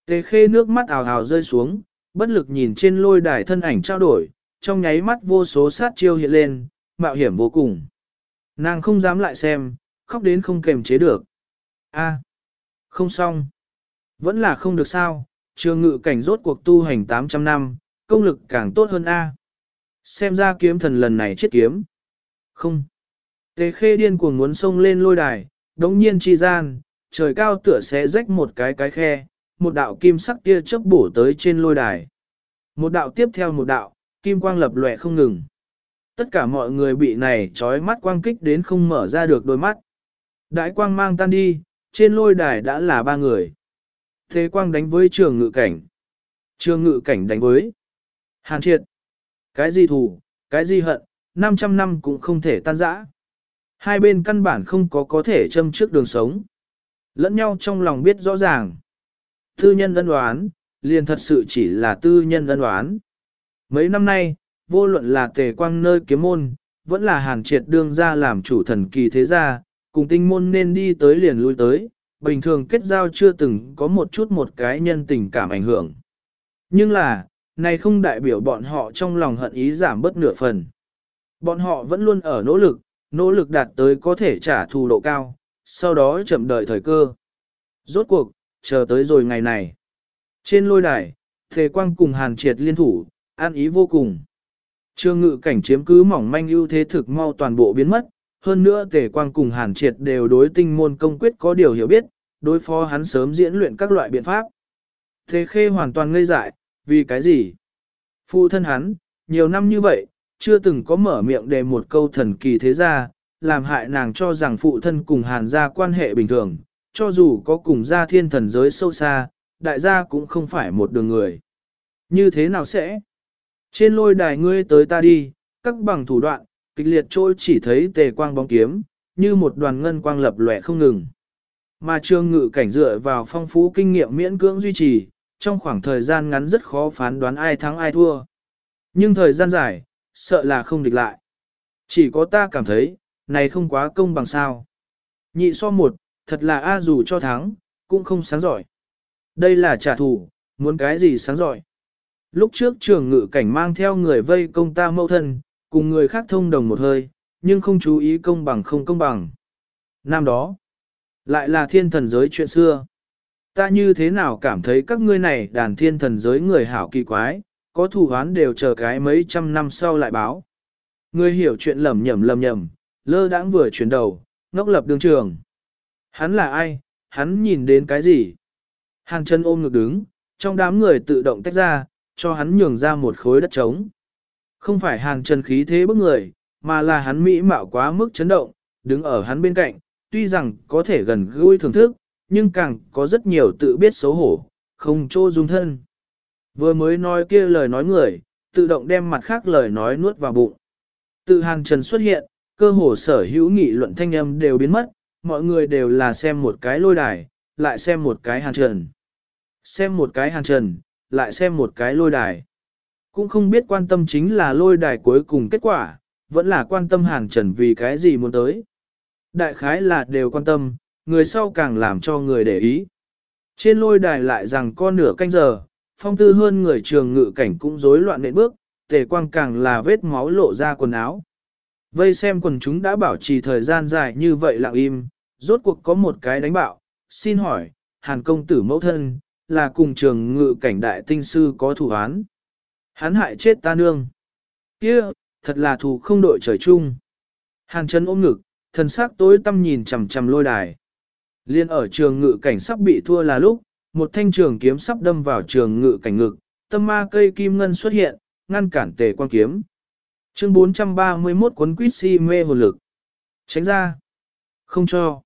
Speaker 1: Tề khê nước mắt ào ào rơi xuống, bất lực nhìn trên lôi đài thân ảnh trao đổi, trong nháy mắt vô số sát chiêu hiện lên, mạo hiểm vô cùng. Nàng không dám lại xem, khóc đến không kềm chế được. A, không xong. Vẫn là không được sao, trường ngự cảnh rốt cuộc tu hành 800 năm, công lực càng tốt hơn A. Xem ra kiếm thần lần này chết kiếm. Không. tế khê điên cuồng muốn xông lên lôi đài, đống nhiên chi gian, trời cao tựa sẽ rách một cái cái khe, một đạo kim sắc tia chớp bổ tới trên lôi đài. Một đạo tiếp theo một đạo, kim quang lập lòe không ngừng. Tất cả mọi người bị này trói mắt quang kích đến không mở ra được đôi mắt. Đại quang mang tan đi, trên lôi đài đã là ba người. Thế quang đánh với trường ngự cảnh. Trường ngự cảnh đánh với Hàn triệt. Cái gì thù, cái gì hận, 500 năm cũng không thể tan rã. Hai bên căn bản không có có thể châm trước đường sống. Lẫn nhau trong lòng biết rõ ràng. Tư nhân ân đoán, liền thật sự chỉ là tư nhân ân đoán. Mấy năm nay, vô luận là tề quang nơi kiếm môn, vẫn là hàn triệt đương ra làm chủ thần kỳ thế gia, cùng tinh môn nên đi tới liền lui tới, bình thường kết giao chưa từng có một chút một cái nhân tình cảm ảnh hưởng. Nhưng là, này không đại biểu bọn họ trong lòng hận ý giảm bớt nửa phần. Bọn họ vẫn luôn ở nỗ lực, nỗ lực đạt tới có thể trả thù độ cao, sau đó chậm đợi thời cơ. Rốt cuộc, chờ tới rồi ngày này. Trên lôi đài, Thề Quang cùng Hàn Triệt liên thủ, an ý vô cùng. Trương ngự cảnh chiếm cứ mỏng manh ưu thế thực mau toàn bộ biến mất, hơn nữa Tề Quang cùng Hàn Triệt đều đối tinh môn công quyết có điều hiểu biết, đối phó hắn sớm diễn luyện các loại biện pháp. Thế Khê hoàn toàn ngây dại, vì cái gì? Phụ thân hắn, nhiều năm như vậy, chưa từng có mở miệng để một câu thần kỳ thế ra, làm hại nàng cho rằng phụ thân cùng Hàn gia quan hệ bình thường, cho dù có cùng gia thiên thần giới sâu xa, đại gia cũng không phải một đường người. Như thế nào sẽ? Trên lôi đài ngươi tới ta đi, các bằng thủ đoạn, kịch liệt trôi chỉ thấy tề quang bóng kiếm, như một đoàn ngân quang lập lòe không ngừng. Mà trương ngự cảnh dựa vào phong phú kinh nghiệm miễn cưỡng duy trì, trong khoảng thời gian ngắn rất khó phán đoán ai thắng ai thua. Nhưng thời gian dài, sợ là không địch lại. Chỉ có ta cảm thấy, này không quá công bằng sao. Nhị so một, thật là A dù cho thắng, cũng không sáng giỏi. Đây là trả thù, muốn cái gì sáng giỏi. Lúc trước trường ngự cảnh mang theo người vây công ta mẫu thân, cùng người khác thông đồng một hơi, nhưng không chú ý công bằng không công bằng. Năm đó, lại là thiên thần giới chuyện xưa. Ta như thế nào cảm thấy các ngươi này đàn thiên thần giới người hảo kỳ quái, có thủ hoán đều chờ cái mấy trăm năm sau lại báo. Người hiểu chuyện lầm nhầm lầm nhầm, lơ đãng vừa chuyển đầu, ngốc lập đường trường. Hắn là ai, hắn nhìn đến cái gì? Hàng chân ôm ngực đứng, trong đám người tự động tách ra, cho hắn nhường ra một khối đất trống. Không phải hàng chân khí thế bức người, mà là hắn mỹ mạo quá mức chấn động, đứng ở hắn bên cạnh, tuy rằng có thể gần gũi thưởng thức, nhưng càng có rất nhiều tự biết xấu hổ, không trô dung thân. Vừa mới nói kia lời nói người, tự động đem mặt khác lời nói nuốt vào bụng. Tự hàng trần xuất hiện, cơ hồ sở hữu nghị luận thanh âm đều biến mất, mọi người đều là xem một cái lôi đài, lại xem một cái hàn trần. Xem một cái hàn trần, lại xem một cái lôi đài. Cũng không biết quan tâm chính là lôi đài cuối cùng kết quả, vẫn là quan tâm hàn trần vì cái gì muốn tới. Đại khái là đều quan tâm, người sau càng làm cho người để ý. Trên lôi đài lại rằng con nửa canh giờ, phong tư hơn người trường ngự cảnh cũng rối loạn nện bước, tề quang càng là vết máu lộ ra quần áo. Vây xem quần chúng đã bảo trì thời gian dài như vậy lặng im, rốt cuộc có một cái đánh bạo, xin hỏi, hàn công tử mẫu thân, là cùng trường ngự cảnh đại tinh sư có thủ án. Hắn hại chết ta nương. kia thật là thù không đội trời chung. Hàn chân ôm ngực, thần sắc tối tâm nhìn chằm chằm lôi đài. Liên ở trường ngự cảnh sắp bị thua là lúc, một thanh trường kiếm sắp đâm vào trường ngự cảnh ngực, tâm ma cây kim ngân xuất hiện, ngăn cản tề quan kiếm. Chương 431 cuốn quýt si mê hồn lực. Tránh ra. Không cho.